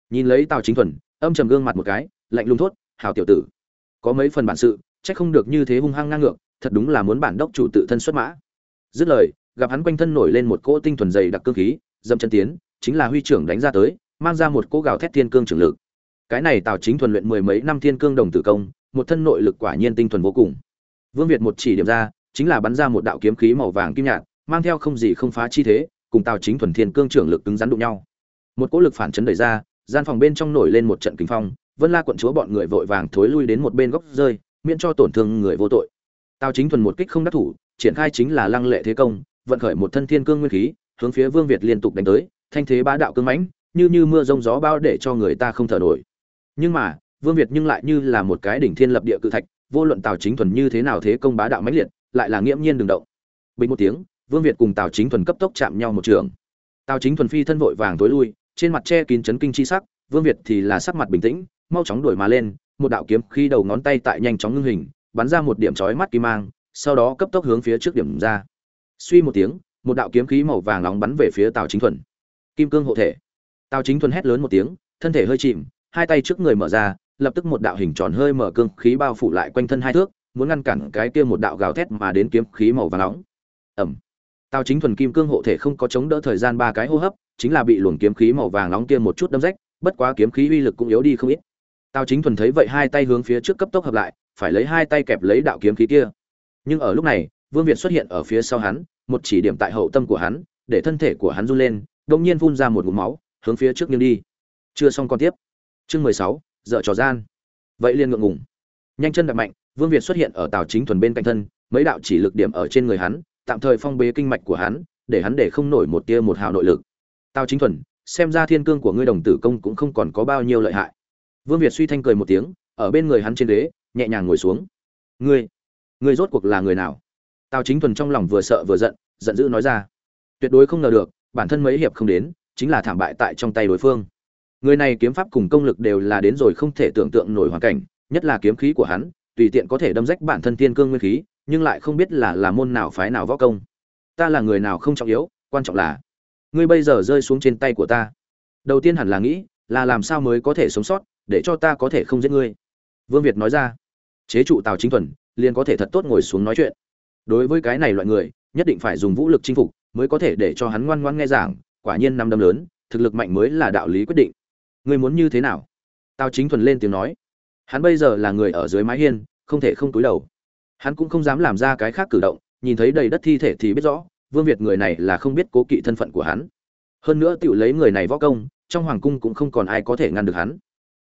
Nhìn lấy tào chính thuần, âm trầm gương mặt một cái, lạnh lùng thốt, Hảo tiểu tử, có mấy phần bản sự trách không được như thế hung hăng ngang ngược, thật đúng là muốn bản đốc chủ tự thân xuất mã. Dứt lời gặp hắn quanh thân nổi lên một cỗ tinh thuần dày đặc cương khí dâm chân tiến, chính là huy trưởng đánh ra tới, mang ra một cỗ gào thét thiên cương trường lực. Cái này tào chính thuần luyện mười mấy năm thiên cương đồng tử công, một thân nội lực quả nhiên tinh thuần vô cùng. Vương việt một chỉ điểm ra, chính là bắn ra một đạo kiếm khí màu vàng kim nhạt, mang theo không gì không phá chi thế, cùng tào chính thuần thiên cương trưởng lực cứng rắn đụng nhau. Một cỗ lực phản chấn đẩy ra, gian phòng bên trong nổi lên một trận kinh phong, vân la quận chúa bọn người vội vàng thối lui đến một bên góc rơi, miễn cho tổn thương người vô tội. Tào chính thuần một kích không đắc thủ, triển khai chính là lăng lệ thế công vận khởi một thân thiên cương nguyên khí, hướng phía vương việt liên tục đánh tới, thanh thế bá đạo cương mãnh, như như mưa rông gió bao để cho người ta không thở nổi. Nhưng mà, vương việt nhưng lại như là một cái đỉnh thiên lập địa cự thạch, vô luận tào chính thuần như thế nào thế công bá đạo mãnh liệt, lại là nghiễm nhiên đường động. Bình một tiếng, vương việt cùng tào chính thuần cấp tốc chạm nhau một trường. Tào chính thuần phi thân vội vàng tối lui, trên mặt che kín chấn kinh chi sắc, vương việt thì là sắc mặt bình tĩnh, mau chóng đuổi mà lên, một đạo kiếm khi đầu ngón tay tại nhanh chóng ngưng hình, bắn ra một điểm chói mắt kim mang, sau đó cấp tốc hướng phía trước điểm ra suy một tiếng, một đạo kiếm khí màu vàng nóng bắn về phía tào chính thuần. Kim cương hộ thể. Tào chính thuần hét lớn một tiếng, thân thể hơi chìm, hai tay trước người mở ra, lập tức một đạo hình tròn hơi mở cương khí bao phủ lại quanh thân hai thước, muốn ngăn cản cái kia một đạo gào thét mà đến kiếm khí màu vàng nóng. Ẩm tào chính thuần kim cương hộ thể không có chống đỡ thời gian ba cái hô hấp, chính là bị luồng kiếm khí màu vàng nóng kia một chút đâm rách, bất quá kiếm khí uy lực cũng yếu đi không ít. Tào chính thuần thấy vậy hai tay hướng phía trước cấp tốc hợp lại, phải lấy hai tay kẹp lấy đạo kiếm khí kia. Nhưng ở lúc này vương việt xuất hiện ở phía sau hắn một chỉ điểm tại hậu tâm của hắn để thân thể của hắn run lên đột nhiên phun ra một ngụm máu hướng phía trước nghiêng đi. Chưa xong con tiếp. Chương mười sáu dở trò gian. Vậy liền ngượng ngùng. Nhanh chân đạp mạnh vương việt xuất hiện ở tào chính thuần bên cạnh thân mấy đạo chỉ lực điểm ở trên người hắn tạm thời phong bế kinh mạch của hắn để hắn để không nổi một tia một hào nội lực. Tào chính thuần xem ra thiên cương của ngươi đồng tử công cũng không còn có bao nhiêu lợi hại. Vương việt suy thanh cười một tiếng ở bên người hắn trên đế, nhẹ nhàng ngồi xuống. Ngươi ngươi rốt cuộc là người nào? Tào chính thuần trong lòng vừa sợ vừa giận giận dữ nói ra, tuyệt đối không ngờ được, bản thân mấy hiệp không đến, chính là thảm bại tại trong tay đối phương. Người này kiếm pháp cùng công lực đều là đến rồi không thể tưởng tượng nổi hoàn cảnh, nhất là kiếm khí của hắn, tùy tiện có thể đâm rách bản thân thiên cương nguyên khí, nhưng lại không biết là là môn nào phái nào võ công. Ta là người nào không trọng yếu, quan trọng là, ngươi bây giờ rơi xuống trên tay của ta. Đầu tiên hẳn là nghĩ, là làm sao mới có thể sống sót, để cho ta có thể không giết ngươi. Vương việt nói ra, chế trụ tào chính thuần, liền có thể thật tốt ngồi xuống nói chuyện đối với cái này loại người, nhất định phải dùng vũ lực chinh phục mới có thể để cho hắn ngoan ngoan nghe giảng, quả nhiên năm đâm lớn, thực lực mạnh mới là đạo lý quyết định. Ngươi muốn như thế nào? Tào chính thuần lên tiếng nói. Hắn bây giờ là người ở dưới mái hiên, không thể không túi đầu. Hắn cũng không dám làm ra cái khác cử động, nhìn thấy đầy đất thi thể thì biết rõ, vương việt người này là không biết cố kỵ thân phận của hắn. Hơn nữa tự lấy người này võ công, trong hoàng cung cũng không còn ai có thể ngăn được hắn.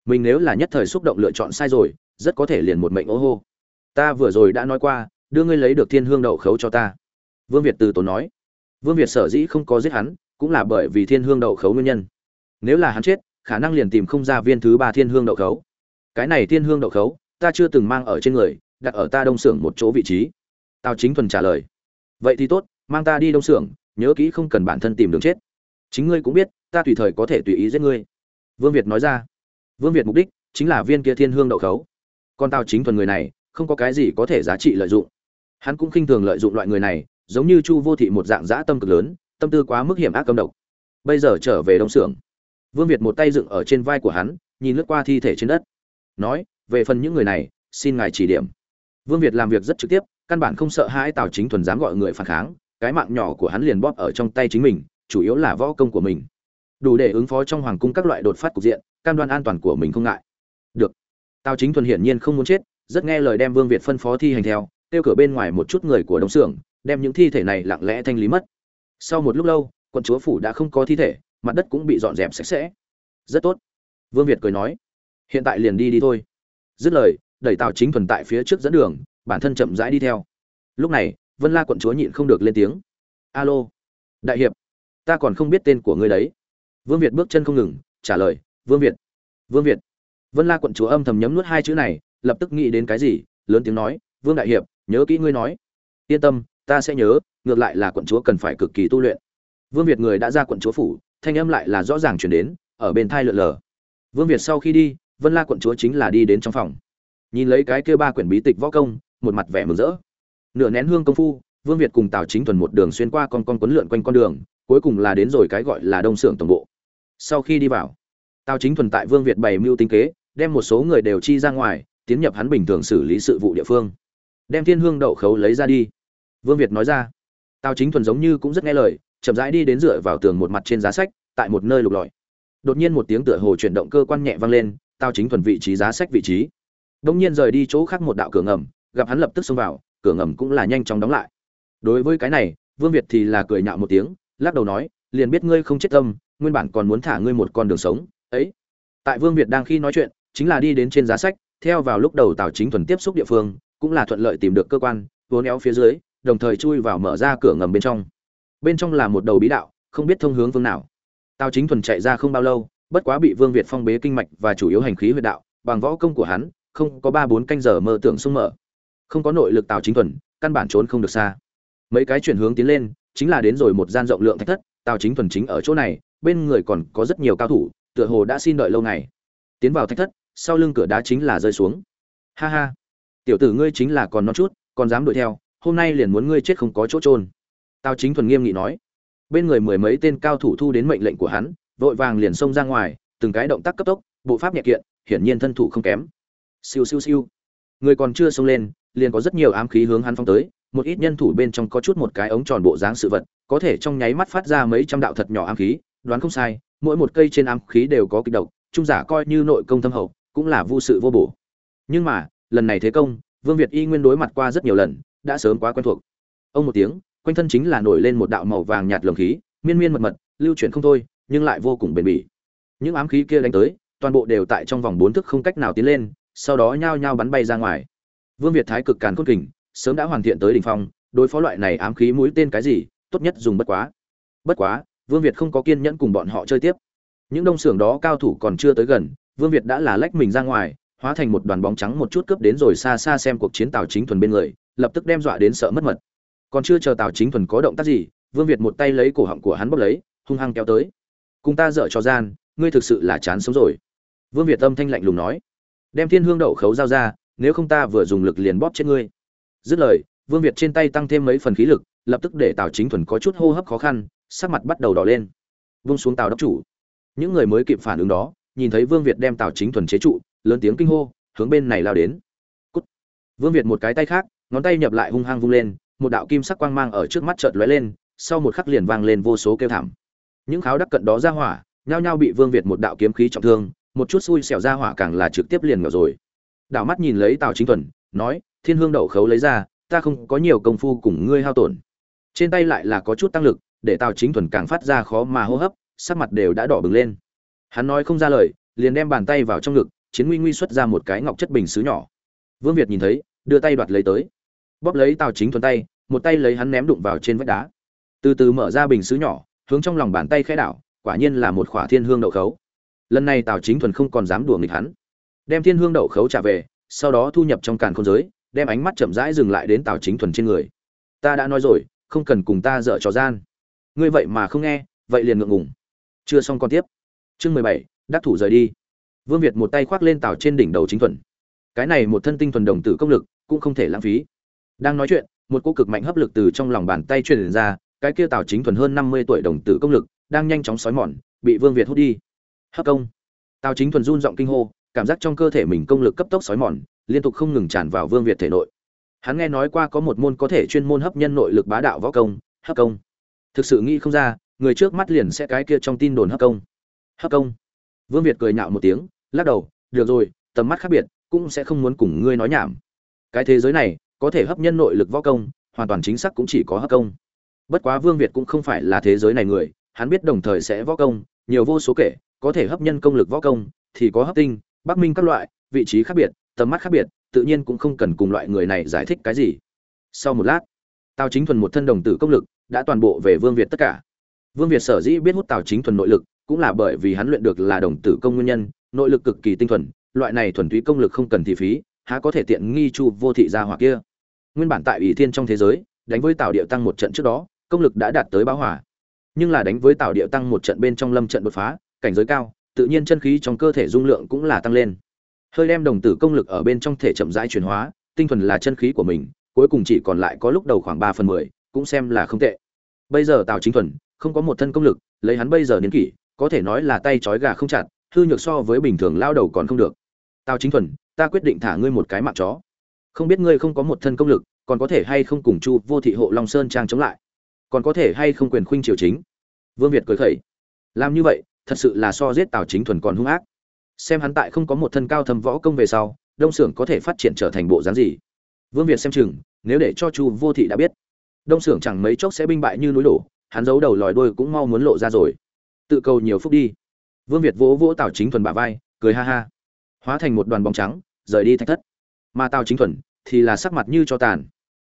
Mình nếu là nhất thời xúc động lựa chọn sai rồi, rất có thể liền một mệnh ô hô. Ta vừa rồi đã nói qua đưa ngươi lấy được thiên hương đậu khấu cho ta. Vương việt từ tốn nói. Vương việt sở dĩ không có giết hắn, cũng là bởi vì thiên hương đậu khấu nguyên nhân. Nếu là hắn chết, khả năng liền tìm không ra viên thứ ba thiên hương đậu khấu. Cái này thiên hương đậu khấu, ta chưa từng mang ở trên người, đặt ở ta đông xưởng một chỗ vị trí. Tào chính thuần trả lời. Vậy thì tốt, mang ta đi đông xưởng, nhớ kỹ không cần bản thân tìm đường chết. Chính ngươi cũng biết, ta tùy thời có thể tùy ý giết ngươi. Vương việt nói ra. Vương việt mục đích chính là viên kia thiên hương đậu khấu. Còn tào chính thuần người này, không có cái gì có thể giá trị lợi dụng hắn cũng khinh thường lợi dụng loại người này, giống như chu vô thị một dạng dã tâm cực lớn, tâm tư quá mức hiểm ác cầm độc. Bây giờ trở về đông xưởng vương việt một tay dựng ở trên vai của hắn, nhìn lướt qua thi thể trên đất. Nói, về phần những người này, xin ngài chỉ điểm. Vương việt làm việc rất trực tiếp, căn bản không sợ hãi tào chính thuần dám gọi người phản kháng, cái mạng nhỏ của hắn liền bóp ở trong tay chính mình, chủ yếu là võ công của mình. Đủ để ứng phó trong hoàng cung các loại đột phát cục diện, cam đoan an toàn của mình không ngại. Được. Tào chính thuần hiển nhiên không muốn chết, rất nghe lời đem vương việt phân phó thi hành theo tiêu cửa bên ngoài một chút người của đông xưởng đem những thi thể này lặng lẽ thanh lý mất. Sau một lúc lâu, quận chúa phủ đã không có thi thể, mặt đất cũng bị dọn dẹp sạch sẽ. Rất tốt. Vương việt cười nói, hiện tại liền đi đi thôi. Dứt lời, đẩy tào chính thuần tại phía trước dẫn đường, bản thân chậm rãi đi theo. Lúc này, vân la quận chúa nhịn không được lên tiếng. Alo. Đại hiệp, ta còn không biết tên của ngươi đấy. Vương việt bước chân không ngừng, trả lời, vương việt vương việt. Vân la quận chúa âm thầm nhấm nuốt hai chữ này, lập tức nghĩ đến cái gì, lớn tiếng nói, vương đại hiệp nhớ kỹ ngươi nói. Yên tâm, ta sẽ nhớ, ngược lại là quận chúa cần phải cực kỳ tu luyện. Vương việt người đã ra quận chúa phủ, thanh âm lại là rõ ràng chuyển đến, ở bên thai lượn lờ. Vương việt sau khi đi, vân la quận chúa chính là đi đến trong phòng. Nhìn lấy cái kia ba quyển bí tịch võ công, một mặt vẻ mừng rỡ. Nửa nén hương công phu, vương việt cùng tào chính thuần một đường xuyên qua con con quấn lượn quanh con đường, cuối cùng là đến rồi cái gọi là đông xưởng tổng bộ. Sau khi đi vào, tào chính thuần tại vương việt bày mưu tinh kế, đem một số người đều chi ra ngoài, tiến nhập hắn bình thường xử lý sự vụ địa phương đem thiên hương đậu khấu lấy ra đi. Vương việt nói ra, tào chính thuần giống như cũng rất nghe lời, chậm rãi đi đến dựa vào tường một mặt trên giá sách, tại một nơi lục lọi. Đột nhiên một tiếng tựa hồ chuyển động cơ quan nhẹ vang lên, tào chính thuần vị trí giá sách vị trí. Đông nhiên rời đi chỗ khác một đạo cửa ngầm, gặp hắn lập tức xông vào, cửa ngầm cũng là nhanh chóng đóng lại. Đối với cái này, vương việt thì là cười nhạo một tiếng, lắc đầu nói, liền biết ngươi không chết tâm, nguyên bản còn muốn thả ngươi một con đường sống, ấy. Tại vương việt đang khi nói chuyện, chính là đi đến trên giá sách, theo vào lúc đầu tào chính thuần tiếp xúc địa phương cũng là thuận lợi tìm được cơ quan, vốn éo phía dưới, đồng thời chui vào mở ra cửa ngầm bên trong. Bên trong là một đầu bí đạo, không biết thông hướng phương nào. Tào chính thuần chạy ra không bao lâu, bất quá bị vương việt phong bế kinh mạch và chủ yếu hành khí huyệt đạo, bằng võ công của hắn, không có ba bốn canh giờ mơ tưởng sung mở. Không có nội lực tào chính thuần, căn bản trốn không được xa. Mấy cái chuyển hướng tiến lên, chính là đến rồi một gian rộng lượng thạch thất, tào chính thuần chính ở chỗ này, bên người còn có rất nhiều cao thủ, tựa hồ đã xin đợi lâu ngày. Tiến vào thạch thất, sau lưng cửa đá chính là rơi xuống. Ha ha tiểu tử ngươi chính là còn non chút, còn dám đuổi theo, hôm nay liền muốn ngươi chết không có chỗ trôn tào chính thuần nghiêm nghị nói. Bên người mười mấy tên cao thủ thu đến mệnh lệnh của hắn, vội vàng liền xông ra ngoài, từng cái động tác cấp tốc, bộ pháp nhẹ kiện, hiển nhiên thân thủ không kém. Siêu siêu siêu. Người còn chưa xông lên, liền có rất nhiều ám khí hướng hắn phong tới, một ít nhân thủ bên trong có chút một cái ống tròn bộ dáng sự vật, có thể trong nháy mắt phát ra mấy trăm đạo thật nhỏ ám khí, đoán không sai, mỗi một cây trên ám khí đều có kịch độc, trung giả coi như nội công thâm hậu, cũng là vô sự vô bổ. Nhưng mà lần này thế công, vương việt y nguyên đối mặt qua rất nhiều lần, đã sớm quá quen thuộc. Ông một tiếng, quanh thân chính là nổi lên một đạo màu vàng nhạt lồng khí, miên miên mật mật, lưu chuyển không thôi, nhưng lại vô cùng bền bỉ. Những ám khí kia đánh tới, toàn bộ đều tại trong vòng bốn thức không cách nào tiến lên, sau đó nhao nhao bắn bay ra ngoài. Vương việt thái cực càn cốt kình, sớm đã hoàn thiện tới đỉnh phong, đối phó loại này ám khí mũi tên cái gì, tốt nhất dùng bất quá. Bất quá, vương việt không có kiên nhẫn cùng bọn họ chơi tiếp. Những đông xưởng đó cao thủ còn chưa tới gần, vương việt đã là lách mình ra ngoài hóa thành một đoàn bóng trắng một chút cướp đến rồi xa xa xem cuộc chiến tào chính thuần bên người, lập tức đem dọa đến sợ mất mật. Còn chưa chờ tào chính thuần có động tác gì, vương việt một tay lấy cổ họng của hắn bốc lấy, hung hăng kéo tới. Cùng ta dở cho gian, ngươi thực sự là chán sống rồi. Vương việt âm thanh lạnh lùng nói. Đem thiên hương đậu khấu giao ra, nếu không ta vừa dùng lực liền bóp chết ngươi. Dứt lời, vương việt trên tay tăng thêm mấy phần khí lực, lập tức để tào chính thuần có chút hô hấp khó khăn, sắc mặt bắt đầu đỏ lên. Vung xuống tào đốc chủ. Những người mới kịp phản ứng đó, nhìn thấy vương việt đem tào chính thuần chế trụ lớn tiếng kinh hô, hướng bên này lao đến. Cút. vương việt một cái tay khác, ngón tay nhập lại hung hăng vung lên, một đạo kim sắc quang mang ở trước mắt chợt lóe lên, sau một khắc liền vang lên vô số kêu thảm. Những kháo đắc cận đó ra hỏa, nhao nhao bị vương việt một đạo kiếm khí trọng thương, một chút xui xẻo ra hỏa càng là trực tiếp liền ngờ rồi. Đảo mắt nhìn lấy tào chính thuần nói, thiên hương đậu khấu lấy ra, ta không có nhiều công phu cùng ngươi hao tổn. Trên tay lại là có chút tăng lực, để tào chính thuần càng phát ra khó mà hô hấp, sắc mặt đều đã đỏ bừng lên. Hắn nói không ra lời, liền đem bàn tay vào trong ngực chiến nguy nguy xuất ra một cái ngọc chất bình sứ nhỏ. Vương việt nhìn thấy, đưa tay đoạt lấy tới. Bóp lấy tào chính thuần tay, một tay lấy hắn ném đụng vào trên vách đá. Từ từ mở ra bình sứ nhỏ, hướng trong lòng bàn tay khẽ đảo, quả nhiên là một khỏa thiên hương đậu khấu. Lần này tào chính thuần không còn dám đùa nghịch hắn. Đem thiên hương đậu khấu trả về, sau đó thu nhập trong càn khôn giới, đem ánh mắt chậm rãi dừng lại đến tào chính thuần trên người. Ta đã nói rồi, không cần cùng ta dở trò gian. Ngươi vậy mà không nghe, vậy liền ngượng ngùng. Chưa xong con tiếp. Chương mười bảy, đắc thủ rời đi vương việt một tay khoác lên tàu trên đỉnh đầu chính thuần. Cái này một thân tinh thuần đồng tử công lực cũng không thể lãng phí. Đang nói chuyện, một cô cực mạnh hấp lực từ trong lòng bàn tay truyền ra, cái kia tào chính thuần hơn năm mươi tuổi đồng tử công lực đang nhanh chóng xói mòn, bị vương việt hút đi. Hấp công. Tào chính thuần run giọng kinh hô, cảm giác trong cơ thể mình công lực cấp tốc xói mòn, liên tục không ngừng tràn vào vương việt thể nội. Hắn nghe nói qua có một môn có thể chuyên môn hấp nhân nội lực bá đạo võ công, hấp công. Thực sự nghĩ không ra, người trước mắt liền sẽ cái kia trong tin đồn hấp công. Hấp công vương việt cười nhạo một tiếng, lắc đầu, được rồi, tầm mắt khác biệt, cũng sẽ không muốn cùng ngươi nói nhảm. Cái thế giới này, có thể hấp nhân nội lực võ công, hoàn toàn chính xác cũng chỉ có hấp công. Bất quá vương việt cũng không phải là thế giới này người, hắn biết đồng thời sẽ võ công, nhiều vô số kể, có thể hấp nhân công lực võ công, thì có hấp tinh, bắc minh các loại, vị trí khác biệt, tầm mắt khác biệt, tự nhiên cũng không cần cùng loại người này giải thích cái gì. Sau một lát, tào chính thuần một thân đồng tử công lực, đã toàn bộ về vương việt tất cả. Vương việt sở dĩ biết hút tào chính thuần nội lực cũng là bởi vì hắn luyện được là đồng tử công nguyên nhân, nội lực cực kỳ tinh thuần, loại này thuần túy công lực không cần thị phí, há có thể tiện nghi chu vô thị gia hỏa kia. Nguyên bản tại ủy thiên trong thế giới, đánh với tào điệu tăng một trận trước đó, công lực đã đạt tới báo hỏa nhưng là đánh với tào điệu tăng một trận bên trong lâm trận đột phá, cảnh giới cao, tự nhiên chân khí trong cơ thể dung lượng cũng là tăng lên. Hơi đem đồng tử công lực ở bên trong thể chậm rãi chuyển hóa, tinh thuần là chân khí của mình, cuối cùng chỉ còn lại có lúc đầu khoảng ba phần mười, cũng xem là không tệ. Bây giờ tào chính thuần, không có một thân công lực, lấy hắn bây giờ niên kỷ có thể nói là tay trói gà không chặt, hư nhược so với bình thường lao đầu còn không được. Tào chính thuần, ta quyết định thả ngươi một cái mạng chó. Không biết ngươi không có một thân công lực, còn có thể hay không cùng chu vô thị hộ long sơn trang chống lại? Còn có thể hay không quyền khuynh triều chính? Vương việt cười khẩy. Làm như vậy, thật sự là so giết tào chính thuần còn hung ác. Xem hắn tại không có một thân cao thâm võ công về sau, đông xưởng có thể phát triển trở thành bộ dáng gì? Vương việt xem chừng, nếu để cho chu vô thị đã biết, đông xưởng chẳng mấy chốc sẽ binh bại như núi đổ, hắn giấu đầu lòi đôi cũng mau muốn lộ ra rồi tự cầu nhiều phúc đi. Vương việt vỗ vỗ tào chính thuần bả vai, cười ha ha. Hóa thành một đoàn bóng trắng, rời đi thạch thất. Mà tào chính thuần thì là sắc mặt như cho tàn.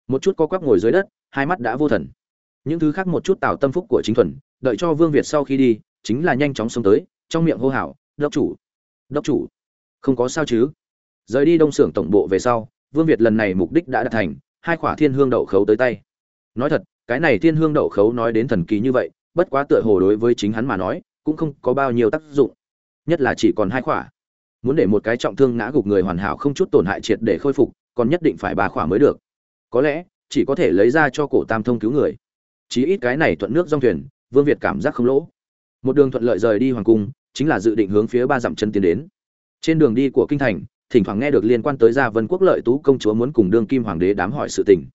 Một chút co quắp ngồi dưới đất, hai mắt đã vô thần. Những thứ khác một chút tào tâm phúc của chính thuần, đợi cho vương việt sau khi đi, chính là nhanh chóng xông tới, trong miệng hô hào, đốc chủ đốc chủ. Không có sao chứ. Rời đi đông xưởng tổng bộ về sau, vương việt lần này mục đích đã đạt thành, hai khỏa thiên hương đậu khấu tới tay. Nói thật, cái này thiên hương đậu khấu nói đến thần kỳ như vậy bất quá tựa hồ đối với chính hắn mà nói, cũng không có bao nhiêu tác dụng. Nhất là chỉ còn hai khỏa. Muốn để một cái trọng thương ngã gục người hoàn hảo không chút tổn hại triệt để khôi phục, còn nhất định phải ba khỏa mới được. Có lẽ, chỉ có thể lấy ra cho cổ tam thông cứu người. Chí ít cái này thuận nước dong thuyền, vương việt cảm giác không lỗ. Một đường thuận lợi rời đi hoàng cung, chính là dự định hướng phía ba dặm chân tiến đến. Trên đường đi của kinh thành, thỉnh thoảng nghe được liên quan tới gia vân quốc lợi tú công chúa muốn cùng đương kim hoàng đế đám hỏi sự tình.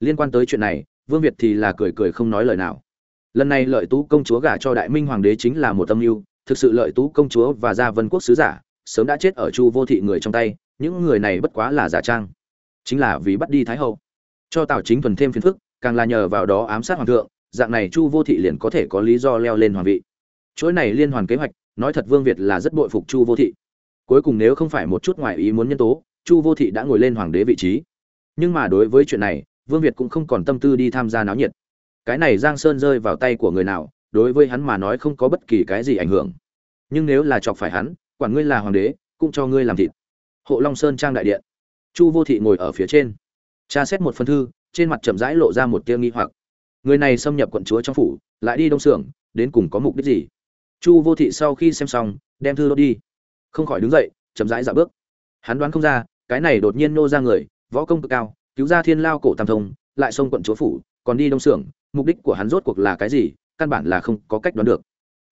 Liên quan tới chuyện này, vương việt thì là cười cười không nói lời nào lần này lợi tú công chúa gả cho đại minh hoàng đế chính là một âm mưu, thực sự lợi tú công chúa và gia vân quốc sứ giả, sớm đã chết ở chu vô thị người trong tay, những người này bất quá là giả trang. Chính là vì bắt đi thái hậu. Cho tào chính thuần thêm phiền phức, càng là nhờ vào đó ám sát hoàng thượng, dạng này chu vô thị liền có thể có lý do leo lên hoàng vị. Chuỗi này liên hoàn kế hoạch, nói thật vương việt là rất bội phục chu vô thị. Cuối cùng nếu không phải một chút ngoại ý muốn nhân tố, chu vô thị đã ngồi lên hoàng đế vị trí. Nhưng mà đối với chuyện này, vương việt cũng không còn tâm tư đi tham gia náo nhiệt cái này giang sơn rơi vào tay của người nào, đối với hắn mà nói không có bất kỳ cái gì ảnh hưởng. Nhưng nếu là chọc phải hắn, quản ngươi là hoàng đế, cũng cho ngươi làm thịt. Hộ long sơn trang đại điện. Chu vô thị ngồi ở phía trên. Tra xét một phân thư, trên mặt chậm rãi lộ ra một tia nghi hoặc. Người này xâm nhập quận chúa trong phủ, lại đi đông xưởng, đến cùng có mục đích gì? Chu vô thị sau khi xem xong, đem thư đốt đi. Không khỏi đứng dậy, chậm rãi dạo bước. Hắn đoán không ra, cái này đột nhiên nô ra người, võ công cực cao, cứu ra thiên lao cổ tam thông, lại xông quận chúa phủ còn đi đông xưởng, mục đích của hắn rốt cuộc là cái gì, căn bản là không có cách đoán được.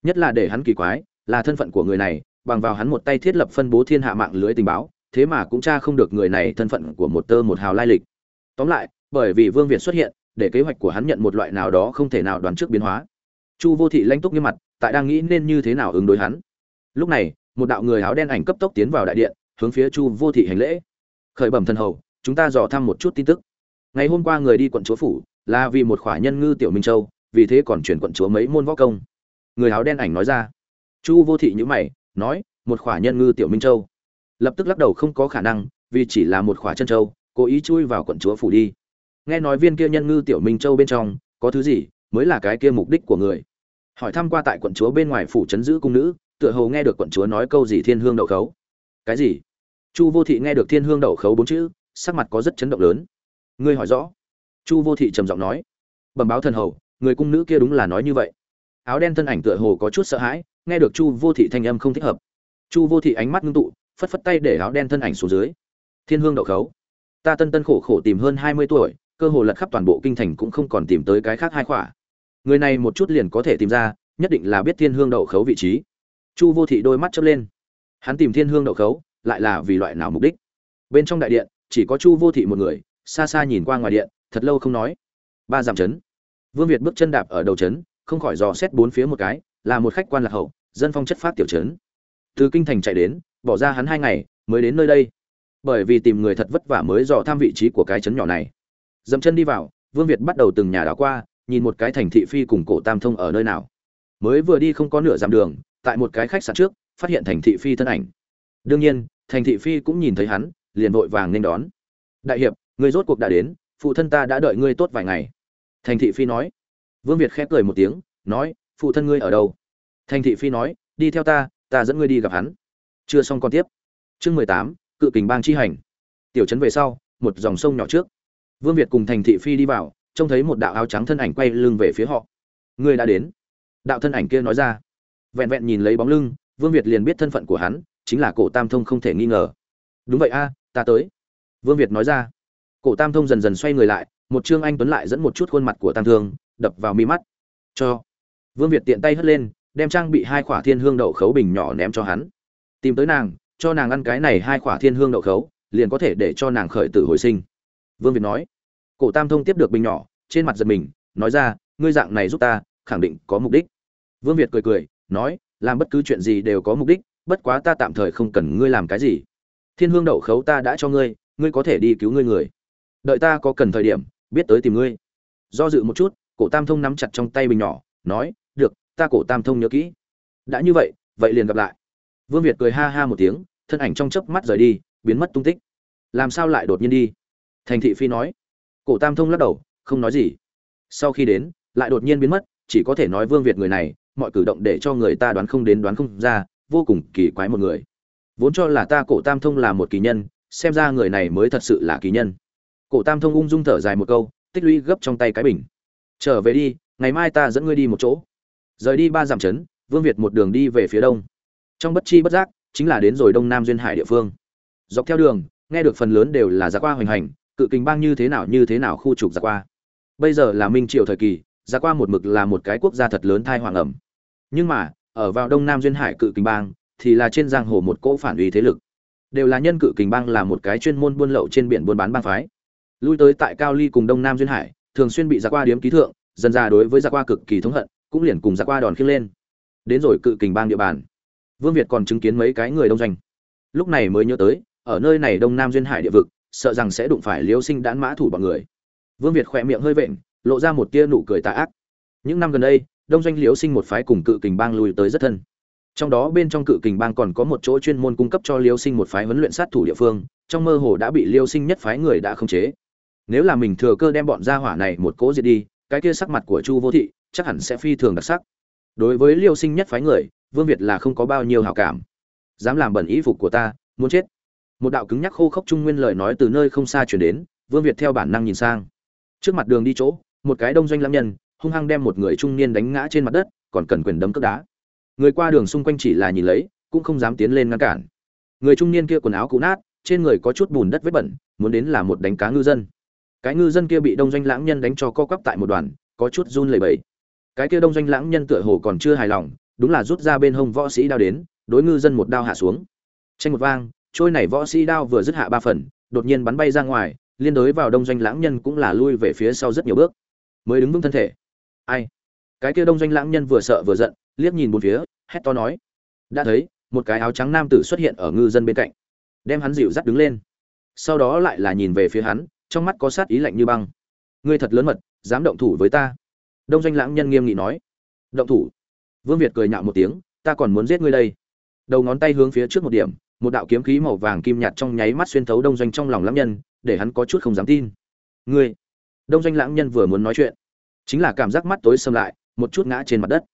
Nhất là để hắn kỳ quái, là thân phận của người này, bằng vào hắn một tay thiết lập phân bố thiên hạ mạng lưới tình báo, thế mà cũng tra không được người này thân phận của một tơ một hào lai lịch. Tóm lại, bởi vì vương việt xuất hiện, để kế hoạch của hắn nhận một loại nào đó không thể nào đoán trước biến hóa. Chu vô thị lanh túc như mặt, tại đang nghĩ nên như thế nào ứng đối hắn. Lúc này, một đạo người áo đen ảnh cấp tốc tiến vào đại điện, hướng phía chu vô thị hành lễ. Khởi bẩm thần hầu, chúng ta dò thăm một chút tin tức. Ngày hôm qua người đi quận chúa phủ là vì một khỏa nhân ngư tiểu minh châu, vì thế còn chuyển quận chúa mấy môn võ công. Người áo đen ảnh nói ra. Chu vô thị nhữ mày, nói, một khỏa nhân ngư tiểu minh châu. Lập tức lắc đầu không có khả năng, vì chỉ là một khỏa chân châu, cố ý chui vào quận chúa phủ đi. Nghe nói viên kia nhân ngư tiểu minh châu bên trong, có thứ gì mới là cái kia mục đích của người? Hỏi thăm qua tại quận chúa bên ngoài phủ trấn giữ cung nữ, tựa hồ nghe được quận chúa nói câu gì thiên hương đậu khấu. Cái gì? Chu vô thị nghe được thiên hương đậu khấu bốn chữ, sắc mặt có rất chấn động lớn. Ngươi hỏi rõ chu vô thị trầm giọng nói, bẩm báo thần hầu, người cung nữ kia đúng là nói như vậy. Áo đen thân ảnh tựa hồ có chút sợ hãi, nghe được chu vô thị thanh âm không thích hợp. Chu vô thị ánh mắt ngưng tụ, phất phất tay để áo đen thân ảnh xuống dưới. Thiên hương đậu khấu, ta tân tân khổ khổ tìm hơn hai mươi tuổi, cơ hồ lật khắp toàn bộ kinh thành cũng không còn tìm tới cái khác hai khỏa. Người này một chút liền có thể tìm ra, nhất định là biết thiên hương đậu khấu vị trí. Chu vô thị đôi mắt chớp lên. Hắn tìm thiên hương đậu khấu, lại là vì loại nào mục đích? Bên trong đại điện, chỉ có chu vô thị một người, xa xa nhìn qua ngoài điện thật lâu không nói. Ba giảm chấn. Vương việt bước chân đạp ở đầu chấn, không khỏi dò xét bốn phía một cái, là một khách quan lạc hậu, dân phong chất phát tiểu chấn. Từ kinh thành chạy đến, bỏ ra hắn hai ngày, mới đến nơi đây. Bởi vì tìm người thật vất vả mới dò tham vị trí của cái chấn nhỏ này. Dậm chân đi vào, vương việt bắt đầu từng nhà đảo qua, nhìn một cái thành thị phi cùng cổ tam thông ở nơi nào. Mới vừa đi không có nửa dặm đường, tại một cái khách sạn trước, phát hiện thành thị phi thân ảnh. Đương nhiên, thành thị phi cũng nhìn thấy hắn, liền vội vàng nên đón. Đại hiệp, người rốt cuộc đã đến phụ thân ta đã đợi ngươi tốt vài ngày. Thành thị phi nói. Vương việt khép cười một tiếng, nói, phụ thân ngươi ở đâu? Thành thị phi nói, đi theo ta ta dẫn ngươi đi gặp hắn. Chưa xong còn tiếp. Chương mười tám, cự kình bang chi hành. Tiểu trấn về sau, một dòng sông nhỏ trước. Vương việt cùng thành thị phi đi vào, trông thấy một đạo áo trắng thân ảnh quay lưng về phía họ. Ngươi đã đến. Đạo thân ảnh kia nói ra. Vẹn vẹn nhìn lấy bóng lưng, vương việt liền biết thân phận của hắn, chính là cổ tam thông không thể nghi ngờ. Đúng vậy a, ta tới. Vương việt nói ra cổ tam thông dần dần xoay người lại, một trương anh tuấn lại dẫn một chút khuôn mặt của tam thương, đập vào mi mắt. Cho. Vương việt tiện tay hất lên, đem trang bị hai khỏa thiên hương đậu khấu bình nhỏ ném cho hắn. Tìm tới nàng, cho nàng ăn cái này hai khỏa thiên hương đậu khấu, liền có thể để cho nàng khởi tử hồi sinh. Vương việt nói. Cổ tam thông tiếp được bình nhỏ, trên mặt giật mình, nói ra, ngươi dạng này giúp ta, khẳng định có mục đích. Vương việt cười cười, nói, làm bất cứ chuyện gì đều có mục đích, bất quá ta tạm thời không cần ngươi làm cái gì. Thiên hương đậu khấu ta đã cho ngươi ngươi có thể đi cứu ngươi người đợi ta có cần thời điểm, biết tới tìm ngươi. Do dự một chút, cổ tam thông nắm chặt trong tay bình nhỏ, nói, được, ta cổ tam thông nhớ kỹ. Đã như vậy vậy liền gặp lại. Vương việt cười ha ha một tiếng, thân ảnh trong chớp mắt rời đi, biến mất tung tích. Làm sao lại đột nhiên đi? Thành thị phi nói. Cổ tam thông lắc đầu, không nói gì. Sau khi đến, lại đột nhiên biến mất, chỉ có thể nói vương việt người này, mọi cử động để cho người ta đoán không đến đoán không ra, vô cùng kỳ quái một người. Vốn cho là ta cổ tam thông là một kỳ nhân, xem ra người này mới thật sự là kỳ nhân cổ tam thông ung dung thở dài một câu, tích lũy gấp trong tay cái bình. Trở về đi, ngày mai ta dẫn ngươi đi một chỗ. Rời đi ba dặm trấn, vương việt một đường đi về phía đông. Trong bất chi bất giác, chính là đến rồi đông nam duyên hải địa phương. Dọc theo đường, nghe được phần lớn đều là giá qua hoành hành, cự kình bang như thế nào như thế nào khu trục giá qua. Bây giờ là minh triều thời kỳ giá qua một mực là một cái quốc gia thật lớn thai hoàng ẩm. Nhưng mà, ở vào đông nam duyên hải cự kình bang, thì là trên giang hồ một cỗ phản uy thế lực. Đều là nhân cự kình bang là một cái chuyên môn buôn lậu trên biển buôn bán bang phái lui tới tại cao ly cùng đông nam duyên hải, thường xuyên bị giặc qua điếm ký thượng, dần ra đối với giặc qua cực kỳ thống hận, cũng liền cùng giặc qua đòn khiêng lên. Đến rồi cự kình bang địa bàn, vương việt còn chứng kiến mấy cái người đông doanh. Lúc này mới nhớ tới, ở nơi này đông nam duyên hải địa vực, sợ rằng sẽ đụng phải liêu sinh đãn mã thủ bọn người. Vương việt khỏe miệng hơi vện, lộ ra một tia nụ cười tà ác. Những năm gần đây, đông doanh liêu sinh một phái cùng cự kình bang lùi tới rất thân. Trong đó bên trong cự kình bang còn có một chỗ chuyên môn cung cấp cho liêu sinh một phái huấn luyện sát thủ địa phương, trong mơ hồ đã bị liêu sinh nhất phái người đã khống chế nếu là mình thừa cơ đem bọn gia hỏa này một cố diệt đi, cái kia sắc mặt của chu vô thị chắc hẳn sẽ phi thường đặc sắc. Đối với liêu sinh nhất phái người, vương việt là không có bao nhiêu hảo cảm. Dám làm bẩn ý phục của ta, muốn chết. Một đạo cứng nhắc khô khốc trung nguyên lời nói từ nơi không xa chuyển đến, vương việt theo bản năng nhìn sang. Trước mặt đường đi chỗ, một cái đông doanh lãm nhân, hung hăng đem một người trung niên đánh ngã trên mặt đất, còn cần quyền đấm cướp đá. Người qua đường xung quanh chỉ là nhìn lấy, cũng không dám tiến lên ngăn cản. Người trung niên kia quần áo cũ nát, trên người có chút bùn đất vết bẩn, muốn đến là một đánh cá ngư dân cái ngư dân kia bị đông doanh lãng nhân đánh cho co quắp tại một đoàn, có chút run lẩy bẩy. Cái kia đông doanh lãng nhân tựa hồ còn chưa hài lòng, đúng là rút ra bên hông võ sĩ đao đến, đối ngư dân một đao hạ xuống. Tranh một vang, trôi này võ sĩ đao vừa dứt hạ ba phần, đột nhiên bắn bay ra ngoài, liên đối vào đông doanh lãng nhân cũng là lui về phía sau rất nhiều bước. Mới đứng vững thân thể. Ai? Cái kia đông doanh lãng nhân vừa sợ vừa giận, liếc nhìn một phía, hét to nói. Đã thấy, một cái áo trắng nam tử xuất hiện ở ngư dân bên cạnh. Đem hắn dịu dắt đứng lên. Sau đó lại là nhìn về phía hắn trong mắt có sát ý lạnh như băng. Ngươi thật lớn mật, dám động thủ với ta. Đông doanh lãng nhân nghiêm nghị nói. Động thủ. Vương việt cười nhạo một tiếng, ta còn muốn giết ngươi đây. Đầu ngón tay hướng phía trước một điểm, một đạo kiếm khí màu vàng kim nhạt trong nháy mắt xuyên thấu đông doanh trong lòng lãng nhân, để hắn có chút không dám tin. Ngươi. Đông doanh lãng nhân vừa muốn nói chuyện, chính là cảm giác mắt tối xâm lại, một chút ngã trên mặt đất.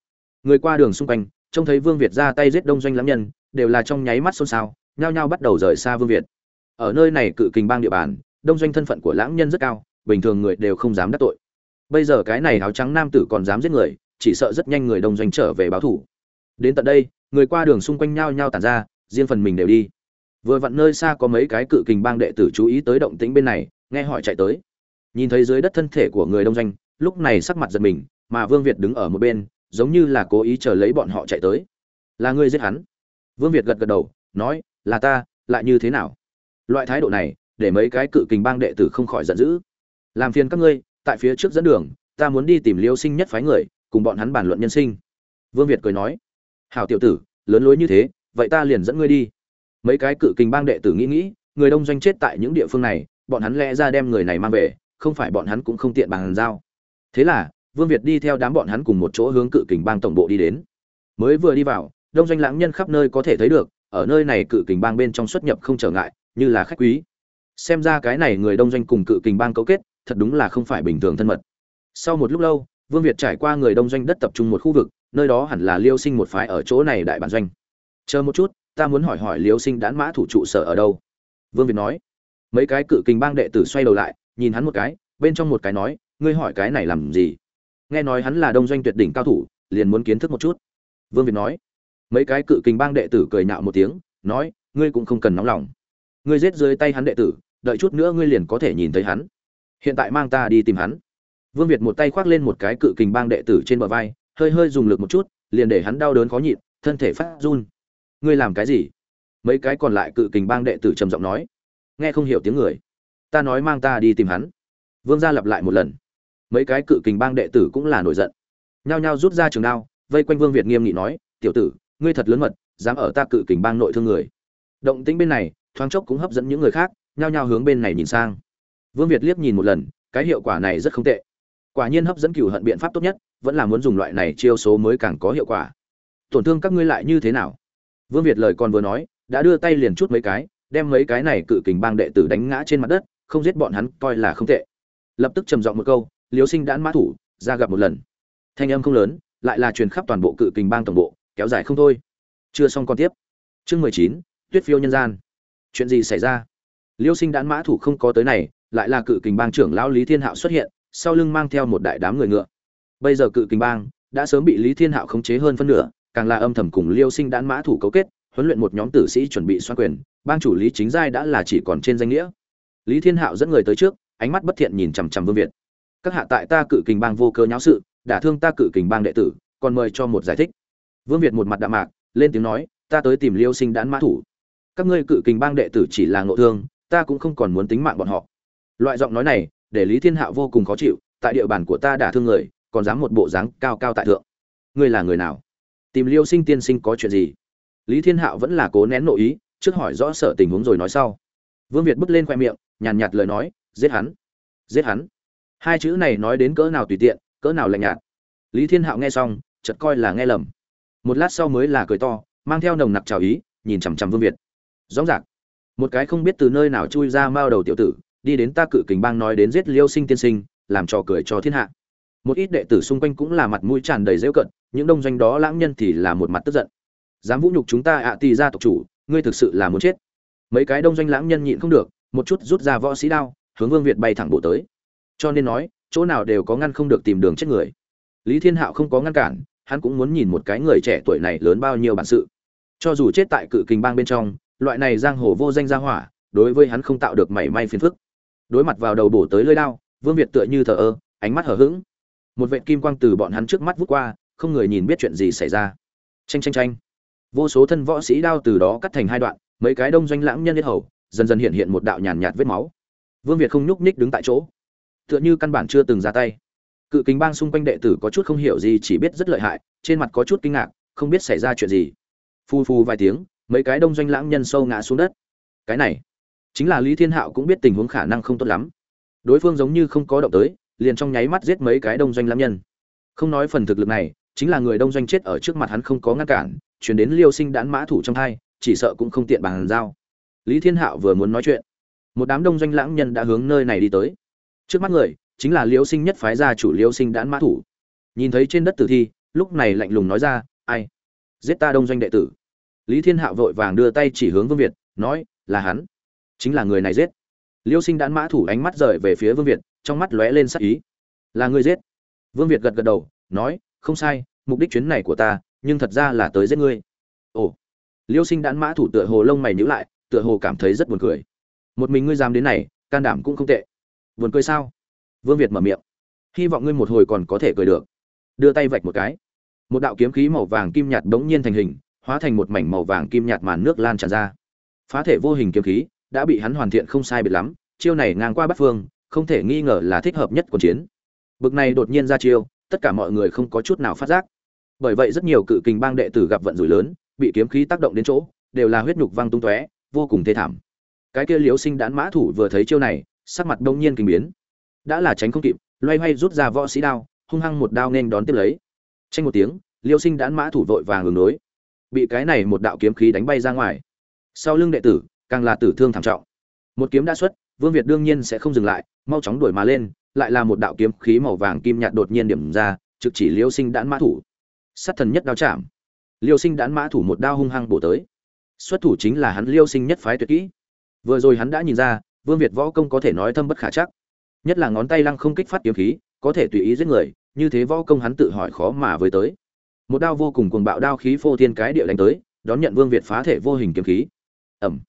Người qua đường xung quanh, trông thấy vương việt ra tay giết đông doanh lãng nhân, đều là trong nháy mắt xôn xao, nhao nhao bắt đầu rời xa vương việt. Ở nơi này cự kình bang địa bàn đông doanh thân phận của lãng nhân rất cao, bình thường người đều không dám đắc tội. Bây giờ cái này áo trắng nam tử còn dám giết người, chỉ sợ rất nhanh người đông doanh trở về báo thủ. Đến tận đây, người qua đường xung quanh nhao nhao tản ra, riêng phần mình đều đi. Vừa vặn nơi xa có mấy cái cự kình bang đệ tử chú ý tới động tĩnh bên này, nghe hỏi chạy tới. Nhìn thấy dưới đất thân thể của người đông doanh, lúc này sắc mặt giật mình, mà vương việt đứng ở một bên, giống như là cố ý chờ lấy bọn họ chạy tới. Là ngươi giết hắn? Vương việt gật gật đầu, nói, là ta, lại như thế nào? Loại thái độ này để mấy cái cự kình bang đệ tử không khỏi giận dữ. Làm phiền các ngươi, tại phía trước dẫn đường, ta muốn đi tìm liêu sinh nhất phái người, cùng bọn hắn bàn luận nhân sinh. Vương việt cười nói. Hảo tiểu tử, lớn lối như thế, vậy ta liền dẫn ngươi đi. Mấy cái cự kình bang đệ tử nghĩ nghĩ, người đông doanh chết tại những địa phương này, bọn hắn lẽ ra đem người này mang về, không phải bọn hắn cũng không tiện bàn giao. Thế là, vương việt đi theo đám bọn hắn cùng một chỗ hướng cự kình bang tổng bộ đi đến. Mới vừa đi vào, đông doanh lãng nhân khắp nơi có thể thấy được, ở nơi này cự kình bang bên trong xuất nhập không trở ngại, như là khách quý xem ra cái này người đông doanh cùng cự kình bang cấu kết, thật đúng là không phải bình thường thân mật. Sau một lúc lâu, vương việt trải qua người đông doanh đất tập trung một khu vực, nơi đó hẳn là liêu sinh một phái ở chỗ này đại bản doanh. Chờ một chút, ta muốn hỏi hỏi liêu sinh đán mã thủ trụ sở ở đâu? Vương việt nói. Mấy cái cự kình bang đệ tử xoay đầu lại, nhìn hắn một cái, bên trong một cái nói, ngươi hỏi cái này làm gì? Nghe nói hắn là đông doanh tuyệt đỉnh cao thủ, liền muốn kiến thức một chút. Vương việt nói. Mấy cái cự kình bang đệ tử cười nhạo một tiếng, nói, ngươi cũng không cần nóng lòng. Ngươi giết dưới tay hắn đệ tử đợi chút nữa ngươi liền có thể nhìn thấy hắn. Hiện tại mang ta đi tìm hắn. Vương việt một tay khoác lên một cái cự kình bang đệ tử trên bờ vai, hơi hơi dùng lực một chút, liền để hắn đau đớn khó nhịn, thân thể phát run. Ngươi làm cái gì? Mấy cái còn lại cự kình bang đệ tử trầm giọng nói. Nghe không hiểu tiếng người. Ta nói mang ta đi tìm hắn. Vương gia lặp lại một lần. Mấy cái cự kình bang đệ tử cũng là nổi giận. Nhao nhao rút ra trường đao, vây quanh vương việt nghiêm nghị nói, tiểu tử, ngươi thật lớn mật, dám ở ta cự kình bang nội thương người. Động tĩnh bên này, thoáng chốc cũng hấp dẫn những người khác nhao nhao hướng bên này nhìn sang. Vương việt liếc nhìn một lần, cái hiệu quả này rất không tệ. Quả nhiên hấp dẫn cửu hận biện pháp tốt nhất, vẫn là muốn dùng loại này chiêu số mới càng có hiệu quả. Tổn thương các ngươi lại như thế nào? Vương việt lời còn vừa nói, đã đưa tay liền chút mấy cái, đem mấy cái này cự kình bang đệ tử đánh ngã trên mặt đất, không giết bọn hắn coi là không tệ. Lập tức trầm giọng một câu liếu sinh đãn mã thủ, ra gặp một lần. Thanh âm không lớn, lại là truyền khắp toàn bộ cự kình bang tổng bộ, kéo dài không thôi. Chưa xong còn tiếp. Chương mười chín, tuyết phiêu nhân gian. Chuyện gì xảy ra? Liêu sinh đán mã thủ không có tới này, lại là cự kình bang trưởng lão lý thiên hạo xuất hiện, sau lưng mang theo một đại đám người ngựa. Bây giờ cự kình bang đã sớm bị lý thiên hạo khống chế hơn phân nửa, càng là âm thầm cùng liêu sinh đán mã thủ cấu kết, huấn luyện một nhóm tử sĩ chuẩn bị xoan quyền, bang chủ lý chính giai đã là chỉ còn trên danh nghĩa. Lý thiên hạo dẫn người tới trước, ánh mắt bất thiện nhìn chằm chằm vương việt. Các hạ tại ta cự kình bang vô cơ nháo sự đả thương ta cự kình bang đệ tử, còn mời cho một giải thích. Vương việt một mặt đạm mạc, lên tiếng nói, ta tới tìm liêu sinh đán mã thủ. Các ngươi cự kình bang đệ tử chỉ là ngộ thương ta cũng không còn muốn tính mạng bọn họ. Loại giọng nói này, để lý thiên hạo vô cùng khó chịu, tại địa bàn của ta đả thương người, còn dám một bộ dáng cao cao tại thượng. Ngươi là người nào? Tìm liêu sinh tiên sinh có chuyện gì? Lý thiên hạo vẫn là cố nén nội ý, trước hỏi rõ sợ tình huống rồi nói sau. Vương việt bước lên khoe miệng, nhàn nhạt lời nói, giết hắn giết hắn. Hai chữ này nói đến cỡ nào tùy tiện, cỡ nào lạnh nhạt. Lý thiên hạo nghe xong, chợt coi là nghe lầm. Một lát sau mới là cười to, mang theo nồng nặc trào ý, nhìn chằm chằm vương việt. Rõ ràng một cái không biết từ nơi nào chui ra mao đầu tiểu tử, đi đến ta cự kình bang nói đến giết liêu sinh tiên sinh, làm trò cười cho thiên hạ. Một ít đệ tử xung quanh cũng là mặt mũi tràn đầy rêu cận những đông doanh đó lãng nhân thì là một mặt tức giận. Dám vũ nhục chúng ta ạ à tì ra tộc chủ, ngươi thực sự là muốn chết. Mấy cái đông doanh lãng nhân nhịn không được, một chút rút ra võ sĩ đao, hướng vương việt bay thẳng bộ tới. Cho nên nói, chỗ nào đều có ngăn không được tìm đường chết người. Lý thiên hạo không có ngăn cản, hắn cũng muốn nhìn một cái người trẻ tuổi này lớn bao nhiêu bản sự. Cho dù chết tại cự kình bang bên trong loại này giang hồ vô danh gia hỏa, đối với hắn không tạo được mảy may phiền phức. Đối mặt vào đầu bổ tới lưỡi đao vương việt tựa như thờ ơ, ánh mắt hờ hững. Một vệ kim quang từ bọn hắn trước mắt vút qua, không người nhìn biết chuyện gì xảy ra. Tranh tranh tranh vô số thân võ sĩ đao từ đó cắt thành hai đoạn, mấy cái đông doanh lãng nhân nhất hầu, dần dần hiện hiện một đạo nhàn nhạt vết máu. Vương việt không nhúc nhích đứng tại chỗ. Tựa như căn bản chưa từng ra tay. Cự kính bang xung quanh đệ tử có chút không hiểu gì, chỉ biết rất lợi hại, trên mặt có chút kinh ngạc, không biết xảy ra chuyện gì. Phu phu vài tiếng mấy cái đông doanh lãng nhân sâu ngã xuống đất. Cái này, chính là lý thiên hạo cũng biết tình huống khả năng không tốt lắm. Đối phương giống như không có động tới, liền trong nháy mắt giết mấy cái đông doanh lãng nhân. Không nói phần thực lực này, chính là người đông doanh chết ở trước mặt hắn không có ngăn cản, chuyển đến liêu sinh đãn mã thủ trong thai, chỉ sợ cũng không tiện bàn giao. Lý thiên hạo vừa muốn nói chuyện, một đám đông doanh lãng nhân đã hướng nơi này đi tới. Trước mắt người, chính là liêu sinh nhất phái gia chủ liêu sinh đãn mã thủ. Nhìn thấy trên đất tử thi, lúc này lạnh lùng nói ra, ai? Giết ta đông doanh đệ tử lý thiên hạo vội vàng đưa tay chỉ hướng vương việt, nói, là hắn. Chính là người này giết. Liêu sinh Đán mã thủ ánh mắt rời về phía vương việt, trong mắt lóe lên sắc ý. Là người giết. Vương việt gật gật đầu, nói, không sai, mục đích chuyến này của ta, nhưng thật ra là tới giết ngươi. Ồ. Liêu sinh Đán mã thủ tựa hồ lông mày nhíu lại, tựa hồ cảm thấy rất buồn cười. Một mình ngươi dám đến này, can đảm cũng không tệ. Buồn cười sao? Vương việt mở miệng. Hy vọng ngươi một hồi còn có thể cười được. Đưa tay vạch một cái. Một đạo kiếm khí màu vàng kim nhạt bỗng nhiên thành hình hóa thành một mảnh màu vàng kim nhạt màn nước lan tràn ra. Phá thể vô hình kiếm khí đã bị hắn hoàn thiện không sai biệt lắm, chiêu này ngang qua bát phương, không thể nghi ngờ là thích hợp nhất của chiến. Bực này đột nhiên ra chiêu, tất cả mọi người không có chút nào phát giác. Bởi vậy rất nhiều cự kình bang đệ tử gặp vận rủi lớn, bị kiếm khí tác động đến chỗ, đều là huyết nhục văng tung tóe, vô cùng thê thảm. Cái kia liếu sinh đán mã thủ vừa thấy chiêu này, sắc mặt đông nhiên kinh biến. Đã là tránh không kịp, loay hoay rút ra võ sĩ đao, hung hăng một đao nên đón tiếp lấy. Tranh một tiếng liêu sinh đán mã thủ vội vàng ngừng đối bị cái này một đạo kiếm khí đánh bay ra ngoài. Sau lưng đệ tử, càng là tử thương thảm trọng. Một kiếm đã xuất, vương việt đương nhiên sẽ không dừng lại, mau chóng đuổi mà lên, lại là một đạo kiếm khí màu vàng kim nhạt đột nhiên điểm ra, trực chỉ liêu sinh đãn mã thủ. Sát thần nhất đao chạm. Liêu sinh đãn mã thủ một đao hung hăng bổ tới. Xuất thủ chính là hắn liêu sinh nhất phái tuyệt kỹ. Vừa rồi hắn đã nhìn ra, vương việt võ công có thể nói thâm bất khả chắc. Nhất là ngón tay lăng không kích phát kiếm khí, có thể tùy ý giết người, như thế võ công hắn tự hỏi khó mà với tới một đao vô cùng cuồng bạo đao khí phô thiên cái địa đánh tới, đón nhận vương việt phá thể vô hình kiếm khí. Ẩm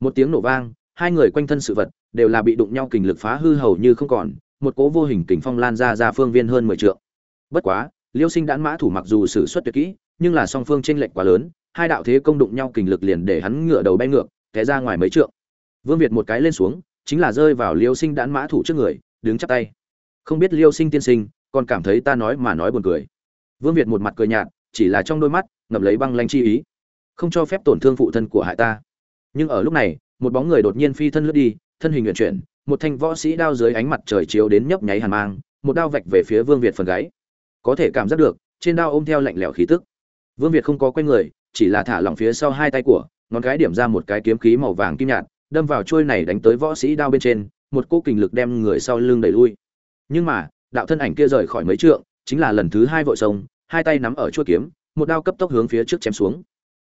một tiếng nổ vang, hai người quanh thân sự vật đều là bị đụng nhau kình lực phá hư hầu như không còn, một cố vô hình kình phong lan ra ra phương viên hơn mười trượng. Bất quá, liêu sinh đãn mã thủ mặc dù sử xuất tuyệt kỹ, nhưng là song phương tranh lệch quá lớn, hai đạo thế công đụng nhau kình lực liền để hắn ngựa đầu bay ngược, té ra ngoài mấy trượng. Vương việt một cái lên xuống, chính là rơi vào liêu sinh đãn mã thủ trước người, đứng chắp tay. Không biết liêu sinh tiên sinh còn cảm thấy ta nói mà nói buồn cười vương việt một mặt cười nhạt, chỉ là trong đôi mắt, ngậm lấy băng lanh chi ý. Không cho phép tổn thương phụ thân của hại ta. Nhưng ở lúc này, một bóng người đột nhiên phi thân lướt đi, thân hình nguyện chuyển, một thanh võ sĩ đao dưới ánh mặt trời chiếu đến nhấp nháy hàn mang, một đao vạch về phía vương việt phần gáy. Có thể cảm giác được, trên đao ôm theo lạnh lẽo khí tức. Vương việt không có quay người, chỉ là thả lỏng phía sau hai tay của, ngón cái điểm ra một cái kiếm khí màu vàng kim nhạt, đâm vào chuôi này đánh tới võ sĩ đao bên trên, một cỗ kình lực đem người sau lưng đẩy lui. Nhưng mà, đạo thân ảnh kia rời khỏi mấy trượng, chính là lần thứ hai vội sông hai tay nắm ở chuôi kiếm, một đao cấp tốc hướng phía trước chém xuống.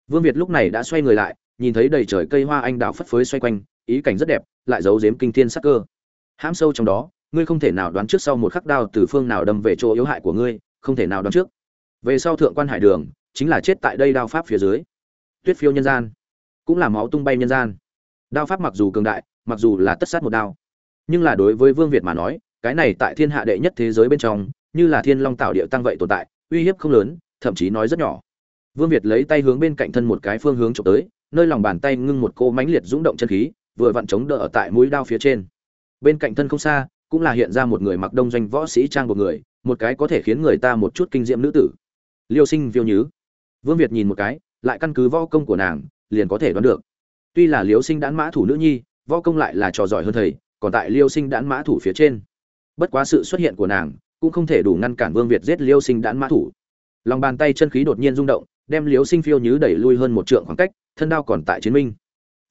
Vương việt lúc này đã xoay người lại, nhìn thấy đầy trời cây hoa anh đào phất phới xoay quanh, ý cảnh rất đẹp, lại giấu giếm kinh thiên sắc cơ. Hãm sâu trong đó, ngươi không thể nào đoán trước sau một khắc đao từ phương nào đâm về chỗ yếu hại của ngươi, không thể nào đoán trước. Về sau thượng quan hải đường, chính là chết tại đây đao pháp phía dưới. Tuyết phiêu nhân gian, cũng là máu tung bay nhân gian. Đao pháp mặc dù cường đại, mặc dù là tất sát một đao, nhưng là đối với vương việt mà nói, cái này tại thiên hạ đệ nhất thế giới bên trong, như là thiên long tạo địa tăng vậy tồn tại uy hiếp không lớn, thậm chí nói rất nhỏ. Vương việt lấy tay hướng bên cạnh thân một cái phương hướng trộm tới, nơi lòng bàn tay ngưng một cô mãnh liệt rung động chân khí, vừa vặn chống đỡ ở tại mũi đao phía trên. Bên cạnh thân không xa, cũng là hiện ra một người mặc đông doanh võ sĩ trang một người, một cái có thể khiến người ta một chút kinh diệm nữ tử. Liêu sinh, viêu nhứ. Vương việt nhìn một cái, lại căn cứ võ công của nàng, liền có thể đoán được. Tuy là liêu sinh đãn mã thủ nữ nhi, võ công lại là trò giỏi hơn thầy, còn tại liêu sinh đãn mã thủ phía trên. Bất quá sự xuất hiện của nàng cũng không thể đủ ngăn cản vương việt giết liêu sinh đãn mã thủ. Lòng bàn tay chân khí đột nhiên rung động, đem liêu sinh phiêu nhứ đẩy lui hơn một trượng khoảng cách, thân đao còn tại chiến minh.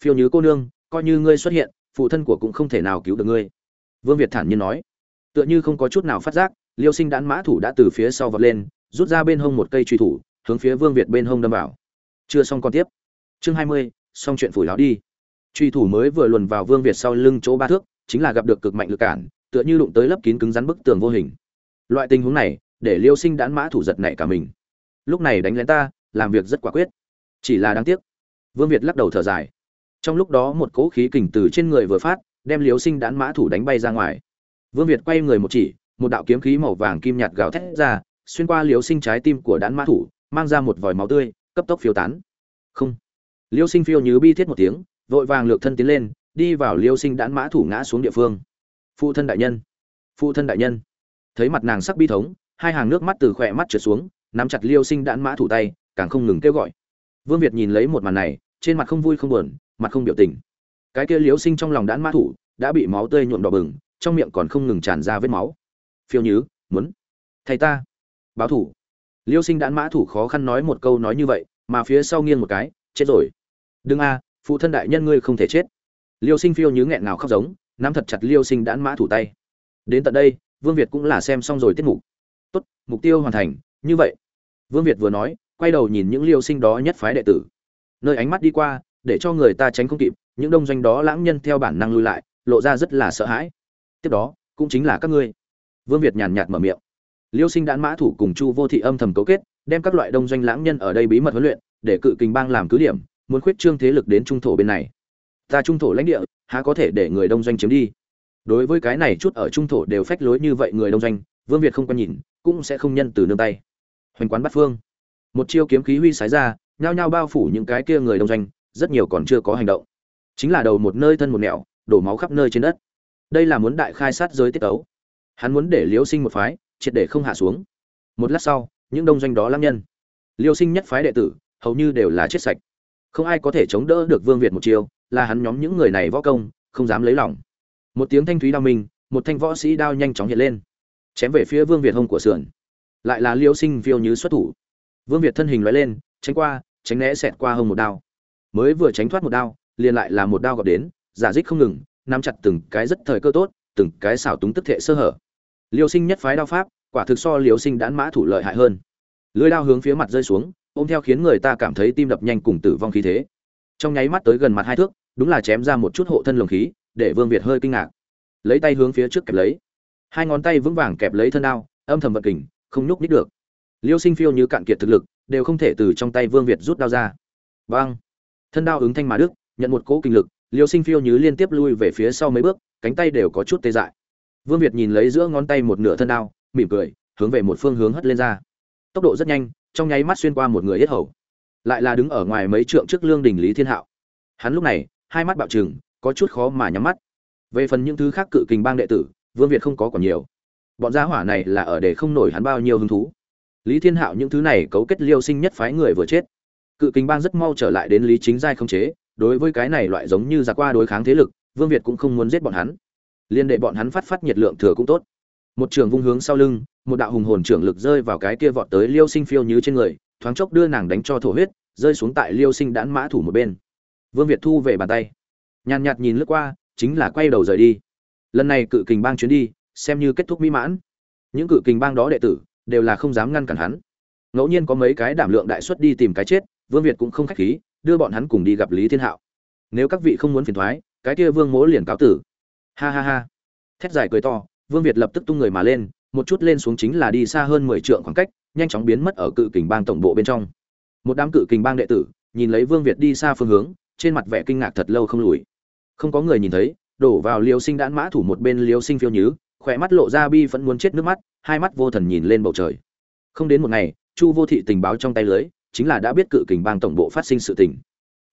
Phiêu nhứ cô nương, coi như ngươi xuất hiện, phụ thân của cũng không thể nào cứu được ngươi. Vương việt thản nhiên nói. Tựa như không có chút nào phát giác, liêu sinh đãn mã thủ đã từ phía sau vọt lên, rút ra bên hông một cây truy thủ, hướng phía vương việt bên hông đâm vào. Chưa xong còn tiếp. Chương hai mươi, xong chuyện phủi láo đi. Truy thủ mới vừa luồn vào vương việt sau lưng chỗ ba thước, chính là gặp được cực mạnh lực cản, tựa như đụng tới lớp kín cứng rắn bức tường vô hình loại tình huống này, để liêu sinh đãn mã thủ giật nảy cả mình. Lúc này đánh lén ta, làm việc rất quả quyết. Chỉ là đáng tiếc. Vương việt lắc đầu thở dài. Trong lúc đó một cỗ khí kình từ trên người vừa phát, đem liêu sinh đãn mã thủ đánh bay ra ngoài. Vương việt quay người một chỉ, một đạo kiếm khí màu vàng kim nhạt gào thét ra, xuyên qua liêu sinh trái tim của đãn mã thủ, mang ra một vòi máu tươi, cấp tốc phiêu tán. Không. Liêu sinh phiêu như bi thiết một tiếng, vội vàng lược thân tiến lên, đi vào liêu sinh đãn mã thủ ngã xuống địa phương. Phụ thân đại nhân. Phụ thân đại nhân thấy mặt nàng sắc bi thống, hai hàng nước mắt từ khỏe mắt trượt xuống, nắm chặt liêu sinh đạn mã thủ tay, càng không ngừng kêu gọi. Vương việt nhìn lấy một màn này, trên mặt không vui không buồn, mặt không biểu tình. Cái kia liêu sinh trong lòng đạn mã thủ, đã bị máu tươi nhuộm đỏ bừng, trong miệng còn không ngừng tràn ra vết máu. Phiêu nhứ, muốn. Thầy ta. Báo thủ. Liêu sinh đạn mã thủ khó khăn nói một câu nói như vậy, mà phía sau nghiêng một cái, chết rồi. Đừng a, phụ thân đại nhân ngươi không thể chết. Liêu sinh phiêu nhứ nghẹn ngào khóc giống, nắm thật chặt liêu sinh đạn mã thủ tay. Đến tận đây vương việt cũng là xem xong rồi tiết mục. Tốt, mục tiêu hoàn thành, như vậy. Vương việt vừa nói, quay đầu nhìn những liêu sinh đó nhất phái đệ tử. Nơi ánh mắt đi qua, để cho người ta tránh không kịp, những đông doanh đó lãng nhân theo bản năng lui lại, lộ ra rất là sợ hãi. Tiếp đó, cũng chính là các ngươi. Vương việt nhàn nhạt mở miệng. Liêu sinh đãn mã thủ cùng chu vô thị âm thầm cấu kết, đem các loại đông doanh lãng nhân ở đây bí mật huấn luyện, để cự kình bang làm cứ điểm, muốn khuyết trương thế lực đến trung thổ bên này. Ta trung thổ lãnh địa, há có thể để người đông doanh chiếm đi? Đối với cái này chút ở trung thổ đều phách lối như vậy người đông doanh, vương việt không quan nhìn, cũng sẽ không nhân từ nương tay. Hoành quán bắt phương. Một chiêu kiếm khí huy sái ra, nhao nhao bao phủ những cái kia người đông doanh, rất nhiều còn chưa có hành động. Chính là đầu một nơi thân một nẻo, đổ máu khắp nơi trên đất. Đây là muốn đại khai sát giới tiết ấu hắn muốn để liêu sinh một phái, triệt để không hạ xuống. Một lát sau, những đông doanh đó lăng nhân. Liêu sinh nhất phái đệ tử, hầu như đều là chết sạch. Không ai có thể chống đỡ được vương việt một chiêu, là hắn nhóm những người này võ công, không dám lấy lòng một tiếng thanh thúy đao minh, một thanh võ sĩ đao nhanh chóng hiện lên. Chém về phía vương việt hông của sườn. Lại là liêu sinh phiêu như xuất thủ. Vương việt thân hình loại lên, tránh qua, tránh né xẹt qua hông một đao. Mới vừa tránh thoát một đao, liền lại là một đao gọt đến, giả dích không ngừng, nắm chặt từng cái rất thời cơ tốt, từng cái xảo túng tức thệ sơ hở. Liêu sinh nhất phái đao pháp, quả thực so liêu sinh đãn mã thủ lợi hại hơn. Lưới đao hướng phía mặt rơi xuống, ôm theo khiến người ta cảm thấy tim đập nhanh cùng tử vong khí thế. Trong nháy mắt tới gần mặt hai thước, đúng là chém ra một chút hộ thân lồng khí để vương việt hơi kinh ngạc. Lấy tay hướng phía trước kẹp lấy. Hai ngón tay vững vàng kẹp lấy thân đao âm thầm vận kình không nhúc nhích được. Liêu sinh phiêu như cạn kiệt thực lực đều không thể từ trong tay vương việt rút đao ra. Bang, thân đao ứng thanh mà đức nhận một cỗ kinh lực liêu sinh phiêu như liên tiếp lui về phía sau mấy bước cánh tay đều có chút tê dại. Vương việt nhìn lấy giữa ngón tay một nửa thân đao mỉm cười hướng về một phương hướng hất lên ra. Tốc độ rất nhanh trong nháy mắt xuyên qua một người yết hầu. Lại là đứng ở ngoài mấy trượng trước lương đỉnh lý thiên hạo. Hắn lúc này hai mắt bạo trừng có chút khó mà nhắm mắt. Về phần những thứ khác cự kình bang đệ tử, vương việt không có còn nhiều. Bọn gia hỏa này là ở để không nổi hắn bao nhiêu hứng thú. Lý thiên hạo những thứ này cấu kết liêu sinh nhất phái người vừa chết. Cự kình bang rất mau trở lại đến lý chính giai không chế. Đối với cái này loại giống như giặc qua đối kháng thế lực, vương việt cũng không muốn giết bọn hắn. Liên đệ bọn hắn phát phát nhiệt lượng thừa cũng tốt. Một trường vung hướng sau lưng, một đạo hùng hồn trưởng lực rơi vào cái kia vọt tới liêu sinh phiêu như trên người, thoáng chốc đưa nàng đánh cho thổ huyết, rơi xuống tại liêu sinh đãn mã thủ một bên. Vương việt thu về bàn tay nhàn nhạt nhìn lướt qua, chính là quay đầu rời đi. Lần này cự kình bang chuyến đi, xem như kết thúc mỹ mãn. Những cự kình bang đó đệ tử, đều là không dám ngăn cản hắn. Ngẫu nhiên có mấy cái đảm lượng đại xuất đi tìm cái chết, vương việt cũng không khách khí, đưa bọn hắn cùng đi gặp lý thiên hạo. Nếu các vị không muốn phiền thoái, cái kia vương mỗ liền cáo tử. Ha ha ha. Thét dài cười to, vương việt lập tức tung người mà lên, một chút lên xuống chính là đi xa hơn mười trượng khoảng cách, nhanh chóng biến mất ở cự kình bang tổng bộ bên trong. Một đám cự kình bang đệ tử, nhìn lấy vương việt đi xa phương hướng, trên mặt vẻ kinh ngạc thật lâu không lùi không có người nhìn thấy, đổ vào liêu sinh đãn mã thủ một bên liêu sinh phiêu nhứ, khỏe mắt lộ ra bi vẫn muốn chết nước mắt, hai mắt vô thần nhìn lên bầu trời. Không đến một ngày, chu vô thị tình báo trong tay lưới, chính là đã biết cự kình bang tổng bộ phát sinh sự tình.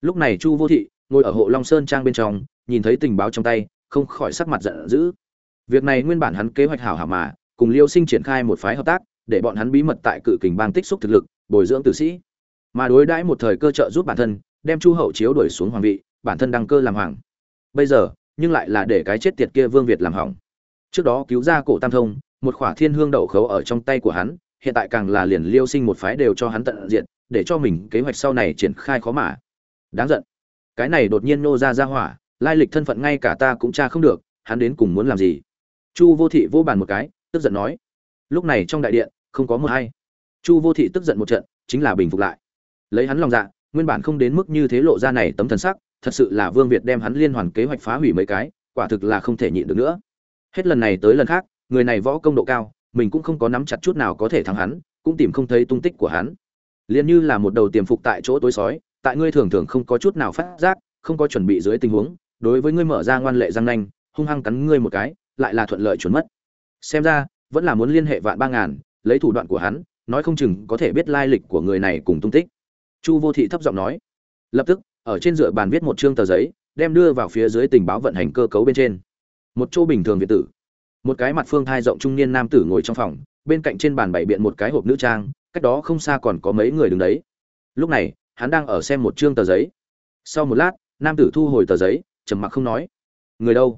Lúc này chu vô thị ngồi ở hộ long sơn trang bên trong, nhìn thấy tình báo trong tay, không khỏi sắc mặt giận dữ. Việc này nguyên bản hắn kế hoạch hảo hảo mà, cùng liêu sinh triển khai một phái hợp tác, để bọn hắn bí mật tại cự kình bang tích xúc thực lực, bồi dưỡng tử sĩ. Mà đối đãi một thời cơ trợ giúp bản thân, đem chu hậu chiếu đuổi xuống hoàng vị, bản thân đăng cơ làm hoàng bây giờ, nhưng lại là để cái chết tiệt kia vương việt làm hỏng. Trước đó cứu ra cổ tam thông, một khỏa thiên hương đậu khấu ở trong tay của hắn, hiện tại càng là liền liêu sinh một phái đều cho hắn tận diện để cho mình kế hoạch sau này triển khai khó mà. Đáng giận. Cái này đột nhiên nô ra ra hỏa, lai lịch thân phận ngay cả ta cũng tra không được, hắn đến cùng muốn làm gì? Chu vô thị vô bàn một cái, tức giận nói. Lúc này trong đại điện, không có một hay chu vô thị tức giận một trận, chính là bình phục lại. Lấy hắn lòng dạ nguyên bản không đến mức như thế lộ ra này tấm thần sắc thật sự là vương việt đem hắn liên hoàn kế hoạch phá hủy mấy cái, quả thực là không thể nhịn được nữa. Hết lần này tới lần khác, người này võ công độ cao, mình cũng không có nắm chặt chút nào có thể thắng hắn, cũng tìm không thấy tung tích của hắn. Liên như là một đầu tiềm phục tại chỗ tối sói, tại ngươi thường thường không có chút nào phát giác, không có chuẩn bị dưới tình huống, đối với ngươi mở ra ngoan lệ răng nanh, hung hăng cắn ngươi một cái, lại là thuận lợi chuẩn mất. Xem ra, vẫn là muốn liên hệ vạn ba ngàn, lấy thủ đoạn của hắn, nói không chừng có thể biết lai lịch của người này cùng tung tích. Chu vô thị thấp giọng nói. Lập tức ở trên dựa bàn viết một chương tờ giấy, đem đưa vào phía dưới tình báo vận hành cơ cấu bên trên. Một chỗ bình thường việt tử. Một cái mặt phương thai rộng trung niên nam tử ngồi trong phòng, bên cạnh trên bàn bày biện một cái hộp nữ trang, cách đó không xa còn có mấy người đứng đấy. Lúc này, hắn đang ở xem một chương tờ giấy. Sau một lát, nam tử thu hồi tờ giấy, trầm mặc không nói. Người đâu?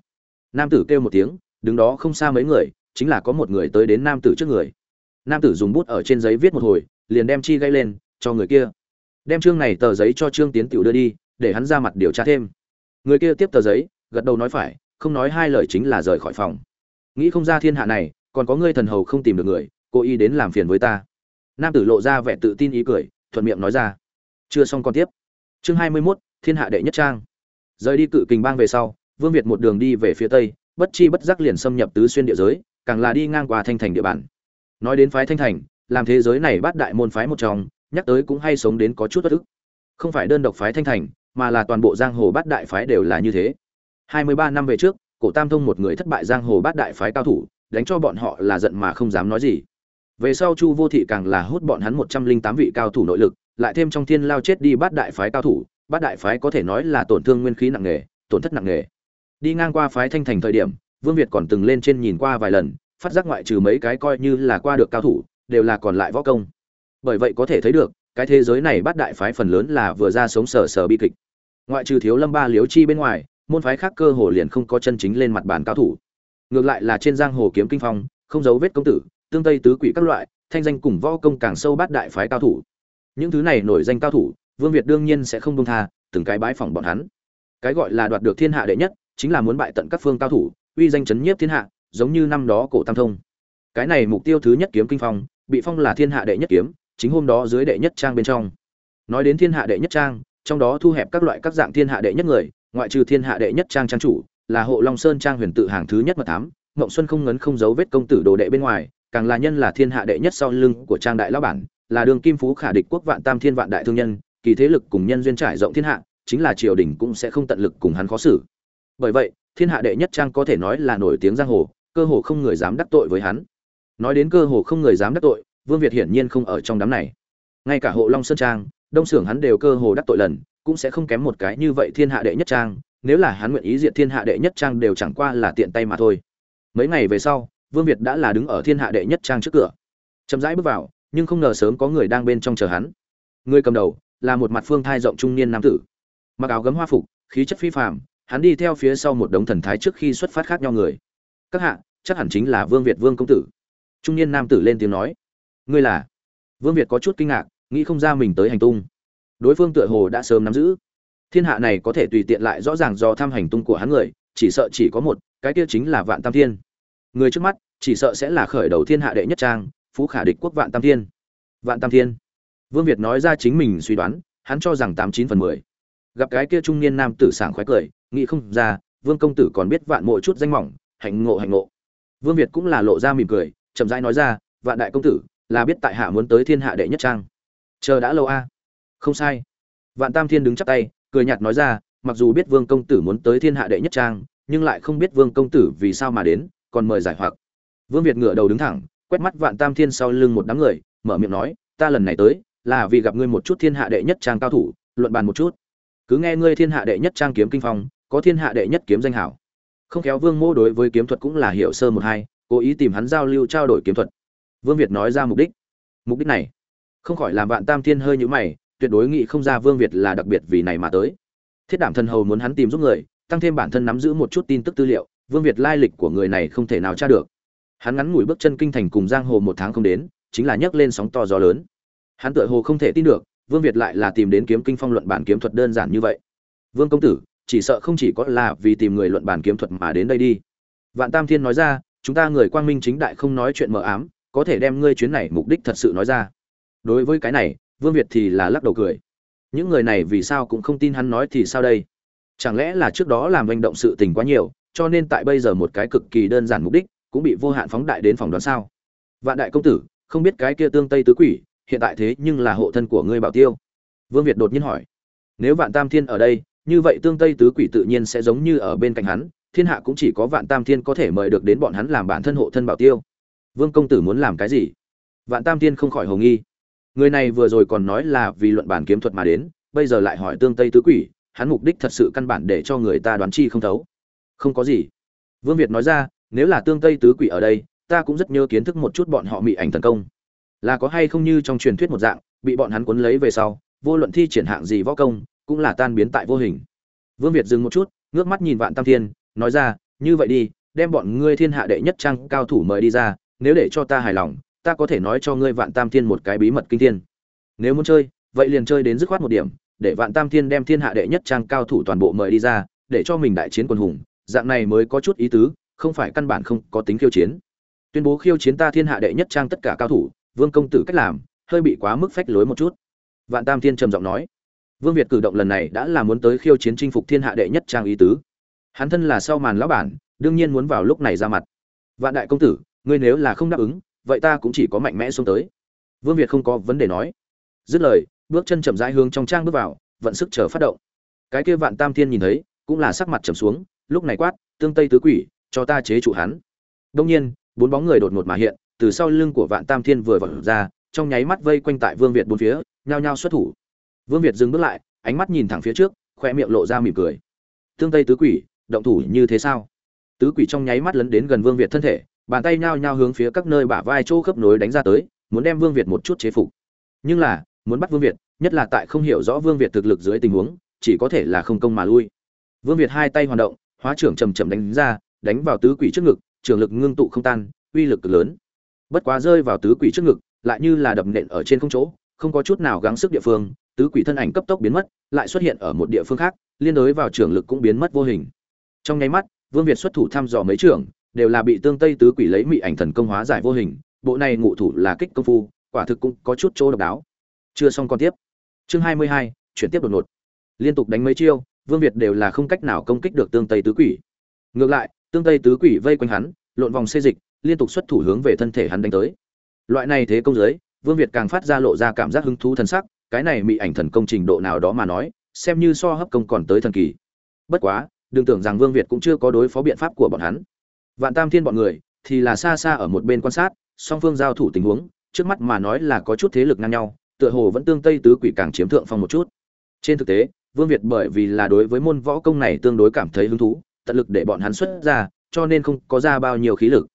Nam tử kêu một tiếng, đứng đó không xa mấy người, chính là có một người tới đến nam tử trước người. Nam tử dùng bút ở trên giấy viết một hồi, liền đem chi gây lên, cho người kia đem chương này tờ giấy cho trương tiến tiểu đưa đi để hắn ra mặt điều tra thêm. Người kia tiếp tờ giấy gật đầu nói phải không nói hai lời chính là rời khỏi phòng. Nghĩ không ra thiên hạ này còn có ngươi thần hầu không tìm được người cô y đến làm phiền với ta. Nam tử lộ ra vẻ tự tin ý cười thuận miệng nói ra. Chưa xong còn tiếp. Chương hai mươi 21, thiên hạ đệ nhất trang. Rời đi cự kình bang về sau vương việt một đường đi về phía tây bất chi bất giác liền xâm nhập tứ xuyên địa giới càng là đi ngang qua thanh thành địa bàn. Nói đến phái thanh thành làm thế giới này bắt đại môn phái một trong nhắc tới cũng hay sống đến có chút bất ức. Không phải đơn độc phái thanh thành, mà là toàn bộ giang hồ bát đại phái đều là như thế. Hai mươi ba năm về trước, cổ tam thông một người thất bại giang hồ bát đại phái cao thủ, đánh cho bọn họ là giận mà không dám nói gì. Về sau chu vô thị càng là hút bọn hắn một trăm linh tám vị cao thủ nội lực, lại thêm trong thiên lao chết đi bát đại phái cao thủ, bát đại phái có thể nói là tổn thương nguyên khí nặng nề, tổn thất nặng nề. Đi ngang qua phái thanh thành thời điểm, vương việt còn từng lên trên nhìn qua vài lần, phát giác ngoại trừ mấy cái coi như là qua được cao thủ, đều là còn lại võ công bởi vậy có thể thấy được, cái thế giới này bát đại phái phần lớn là vừa ra sống sờ sờ bi kịch. Ngoại trừ thiếu lâm ba liếu chi bên ngoài, môn phái khác cơ hồ liền không có chân chính lên mặt bàn cao thủ. Ngược lại là trên giang hồ kiếm kinh phong, không dấu vết công tử, tương tây tứ quỷ các loại, thanh danh cùng võ công càng sâu bát đại phái cao thủ. Những thứ này nổi danh cao thủ, vương việt đương nhiên sẽ không buông tha, từng cái bái phỏng bọn hắn. Cái gọi là đoạt được thiên hạ đệ nhất, chính là muốn bại tận các phương cao thủ, uy danh chấn nhiếp thiên hạ, giống như năm đó cổ tam thông. Cái này mục tiêu thứ nhất kiếm kinh phong, bị phong là thiên hạ đệ nhất kiếm chính hôm đó dưới đệ nhất trang bên trong. Nói đến thiên hạ đệ nhất trang, trong đó thu hẹp các loại các dạng thiên hạ đệ nhất người, ngoại trừ thiên hạ đệ nhất trang trang chủ, là hộ long sơn trang huyền tự hàng thứ nhất mật thám ngộng xuân không ngấn không giấu vết công tử đồ đệ bên ngoài, càng là nhân là thiên hạ đệ nhất sau lưng của trang đại lão bản, là đường kim phú khả địch quốc vạn tam thiên vạn đại thương nhân, kỳ thế lực cùng nhân duyên trải rộng thiên hạ, chính là triều đình cũng sẽ không tận lực cùng hắn khó xử. Bởi vậy, thiên hạ đệ nhất trang có thể nói là nổi tiếng giang hồ, cơ hồ không người dám đắc tội với hắn. Nói đến cơ hồ không người dám đắc tội vương việt hiển nhiên không ở trong đám này. Ngay cả hộ long sơn trang, đông xưởng hắn đều cơ hồ đắc tội lần, cũng sẽ không kém một cái như vậy thiên hạ đệ nhất trang, nếu là hắn nguyện ý diện thiên hạ đệ nhất trang đều chẳng qua là tiện tay mà thôi. Mấy ngày về sau, vương việt đã là đứng ở thiên hạ đệ nhất trang trước cửa. Chậm rãi bước vào, nhưng không ngờ sớm có người đang bên trong chờ hắn. Người cầm đầu là một mặt phương thai rộng trung niên nam tử. Mặc áo gấm hoa phục, khí chất phi phàm, hắn đi theo phía sau một đống thần thái trước khi xuất phát khác nhau người. Các hạ, chắc hẳn chính là vương việt vương công tử. Trung niên nam tử lên tiếng nói ngươi là? Vương việt có chút kinh ngạc, nghĩ không ra mình tới hành tung. Đối phương tựa hồ đã sớm nắm giữ. Thiên hạ này có thể tùy tiện lại rõ ràng do thăm hành tung của hắn người, chỉ sợ chỉ có một, cái kia chính là vạn tam thiên. Người trước mắt, chỉ sợ sẽ là khởi đầu thiên hạ đệ nhất trang, phú khả địch quốc vạn tam thiên. Vạn tam thiên. Vương việt nói ra chính mình suy đoán, hắn cho rằng tám chín phần mười. Gặp cái kia trung niên nam tử sảng khoái cười, nghĩ không ra, vương công tử còn biết vạn mỗi chút danh mỏng, hạnh ngộ hạnh ngộ. Vương việt cũng là lộ ra mỉm cười, chậm rãi nói ra, vạn đại công tử là biết tại hạ muốn tới thiên hạ đệ nhất trang. Chờ đã lâu a. Không sai. Vạn tam thiên đứng chắp tay, cười nhạt nói ra, mặc dù biết vương công tử muốn tới thiên hạ đệ nhất trang, nhưng lại không biết vương công tử vì sao mà đến, còn mời giải hoặc. Vương việt ngửa đầu đứng thẳng, quét mắt vạn tam thiên sau lưng một đám người, mở miệng nói, ta lần này tới, là vì gặp ngươi một chút thiên hạ đệ nhất trang cao thủ, luận bàn một chút. Cứ nghe ngươi thiên hạ đệ nhất trang kiếm kinh phong, có thiên hạ đệ nhất kiếm danh hảo. Không khéo vương mô đối với kiếm thuật cũng là hiểu sơ một hai, cố ý tìm hắn giao lưu trao đổi kiếm thuật vương việt nói ra mục đích. Mục đích này, không khỏi làm vạn tam thiên hơi nhíu mày, tuyệt đối nghĩ không ra vương việt là đặc biệt vì này mà tới. Thiết đảm thần hầu muốn hắn tìm giúp người, tăng thêm bản thân nắm giữ một chút tin tức tư liệu, vương việt lai lịch của người này không thể nào tra được. Hắn ngắn ngủi bước chân kinh thành cùng giang hồ một tháng không đến, chính là nhấc lên sóng to gió lớn. Hắn tựa hồ không thể tin được, vương việt lại là tìm đến kiếm kinh phong luận bản kiếm thuật đơn giản như vậy. Vương công tử, chỉ sợ không chỉ có là vì tìm người luận bản kiếm thuật mà đến đây đi. Vạn tam thiên nói ra, chúng ta người quang minh chính đại không nói chuyện mờ ám có thể đem ngươi chuyến này mục đích thật sự nói ra. Đối với cái này, vương việt thì là lắc đầu cười. Những người này vì sao cũng không tin hắn nói thì sao đây? Chẳng lẽ là trước đó làm hành động sự tình quá nhiều, cho nên tại bây giờ một cái cực kỳ đơn giản mục đích, cũng bị vô hạn phóng đại đến phòng đoán sao? Vạn đại công tử, không biết cái kia tương tây tứ quỷ, hiện tại thế nhưng là hộ thân của ngươi bảo tiêu. Vương việt đột nhiên hỏi. Nếu vạn tam thiên ở đây, như vậy tương tây tứ quỷ tự nhiên sẽ giống như ở bên cạnh hắn, thiên hạ cũng chỉ có vạn tam thiên có thể mời được đến bọn hắn làm bản thân hộ thân bảo tiêu vương công tử muốn làm cái gì? Vạn tam thiên không khỏi hồ nghi. Người này vừa rồi còn nói là vì luận bản kiếm thuật mà đến, bây giờ lại hỏi tương tây tứ quỷ, hắn mục đích thật sự căn bản để cho người ta đoán chi không thấu. Không có gì. Vương việt nói ra, nếu là tương tây tứ quỷ ở đây, ta cũng rất nhớ kiến thức một chút bọn họ mị ảnh tấn công. Là có hay không như trong truyền thuyết một dạng, bị bọn hắn cuốn lấy về sau, vô luận thi triển hạng gì võ công, cũng là tan biến tại vô hình. Vương việt dừng một chút, ngước mắt nhìn vạn tam thiên, nói ra, như vậy đi, đem bọn ngươi thiên hạ đệ nhất trang cao thủ mời đi ra nếu để cho ta hài lòng, ta có thể nói cho ngươi vạn tam thiên một cái bí mật kinh thiên. Nếu muốn chơi, vậy liền chơi đến dứt khoát một điểm, để vạn tam thiên đem thiên hạ đệ nhất trang cao thủ toàn bộ mời đi ra, để cho mình đại chiến quân hùng, dạng này mới có chút ý tứ, không phải căn bản không có tính khiêu chiến. Tuyên bố khiêu chiến ta thiên hạ đệ nhất trang tất cả cao thủ, vương công tử cách làm, hơi bị quá mức phách lối một chút. Vạn tam thiên trầm giọng nói, vương việt cử động lần này đã là muốn tới khiêu chiến chinh phục thiên hạ đệ nhất trang ý tứ. Hắn thân là sau màn lão bản, đương nhiên muốn vào lúc này ra mặt. Vạn đại công tử ngươi nếu là không đáp ứng, vậy ta cũng chỉ có mạnh mẽ xuống tới. Vương việt không có vấn đề nói. Dứt lời, bước chân chậm rãi hướng trong trang bước vào, vận sức chờ phát động. Cái kia vạn tam thiên nhìn thấy, cũng là sắc mặt trầm xuống, lúc này quát, tương tây tứ quỷ, cho ta chế trụ hắn. Đông nhiên, bốn bóng người đột ngột mà hiện, từ sau lưng của vạn tam thiên vừa vọt ra, trong nháy mắt vây quanh tại vương việt bốn phía, nhao nhao xuất thủ. Vương việt dừng bước lại, ánh mắt nhìn thẳng phía trước, khoe miệng lộ ra mỉm cười. Tương tây tứ quỷ, động thủ như thế sao? Tứ quỷ trong nháy mắt lấn đến gần vương việt thân thể bàn tay nhao nhao hướng phía các nơi bả vai chỗ khớp nối đánh ra tới, muốn đem vương việt một chút chế phục. Nhưng là, muốn bắt vương việt, nhất là tại không hiểu rõ vương việt thực lực dưới tình huống, chỉ có thể là không công mà lui. Vương việt hai tay hoạt động, hóa trưởng chầm chậm đánh ra, đánh vào tứ quỷ trước ngực, trường lực ngưng tụ không tan, uy lực lớn. Bất quá rơi vào tứ quỷ trước ngực, lại như là đập nện ở trên không chỗ, không có chút nào gắng sức địa phương, tứ quỷ thân ảnh cấp tốc biến mất, lại xuất hiện ở một địa phương khác, liên đối vào trường lực cũng biến mất vô hình. Trong nháy mắt, vương việt xuất thủ thăm dò mấy trưởng đều là bị tương tây tứ quỷ lấy mị ảnh thần công hóa giải vô hình, bộ này ngụ thủ là kích công phu, quả thực cũng có chút chỗ độc đáo. Chưa xong còn tiếp. Chương hai mươi hai, chuyển tiếp đột ngột. Liên tục đánh mấy chiêu, vương việt đều là không cách nào công kích được tương tây tứ quỷ. Ngược lại, tương tây tứ quỷ vây quanh hắn, lộn vòng xê dịch, liên tục xuất thủ hướng về thân thể hắn đánh tới. Loại này thế công giới, vương việt càng phát ra lộ ra cảm giác hứng thú thần sắc, cái này mị ảnh thần công trình độ nào đó mà nói, xem như so hấp công còn tới thần kỳ. Bất quá, đừng tưởng rằng vương việt cũng chưa có đối phó biện pháp của bọn hắn vạn tam thiên bọn người thì là xa xa ở một bên quan sát, song phương giao thủ tình huống, trước mắt mà nói là có chút thế lực ngang nhau, tựa hồ vẫn tương tây tứ quỷ càng chiếm thượng phong một chút. Trên thực tế, vương việt bởi vì là đối với môn võ công này tương đối cảm thấy hứng thú, tận lực để bọn hắn xuất ra, cho nên không có ra bao nhiêu khí lực.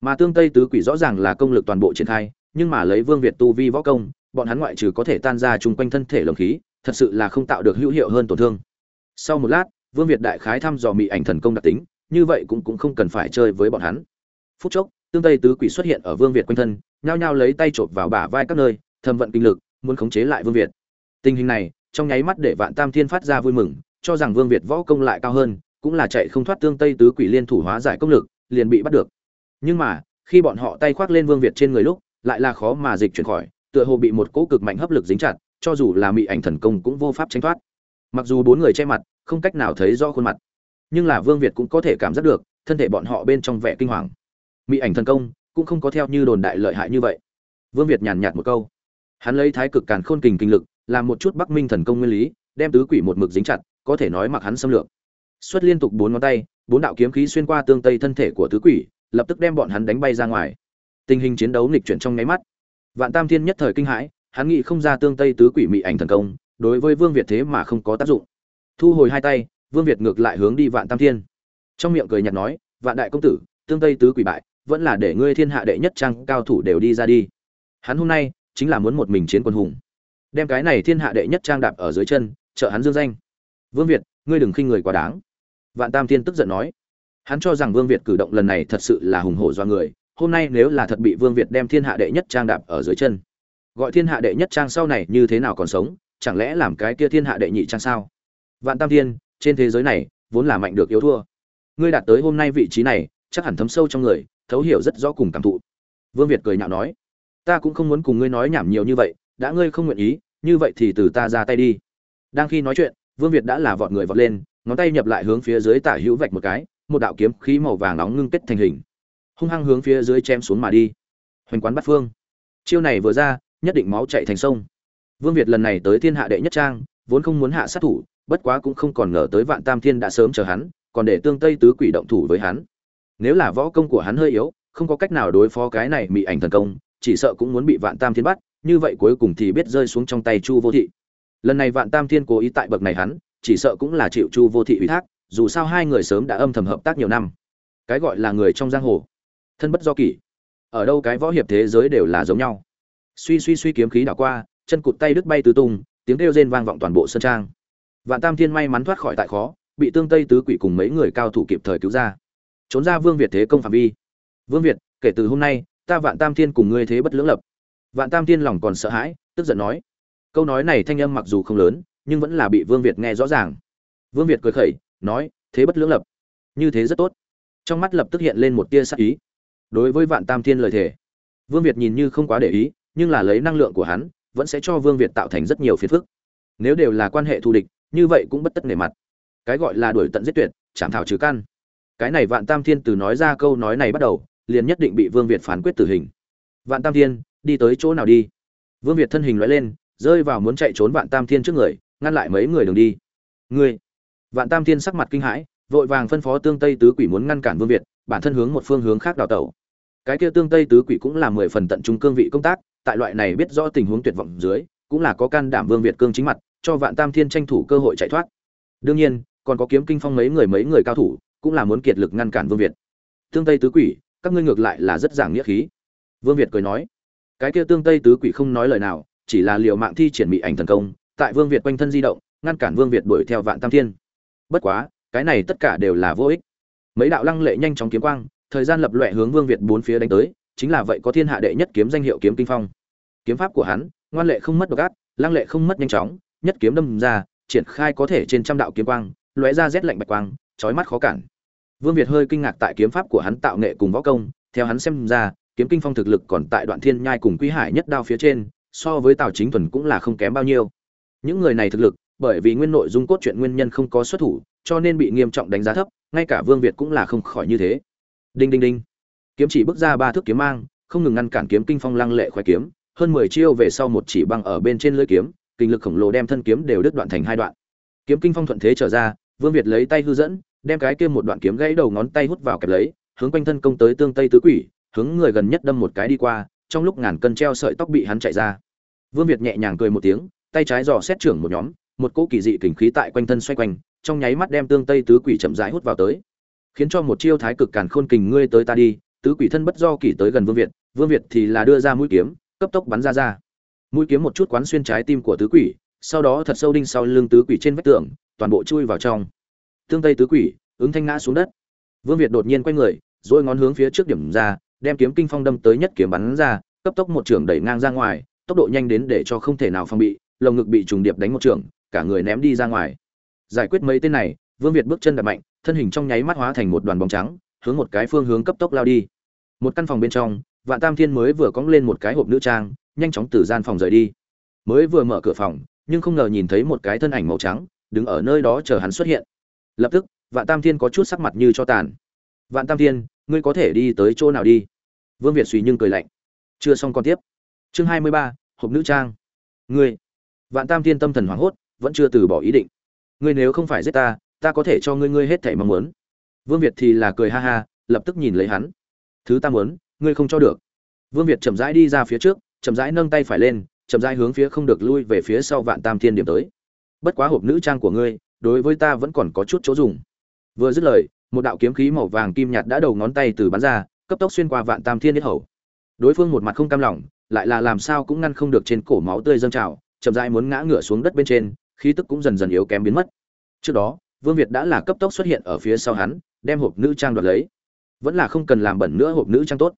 Mà tương tây tứ quỷ rõ ràng là công lực toàn bộ triển khai, nhưng mà lấy vương việt tu vi võ công, bọn hắn ngoại trừ có thể tan ra chung quanh thân thể lồng khí, thật sự là không tạo được hữu hiệu hơn tổn thương. Sau một lát, vương việt đại khái thăm dò mị ảnh thần công đặc tính như vậy cũng cũng không cần phải chơi với bọn hắn. Phút chốc, tương tây tứ quỷ xuất hiện ở vương việt quanh thân, nhao nhao lấy tay chộp vào bả vai các nơi thâm vận kinh lực, muốn khống chế lại vương việt. Tình hình này, trong nháy mắt để vạn tam thiên phát ra vui mừng, cho rằng vương việt võ công lại cao hơn, cũng là chạy không thoát tương tây tứ quỷ liên thủ hóa giải công lực, liền bị bắt được. Nhưng mà, khi bọn họ tay khoác lên vương việt trên người lúc, lại là khó mà dịch chuyển khỏi, tựa hồ bị một cỗ cực mạnh hấp lực dính chặt, cho dù là mị ảnh thần công cũng vô pháp tránh thoát. Mặc dù bốn người che mặt, không cách nào thấy rõ khuôn mặt nhưng là vương việt cũng có thể cảm giác được, thân thể bọn họ bên trong vẻ kinh hoàng. Mị ảnh thần công cũng không có theo như đồn đại lợi hại như vậy. Vương việt nhàn nhạt một câu. Hắn lấy thái cực càn khôn kình kinh lực, làm một chút bắc minh thần công nguyên lý, đem tứ quỷ một mực dính chặt, có thể nói mặc hắn xâm lược. Xuất liên tục bốn ngón tay, bốn đạo kiếm khí xuyên qua tương tây thân thể của tứ quỷ, lập tức đem bọn hắn đánh bay ra ngoài. Tình hình chiến đấu nghịch chuyển trong nháy mắt. Vạn tam thiên nhất thời kinh hãi, hắn nghĩ không ra tương tây tứ quỷ mị ảnh thần công, đối với vương việt thế mà không có tác dụng. Thu hồi hai tay vương việt ngược lại hướng đi vạn tam thiên. Trong miệng cười nhạt nói, vạn đại công tử, tương tây tứ quỷ bại, vẫn là để ngươi thiên hạ đệ nhất trang cao thủ đều đi ra đi. Hắn hôm nay, chính là muốn một mình chiến quân hùng. Đem cái này thiên hạ đệ nhất trang đạp ở dưới chân, trợ hắn dương danh. Vương việt, ngươi đừng khinh người quá đáng. Vạn tam thiên tức giận nói. Hắn cho rằng vương việt cử động lần này thật sự là hùng hổ do người, hôm nay nếu là thật bị vương việt đem thiên hạ đệ nhất trang đạp ở dưới chân. Gọi thiên hạ đệ nhất trang sau này như thế nào còn sống, chẳng lẽ làm cái kia thiên hạ đệ nhị trang sao? Vạn tam thiên trên thế giới này vốn là mạnh được yếu thua. Ngươi đạt tới hôm nay vị trí này, chắc hẳn thấm sâu trong người, thấu hiểu rất rõ cùng cảm thụ. Vương việt cười nhạo nói. Ta cũng không muốn cùng ngươi nói nhảm nhiều như vậy, đã ngươi không nguyện ý, như vậy thì từ ta ra tay đi. Đang khi nói chuyện, vương việt đã là vọt người vọt lên, ngón tay nhập lại hướng phía dưới tả hữu vạch một cái, một đạo kiếm khí màu vàng nóng ngưng kết thành hình. Hung hăng hướng phía dưới chém xuống mà đi. Hoành quán bắt phương. Chiêu này vừa ra, nhất định máu chạy thành sông. Vương việt lần này tới thiên hạ đệ nhất trang, vốn không muốn hạ sát thủ bất quá cũng không còn ngờ tới vạn tam thiên đã sớm chờ hắn, còn để tương tây tứ quỷ động thủ với hắn. Nếu là võ công của hắn hơi yếu, không có cách nào đối phó cái này bị ảnh thần công, chỉ sợ cũng muốn bị vạn tam thiên bắt, như vậy cuối cùng thì biết rơi xuống trong tay chu vô thị. Lần này vạn tam thiên cố ý tại bậc này hắn, chỉ sợ cũng là chịu chu vô thị ủy thác, dù sao hai người sớm đã âm thầm hợp tác nhiều năm. Cái gọi là người trong giang hồ, thân bất do kỷ. Ở đâu cái võ hiệp thế giới đều là giống nhau. Suy suy suy kiếm khí đảo qua, chân cụt tay đứt bay tứ tung, tiếng kêu rên vang vọng toàn bộ sân trang vạn tam thiên may mắn thoát khỏi tại khó, bị tương tây tứ quỷ cùng mấy người cao thủ kịp thời cứu ra. Trốn ra vương việt thế công phạm vi. Vương việt, kể từ hôm nay, ta vạn tam thiên cùng ngươi thế bất lưỡng lập. Vạn tam thiên lòng còn sợ hãi, tức giận nói. Câu nói này thanh âm mặc dù không lớn, nhưng vẫn là bị vương việt nghe rõ ràng. Vương việt cười khẩy, nói, thế bất lưỡng lập. Như thế rất tốt. Trong mắt lập tức hiện lên một tia sắc ý. Đối với vạn tam thiên lời thề, vương việt nhìn như không quá để ý, nhưng là lấy năng lượng của hắn, vẫn sẽ cho vương việt tạo thành rất nhiều phiền phức. Nếu đều là quan hệ thù địch như vậy cũng bất tất nề mặt. Cái gọi là đuổi tận giết tuyệt, chảm thảo trừ căn. Cái này vạn tam thiên từ nói ra câu nói này bắt đầu, liền nhất định bị vương việt phán quyết tử hình. Vạn tam thiên, đi tới chỗ nào đi? Vương việt thân hình loại lên, rơi vào muốn chạy trốn vạn tam thiên trước người, ngăn lại mấy người đường đi. Ngươi! Vạn tam thiên sắc mặt kinh hãi, vội vàng phân phó tương tây tứ quỷ muốn ngăn cản vương việt, bản thân hướng một phương hướng khác đào tẩu. Cái kia tương tây tứ quỷ cũng là mười phần tận trung cương vị công tác, tại loại này biết rõ tình huống tuyệt vọng dưới, cũng là có can đảm vương việt cương chính mặt cho vạn tam thiên tranh thủ cơ hội chạy thoát. Đương nhiên, còn có kiếm kinh phong mấy người mấy người cao thủ, cũng là muốn kiệt lực ngăn cản vương việt. Tương tây tứ quỷ, các ngươi ngược lại là rất giảng nghĩa khí. Vương việt cười nói, cái kia tương tây tứ quỷ không nói lời nào, chỉ là liều mạng thi triển bị ảnh thần công, tại vương việt quanh thân di động, ngăn cản vương việt đuổi theo vạn tam thiên. Bất quá, cái này tất cả đều là vô ích. Mấy đạo lăng lệ nhanh chóng kiếm quang, thời gian lập loè hướng vương việt bốn phía đánh tới, chính là vậy có thiên hạ đệ nhất kiếm danh hiệu kiếm kinh phong. Kiếm pháp của hắn, ngoan lệ không mất độc ác, lăng lệ không mất nhanh chóng nhất kiếm đâm ra, triển khai có thể trên trăm đạo kiếm quang, lóe ra rét lạnh bạch quang, chói mắt khó cản. Vương việt hơi kinh ngạc tại kiếm pháp của hắn tạo nghệ cùng võ công, theo hắn xem ra, kiếm kinh phong thực lực còn tại đoạn thiên nhai cùng quý hải nhất đao phía trên, so với tào chính thuần cũng là không kém bao nhiêu. Những người này thực lực, bởi vì nguyên nội dung cốt truyện nguyên nhân không có xuất thủ, cho nên bị nghiêm trọng đánh giá thấp, ngay cả vương việt cũng là không khỏi như thế. Đinh đinh đinh. Kiếm chỉ bước ra ba thước kiếm mang, không ngừng ngăn cản kiếm kinh phong lăng lệ khoái kiếm, hơn mười chiêu về sau một chỉ băng ở bên trên lưỡi kiếm kinh lực khổng lồ đem thân kiếm đều đứt đoạn thành hai đoạn. Kiếm kinh phong thuận thế trở ra, vương việt lấy tay hư dẫn, đem cái kia một đoạn kiếm gãy đầu ngón tay hút vào kẹp lấy, hướng quanh thân công tới tương tây tứ quỷ, hướng người gần nhất đâm một cái đi qua, trong lúc ngàn cân treo sợi tóc bị hắn chạy ra. Vương việt nhẹ nhàng cười một tiếng, tay trái dò xét trưởng một nhóm, một cỗ kỳ dị kình khí tại quanh thân xoay quanh, trong nháy mắt đem tương tây tứ quỷ chậm rãi hút vào tới. Khiến cho một chiêu thái cực càn khôn kình ngươi tới ta đi, tứ quỷ thân bất do kỳ tới gần vương việt vương việt thì là đưa ra mũi kiếm, cấp tốc bắn ra ra mũi kiếm một chút quán xuyên trái tim của tứ quỷ, sau đó thật sâu đinh sau lưng tứ quỷ trên vách tường, toàn bộ chui vào trong. Tương tây tứ quỷ, ứng thanh ngã xuống đất. Vương việt đột nhiên quay người dỗi ngón hướng phía trước điểm ra, đem kiếm kinh phong đâm tới nhất kiếm bắn ra, cấp tốc một trường đẩy ngang ra ngoài, tốc độ nhanh đến để cho không thể nào phòng bị, lồng ngực bị trùng điệp đánh một trường cả người ném đi ra ngoài. Giải quyết mấy tên này, vương việt bước chân đập mạnh, thân hình trong nháy mắt hóa thành một đoàn bóng trắng, hướng một cái phương hướng cấp tốc lao đi. Một căn phòng bên trong, vạn tam thiên mới vừa cóng lên một cái hộp nữ trang nhanh chóng từ gian phòng rời đi. Mới vừa mở cửa phòng, nhưng không ngờ nhìn thấy một cái thân ảnh màu trắng đứng ở nơi đó chờ hắn xuất hiện. Lập tức, vạn tam thiên có chút sắc mặt như cho tàn. Vạn tam thiên, ngươi có thể đi tới chỗ nào đi? Vương việt suy nhưng cười lạnh. Chưa xong còn tiếp. Chương hai mươi ba, hộp nữ trang. Ngươi. Vạn tam thiên tâm thần hoảng hốt, vẫn chưa từ bỏ ý định. Ngươi nếu không phải giết ta ta có thể cho ngươi ngươi hết thảy mong muốn. Vương việt thì là cười ha ha, lập tức nhìn lấy hắn. Thứ ta muốn, ngươi không cho được. Vương việt chậm rãi đi ra phía trước chậm rãi nâng tay phải lên, chậm rãi hướng phía không được lui về phía sau vạn tam thiên điểm tới. Bất quá hộp nữ trang của ngươi, đối với ta vẫn còn có chút chỗ dùng. Vừa dứt lời, một đạo kiếm khí màu vàng kim nhạt đã đầu ngón tay từ bắn ra, cấp tốc xuyên qua vạn tam thiên nhất hầu. Đối phương một mặt không cam lòng, lại là làm sao cũng ngăn không được trên cổ máu tươi dâng trào, chậm rãi muốn ngã ngửa xuống đất bên trên, khí tức cũng dần dần yếu kém biến mất. Trước đó, vương việt đã là cấp tốc xuất hiện ở phía sau hắn, đem hộp nữ trang đoạt lấy. Vẫn là không cần làm bẩn nữa hộp nữ trang tốt.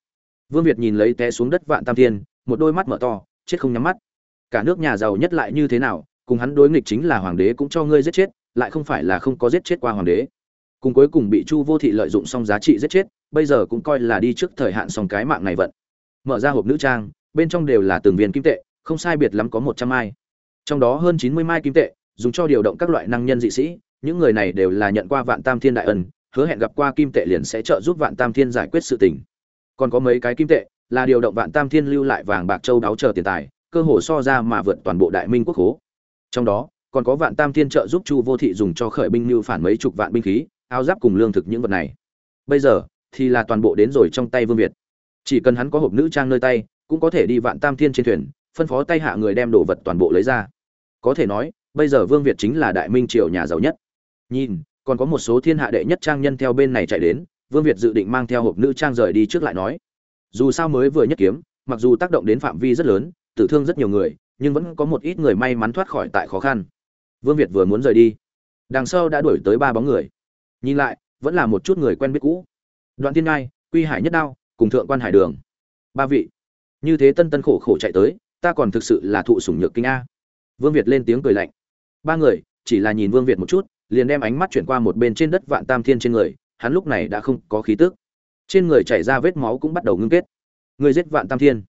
Vương việt nhìn lấy té xuống đất vạn tam thiên một đôi mắt mở to, chết không nhắm mắt. Cả nước nhà giàu nhất lại như thế nào, cùng hắn đối nghịch chính là hoàng đế cũng cho ngươi giết chết, lại không phải là không có giết chết qua hoàng đế. Cùng cuối cùng bị chu vô thị lợi dụng xong giá trị giết chết, bây giờ cũng coi là đi trước thời hạn xong cái mạng này vận. Mở ra hộp nữ trang, bên trong đều là từng viên kim tệ, không sai biệt lắm có một trăm mai. Trong đó hơn chín mươi mai kim tệ, dùng cho điều động các loại năng nhân dị sĩ, những người này đều là nhận qua vạn tam thiên đại ân, hứa hẹn gặp qua kim tệ liền sẽ trợ giúp vạn tam thiên giải quyết sự tình. Còn có mấy cái kim tệ là điều động vạn tam thiên lưu lại vàng bạc châu đáo chờ tiền tài, cơ hồ so ra mà vượt toàn bộ đại minh quốc hố trong đó, còn có vạn tam thiên trợ giúp chu vô thị dùng cho khởi binh lưu phản mấy chục vạn binh khí, áo giáp cùng lương thực những vật này. Bây giờ, thì là toàn bộ đến rồi trong tay vương việt. Chỉ cần hắn có hộp nữ trang nơi tay, cũng có thể đi vạn tam thiên trên thuyền, phân phó tay hạ người đem đồ vật toàn bộ lấy ra. Có thể nói, bây giờ vương việt chính là đại minh triều nhà giàu nhất. Nhìn, còn có một số thiên hạ đệ nhất trang nhân theo bên này chạy đến, vương việt dự định mang theo hộp nữ trang rời đi trước lại nói dù sao mới vừa nhất kiếm, mặc dù tác động đến phạm vi rất lớn, tử thương rất nhiều người, nhưng vẫn có một ít người may mắn thoát khỏi tại khó khăn. Vương việt vừa muốn rời đi, đằng sau đã đuổi tới ba bóng người. Nhìn lại, vẫn là một chút người quen biết cũ. Đoạn tiên ngai, quy hải nhất đao, cùng thượng quan hải đường. Ba vị. Như thế tân tân khổ khổ chạy tới, ta còn thực sự là thụ sủng nhược kinh a. Vương việt lên tiếng cười lạnh. Ba người, chỉ là nhìn vương việt một chút, liền đem ánh mắt chuyển qua một bên trên đất vạn tam thiên trên người, hắn lúc này đã không có khí tức trên người chảy ra vết máu cũng bắt đầu ngưng kết. Người giết vạn tam thiên.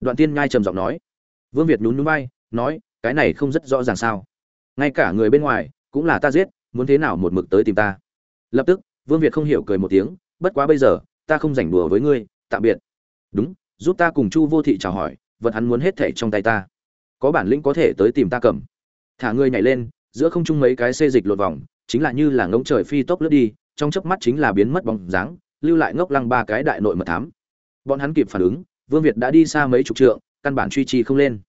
Đoạn tiên nhai trầm giọng nói. Vương việt nhún nhún vai, nói, cái này không rất rõ ràng sao. Ngay cả người bên ngoài cũng là ta giết, muốn thế nào một mực tới tìm ta? Lập tức, vương việt không hiểu cười một tiếng, bất quá bây giờ, ta không rảnh đùa với ngươi, tạm biệt. Đúng, giúp ta cùng chu vô thị chào hỏi, vật hắn muốn hết thảy trong tay ta. Có bản lĩnh có thể tới tìm ta cầm. Thả ngươi nhảy lên, giữa không trung mấy cái xê dịch lột vòng, chính là như là ngỗng trời phi tốc lướt đi, trong chớp mắt chính là biến mất bóng dáng lưu lại ngốc lăng ba cái đại nội mật thám. Bọn hắn kịp phản ứng, vương việt đã đi xa mấy chục trượng, căn bản truy trì không lên.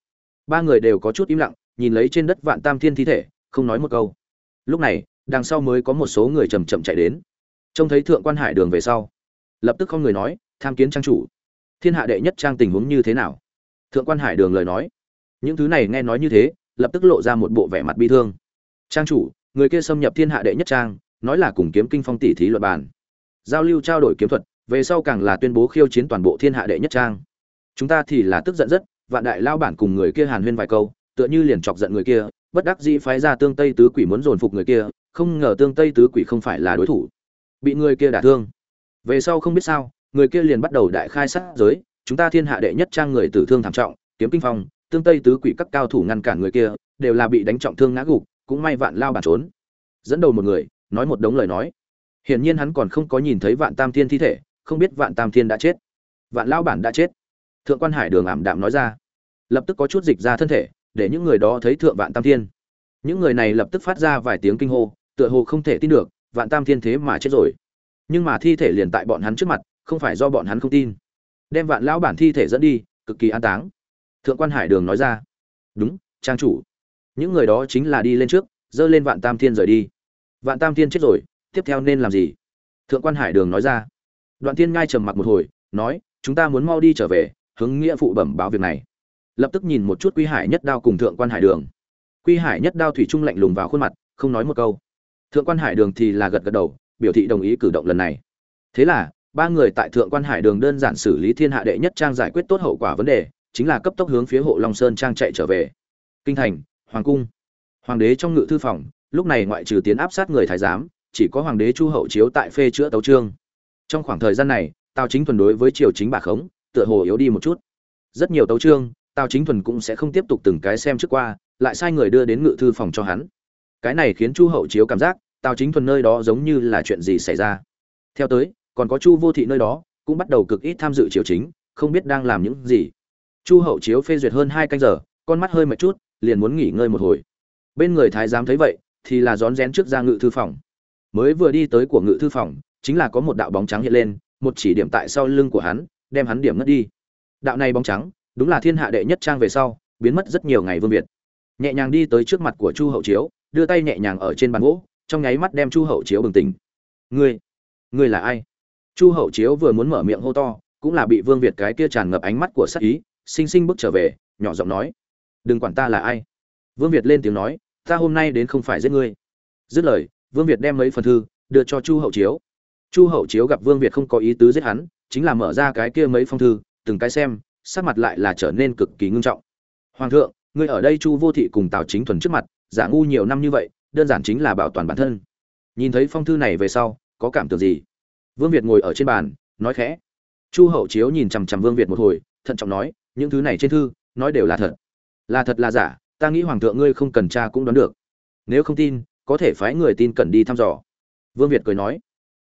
Ba người đều có chút im lặng, nhìn lấy trên đất vạn tam thiên thi thể, không nói một câu. Lúc này, đằng sau mới có một số người chầm chậm chạy đến. Trông thấy thượng quan hải đường về sau, lập tức không người nói, tham kiến trang chủ. Thiên hạ đệ nhất trang tình huống như thế nào? Thượng quan hải đường lời nói. Những thứ này nghe nói như thế, lập tức lộ ra một bộ vẻ mặt bi thương. Trang chủ, người kia xâm nhập thiên hạ đệ nhất trang, nói là cùng kiếm kinh phong tỷ thí luật bàn giao lưu trao đổi kiếm thuật, về sau càng là tuyên bố khiêu chiến toàn bộ thiên hạ đệ nhất trang. Chúng ta thì là tức giận rất, vạn đại lao bản cùng người kia hàn huyên vài câu, tựa như liền chọc giận người kia, bất đắc dĩ phái ra tương tây tứ quỷ muốn dồn phục người kia, không ngờ tương tây tứ quỷ không phải là đối thủ. Bị người kia đả thương. Về sau không biết sao, người kia liền bắt đầu đại khai sát giới, chúng ta thiên hạ đệ nhất trang người tử thương thảm trọng, kiếm kinh phong, tương tây tứ quỷ các cao thủ ngăn cản người kia, đều là bị đánh trọng thương ngã gục, cũng may vạn lao bản trốn. Dẫn đầu một người, nói một đống lời nói hiển nhiên hắn còn không có nhìn thấy vạn tam thiên thi thể, không biết vạn tam thiên đã chết. Vạn lao bản đã chết. Thượng quan hải đường ảm đạm nói ra. Lập tức có chút dịch ra thân thể, để những người đó thấy thượng vạn tam thiên. Những người này lập tức phát ra vài tiếng kinh hô, tựa hồ không thể tin được, vạn tam thiên thế mà chết rồi. Nhưng mà thi thể liền tại bọn hắn trước mặt, không phải do bọn hắn không tin. Đem vạn lão bản thi thể dẫn đi, cực kỳ an táng. Thượng quan hải đường nói ra. Đúng, trang chủ. Những người đó chính là đi lên trước, dơ lên vạn tam thiên rời đi. Vạn tam thiên chết rồi tiếp theo nên làm gì? Thượng quan hải đường nói ra. Đoạn thiên ngai trầm mặc một hồi, nói, chúng ta muốn mau đi trở về, hướng nghĩa phụ bẩm báo việc này. Lập tức nhìn một chút quy hải nhất đao cùng thượng quan hải đường. Quy hải nhất đao thủy trung lạnh lùng vào khuôn mặt, không nói một câu. Thượng quan hải đường thì là gật gật đầu, biểu thị đồng ý cử động lần này. Thế là, ba người tại thượng quan hải đường đơn giản xử lý thiên hạ đệ nhất trang giải quyết tốt hậu quả vấn đề, chính là cấp tốc hướng phía hộ long sơn trang chạy trở về. Kinh thành, hoàng cung. Hoàng đế trong ngự thư phòng, lúc này ngoại trừ tiến áp sát người thái giám chỉ có hoàng đế chu hậu chiếu tại phê chữa tấu trương. Trong khoảng thời gian này, tào chính thuần đối với triều chính bà khống, tựa hồ yếu đi một chút. Rất nhiều tấu trương, tào chính thuần cũng sẽ không tiếp tục từng cái xem trước qua, lại sai người đưa đến ngự thư phòng cho hắn. Cái này khiến chu hậu chiếu cảm giác, tào chính thuần nơi đó giống như là chuyện gì xảy ra. Theo tới, còn có chu vô thị nơi đó, cũng bắt đầu cực ít tham dự triều chính, không biết đang làm những gì. Chu hậu chiếu phê duyệt hơn hai canh giờ, con mắt hơi mệt chút, liền muốn nghỉ ngơi một hồi. Bên người thái giám thấy vậy, thì là rón rén trước ra ngự thư phòng mới vừa đi tới của ngự thư phòng, chính là có một đạo bóng trắng hiện lên, một chỉ điểm tại sau lưng của hắn, đem hắn điểm ngất đi. Đạo này bóng trắng, đúng là thiên hạ đệ nhất trang về sau, biến mất rất nhiều ngày vương việt. Nhẹ nhàng đi tới trước mặt của chu hậu chiếu, đưa tay nhẹ nhàng ở trên bàn gỗ, trong nháy mắt đem chu hậu chiếu bừng tỉnh. Ngươi ngươi là ai? Chu hậu chiếu vừa muốn mở miệng hô to, cũng là bị vương việt cái kia tràn ngập ánh mắt của sắc ý sinh sinh bước trở về, nhỏ giọng nói, đừng quản ta là ai. Vương việt lên tiếng nói, ta hôm nay đến không phải giết ngươi. Dứt lời vương việt đem mấy phần thư đưa cho chu hậu chiếu. Chu hậu chiếu gặp vương việt không có ý tứ giết hắn, chính là mở ra cái kia mấy phong thư, từng cái xem, sắc mặt lại là trở nên cực kỳ ngưng trọng. Hoàng thượng, ngươi ở đây chu vô thị cùng tào chính thuần trước mặt, giả ngu nhiều năm như vậy, đơn giản chính là bảo toàn bản thân. Nhìn thấy phong thư này về sau, có cảm tưởng gì? Vương việt ngồi ở trên bàn, nói khẽ. Chu hậu chiếu nhìn chằm chằm vương việt một hồi, thận trọng nói, những thứ này trên thư, nói đều là thật. Là thật là giả, ta nghĩ hoàng thượng ngươi không cần tra cũng đoán được. Nếu không tin có thể phái người tin cần đi thăm dò. Vương việt cười nói.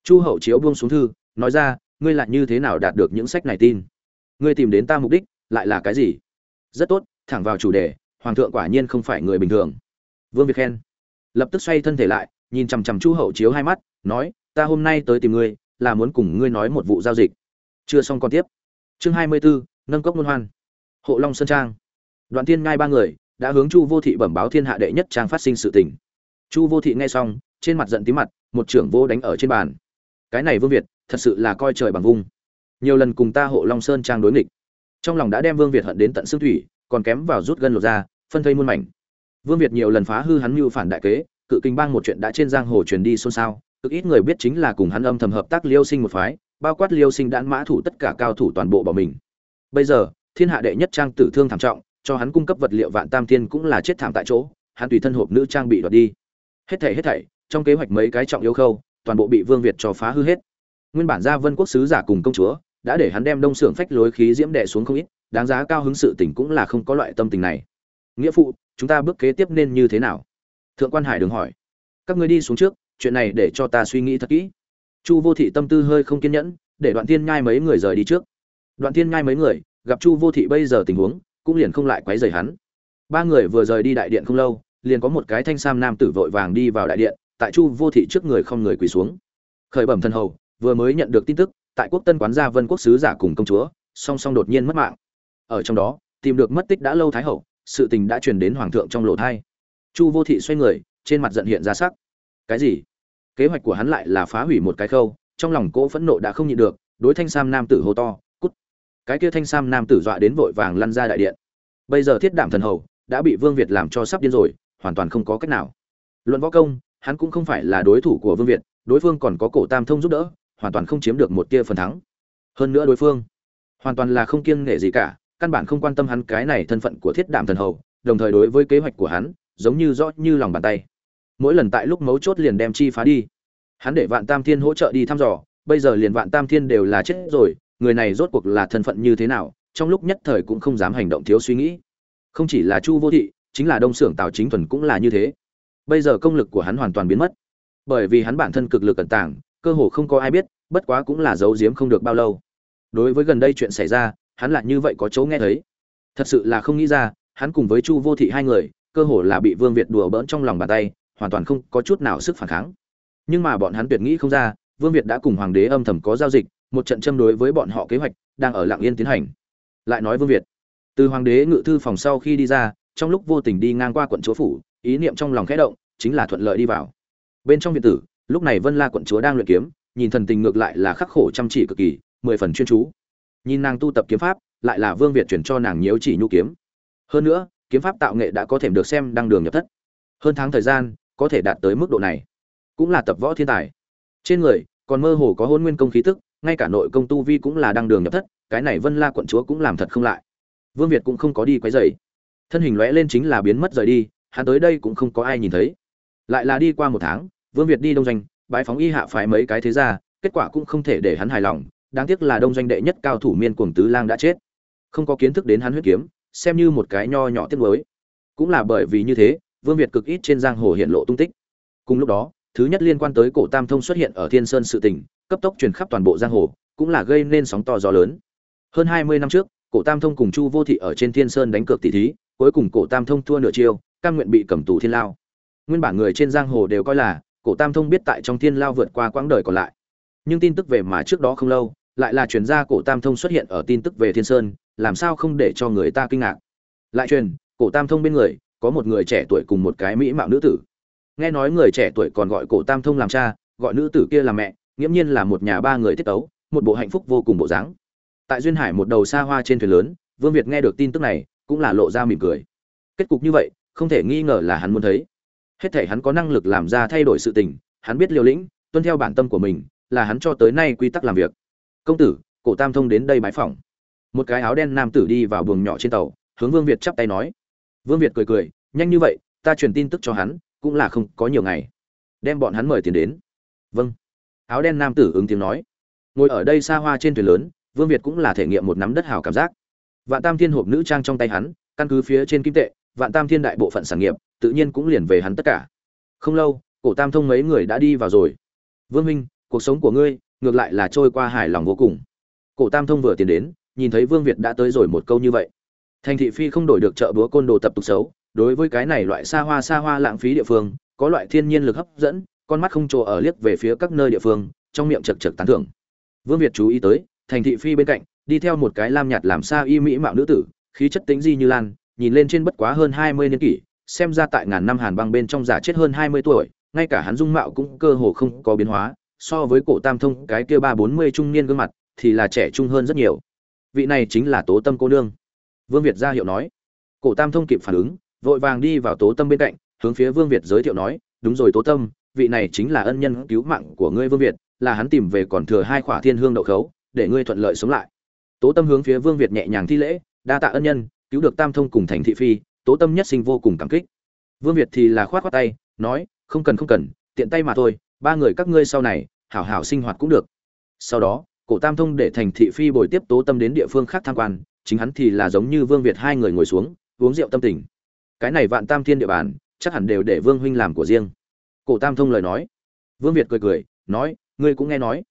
Chu hậu chiếu buông xuống thư, nói ra, ngươi lại như thế nào đạt được những sách này tin? Ngươi tìm đến ta mục đích, lại là cái gì? Rất tốt, thẳng vào chủ đề, hoàng thượng quả nhiên không phải người bình thường. Vương việt khen. Lập tức xoay thân thể lại, nhìn chằm chằm chu hậu chiếu hai mắt, nói, ta hôm nay tới tìm ngươi, là muốn cùng ngươi nói một vụ giao dịch. Chưa xong còn tiếp. Chương hai mươi bốn nâng cốc luân hoan. Hộ long sơn trang. Đoạn tiên ngai ba người, đã hướng chu vô thị bẩm báo thiên hạ đệ nhất trang phát sinh sự tình chu vô thị nghe xong, trên mặt giận tí mặt, một trưởng vô đánh ở trên bàn. Cái này vương việt, thật sự là coi trời bằng vung. Nhiều lần cùng ta hộ long sơn trang đối nghịch. Trong lòng đã đem vương việt hận đến tận xương thủy, còn kém vào rút gân lột ra, phân thây muôn mảnh. Vương việt nhiều lần phá hư hắn mưu phản đại kế, cự kinh bang một chuyện đã trên giang hồ truyền đi xôn xao, cực ít người biết chính là cùng hắn âm thầm hợp tác liêu sinh một phái, bao quát liêu sinh đãn mã thủ tất cả cao thủ toàn bộ bỏ mình. Bây giờ, thiên hạ đệ nhất trang tử thương thảm trọng, cho hắn cung cấp vật liệu vạn tam thiên cũng là chết thảm tại chỗ, hắn tùy thân hộp nữ trang bị đoạt đi hết thảy hết thảy, trong kế hoạch mấy cái trọng yếu khâu, toàn bộ bị vương việt cho phá hư hết. Nguyên bản gia vân quốc sứ giả cùng công chúa đã để hắn đem đông xưởng phách lối khí diễm đệ xuống không ít, đáng giá cao hứng sự tình cũng là không có loại tâm tình này. Nghĩa phụ, chúng ta bước kế tiếp nên như thế nào? Thượng quan hải đường hỏi. Các ngươi đi xuống trước, chuyện này để cho ta suy nghĩ thật kỹ. Chu vô thị tâm tư hơi không kiên nhẫn, để đoạn thiên nhai mấy người rời đi trước. Đoạn thiên nhai mấy người, gặp chu vô thị bây giờ tình huống, cũng liền không lại quấy rầy hắn. Ba người vừa rời đi đại điện không lâu liền có một cái thanh sam nam tử vội vàng đi vào đại điện, tại chu vô thị trước người không người quỳ xuống. Khởi bẩm thần hầu, vừa mới nhận được tin tức, tại quốc tân quán gia vân quốc sứ giả cùng công chúa, song song đột nhiên mất mạng. Ở trong đó, tìm được mất tích đã lâu thái hậu, sự tình đã truyền đến hoàng thượng trong lộ thai. Chu vô thị xoay người, trên mặt giận hiện ra sắc. Cái gì? Kế hoạch của hắn lại là phá hủy một cái khâu, trong lòng cỗ phẫn nộ đã không nhịn được, đối thanh sam nam tử hô to, cút! Cái kia thanh sam nam tử dọa đến vội vàng lăn ra đại điện. Bây giờ thiết đảm thần hầu đã bị vương việt làm cho sắp điên rồi hoàn toàn không có cách nào. Luận võ công, hắn cũng không phải là đối thủ của vương việt, đối phương còn có cổ tam thông giúp đỡ, hoàn toàn không chiếm được một tia phần thắng. Hơn nữa đối phương, hoàn toàn là không kiêng nể gì cả, căn bản không quan tâm hắn cái này thân phận của thiết đảm thần hầu, đồng thời đối với kế hoạch của hắn, giống như rõ như lòng bàn tay. Mỗi lần tại lúc mấu chốt liền đem chi phá đi. Hắn để vạn tam thiên hỗ trợ đi thăm dò, bây giờ liền vạn tam thiên đều là chết rồi, người này rốt cuộc là thân phận như thế nào, trong lúc nhất thời cũng không dám hành động thiếu suy nghĩ. Không chỉ là chu vô thị chính là đông xưởng tào chính thuần cũng là như thế. Bây giờ công lực của hắn hoàn toàn biến mất. Bởi vì hắn bản thân cực lực cẩn tảng, cơ hồ không có ai biết bất quá cũng là giấu giếm không được bao lâu. Đối với gần đây chuyện xảy ra hắn lại như vậy có chỗ nghe thấy. Thật sự là không nghĩ ra hắn cùng với chu vô thị hai người cơ hồ là bị vương việt đùa bỡn trong lòng bàn tay hoàn toàn không có chút nào sức phản kháng. Nhưng mà bọn hắn tuyệt nghĩ không ra vương việt đã cùng hoàng đế âm thầm có giao dịch một trận châm đối với bọn họ kế hoạch đang ở lạng yên tiến hành. Lại nói vương việt từ hoàng đế ngự thư phòng sau khi đi ra trong lúc vô tình đi ngang qua quận chúa phủ, ý niệm trong lòng khẽ động, chính là thuận lợi đi vào. Bên trong viện tử, lúc này vân la quận chúa đang luyện kiếm, nhìn thần tình ngược lại là khắc khổ chăm chỉ cực kỳ, mười phần chuyên chú. Nhìn nàng tu tập kiếm pháp, lại là vương việt chuyển cho nàng nhiễu chỉ nhu kiếm. Hơn nữa, kiếm pháp tạo nghệ đã có thể được xem đăng đường nhập thất. Hơn tháng thời gian, có thể đạt tới mức độ này. Cũng là tập võ thiên tài. Trên người, còn mơ hồ có hôn nguyên công khí tức, ngay cả nội công tu vi cũng là đăng đường nhập thất, cái này vân la quận chúa cũng làm thật không lại. Vương việt cũng không có đi quấy dày thân hình lóe lên chính là biến mất rời đi hắn tới đây cũng không có ai nhìn thấy. Lại là đi qua một tháng vương việt đi đông doanh bãi phóng y hạ phái mấy cái thế ra kết quả cũng không thể để hắn hài lòng đáng tiếc là đông doanh đệ nhất cao thủ miên cuồng tứ lang đã chết. Không có kiến thức đến hắn huyết kiếm xem như một cái nho nhỏ tiếc mới cũng là bởi vì như thế vương việt cực ít trên giang hồ hiện lộ tung tích. Cùng lúc đó thứ nhất liên quan tới cổ tam thông xuất hiện ở thiên sơn sự Tỉnh, cấp tốc truyền khắp toàn bộ giang hồ cũng là gây nên sóng to gió lớn. Hơn hai mươi năm trước cổ tam thông cùng chu vô thị ở trên thiên sơn đánh cược tỷ thí, cuối cùng cổ tam thông thua nửa chiêu, cam nguyện bị cầm tù thiên lao. Nguyên bản người trên giang hồ đều coi là, cổ tam thông biết tại trong thiên lao vượt qua quãng đời còn lại. Nhưng tin tức về mà trước đó không lâu, lại là truyền ra cổ tam thông xuất hiện ở tin tức về thiên sơn, làm sao không để cho người ta kinh ngạc. Lại truyền, cổ tam thông bên người, có một người trẻ tuổi cùng một cái mỹ mạo nữ tử. Nghe nói người trẻ tuổi còn gọi cổ tam thông làm cha, gọi nữ tử kia là mẹ, nghiễm nhiên là một nhà ba người tiết tấu, một bộ hạnh phúc vô cùng bộ dáng tại duyên hải một đầu xa hoa trên thuyền lớn, vương việt nghe được tin tức này, cũng là lộ ra mỉm cười. Kết cục như vậy, không thể nghi ngờ là hắn muốn thấy. Hết thể hắn có năng lực làm ra thay đổi sự tình, hắn biết liều lĩnh, tuân theo bản tâm của mình, là hắn cho tới nay quy tắc làm việc. Công tử, cổ tam thông đến đây bãi phòng một cái áo đen nam tử đi vào buồng nhỏ trên tàu, hướng vương việt chắp tay nói. Vương việt cười cười, nhanh như vậy, ta truyền tin tức cho hắn, cũng là không có nhiều ngày. Đem bọn hắn mời tiền đến. Vâng. Áo đen nam tử ứng tiếng nói. Ngồi ở đây xa hoa trên thuyền lớn vương việt cũng là thể nghiệm một nắm đất hào cảm giác. Vạn tam thiên hộp nữ trang trong tay hắn, căn cứ phía trên kim tệ, vạn tam thiên đại bộ phận sản nghiệp, tự nhiên cũng liền về hắn tất cả. Không lâu, cổ tam thông mấy người đã đi vào rồi. Vương minh, cuộc sống của ngươi, ngược lại là trôi qua hài lòng vô cùng. Cổ tam thông vừa tiến đến, nhìn thấy vương việt đã tới rồi một câu như vậy. Thành thị phi không đổi được chợ búa côn đồ tập tục xấu, đối với cái này loại xa hoa xa hoa lãng phí địa phương, có loại thiên nhiên lực hấp dẫn, con mắt không trồ ở liếc về phía các nơi địa phương, trong miệng chật chật tán thưởng. Vương việt chú ý tới thành thị phi bên cạnh, đi theo một cái lam nhạt làm sao y mỹ mạo nữ tử, khí chất tính di như lan, nhìn lên trên bất quá hơn hai mươi niên kỷ, xem ra tại ngàn năm hàn băng bên trong giả chết hơn hai mươi tuổi, ngay cả hắn dung mạo cũng cơ hồ không có biến hóa, so với cổ tam thông cái kia ba bốn mươi trung niên gương mặt, thì là trẻ trung hơn rất nhiều. Vị này chính là tố tâm cô nương. Vương việt ra hiệu nói. Cổ tam thông kịp phản ứng, vội vàng đi vào tố tâm bên cạnh, hướng phía vương việt giới thiệu nói, đúng rồi tố tâm, vị này chính là ân nhân cứu mạng của ngươi vương việt, là hắn tìm về còn thừa hai khỏa thiên hương đậu khấu để ngươi thuận lợi sống lại. Tố tâm hướng phía vương việt nhẹ nhàng thi lễ, đa tạ ân nhân, cứu được tam thông cùng thành thị phi, tố tâm nhất sinh vô cùng cảm kích. Vương việt thì là khoát khoát tay, nói, không cần không cần, tiện tay mà thôi, ba người các ngươi sau này, hảo hảo sinh hoạt cũng được. Sau đó, cổ tam thông để thành thị phi bồi tiếp tố tâm đến địa phương khác tham quan, chính hắn thì là giống như vương việt hai người ngồi xuống, uống rượu tâm tình. Cái này vạn tam thiên địa bàn, chắc hẳn đều để vương huynh làm của riêng. Cổ tam thông lời nói. Vương việt cười cười, nói, ngươi cũng nghe nói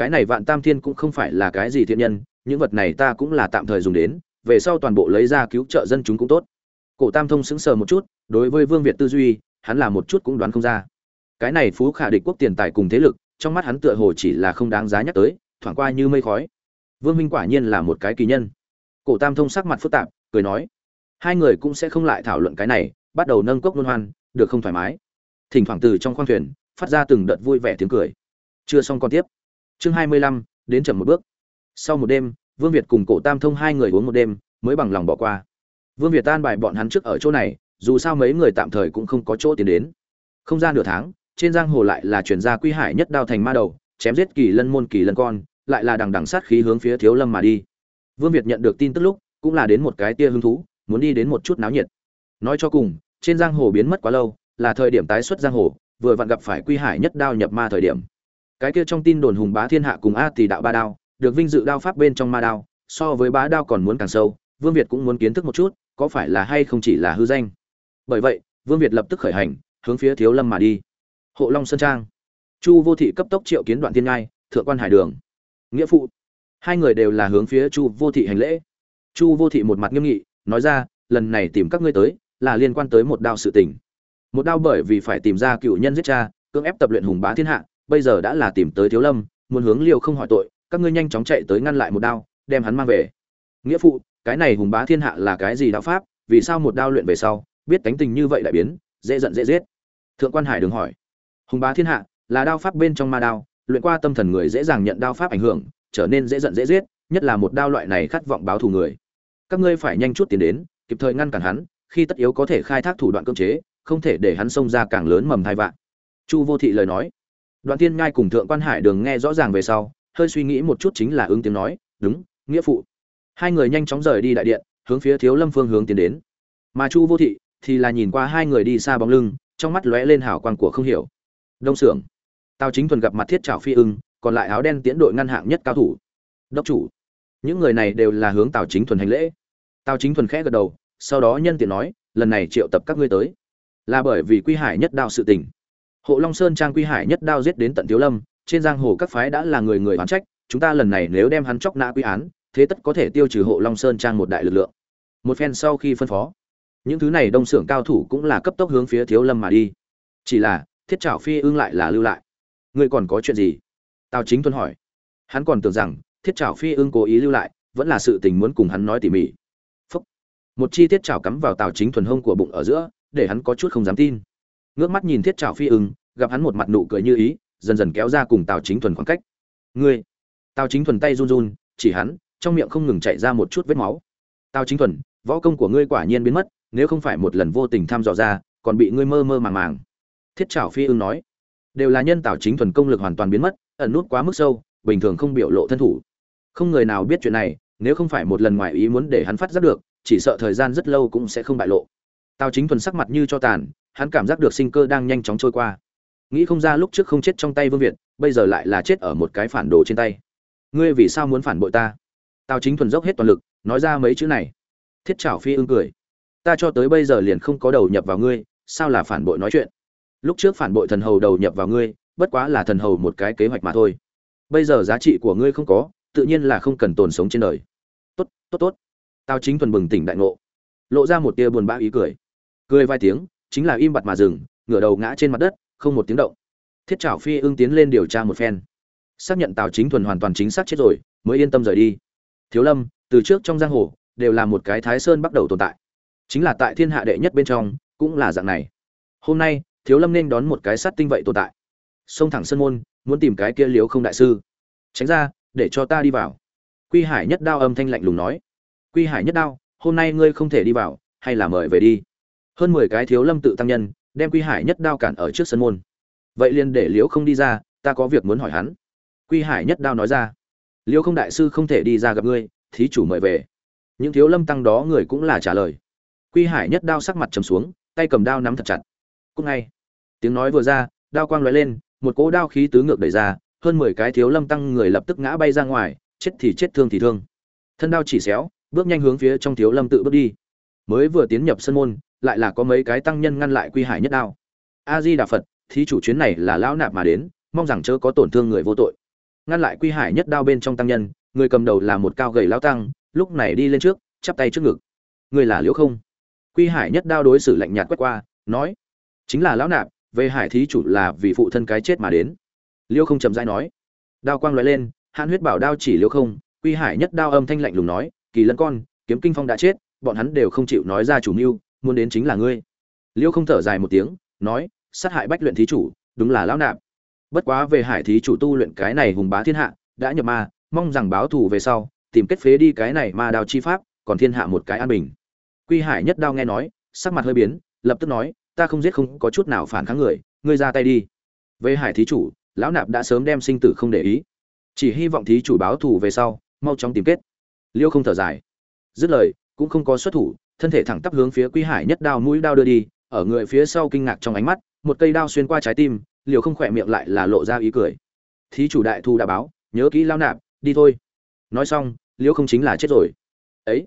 cái này vạn tam thiên cũng không phải là cái gì thiện nhân, những vật này ta cũng là tạm thời dùng đến, về sau toàn bộ lấy ra cứu trợ dân chúng cũng tốt. Cổ tam thông sững sờ một chút, đối với vương việt tư duy, hắn là một chút cũng đoán không ra. Cái này phú khả địch quốc tiền tài cùng thế lực, trong mắt hắn tựa hồ chỉ là không đáng giá nhắc tới, thoảng qua như mây khói. Vương minh quả nhiên là một cái kỳ nhân. Cổ tam thông sắc mặt phức tạp, cười nói, hai người cũng sẽ không lại thảo luận cái này, bắt đầu nâng cốc luân hoan, được không thoải mái? Thỉnh thoảng từ trong khoang thuyền, phát ra từng đợt vui vẻ tiếng cười. Chưa xong còn tiếp chương hai mươi lăm, đến chậm một bước. Sau một đêm, vương việt cùng cổ tam thông hai người uống một đêm, mới bằng lòng bỏ qua. Vương việt tan bài bọn hắn trước ở chỗ này, dù sao mấy người tạm thời cũng không có chỗ tiến đến. Không gian nửa tháng, trên giang hồ lại là chuyển gia quy hải nhất đao thành ma đầu, chém giết kỳ lân môn kỳ lân con, lại là đằng đằng sát khí hướng phía thiếu lâm mà đi. Vương việt nhận được tin tức lúc, cũng là đến một cái tia hứng thú, muốn đi đến một chút náo nhiệt. Nói cho cùng, trên giang hồ biến mất quá lâu, là thời điểm tái xuất giang hồ, vừa vặn gặp phải quy hải nhất đao nhập ma thời điểm cái kia trong tin đồn hùng bá thiên hạ cùng a tỷ đạo ba đao, được vinh dự đao pháp bên trong ma đao, so với bá đao còn muốn càng sâu, vương việt cũng muốn kiến thức một chút, có phải là hay không chỉ là hư danh. Bởi vậy, vương việt lập tức khởi hành, hướng phía thiếu lâm mà đi. Hộ long sơn trang. Chu vô thị cấp tốc triệu kiến đoạn thiên ngai, thượng quan hải đường. Nghĩa phụ. Hai người đều là hướng phía chu vô thị hành lễ. Chu vô thị một mặt nghiêm nghị, nói ra, lần này tìm các ngươi tới, là liên quan tới một đao sự tình. Một đao bởi vì phải tìm ra cựu nhân giết cha, cưỡng ép tập luyện hùng bá thiên hạ bây giờ đã là tìm tới thiếu lâm, muốn hướng liêu không hỏi tội, các ngươi nhanh chóng chạy tới ngăn lại một đao, đem hắn mang về. Nghĩa phụ, cái này hùng bá thiên hạ là cái gì đạo pháp, vì sao một đao luyện về sau, biết tánh tình như vậy đại biến, dễ giận dễ giết? Thượng quan hải đừng hỏi. Hùng bá thiên hạ, là đao pháp bên trong ma đao, luyện qua tâm thần người dễ dàng nhận đao pháp ảnh hưởng, trở nên dễ giận dễ giết, nhất là một đao loại này khát vọng báo thù người. Các ngươi phải nhanh chút tiến đến, kịp thời ngăn cản hắn, khi tất yếu có thể khai thác thủ đoạn cưỡng chế, không thể để hắn xông ra càng lớn mầm thai vạn. Chu vô thị lời nói đoạn tiên ngai cùng thượng quan hải đường nghe rõ ràng về sau hơi suy nghĩ một chút chính là ứng tiếng nói đúng nghĩa phụ. Hai người nhanh chóng rời đi đại điện hướng phía thiếu lâm phương hướng tiến đến. Mà chu vô thị thì là nhìn qua hai người đi xa bóng lưng trong mắt lóe lên hào quang của không hiểu. Đông sưởng, tào chính thuần gặp mặt thiết trảo phi ưng còn lại áo đen tiến đội ngăn hạng nhất cao thủ. Đốc chủ. Những người này đều là hướng tào chính thuần hành lễ. Tào chính thuần khẽ gật đầu sau đó nhân tiện nói lần này triệu tập các ngươi tới là bởi vì quy hải nhất đạo sự tình hộ long sơn trang quy hải nhất đao giết đến tận thiếu lâm, trên giang hồ các phái đã là người người oán trách, chúng ta lần này nếu đem hắn chóc nã quy án, thế tất có thể tiêu trừ hộ long sơn trang một đại lực lượng. Một phen sau khi phân phó, những thứ này đông xưởng cao thủ cũng là cấp tốc hướng phía thiếu lâm mà đi. Chỉ là, thiết trảo phi ương lại là lưu lại. Ngươi còn có chuyện gì? Tào chính tuân hỏi. Hắn còn tưởng rằng, thiết trảo phi ương cố ý lưu lại, vẫn là sự tình muốn cùng hắn nói tỉ mỉ. Phúc. một chi tiết trảo cắm vào tào chính thuần hông của bụng ở giữa, để hắn có chút không dám tin ngước mắt nhìn thiết trào phi ưng, gặp hắn một mặt nụ cười như ý, dần dần kéo ra cùng tào chính thuần khoảng cách. Ngươi? Tào chính thuần tay run run, chỉ hắn, trong miệng không ngừng chạy ra một chút vết máu. Tào chính thuần, võ công của ngươi quả nhiên biến mất, nếu không phải một lần vô tình thăm dò ra, còn bị ngươi mơ mơ màng màng. Thiết trào phi ưng nói. Đều là nhân tào chính thuần công lực hoàn toàn biến mất, ẩn nút quá mức sâu, bình thường không biểu lộ thân thủ. Không người nào biết chuyện này, nếu không phải một lần ngoài ý muốn để hắn phát giác được, chỉ sợ thời gian rất lâu cũng sẽ không bại lộ. Tào chính thuần sắc mặt như cho tàn hắn cảm giác được sinh cơ đang nhanh chóng trôi qua. Nghĩ không ra lúc trước không chết trong tay vương việt, bây giờ lại là chết ở một cái phản đồ trên tay. Ngươi vì sao muốn phản bội ta? Tào chính thuần dốc hết toàn lực, nói ra mấy chữ này. Thiết trảo phi ưng cười. Ta cho tới bây giờ liền không có đầu nhập vào ngươi, sao là phản bội nói chuyện? Lúc trước phản bội thần hầu đầu nhập vào ngươi, bất quá là thần hầu một cái kế hoạch mà thôi. Bây giờ giá trị của ngươi không có, tự nhiên là không cần tồn sống trên đời. Tốt tốt tốt. Tao chính thuần bừng tỉnh đại ngộ. Lộ ra một tia buồn bã ý cười. Cười vài tiếng chính là im bặt mà dừng, ngửa đầu ngã trên mặt đất, không một tiếng động. Thiết trảo phi ưng tiến lên điều tra một phen. Xác nhận tào chính thuần hoàn toàn chính xác chết rồi, mới yên tâm rời đi. Thiếu lâm, từ trước trong giang hồ, đều là một cái thái sơn bắt đầu tồn tại. Chính là tại thiên hạ đệ nhất bên trong, cũng là dạng này. Hôm nay, thiếu lâm nên đón một cái sát tinh vậy tồn tại. Xông thẳng sân môn, muốn tìm cái kia liếu không đại sư. Tránh ra, để cho ta đi vào. Quy hải nhất đao âm thanh lạnh lùng nói. Quy hải nhất đao, hôm nay ngươi không thể đi vào, hay là mời về đi? Hơn mười cái thiếu lâm tự tăng nhân, đem quy hải nhất đao cản ở trước sân môn. Vậy liền để liễu không đi ra, ta có việc muốn hỏi hắn. Quy hải nhất đao nói ra. Liễu không đại sư không thể đi ra gặp ngươi, thí chủ mời về. Những thiếu lâm tăng đó người cũng là trả lời. Quy hải nhất đao sắc mặt trầm xuống, tay cầm đao nắm thật chặt. Cũng ngay. Tiếng nói vừa ra, đao quang lóe lên, một cỗ đao khí tứ ngược đẩy ra, hơn mười cái thiếu lâm tăng người lập tức ngã bay ra ngoài, chết thì chết thương thì thương. Thân đao chỉ xéo, bước nhanh hướng phía trong thiếu lâm tự bước đi. Mới vừa tiến nhập sân môn lại là có mấy cái tăng nhân ngăn lại quy hải nhất đao. A di đà phật, thí chủ chuyến này là lão nạp mà đến, mong rằng chớ có tổn thương người vô tội. Ngăn lại quy hải nhất đao bên trong tăng nhân, người cầm đầu là một cao gầy lão tăng, lúc này đi lên trước, chắp tay trước ngực. Người là liễu không. Quy hải nhất đao đối xử lạnh nhạt quét qua, nói, chính là lão nạp, về hải thí chủ là vì phụ thân cái chết mà đến. Liễu không chậm rãi nói. Đao quang lóe lên, hãn huyết bảo đao chỉ liễu không, quy hải nhất đao âm thanh lạnh lùng nói, kỳ lân con, kiếm kinh phong đã chết, bọn hắn đều không chịu nói ra chủ mưu muốn đến chính là ngươi. Liêu không thở dài một tiếng, nói, sát hại bách luyện thí chủ, đúng là lão nạp. Bất quá về hải thí chủ tu luyện cái này hùng bá thiên hạ, đã nhập ma, mong rằng báo thù về sau, tìm kết phế đi cái này ma đào chi pháp, còn thiên hạ một cái an bình. Quy hải nhất đao nghe nói, sắc mặt hơi biến, lập tức nói, ta không giết không có chút nào phản kháng người, ngươi ra tay đi. Về hải thí chủ, lão nạp đã sớm đem sinh tử không để ý. Chỉ hy vọng thí chủ báo thù về sau, mau chóng tìm kết. Liêu không thở dài. Dứt lời, cũng không có xuất thủ thân thể thẳng tắp hướng phía quy hải nhất đao mũi đao đưa đi, ở người phía sau kinh ngạc trong ánh mắt, một cây đao xuyên qua trái tim, liều không khỏe miệng lại là lộ ra ý cười. Thí chủ đại thu đã báo, nhớ kỹ lao nạp, đi thôi. Nói xong Liễu không chính là chết rồi. Ấy,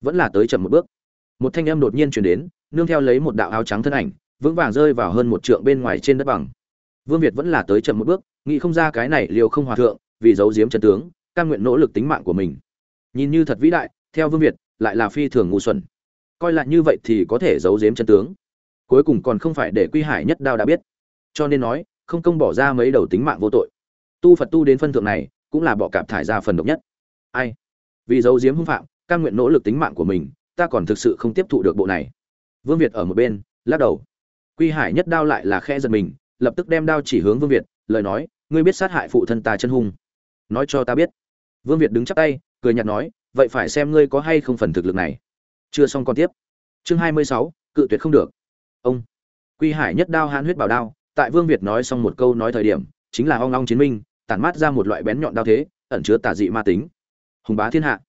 vẫn là tới chậm một bước. Một thanh âm đột nhiên chuyển đến, nương theo lấy một đạo áo trắng thân ảnh, vững vàng rơi vào hơn một trượng bên ngoài trên đất bằng. Vương việt vẫn là tới chậm một bước, nghĩ không ra cái này liều không hòa thượng, vì giấu giếm chân tướng, cam nguyện nỗ lực tính mạng của mình. Nhìn như thật vĩ đại, theo vương việt, lại là phi thường ngu xuẩn coi lại như vậy thì có thể giấu giếm chân tướng. Cuối cùng còn không phải để quy hải nhất đao đã biết. Cho nên nói, không công bỏ ra mấy đầu tính mạng vô tội. Tu phật tu đến phân thượng này, cũng là bỏ cạp thải ra phần độc nhất. Ai? Vì giấu giếm hung phạm, cam nguyện nỗ lực tính mạng của mình, ta còn thực sự không tiếp thụ được bộ này. Vương việt ở một bên, lắc đầu. Quy hải nhất đao lại là khe giật mình, lập tức đem đao chỉ hướng vương việt, lời nói, ngươi biết sát hại phụ thân ta chân hung. Nói cho ta biết. Vương việt đứng chắp tay, cười nhạt nói, vậy phải xem ngươi có hay không phần thực lực này chưa xong còn tiếp. Chương hai mươi sáu, cự tuyệt không được. Ông. Quy hải nhất đao hán huyết bảo đao, tại vương việt nói xong một câu nói thời điểm, chính là ong ong chiến minh, tản mát ra một loại bén nhọn đao thế, ẩn chứa tà dị ma tính. Hùng bá thiên hạ.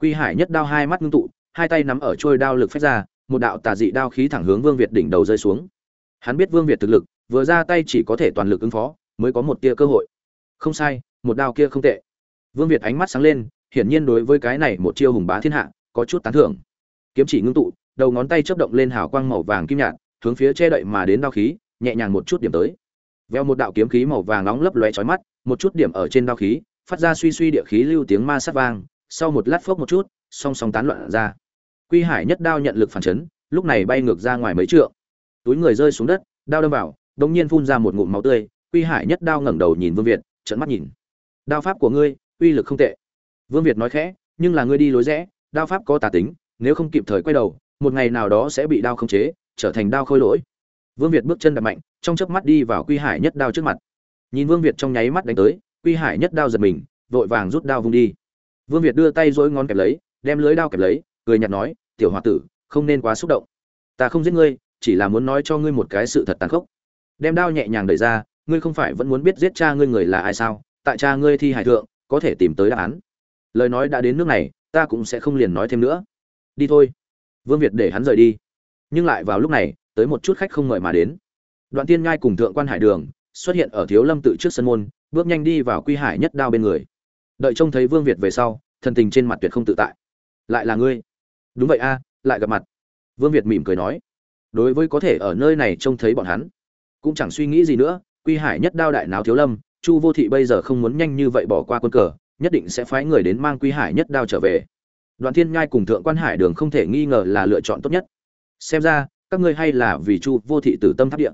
Quy hải nhất đao hai mắt ngưng tụ, hai tay nắm ở trôi đao lực phách ra, một đạo tà dị đao khí thẳng hướng vương việt đỉnh đầu rơi xuống. Hắn biết vương việt thực lực, vừa ra tay chỉ có thể toàn lực ứng phó, mới có một tia cơ hội. Không sai, một đao kia không tệ. Vương việt ánh mắt sáng lên, hiển nhiên đối với cái này một chiêu hùng bá thiên hạ, có chút tán thưởng kiếm chỉ ngưng tụ, đầu ngón tay chớp động lên hào quang màu vàng kim nhạt, hướng phía che đậy mà đến đao khí, nhẹ nhàng một chút điểm tới. Veo một đạo kiếm khí màu vàng nóng lấp lóe chói mắt, một chút điểm ở trên đao khí, phát ra suy suy địa khí lưu tiếng ma sát vang, sau một lát phốc một chút, song song tán loạn ra. Quy hải nhất đao nhận lực phản chấn, lúc này bay ngược ra ngoài mấy trượng. Túi người rơi xuống đất, đao đâm vào đống nhiên phun ra một ngụm máu tươi, quy hải nhất đao ngẩng đầu nhìn vương việt, trợn mắt nhìn. Đao pháp của ngươi, uy lực không tệ. Vương việt nói khẽ, nhưng là ngươi đi lối rẽ, đao pháp có tà tính nếu không kịp thời quay đầu, một ngày nào đó sẽ bị đao khống chế, trở thành đao khôi lỗi. Vương việt bước chân đập mạnh, trong chớp mắt đi vào quy hải nhất đao trước mặt. Nhìn vương việt trong nháy mắt đánh tới, quy hải nhất đao giật mình, vội vàng rút đao vung đi. Vương việt đưa tay dỗi ngón kẹp lấy, đem lưới đao kẹp lấy, cười nhạt nói, tiểu h tử, không nên quá xúc động. Ta không giết ngươi, chỉ là muốn nói cho ngươi một cái sự thật tàn khốc. Đem đao nhẹ nhàng đẩy ra, ngươi không phải vẫn muốn biết giết cha ngươi người là ai sao? Tại cha ngươi thi hải thượng, có thể tìm tới đáp án. Lời nói đã đến nước này, ta cũng sẽ không liền nói thêm nữa đi thôi. Vương việt để hắn rời đi. Nhưng lại vào lúc này, tới một chút khách không mời mà đến. Đoạn tiên ngai cùng thượng quan hải đường xuất hiện ở thiếu lâm tự trước sân môn, bước nhanh đi vào quy hải nhất đao bên người. Đợi trông thấy vương việt về sau, thần tình trên mặt tuyệt không tự tại. Lại là ngươi? Đúng vậy a, lại gặp mặt. Vương việt mỉm cười nói. Đối với có thể ở nơi này trông thấy bọn hắn, cũng chẳng suy nghĩ gì nữa, quy hải nhất đao đại náo thiếu lâm, chu vô thị bây giờ không muốn nhanh như vậy bỏ qua quân cờ, nhất định sẽ phái người đến mang quy hải nhất đao trở về đoàn thiên nhai cùng thượng quan hải đường không thể nghi ngờ là lựa chọn tốt nhất. Xem ra, các ngươi hay là vì chu vô thị tử tâm tháp địa.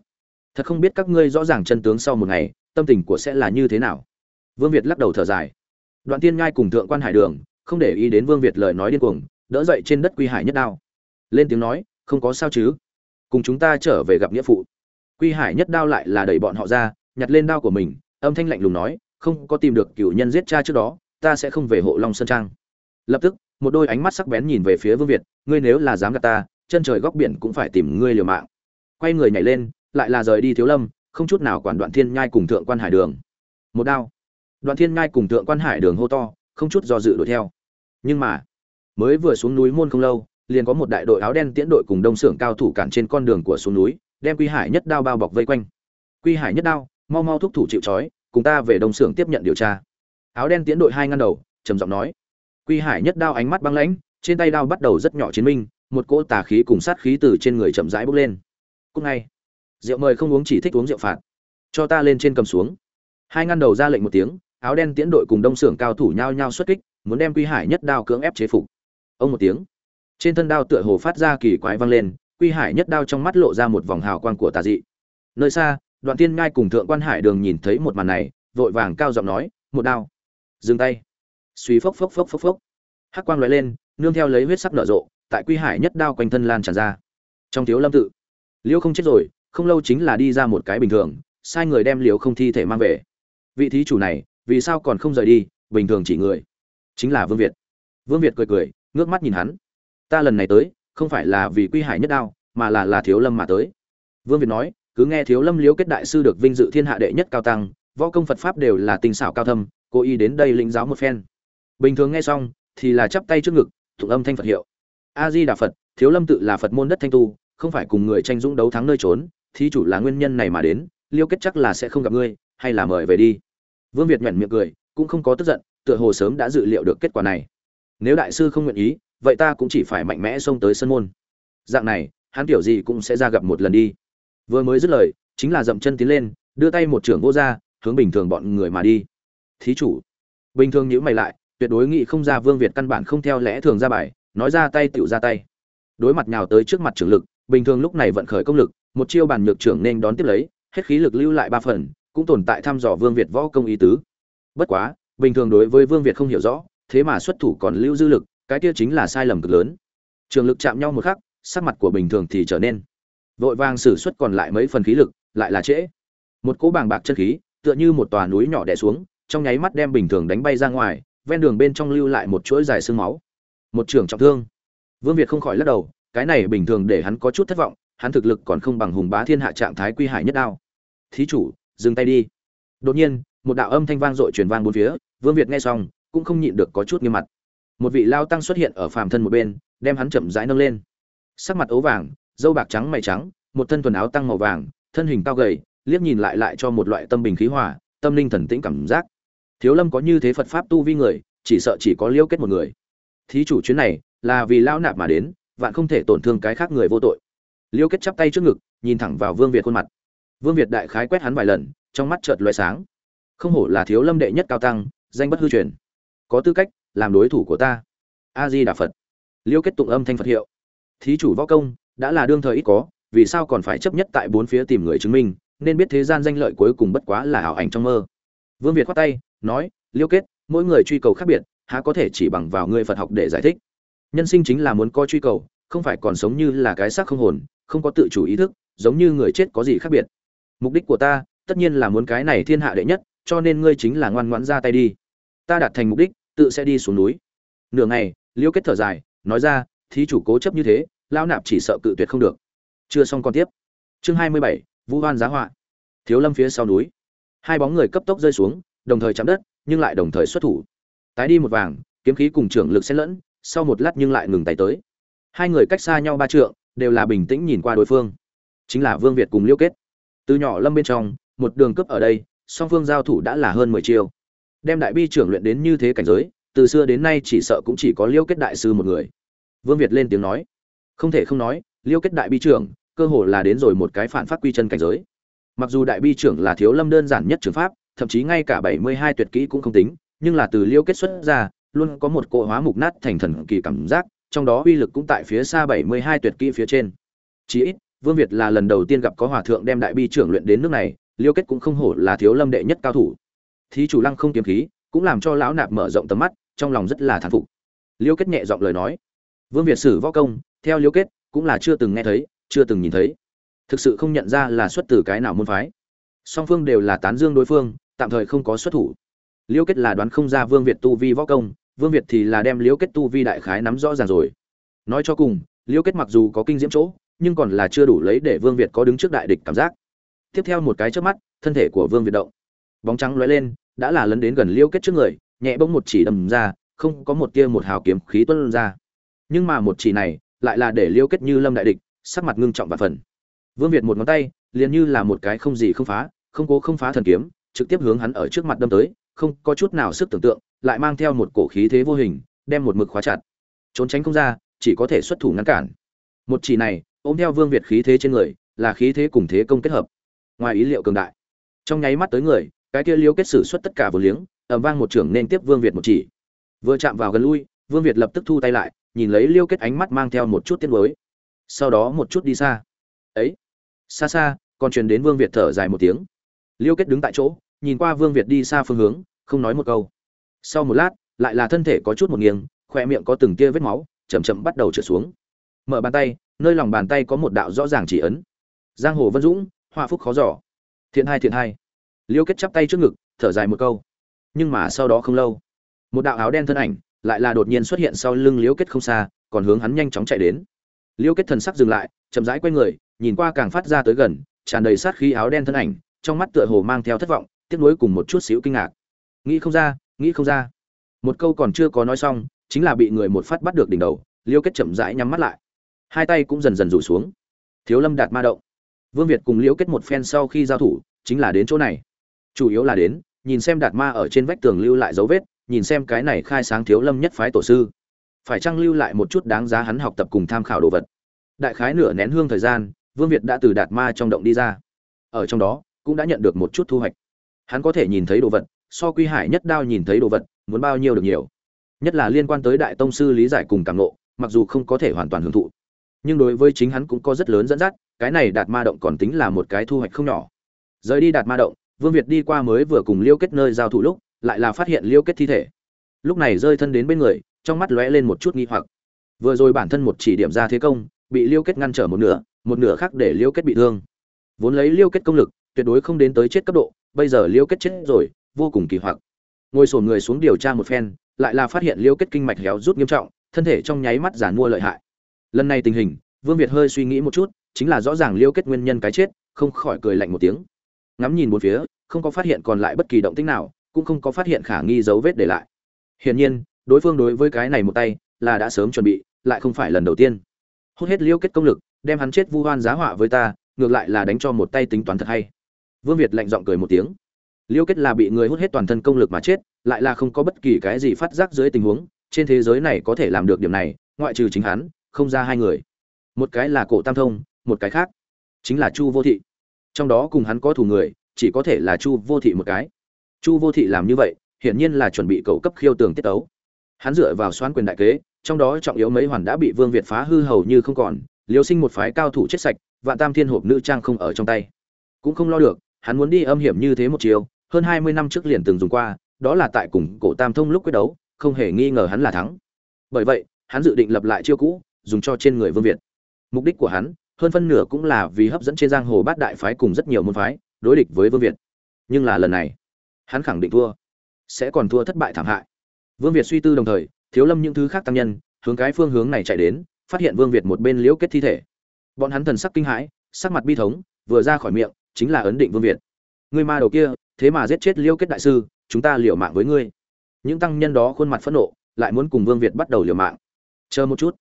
Thật không biết các ngươi rõ ràng chân tướng sau một ngày, tâm tình của sẽ là như thế nào. Vương việt lắc đầu thở dài. Đoạn Thiên nhai cùng thượng quan hải đường, không để ý đến vương việt lời nói điên cuồng, đỡ dậy trên đất quy hải nhất đao. Lên tiếng nói, không có sao chứ? Cùng chúng ta trở về gặp nghĩa phụ. Quy hải nhất đao lại là đẩy bọn họ ra, nhặt lên đao của mình, âm thanh lạnh lùng nói, không có tìm được cựu nhân giết cha trước đó, ta sẽ không về hộ long sơn trang. Lập tức một đôi ánh mắt sắc bén nhìn về phía vương việt, ngươi nếu là dám gạt ta, chân trời góc biển cũng phải tìm ngươi liều mạng. Quay người nhảy lên, lại là rời đi thiếu lâm, không chút nào quản đoạn thiên nhai cùng thượng quan hải đường. Một đao. Đoạn thiên nhai cùng thượng quan hải đường hô to, không chút do dự đuổi theo. Nhưng mà, mới vừa xuống núi môn không lâu, liền có một đại đội áo đen tiễn đội cùng đông xưởng cao thủ cản trên con đường của xuống núi, đem quy hải nhất đao bao bọc vây quanh. Quy hải nhất đao, mau mau thúc thủ chịu trói, cùng ta về đông xưởng tiếp nhận điều tra. Áo đen tiễn đội hai ngăn đầu, trầm giọng nói quy hải nhất đao ánh mắt băng lãnh, trên tay đao bắt đầu rất nhỏ chiến minh, một cỗ tà khí cùng sát khí từ trên người chậm rãi bốc lên. Cúc ngay, rượu mời không uống chỉ thích uống rượu phạt. Cho ta lên trên cầm xuống. Hai ngăn đầu ra lệnh một tiếng, áo đen tiễn đội cùng đông Sưởng cao thủ nhao nhao xuất kích, muốn đem quy hải nhất đao cưỡng ép chế phục. Ông một tiếng, trên thân đao tựa hồ phát ra kỳ quái vang lên, quy hải nhất đao trong mắt lộ ra một vòng hào quang của tà dị. Nơi xa, đoạn tiên ngai cùng thượng quan hải đường nhìn thấy một màn này, vội vàng cao giọng nói, một đao, dừng tay suy phốc phốc phốc phốc phốc. Hắc quang lóe lên, nương theo lấy huyết sắc nở rộ, tại quy hải nhất đao quanh thân lan tràn ra. Trong thiếu lâm tự liễu không chết rồi, không lâu chính là đi ra một cái bình thường, sai người đem liễu không thi thể mang về. Vị thí chủ này, vì sao còn không rời đi, bình thường chỉ người. Chính là vương việt. Vương việt cười cười, ngước mắt nhìn hắn. Ta lần này tới, không phải là vì quy hải nhất đao, mà là là thiếu lâm mà tới. Vương việt nói, cứ nghe thiếu lâm liễu kết đại sư được vinh dự thiên hạ đệ nhất cao tăng, võ công phật pháp đều là tinh xảo cao thâm, cố ý đến đây lĩnh giáo một phen bình thường nghe xong, thì là chắp tay trước ngực, tụng âm thanh phật hiệu. A di đà phật, thiếu lâm tự là phật môn đất thanh tu, không phải cùng người tranh dũng đấu thắng nơi trốn, thí chủ là nguyên nhân này mà đến, liêu kết chắc là sẽ không gặp ngươi, hay là mời về đi. Vương việt nhoẻn miệng cười, cũng không có tức giận, tựa hồ sớm đã dự liệu được kết quả này. Nếu đại sư không nguyện ý, vậy ta cũng chỉ phải mạnh mẽ xông tới sân môn. Dạng này, hắn tiểu gì cũng sẽ ra gặp một lần đi. Vừa mới dứt lời, chính là dậm chân tiến lên, đưa tay một trưởng vô ra, hướng bình thường bọn người mà đi. Thí chủ. Bình thường nhữ mày lại tuyệt đối nghĩ không ra vương việt căn bản không theo lẽ thường ra bài, nói ra tay tựu ra tay. Đối mặt nhào tới trước mặt trưởng lực, bình thường lúc này vận khởi công lực, một chiêu bàn nhược trưởng nên đón tiếp lấy, hết khí lực lưu lại ba phần, cũng tồn tại thăm dò vương việt võ công ý tứ. Bất quá, bình thường đối với vương việt không hiểu rõ, thế mà xuất thủ còn lưu dư lực, cái kia chính là sai lầm cực lớn. Trường lực chạm nhau một khắc, sắc mặt của bình thường thì trở nên vội vàng sử xuất còn lại mấy phần khí lực, lại là trễ. Một cỗ bàng bạc chân khí, tựa như một tòa núi nhỏ đè xuống, trong nháy mắt đem bình thường đánh bay ra ngoài ven đường bên trong lưu lại một chuỗi dài xương máu. Một trường trọng thương. Vương việt không khỏi lắc đầu, cái này bình thường để hắn có chút thất vọng, hắn thực lực còn không bằng hùng bá thiên hạ trạng thái quy hải nhất đao. Thí chủ, dừng tay đi. Đột nhiên, một đạo âm thanh vang dội truyền vang bốn phía, vương việt nghe xong, cũng không nhịn được có chút nghiêm mặt. Một vị lao tăng xuất hiện ở phàm thân một bên, đem hắn chậm rãi nâng lên. Sắc mặt ấu vàng dâu bạc trắng mày trắng, một thân thuần áo tăng màu vàng, thân hình cao gầy, liếc nhìn lại lại cho một loại tâm bình khí hòa, tâm linh thần tĩnh cảm giác thiếu lâm có như thế phật pháp tu vi người, chỉ sợ chỉ có liêu kết một người. Thí chủ chuyến này là vì lao nạp mà đến, vạn không thể tổn thương cái khác người vô tội. Liêu kết chắp tay trước ngực, nhìn thẳng vào vương việt khuôn mặt. Vương việt đại khái quét hắn vài lần, trong mắt chợt lóe sáng. Không hổ là thiếu lâm đệ nhất cao tăng, danh bất hư truyền. Có tư cách làm đối thủ của ta. A di đà phật. Liêu kết tụng âm thanh phật hiệu. Thí chủ võ công, đã là đương thời ít có, vì sao còn phải chấp nhất tại bốn phía tìm người chứng minh, nên biết thế gian danh lợi cuối cùng bất quá là ảo ảnh trong mơ. Vương việt khoát tay nói, liêu kết, mỗi người truy cầu khác biệt, há có thể chỉ bằng vào ngươi phật học để giải thích. Nhân sinh chính là muốn có truy cầu, không phải còn sống như là cái xác không hồn, không có tự chủ ý thức, giống như người chết có gì khác biệt. Mục đích của ta, tất nhiên là muốn cái này thiên hạ đệ nhất, cho nên ngươi chính là ngoan ngoãn ra tay đi. Ta đạt thành mục đích, tự sẽ đi xuống núi. Nửa ngày, liêu kết thở dài, nói ra, thí chủ cố chấp như thế lao nạp chỉ sợ cự tuyệt không được. Chưa xong còn tiếp. Chương hai mươi bảy vũ hoan giá họa. Thiếu lâm phía sau núi. Hai bóng người cấp tốc rơi xuống đồng thời chạm đất, nhưng lại đồng thời xuất thủ. Tái đi một vàng, kiếm khí cùng trưởng lực xen lẫn, sau một lát nhưng lại ngừng tay tới. Hai người cách xa nhau ba trượng, đều là bình tĩnh nhìn qua đối phương. Chính là vương việt cùng liêu kết. Từ nhỏ lâm bên trong, một đường cấp ở đây, song phương giao thủ đã là hơn mười chiêu. Đem đại bi trưởng luyện đến như thế cảnh giới, từ xưa đến nay chỉ sợ cũng chỉ có liêu kết đại sư một người. Vương việt lên tiếng nói. Không thể không nói, liêu kết đại bi trưởng, cơ hồ là đến rồi một cái phản phát quy chân cảnh giới. Mặc dù đại bi trưởng là thiếu lâm đơn giản nhất trường pháp thậm chí ngay cả bảy mươi hai tuyệt kỹ cũng không tính, nhưng là từ liêu kết xuất ra, luôn có một cỗ hóa mục nát thành thần kỳ cảm giác, trong đó uy lực cũng tại phía xa bảy mươi hai tuyệt kỹ phía trên. Chỉ ít, vương việt là lần đầu tiên gặp có hòa thượng đem đại bi trưởng luyện đến nước này, liêu kết cũng không hổ là thiếu lâm đệ nhất cao thủ. Thí chủ lăng không kiếm khí, cũng làm cho lão nạp mở rộng tầm mắt, trong lòng rất là thán phục. Liêu kết nhẹ giọng lời nói, vương việt sử võ công, theo liêu kết, cũng là chưa từng nghe thấy, chưa từng nhìn thấy. Thực sự không nhận ra là xuất từ cái nào môn phái. Song phương đều là tán dương đối phương tạm thời không có xuất thủ. Liêu kết là đoán không ra vương việt tu vi võ công, vương việt thì là đem liêu kết tu vi đại khái nắm rõ ràng rồi. Nói cho cùng, liêu kết mặc dù có kinh diễm chỗ, nhưng còn là chưa đủ lấy để vương việt có đứng trước đại địch cảm giác. Tiếp theo một cái trước mắt, thân thể của vương việt động. Bóng trắng lóe lên, đã là lấn đến gần liêu kết trước người, nhẹ bỗng một chỉ đầm ra, không có một tia một hào kiếm khí tuân ra. Nhưng mà một chỉ này, lại là để liêu kết như lâm đại địch, sắc mặt ngưng trọng và phần. Vương việt một ngón tay, liền như là một cái không gì không phá, không cố không phá thần kiếm trực tiếp hướng hắn ở trước mặt đâm tới, không có chút nào sức tưởng tượng, lại mang theo một cổ khí thế vô hình, đem một mực khóa chặt. Trốn tránh không ra, chỉ có thể xuất thủ ngăn cản. Một chỉ này, ôm theo vương việt khí thế trên người, là khí thế cùng thế công kết hợp. Ngoài ý liệu cường đại. Trong nháy mắt tới người, cái kia liếu kết sử xuất tất cả vô liếng, ầm vang một trưởng nên tiếp vương việt một chỉ. Vừa chạm vào gần lui, vương việt lập tức thu tay lại, nhìn lấy liêu kết ánh mắt mang theo một chút tiếc nuối. Sau đó một chút đi xa. Ấy, xa xa, còn truyền đến vương việt thở dài một tiếng liêu kết đứng tại chỗ, nhìn qua vương việt đi xa phương hướng, không nói một câu. Sau một lát, lại là thân thể có chút một nghiêng khoe miệng có từng tia vết máu chầm chậm bắt đầu trượt xuống. Mở bàn tay, nơi lòng bàn tay có một đạo rõ ràng chỉ ấn. Giang hồ vân dũng hoa phúc khó giỏ thiện hai thiện hai. Liêu kết chắp tay trước ngực, thở dài một câu. Nhưng mà sau đó không lâu, một đạo áo đen thân ảnh lại là đột nhiên xuất hiện sau lưng liêu kết không xa, còn hướng hắn nhanh chóng chạy đến. Liêu kết thần sắc dừng lại, chậm rãi quay người, nhìn qua càng phát ra tới gần, tràn đầy sát khí áo đen thân ảnh trong mắt tựa hồ mang theo thất vọng, tiếc nuối cùng một chút xíu kinh ngạc. Nghĩ không ra, nghĩ không ra. Một câu còn chưa có nói xong, chính là bị người một phát bắt được đỉnh đầu, liêu kết chậm rãi nhắm mắt lại. Hai tay cũng dần dần rủ xuống. Thiếu lâm đạt ma động. Vương việt cùng liễu kết một phen sau khi giao thủ, chính là đến chỗ này. Chủ yếu là đến, nhìn xem đạt ma ở trên vách tường lưu lại dấu vết, nhìn xem cái này khai sáng thiếu lâm nhất phái tổ sư. Phải chăng lưu lại một chút đáng giá hắn học tập cùng tham khảo đồ vật? Đại khái nửa nén hương thời gian, vương việt đã từ đạt ma trong động đi ra. Ở trong đó cũng đã nhận được một chút thu hoạch. Hắn có thể nhìn thấy đồ vật, so quy hải nhất đao nhìn thấy đồ vật, muốn bao nhiêu được nhiều. Nhất là liên quan tới đại tông sư lý giải cùng cảm nộ mặc dù không có thể hoàn toàn hưởng thụ. Nhưng đối với chính hắn cũng có rất lớn dẫn dắt, cái này đạt ma động còn tính là một cái thu hoạch không nhỏ. Rời đi đạt ma động, vương việt đi qua mới vừa cùng liêu kết nơi giao thủ lúc, lại là phát hiện liêu kết thi thể. Lúc này rơi thân đến bên người, trong mắt lóe lên một chút nghi hoặc. Vừa rồi bản thân một chỉ điểm ra thế công, bị liêu kết ngăn trở một nửa một nửa khác để liêu kết bị thương. Vốn lấy liêu kết công lực tuyệt đối không đến tới chết cấp độ, bây giờ liêu kết chết rồi, vô cùng kỳ hoặc. Ngồi sổn người xuống điều tra một phen, lại là phát hiện liêu kết kinh mạch héo rút nghiêm trọng, thân thể trong nháy mắt giàn mua lợi hại. Lần này tình hình, vương việt hơi suy nghĩ một chút, chính là rõ ràng liêu kết nguyên nhân cái chết, không khỏi cười lạnh một tiếng. Ngắm nhìn một phía, không có phát hiện còn lại bất kỳ động tĩnh nào, cũng không có phát hiện khả nghi dấu vết để lại. Hiển nhiên, đối phương đối với cái này một tay, là đã sớm chuẩn bị, lại không phải lần đầu tiên. Hút hết liêu kết công lực, đem hắn chết vu hoan giá họa với ta, ngược lại là đánh cho một tay tính toán thật hay vương việt lạnh giọng cười một tiếng. Liêu kết là bị người hút hết toàn thân công lực mà chết, lại là không có bất kỳ cái gì phát giác dưới tình huống, trên thế giới này có thể làm được điểm này, ngoại trừ chính hắn, không ra hai người. Một cái là cổ tam thông, một cái khác chính là chu vô thị. Trong đó cùng hắn có thủ người, chỉ có thể là chu vô thị một cái. Chu vô thị làm như vậy, hiển nhiên là chuẩn bị cầu cấp khiêu tường tiết tấu. Hắn dựa vào xoán quyền đại kế, trong đó trọng yếu mấy hoàn đã bị vương việt phá hư hầu như không còn, liêu sinh một phái cao thủ chết sạch, vạn tam thiên hộp nữ trang không ở trong tay. Cũng không lo được hắn muốn đi âm hiểm như thế một chiều, hơn hai mươi năm trước liền từng dùng qua, đó là tại cùng cổ tam thông lúc quyết đấu, không hề nghi ngờ hắn là thắng. Bởi vậy, hắn dự định lập lại chiêu cũ, dùng cho trên người vương việt. Mục đích của hắn, hơn phân nửa cũng là vì hấp dẫn trên giang hồ bát đại phái cùng rất nhiều môn phái, đối địch với vương việt. Nhưng là lần này, hắn khẳng định thua, sẽ còn thua thất bại thảm hại. Vương việt suy tư đồng thời, thiếu lâm những thứ khác tăng nhân, hướng cái phương hướng này chạy đến, phát hiện vương việt một bên liễu kết thi thể. Bọn hắn thần sắc kinh hãi, sắc mặt bi thống, vừa ra khỏi miệng chính là ấn định vương việt. Người ma đầu kia, thế mà giết chết liễu kết đại sư, chúng ta liều mạng với ngươi. Những tăng nhân đó khuôn mặt phẫn nộ, lại muốn cùng vương việt bắt đầu liều mạng. Chờ một chút.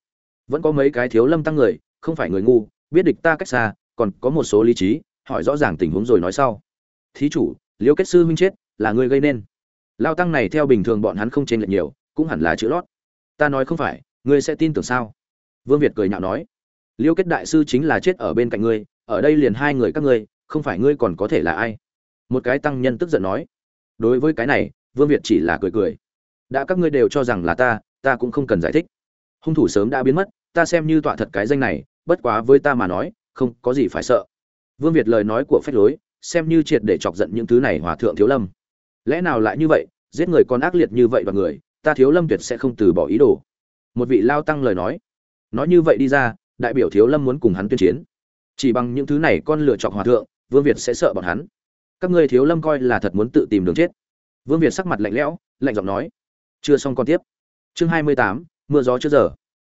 Vẫn có mấy cái thiếu lâm tăng người, không phải người ngu, biết địch ta cách xa, còn có một số lý trí, hỏi rõ ràng tình huống rồi nói sau. Thí chủ liễu kết sư huynh chết, là ngươi gây nên. Lao tăng này theo bình thường bọn hắn không chênh lệch nhiều, cũng hẳn là chữ lót. Ta nói không phải, ngươi sẽ tin tưởng sao? Vương việt cười nhạo nói. Liêu kết đại sư chính là chết ở bên cạnh ngươi, ở đây liền hai người các ngươi không phải ngươi còn có thể là ai? Một cái tăng nhân tức giận nói. Đối với cái này, vương việt chỉ là cười cười. Đã các ngươi đều cho rằng là ta ta cũng không cần giải thích. Hung thủ sớm đã biến mất, ta xem như tọa thật cái danh này, bất quá với ta mà nói, không có gì phải sợ. Vương việt lời nói của phách lối, xem như triệt để chọc giận những thứ này hòa thượng thiếu lâm. Lẽ nào lại như vậy, giết người còn ác liệt như vậy và người, ta thiếu lâm tuyệt sẽ không từ bỏ ý đồ. Một vị lao tăng lời nói. Nói như vậy đi ra, đại biểu thiếu lâm muốn cùng hắn tuyên chiến. Chỉ bằng những thứ này con lựa chọc hòa thượng vương việt sẽ sợ bọn hắn. Các ngươi thiếu lâm coi là thật muốn tự tìm đường chết. Vương việt sắc mặt lạnh lẽo, lạnh giọng nói. Chưa xong còn tiếp. Chương hai mươi tám, mưa gió chưa giờ.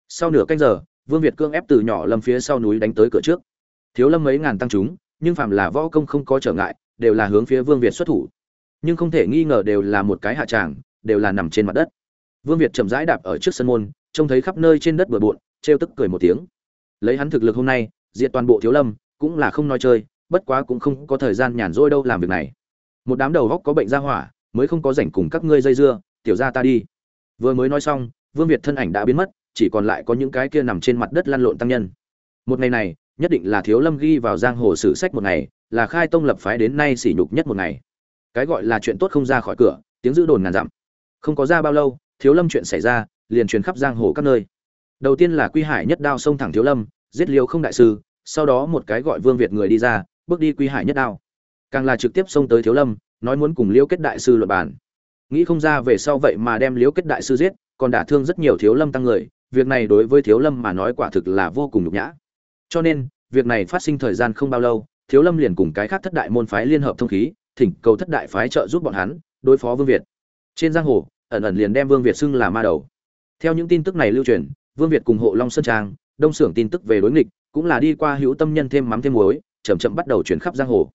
Sau nửa canh giờ, vương việt cương ép từ nhỏ lâm phía sau núi đánh tới cửa trước. Thiếu lâm mấy ngàn tăng chúng, nhưng phạm là võ công không có trở ngại, đều là hướng phía vương việt xuất thủ. Nhưng không thể nghi ngờ đều là một cái hạ tràng, đều là nằm trên mặt đất. Vương việt chậm rãi đạp ở trước sân môn, trông thấy khắp nơi trên đất bừa bộn, trêu tức cười một tiếng. Lấy hắn thực lực hôm nay, diệt toàn bộ thiếu lâm, cũng là không nói chơi bất quá cũng không có thời gian nhàn rỗi đâu làm việc này. Một đám đầu góc có bệnh ra hỏa, mới không có rảnh cùng các ngươi dây dưa, tiểu ra ta đi. Vừa mới nói xong, vương việt thân ảnh đã biến mất, chỉ còn lại có những cái kia nằm trên mặt đất lăn lộn tăng nhân. Một ngày này, nhất định là thiếu lâm ghi vào giang hồ sử sách một ngày, là khai tông lập phái đến nay sỉ nhục nhất một ngày. Cái gọi là chuyện tốt không ra khỏi cửa, tiếng giữ đồn ngàn dặm. Không có ra bao lâu, thiếu lâm chuyện xảy ra, liền truyền khắp giang hồ các nơi. Đầu tiên là quy hải nhất đao xông thẳng thiếu lâm, giết liêu không đại sư, sau đó một cái gọi vương việt người đi ra bước đi quy hải nhất đao. Càng là trực tiếp xông tới thiếu lâm, nói muốn cùng liêu kết đại sư luận bàn. Nghĩ không ra về sau vậy mà đem liêu kết đại sư giết, còn đả thương rất nhiều thiếu lâm tăng người, việc này đối với thiếu lâm mà nói quả thực là vô cùng nhục nhã. Cho nên, việc này phát sinh thời gian không bao lâu, thiếu lâm liền cùng cái khác thất đại môn phái liên hợp thông khí, thỉnh cầu thất đại phái trợ giúp bọn hắn, đối phó vương việt. Trên giang hồ, ẩn ẩn liền đem vương việt xưng là ma đầu. Theo những tin tức này lưu truyền, vương việt cùng hộ long sơn trang, đông xưởng tin tức về đối nghịch, cũng là đi qua hữu tâm nhân thêm mắm thêm muối chậm chậm bắt đầu chuyển khắp giang hồ.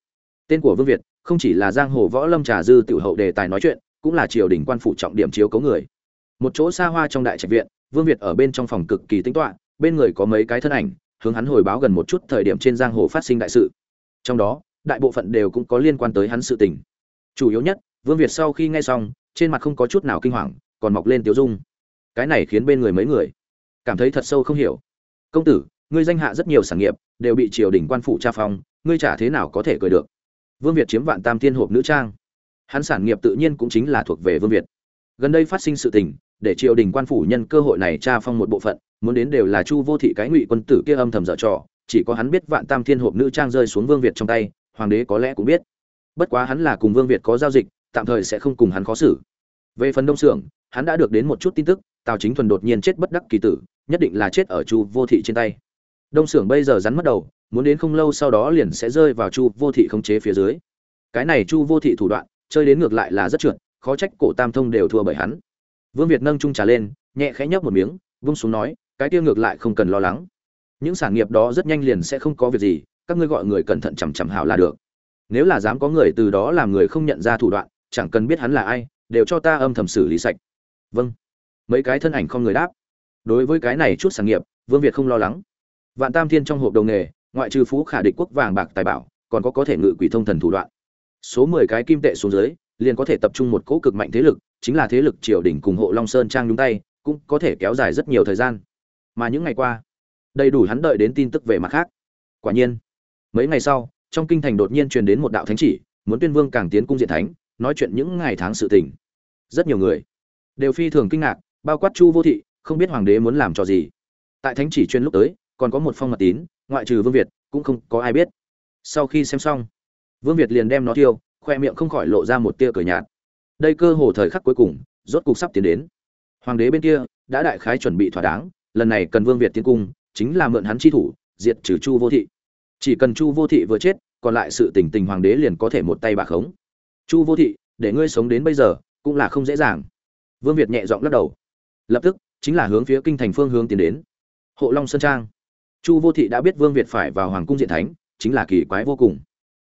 Tên của vương việt không chỉ là giang hồ võ lâm trà dư tiểu hậu đề tài nói chuyện cũng là triều đình quan phủ trọng điểm chiếu cố người. Một chỗ xa hoa trong đại trạch viện vương việt ở bên trong phòng cực kỳ tinh tọa, bên người có mấy cái thân ảnh hướng hắn hồi báo gần một chút thời điểm trên giang hồ phát sinh đại sự. Trong đó đại bộ phận đều cũng có liên quan tới hắn sự tình. Chủ yếu nhất vương việt sau khi nghe xong trên mặt không có chút nào kinh hoàng còn mọc lên tiêu dung. Cái này khiến bên người mấy người cảm thấy thật sâu không hiểu. Công tử ngươi danh hạ rất nhiều sản nghiệp, đều bị triều đình quan phủ tra phong, ngươi trả thế nào có thể cười được. Vương việt chiếm vạn tam thiên hộp nữ trang. Hắn sản nghiệp tự nhiên cũng chính là thuộc về vương việt. Gần đây phát sinh sự tình, để triều đình quan phủ nhân cơ hội này tra phong một bộ phận, muốn đến đều là chu vô thị cái ngụy quân tử kia âm thầm dở trò, chỉ có hắn biết vạn tam thiên hộp nữ trang rơi xuống vương việt trong tay, hoàng đế có lẽ cũng biết. Bất quá hắn là cùng vương việt có giao dịch, tạm thời sẽ không cùng hắn khó xử. Về phần đông xưởng hắn đã được đến một chút tin tức, tào chính thuần đột nhiên chết bất đắc kỳ tử, nhất định là chết ở chu vô thị trên tay đông xưởng bây giờ rắn mất đầu, muốn đến không lâu sau đó liền sẽ rơi vào chu vô thị khống chế phía dưới. Cái này chu vô thị thủ đoạn, chơi đến ngược lại là rất trượt, khó trách cổ tam thông đều thua bởi hắn. Vương việt nâng trung trà lên, nhẹ khẽ nhấp một miếng, vung xuống nói, cái kia ngược lại không cần lo lắng. Những sản nghiệp đó rất nhanh liền sẽ không có việc gì, các ngươi gọi người cẩn thận chằm chằm hảo là được. Nếu là dám có người từ đó làm người không nhận ra thủ đoạn, chẳng cần biết hắn là ai, đều cho ta âm thầm xử lý sạch. Vâng. Mấy cái thân ảnh không người đáp. Đối với cái này chút sản nghiệp, vương việt không lo lắng vạn tam thiên trong hộp đầu nghề, ngoại trừ phú khả địch quốc vàng bạc tài bảo, còn có có thể ngự quỷ thông thần thủ đoạn. Số mười cái kim tệ xuống dưới, liền có thể tập trung một cỗ cực mạnh thế lực, chính là thế lực triều đình cùng hộ long sơn trang nhúng tay, cũng có thể kéo dài rất nhiều thời gian. Mà những ngày qua, đầy đủ hắn đợi đến tin tức về mặt khác. Quả nhiên, mấy ngày sau, trong kinh thành đột nhiên truyền đến một đạo thánh chỉ, muốn tuyên vương càng tiến cung diện thánh, nói chuyện những ngày tháng sự tình. Rất nhiều người đều phi thường kinh ngạc, bao quát chu vô thị, không biết hoàng đế muốn làm cho gì. Tại thánh chỉ truyền lúc tới còn có một phong mật tín, ngoại trừ vương việt, cũng không có ai biết. Sau khi xem xong, vương việt liền đem nó tiêu khoe miệng không khỏi lộ ra một tia cười nhạt. Đây cơ hồ thời khắc cuối cùng, rốt cục sắp tiến đến. Hoàng đế bên kia đã đại khái chuẩn bị thỏa đáng, lần này cần vương việt tiến cung, chính là mượn hắn chi thủ, diệt trừ chu vô thị. Chỉ cần chu vô thị vừa chết, còn lại sự tình tình hoàng đế liền có thể một tay bạc khống. Chu vô thị, để ngươi sống đến bây giờ, cũng là không dễ dàng. Vương việt nhẹ giọng lắc đầu. Lập tức, chính là hướng phía kinh thành phương hướng tiến đến. Hộ long sơn trang chu vô thị đã biết vương việt phải vào hoàng cung diện thánh, chính là kỳ quái vô cùng.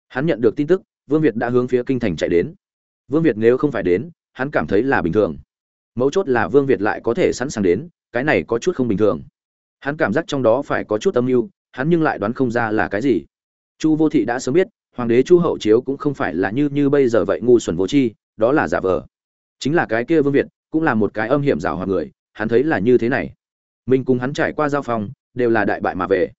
Hắn nhận được tin tức, vương việt đã hướng phía kinh thành chạy đến. Vương việt nếu không phải đến, hắn cảm thấy là bình thường. Mấu chốt là vương việt lại có thể sẵn sàng đến, cái này có chút không bình thường. Hắn cảm giác trong đó phải có chút âm mưu, hắn nhưng lại đoán không ra là cái gì. Chu vô thị đã sớm biết, hoàng đế chu hậu chiếu cũng không phải là như như bây giờ vậy ngu xuẩn vô tri, đó là giả vờ. Chính là cái kia vương việt cũng là một cái âm hiểm rào hoặc người, hắn thấy là như thế này. Mình cùng hắn trải qua giao phòng đều là đại bại mà về.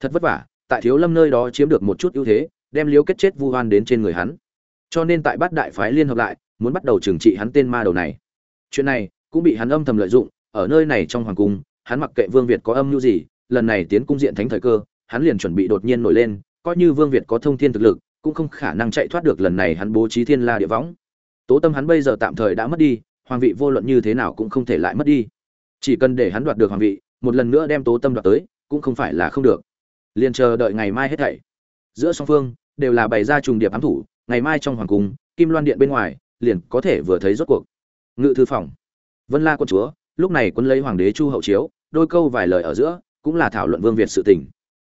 Thật vất vả, tại thiếu lâm nơi đó chiếm được một chút ưu thế, đem liếu kết chết vu hoan đến trên người hắn. Cho nên tại bát đại phái liên hợp lại, muốn bắt đầu trừng trị hắn tên ma đầu này. Chuyện này cũng bị hắn âm thầm lợi dụng, ở nơi này trong hoàng cung, hắn mặc kệ vương việt có âm mưu gì, lần này tiến cung diện thánh thời cơ, hắn liền chuẩn bị đột nhiên nổi lên, coi như vương việt có thông thiên thực lực, cũng không khả năng chạy thoát được lần này hắn bố trí thiên la địa võng. Tố tâm hắn bây giờ tạm thời đã mất đi, hoàng vị vô luận như thế nào cũng không thể lại mất đi. Chỉ cần để hắn đoạt được hoàng vị một lần nữa đem tố tâm đoạt tới, cũng không phải là không được. Liền chờ đợi ngày mai hết thảy. Giữa song phương, đều là bày ra trùng điệp ám thủ, ngày mai trong hoàng cung, kim loan điện bên ngoài, liền có thể vừa thấy rốt cuộc. Ngự thư phòng. Vân la quân chúa, lúc này quân lấy hoàng đế chu hậu chiếu, đôi câu vài lời ở giữa, cũng là thảo luận vương việt sự tình.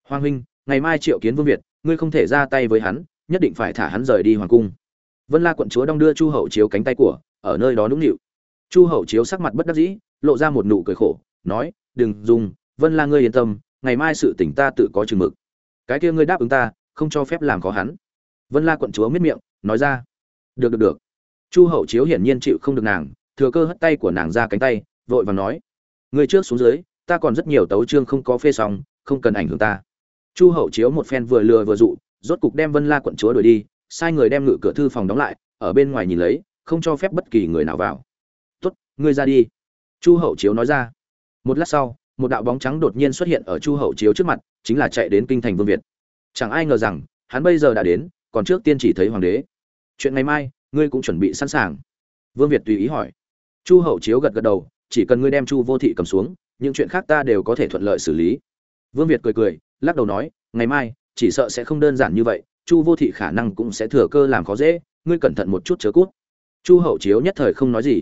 Hoàng huynh, ngày mai triệu kiến vương việt, ngươi không thể ra tay với hắn, nhất định phải thả hắn rời đi hoàng cung. Vân la quận chúa đong đưa chu hậu chiếu cánh tay của, ở nơi đó nũng nịu. Chu hậu chiếu sắc mặt bất đắc dĩ, lộ ra một nụ cười khổ nói, đừng dùng, vân la ngươi yên tâm, ngày mai sự tỉnh ta tự có chừng mực. Cái kia ngươi đáp ứng ta, không cho phép làm khó hắn. Vân la quận chúa miết miệng, nói ra, được được được. Chu hậu chiếu hiển nhiên chịu không được nàng, thừa cơ hất tay của nàng ra cánh tay, vội vàng nói, ngươi trước xuống dưới, ta còn rất nhiều tấu chương không có phê xong, không cần ảnh hưởng ta. Chu hậu chiếu một phen vừa lừa vừa dụ, rốt cục đem vân la quận chúa đuổi đi, sai người đem ngự cửa thư phòng đóng lại, ở bên ngoài nhìn lấy, không cho phép bất kỳ người nào vào. Tốt, ngươi ra đi. Chu hậu chiếu nói ra một lát sau, một đạo bóng trắng đột nhiên xuất hiện ở chu hậu chiếu trước mặt, chính là chạy đến kinh thành vương việt. Chẳng ai ngờ rằng, hắn bây giờ đã đến, còn trước tiên chỉ thấy hoàng đế. Chuyện ngày mai, ngươi cũng chuẩn bị sẵn sàng. Vương việt tùy ý hỏi. Chu hậu chiếu gật gật đầu, chỉ cần ngươi đem chu vô thị cầm xuống, những chuyện khác ta đều có thể thuận lợi xử lý. Vương việt cười cười, lắc đầu nói, ngày mai, chỉ sợ sẽ không đơn giản như vậy, chu vô thị khả năng cũng sẽ thừa cơ làm khó dễ, ngươi cẩn thận một chút chớ cút. Chu hậu chiếu nhất thời không nói gì.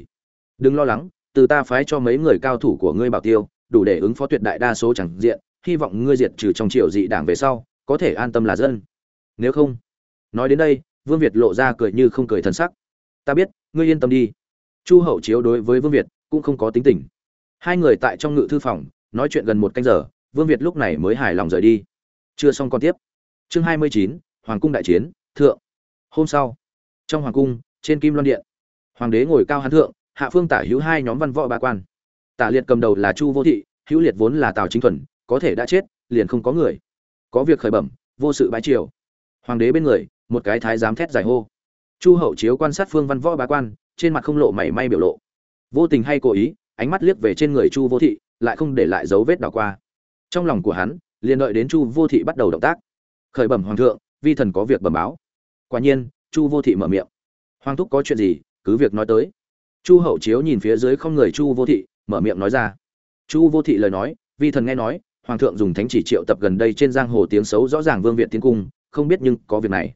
Đừng lo lắng từ ta phái cho mấy người cao thủ của ngươi bảo tiêu, đủ để ứng phó tuyệt đại đa số chẳng diện, hy vọng ngươi diệt trừ trong triều dị đảng về sau, có thể an tâm là dân. Nếu không, nói đến đây, vương việt lộ ra cười như không cười thân sắc. Ta biết, ngươi yên tâm đi. Chu hậu chiếu đối với vương việt cũng không có tính tình. Hai người tại trong ngự thư phòng, nói chuyện gần một canh giờ, vương việt lúc này mới hài lòng rời đi. Chưa xong còn tiếp. Chương hai mươi chín, hoàng cung đại chiến, thượng. Hôm sau, trong hoàng cung, trên kim loan điện, hoàng đế ngồi cao hán thượng hạ phương tả hữu hai nhóm văn võ ba quan. Tả liệt cầm đầu là chu vô thị, hữu liệt vốn là tào chính thuần, có thể đã chết, liền không có người. Có việc khởi bẩm, vô sự bái triều. Hoàng đế bên người, một cái thái giám thét dài hô. Chu hậu chiếu quan sát phương văn võ bá quan, trên mặt không lộ mảy may biểu lộ. Vô tình hay cố ý, ánh mắt liếc về trên người chu vô thị, lại không để lại dấu vết đảo qua. Trong lòng của hắn, liền đợi đến chu vô thị bắt đầu động tác. Khởi bẩm hoàng thượng, vi thần có việc bẩm báo. Quả nhiên, chu vô thị mở miệng. Hoàng thúc có chuyện gì, cứ việc nói tới chu hậu chiếu nhìn phía dưới không người chu vô thị, mở miệng nói ra. Chu vô thị lời nói, vi thần nghe nói, hoàng thượng dùng thánh chỉ triệu tập gần đây trên giang hồ tiếng xấu rõ ràng vương viện tiến cung, không biết nhưng có việc này.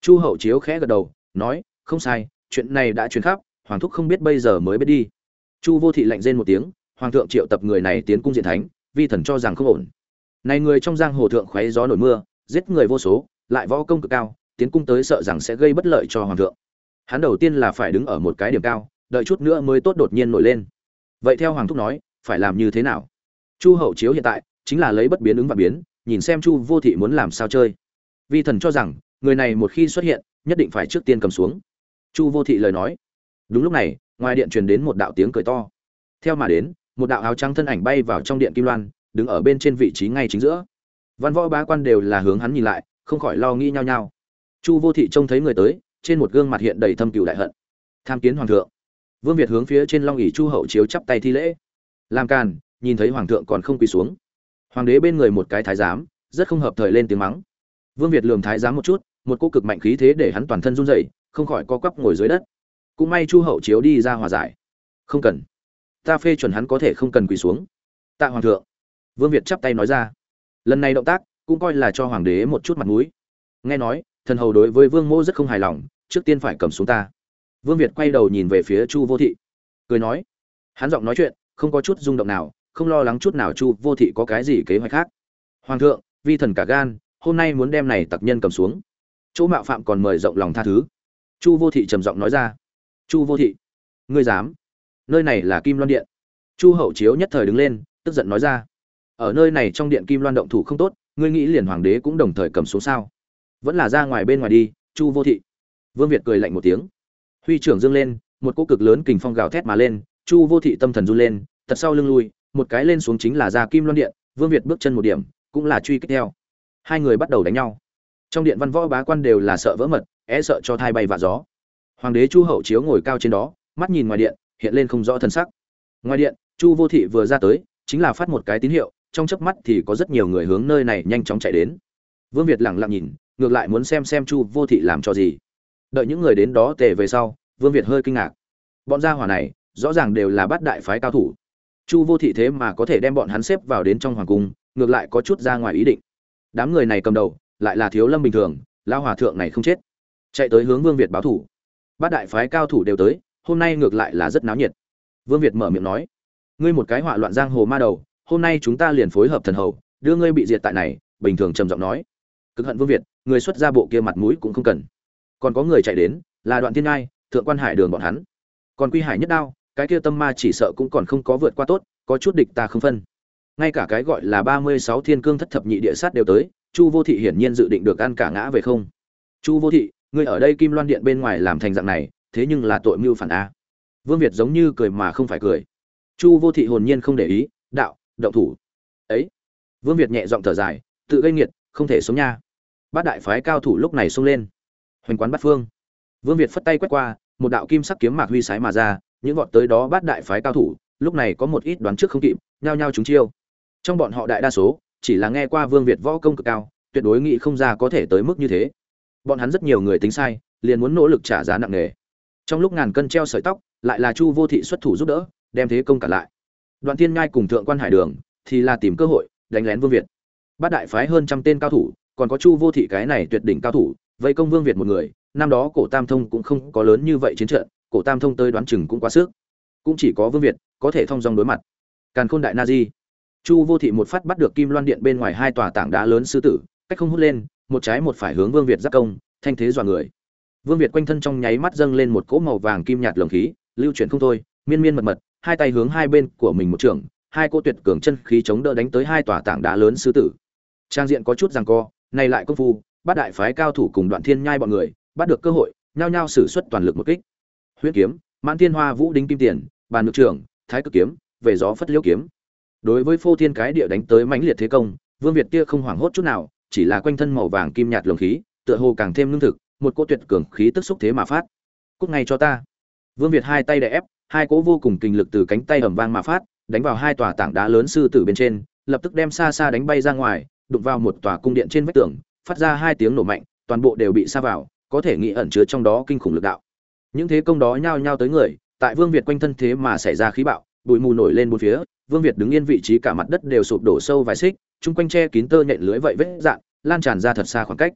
Chu hậu chiếu khẽ gật đầu, nói, không sai, chuyện này đã truyền khắp, hoàng thúc không biết bây giờ mới biết đi. Chu vô thị lạnh rên một tiếng, hoàng thượng triệu tập người này tiến cung diện thánh, vi thần cho rằng không ổn. Này người trong giang hồ thượng khoé gió nổi mưa, giết người vô số, lại võ công cực cao, tiến cung tới sợ rằng sẽ gây bất lợi cho hoàng thượng. Hắn đầu tiên là phải đứng ở một cái điểm cao đợi chút nữa mới tốt đột nhiên nổi lên. Vậy theo hoàng thúc nói, phải làm như thế nào? Chu hậu chiếu hiện tại chính là lấy bất biến ứng và biến, nhìn xem chu vô thị muốn làm sao chơi. Vi thần cho rằng, người này một khi xuất hiện, nhất định phải trước tiên cầm xuống. Chu vô thị lời nói. Đúng lúc này, ngoài điện truyền đến một đạo tiếng cười to. Theo mà đến, một đạo áo trắng thân ảnh bay vào trong điện kim loan, đứng ở bên trên vị trí ngay chính giữa. Văn võ bá quan đều là hướng hắn nhìn lại, không khỏi lo nghĩ nhau nhau chu vô thị trông thấy người tới, trên một gương mặt hiện đầy thâm cừu đại hận. Tham kiến hoàng thượng vương việt hướng phía trên long ỉ chu hậu chiếu chắp tay thi lễ. Làm càn, nhìn thấy hoàng thượng còn không quỳ xuống. Hoàng đế bên người một cái thái giám, rất không hợp thời lên tiếng mắng. Vương việt lường thái giám một chút, một cô cực mạnh khí thế để hắn toàn thân run rẩy, không khỏi co quắp ngồi dưới đất. Cũng may chu hậu chiếu đi ra hòa giải. Không cần. Ta phê chuẩn hắn có thể không cần quỳ xuống. Tạ hoàng thượng. Vương việt chắp tay nói ra. Lần này động tác, cũng coi là cho hoàng đế một chút mặt mũi. Nghe nói, thần hầu đối với vương mô rất không hài lòng, trước tiên phải cầm xuống ta vương việt quay đầu nhìn về phía chu vô thị, cười nói, hắn giọng nói chuyện không có chút rung động nào, không lo lắng chút nào chu vô thị có cái gì kế hoạch khác. Hoàng thượng, vi thần cả gan, hôm nay muốn đem này tặc nhân cầm xuống. Chỗ mạo phạm còn mời rộng lòng tha thứ. Chu vô thị trầm giọng nói ra, chu vô thị, ngươi dám? Nơi này là kim loan điện. Chu hậu chiếu nhất thời đứng lên, tức giận nói ra, ở nơi này trong điện kim loan động thủ không tốt, ngươi nghĩ liền hoàng đế cũng đồng thời cầm xuống sao? Vẫn là ra ngoài bên ngoài đi, chu vô thị. Vương việt cười lạnh một tiếng huy trưởng dương lên, một cỗ cực lớn kình phong gào thét mà lên, chu vô thị tâm thần run lên tật sau lưng lui, một cái lên xuống chính là ra kim loan điện, vương việt bước chân một điểm, cũng là truy kích theo. Hai người bắt đầu đánh nhau. Trong điện văn võ bá quan đều là sợ vỡ mật é sợ cho thai bay và gió. Hoàng đế chu hậu chiếu ngồi cao trên đó, mắt nhìn ngoài điện, hiện lên không rõ thân sắc. Ngoài điện, chu vô thị vừa ra tới, chính là phát một cái tín hiệu, trong chớp mắt thì có rất nhiều người hướng nơi này nhanh chóng chạy đến. Vương việt lẳng lặng nhìn, ngược lại muốn xem xem chu vô thị làm cho gì đợi những người đến đó tề về sau, vương việt hơi kinh ngạc. Bọn gia hỏa này, rõ ràng đều là bát đại phái cao thủ. Chu vô thị thế mà có thể đem bọn hắn xếp vào đến trong hoàng cung, ngược lại có chút ra ngoài ý định. Đám người này cầm đầu, lại là thiếu lâm bình thường lao hòa thượng này không chết. Chạy tới hướng vương việt báo thủ. Bát đại phái cao thủ đều tới, hôm nay ngược lại là rất náo nhiệt. Vương việt mở miệng nói, ngươi một cái họa loạn giang hồ ma đầu, hôm nay chúng ta liền phối hợp thần hầu, đưa ngươi bị diệt tại này, bình thường trầm giọng nói. Cực hận vương việt, người xuất ra bộ kia mặt mũi cũng không cần còn có người chạy đến, là đoạn thiên ngai, thượng quan hải đường bọn hắn. Còn quy hải nhất đao, cái kia tâm ma chỉ sợ cũng còn không có vượt qua tốt, có chút địch ta không phân. Ngay cả cái gọi là ba mươi sáu thiên cương thất thập nhị địa sát đều tới, chu vô thị hiển nhiên dự định được ăn cả ngã về không. Chu vô thị người ở đây kim loan điện bên ngoài làm thành dạng này, thế nhưng là tội mưu phản a. Vương việt giống như cười mà không phải cười. Chu vô thị hồn nhiên không để ý, đạo, động thủ. Ấy. Vương việt nhẹ giọng thở dài, tự gây nghiệt, không thể sống nha. Bát đại phái cao thủ lúc này xông lên hoành quán bát phương. Vương việt phất tay quét qua, một đạo kim sắc kiếm mạc huy sái mà ra, những vọt tới đó bát đại phái cao thủ, lúc này có một ít đoán trước không kịp, nhao nhao chúng chiêu. Trong bọn họ đại đa số, chỉ là nghe qua vương việt võ công cực cao, tuyệt đối nghĩ không ra có thể tới mức như thế. Bọn hắn rất nhiều người tính sai, liền muốn nỗ lực trả giá nặng nề. Trong lúc ngàn cân treo sợi tóc, lại là chu vô thị xuất thủ giúp đỡ, đem thế công cả lại. Đoạn thiên ngai cùng thượng quan hải đường, thì là tìm cơ hội, đánh lén vương việt. Bát đại phái hơn trăm tên cao thủ, còn có chu vô thị cái này tuyệt đỉnh cao thủ vây công vương việt một người, năm đó cổ tam thông cũng không có lớn như vậy chiến trận, cổ tam thông tới đoán chừng cũng quá sức. Cũng chỉ có vương việt có thể thông dong đối mặt. Càn khôn đại na di. Chu vô thị một phát bắt được kim loan điện bên ngoài hai tòa tảng đá lớn sư tử, cách không hút lên, một trái một phải hướng vương việt giáp công, thanh thế dọa người. Vương việt quanh thân trong nháy mắt dâng lên một cỗ màu vàng kim nhạt lồng khí, lưu chuyển không thôi, miên miên mật mật, hai tay hướng hai bên của mình một trường, hai cô tuyệt cường chân khí chống đỡ đánh tới hai tòa tảng đá lớn sư tử. Trang diện có chút rằng co này lại công phu bát đại phái cao thủ cùng đoạn thiên nhai bọn người, bắt được cơ hội, nhao nhao sử xuất toàn lực một kích. Huyết kiếm, mãn thiên hoa vũ đính kim tiền, bàn ngự trưởng thái cực kiếm, về gió phất liễu kiếm. Đối với phô thiên cái địa đánh tới mãnh liệt thế công, vương việt kia không hoảng hốt chút nào, chỉ là quanh thân màu vàng kim nhạt lồng khí, tựa hồ càng thêm lương thực, một cỗ tuyệt cường khí tức xúc thế mà phát. Cút ngay cho ta. Vương việt hai tay đè ép, hai cỗ vô cùng kinh lực từ cánh tay ẩm vang mà phát, đánh vào hai tòa tảng đá lớn sư tử bên trên, lập tức đem xa xa đánh bay ra ngoài, đụng vào một tòa cung điện trên vách tường phát ra hai tiếng nổ mạnh, toàn bộ đều bị sa vào, có thể nghĩ ẩn chứa trong đó kinh khủng lực đạo. Những thế công đó nhao nhao tới người, tại vương việt quanh thân thế mà xảy ra khí bạo, bụi mù nổi lên bốn phía, vương việt đứng yên vị trí cả mặt đất đều sụp đổ sâu vài xích, chung quanh che kín tơ nhện lưới vậy vết dạn, lan tràn ra thật xa khoảng cách.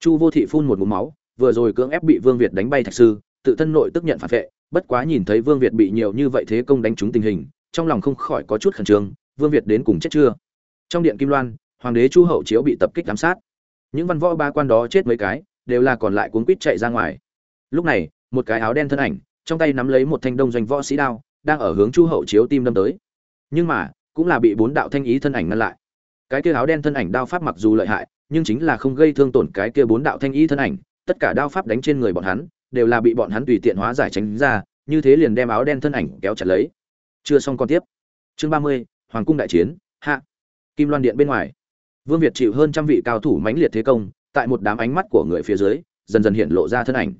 Chu vô thị phun một ngụm máu, vừa rồi cưỡng ép bị vương việt đánh bay thạch sư, tự thân nội tức nhận phản vệ, bất quá nhìn thấy vương việt bị nhiều như vậy thế công đánh trúng tình hình, trong lòng không khỏi có chút khẩn trương, vương việt đến cùng chết chưa? Trong điện kim loan, hoàng đế chu hậu chiếu bị tập kích giám sát những văn võ ba quan đó chết mấy cái, đều là còn lại cuốn quýt chạy ra ngoài. Lúc này, một cái áo đen thân ảnh, trong tay nắm lấy một thanh đông doanh võ sĩ đao, đang ở hướng chu hậu chiếu tim đâm tới. Nhưng mà, cũng là bị bốn đạo thanh ý thân ảnh ngăn lại. Cái kia áo đen thân ảnh đao pháp mặc dù lợi hại, nhưng chính là không gây thương tổn cái kia bốn đạo thanh ý thân ảnh. Tất cả đao pháp đánh trên người bọn hắn, đều là bị bọn hắn tùy tiện hóa giải tránh ra, như thế liền đem áo đen thân ảnh kéo chặt lấy. Chưa xong con tiếp. Chương ba mươi, hoàng cung đại chiến. Hạ. Kim loan điện bên ngoài vương việt chịu hơn trăm vị cao thủ mãnh liệt thế công, tại một đám ánh mắt của người phía dưới, dần dần hiện lộ ra thân ảnh.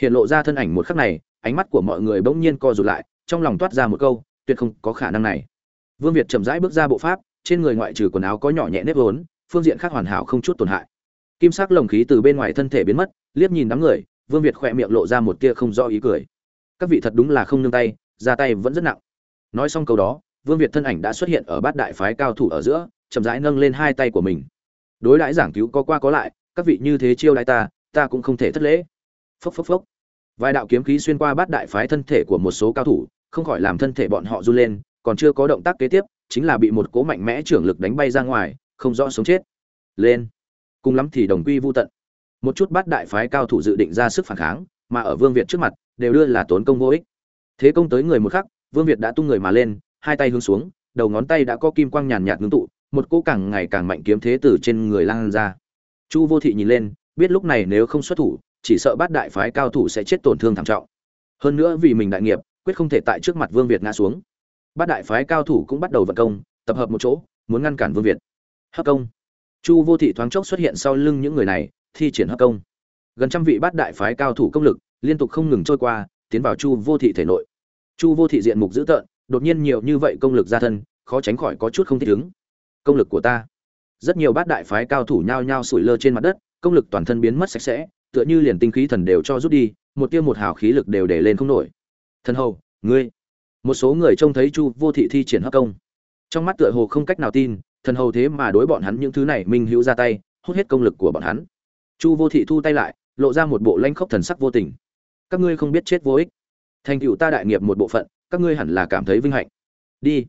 Hiện lộ ra thân ảnh một khắc này, ánh mắt của mọi người bỗng nhiên co rụt lại, trong lòng toát ra một câu, tuyệt không có khả năng này. Vương việt chậm rãi bước ra bộ pháp, trên người ngoại trừ quần áo có nhỏ nhẹ nếp vốn, phương diện khác hoàn hảo không chút tổn hại. Kim sắc lồng khí từ bên ngoài thân thể biến mất, liếc nhìn đám người, vương việt khẽ miệng lộ ra một tia không do ý cười. Các vị thật đúng là không nương tay, ra tay vẫn rất nặng. Nói xong câu đó, vương việt thân ảnh đã xuất hiện ở bát đại phái cao thủ ở giữa chậm rãi nâng lên hai tay của mình. Đối đãi giảng cứu có qua có lại, các vị như thế chiêu đãi ta ta cũng không thể thất lễ. Phốc phốc phốc. Vài đạo kiếm khí xuyên qua bát đại phái thân thể của một số cao thủ, không khỏi làm thân thể bọn họ run lên, còn chưa có động tác kế tiếp, chính là bị một cố mạnh mẽ trưởng lực đánh bay ra ngoài, không rõ sống chết. Lên. Cùng lắm thì đồng quy vô tận. Một chút bát đại phái cao thủ dự định ra sức phản kháng, mà ở vương việt trước mặt, đều đưa là tốn công vô ích. Thế công tới người một khắc, vương việt đã tung người mà lên, hai tay hướng xuống, đầu ngón tay đã có kim quang nhàn nhạt ngưng tụ một cỗ càng ngày càng mạnh kiếm thế từ trên người lan ra. Chu vô thị nhìn lên, biết lúc này nếu không xuất thủ, chỉ sợ bát đại phái cao thủ sẽ chết tổn thương thảm trọng. Hơn nữa vì mình đại nghiệp, quyết không thể tại trước mặt vương việt ngã xuống. Bát đại phái cao thủ cũng bắt đầu vận công, tập hợp một chỗ, muốn ngăn cản vương việt. Hấp công. Chu vô thị thoáng chốc xuất hiện sau lưng những người này, thi triển hấp công. Gần trăm vị bát đại phái cao thủ công lực, liên tục không ngừng trôi qua, tiến vào chu vô thị thể nội. Chu vô thị diện mục dữ tợn, đột nhiên nhiều như vậy công lực ra thân, khó tránh khỏi có chút không thích ứng công lực của ta. Rất nhiều bát đại phái cao thủ nhao nhao sủi lơ trên mặt đất, công lực toàn thân biến mất sạch sẽ, tựa như liền tinh khí thần đều cho rút đi, một tia một hào khí lực đều để lên không nổi. Thần hầu, ngươi. Một số người trông thấy chu vô thị thi triển hấp công. Trong mắt tựa hồ không cách nào tin, thần hầu thế mà đối bọn hắn những thứ này minh hữu ra tay, hút hết công lực của bọn hắn. Chu vô thị thu tay lại, lộ ra một bộ lanh khốc thần sắc vô tình. Các ngươi không biết chết vô ích. Thành cựu ta đại nghiệp một bộ phận, các ngươi hẳn là cảm thấy vinh hạnh. Đi.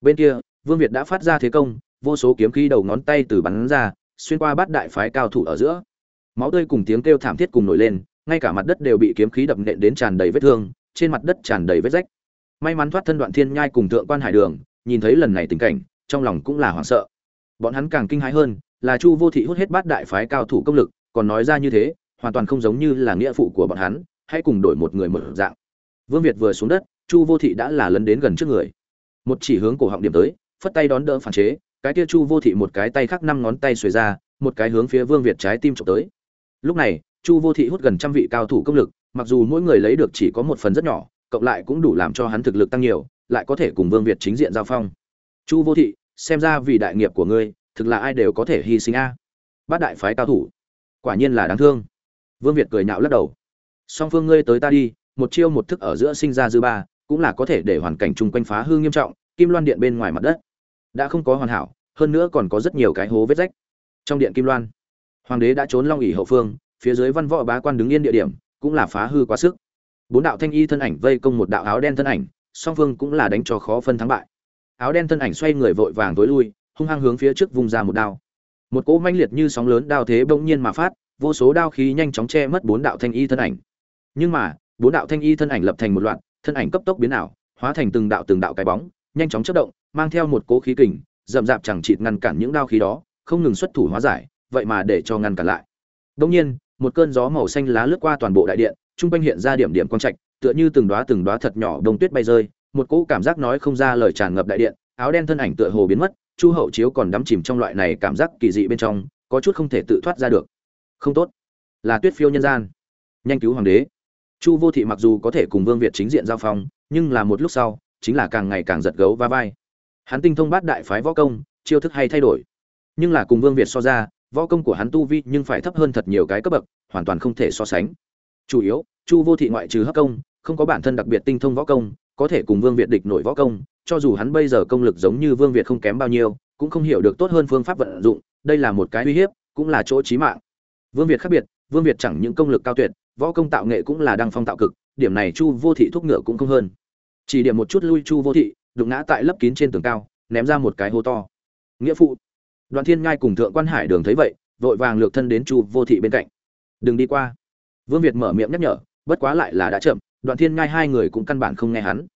Bên kia, vương việt đã phát ra thế công vô số kiếm khí đầu ngón tay từ bắn ra, xuyên qua bát đại phái cao thủ ở giữa. Máu tươi cùng tiếng kêu thảm thiết cùng nổi lên, ngay cả mặt đất đều bị kiếm khí đập nện đến tràn đầy vết thương, trên mặt đất tràn đầy vết rách. May mắn thoát thân đoạn thiên nhai cùng thượng quan hải đường, nhìn thấy lần này tình cảnh, trong lòng cũng là hoảng sợ. Bọn hắn càng kinh hãi hơn, là chu vô thị hút hết bát đại phái cao thủ công lực, còn nói ra như thế, hoàn toàn không giống như là nghĩa phụ của bọn hắn, hãy cùng đổi một người một dạng. Vương việt vừa xuống đất, chu vô thị đã là lấn đến gần trước người. Một chỉ hướng cổ họng điểm tới, phất tay đón đỡ phản chế cái kia chu vô thị một cái tay khác năm ngón tay xuề ra, một cái hướng phía vương việt trái tim trộm tới. Lúc này, chu vô thị hút gần trăm vị cao thủ công lực, mặc dù mỗi người lấy được chỉ có một phần rất nhỏ, cộng lại cũng đủ làm cho hắn thực lực tăng nhiều, lại có thể cùng vương việt chính diện giao phong. Chu vô thị, xem ra vì đại nghiệp của ngươi, thực là ai đều có thể hy sinh a. Bát đại phái cao thủ. Quả nhiên là đáng thương. Vương việt cười nhạo lắc đầu. Song phương ngươi tới ta đi, một chiêu một thức ở giữa sinh ra dư ba, cũng là có thể để hoàn cảnh chung quanh phá hư nghiêm trọng, kim loan điện bên ngoài mặt đất. Đã không có hoàn hảo hơn nữa còn có rất nhiều cái hố vết rách. Trong điện kim loan, hoàng đế đã trốn long ỉ hậu phương, phía dưới văn võ bá quan đứng yên địa điểm, cũng là phá hư quá sức. Bốn đạo thanh y thân ảnh vây công một đạo áo đen thân ảnh, song phương cũng là đánh cho khó phân thắng bại. Áo đen thân ảnh xoay người vội vàng tối lui, hung hăng hướng phía trước vung ra một đao. Một cỗ manh liệt như sóng lớn đao thế bỗng nhiên mà phát, vô số đao khí nhanh chóng che mất bốn đạo thanh y thân ảnh. Nhưng mà, bốn đạo thanh y thân ảnh lập thành một loạt, thân ảnh cấp tốc biến ảo, hóa thành từng đạo từng đạo cái bóng, nhanh chóng chất động, mang theo một cỗ khí kình rậm rạp chẳng chịt ngăn cản những đao khí đó, không ngừng xuất thủ hóa giải, vậy mà để cho ngăn cản lại. Đương nhiên, một cơn gió màu xanh lá lướt qua toàn bộ đại điện, trung quanh hiện ra điểm điểm quang trạch, tựa như từng đóa từng đóa thật nhỏ đông tuyết bay rơi, một cỗ cảm giác nói không ra lời tràn ngập đại điện, áo đen thân ảnh tựa hồ biến mất, chu hậu chiếu còn đắm chìm trong loại này cảm giác kỳ dị bên trong, có chút không thể tự thoát ra được. Không tốt. Là tuyết phiêu nhân gian. Nhanh cứu hoàng đế. Chu vô thị mặc dù có thể cùng vương việt chính diện giao phong, nhưng là một lúc sau, chính là càng ngày càng giật gấu va vai hắn tinh thông bát đại phái võ công, chiêu thức hay thay đổi. Nhưng là cùng vương việt so ra, võ công của hắn tu vi nhưng phải thấp hơn thật nhiều cái cấp bậc, hoàn toàn không thể so sánh. Chủ yếu, chu vô thị ngoại trừ hấp công, không có bản thân đặc biệt tinh thông võ công, có thể cùng vương việt địch nổi võ công, cho dù hắn bây giờ công lực giống như vương việt không kém bao nhiêu, cũng không hiểu được tốt hơn phương pháp vận dụng, đây là một cái uy hiếp, cũng là chỗ chí mạng. Vương việt khác biệt, vương việt chẳng những công lực cao tuyệt, võ công tạo nghệ cũng là đăng phong tạo cực, điểm này chu vô thị thúc ngựa cũng không hơn. Chỉ điểm một chút lui chu vô thị đụng ngã tại lấp kín trên tường cao, ném ra một cái hố to. Nghĩa phụ. Đoàn thiên ngai cùng thượng quan hải đường thấy vậy, vội vàng lược thân đến chu vô thị bên cạnh. Đừng đi qua. Vương việt mở miệng nhắc nhở, bất quá lại là đã chậm đoàn thiên ngai hai người cũng căn bản không nghe hắn.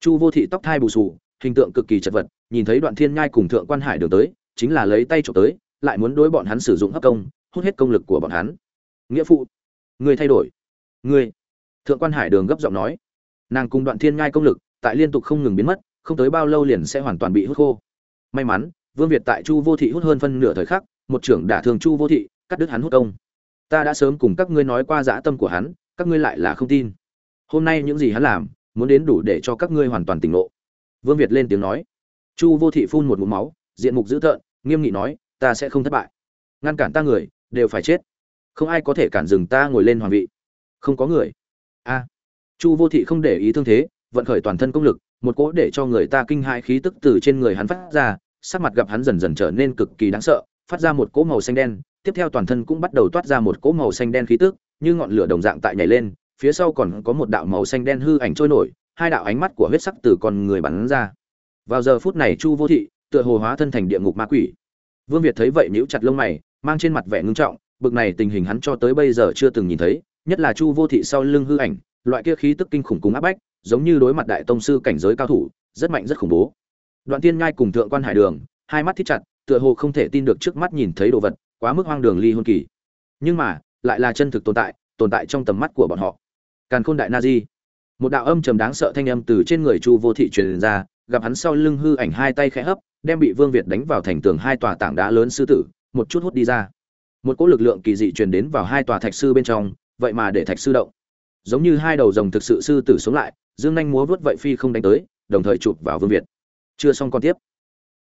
Chu vô thị tóc thai bù sù hình tượng cực kỳ chật vật, nhìn thấy đoạn thiên ngai cùng thượng quan hải đường tới, chính là lấy tay trộm tới, lại muốn đối bọn hắn sử dụng hấp công, hút hết công lực của bọn hắn. Nghĩa phụ, người thay đổi. Người? Thượng quan hải đường gấp giọng nói. Nàng cùng đoạn thiên ngai công lực tại liên tục không ngừng biến mất không tới bao lâu liền sẽ hoàn toàn bị hút khô. May mắn, vương việt tại chu vô thị hút hơn phân nửa thời khắc, một trưởng đả thường chu vô thị, cắt đứt hắn hút công. Ta đã sớm cùng các ngươi nói qua dã tâm của hắn, các ngươi lại là không tin. Hôm nay những gì hắn làm, muốn đến đủ để cho các ngươi hoàn toàn tỉnh ngộ. Vương việt lên tiếng nói. Chu vô thị phun một ngụm máu, diện mục dữ tợn, nghiêm nghị nói, ta sẽ không thất bại. Ngăn cản ta người, đều phải chết. Không ai có thể cản dừng ta ngồi lên hoàng vị. Không có người. A. Chu vô thị không để ý thương thế, vận khởi toàn thân công lực một cỗ để cho người ta kinh hãi khí tức từ trên người hắn phát ra, sắc mặt gặp hắn dần dần trở nên cực kỳ đáng sợ, phát ra một cỗ màu xanh đen, tiếp theo toàn thân cũng bắt đầu toát ra một cỗ màu xanh đen khí tức, như ngọn lửa đồng dạng tại nhảy lên, phía sau còn có một đạo màu xanh đen hư ảnh trôi nổi, hai đạo ánh mắt của huyết sắc từ con người bắn ra. Vào giờ phút này chu vô thị tựa hồ hóa thân thành địa ngục ma quỷ. Vương việt thấy vậy nhíu chặt lông mày, mang trên mặt vẻ ngưng trọng, bực này tình hình hắn cho tới bây giờ chưa từng nhìn thấy, nhất là chu vô thị sau lưng hư ảnh, loại kia khí tức kinh khủng cùng áp bách giống như đối mặt đại tông sư cảnh giới cao thủ, rất mạnh, rất khủng bố. Đoạn tiên nhai cùng thượng quan hải đường, hai mắt thít chặt, tựa hồ không thể tin được trước mắt nhìn thấy đồ vật, quá mức hoang đường ly hôn kỳ. Nhưng mà, lại là chân thực tồn tại tồn tại trong tầm mắt của bọn họ. Càn khôn đại nazi một đạo âm trầm đáng sợ thanh âm từ trên người chu vô thị truyền ra, gặp hắn sau lưng hư ảnh hai tay khẽ hấp, đem bị vương việt đánh vào thành tường hai tòa tảng đá lớn sư tử, một chút hút đi ra. Một cỗ lực lượng kỳ dị truyền đến vào hai tòa thạch sư bên trong, vậy mà để thạch sư động. Giống như hai đầu rồng thực sự sư tử sống lại dương nhanh múa vớt vậy phi không đánh tới, đồng thời chụp vào vương việt. Chưa xong còn tiếp.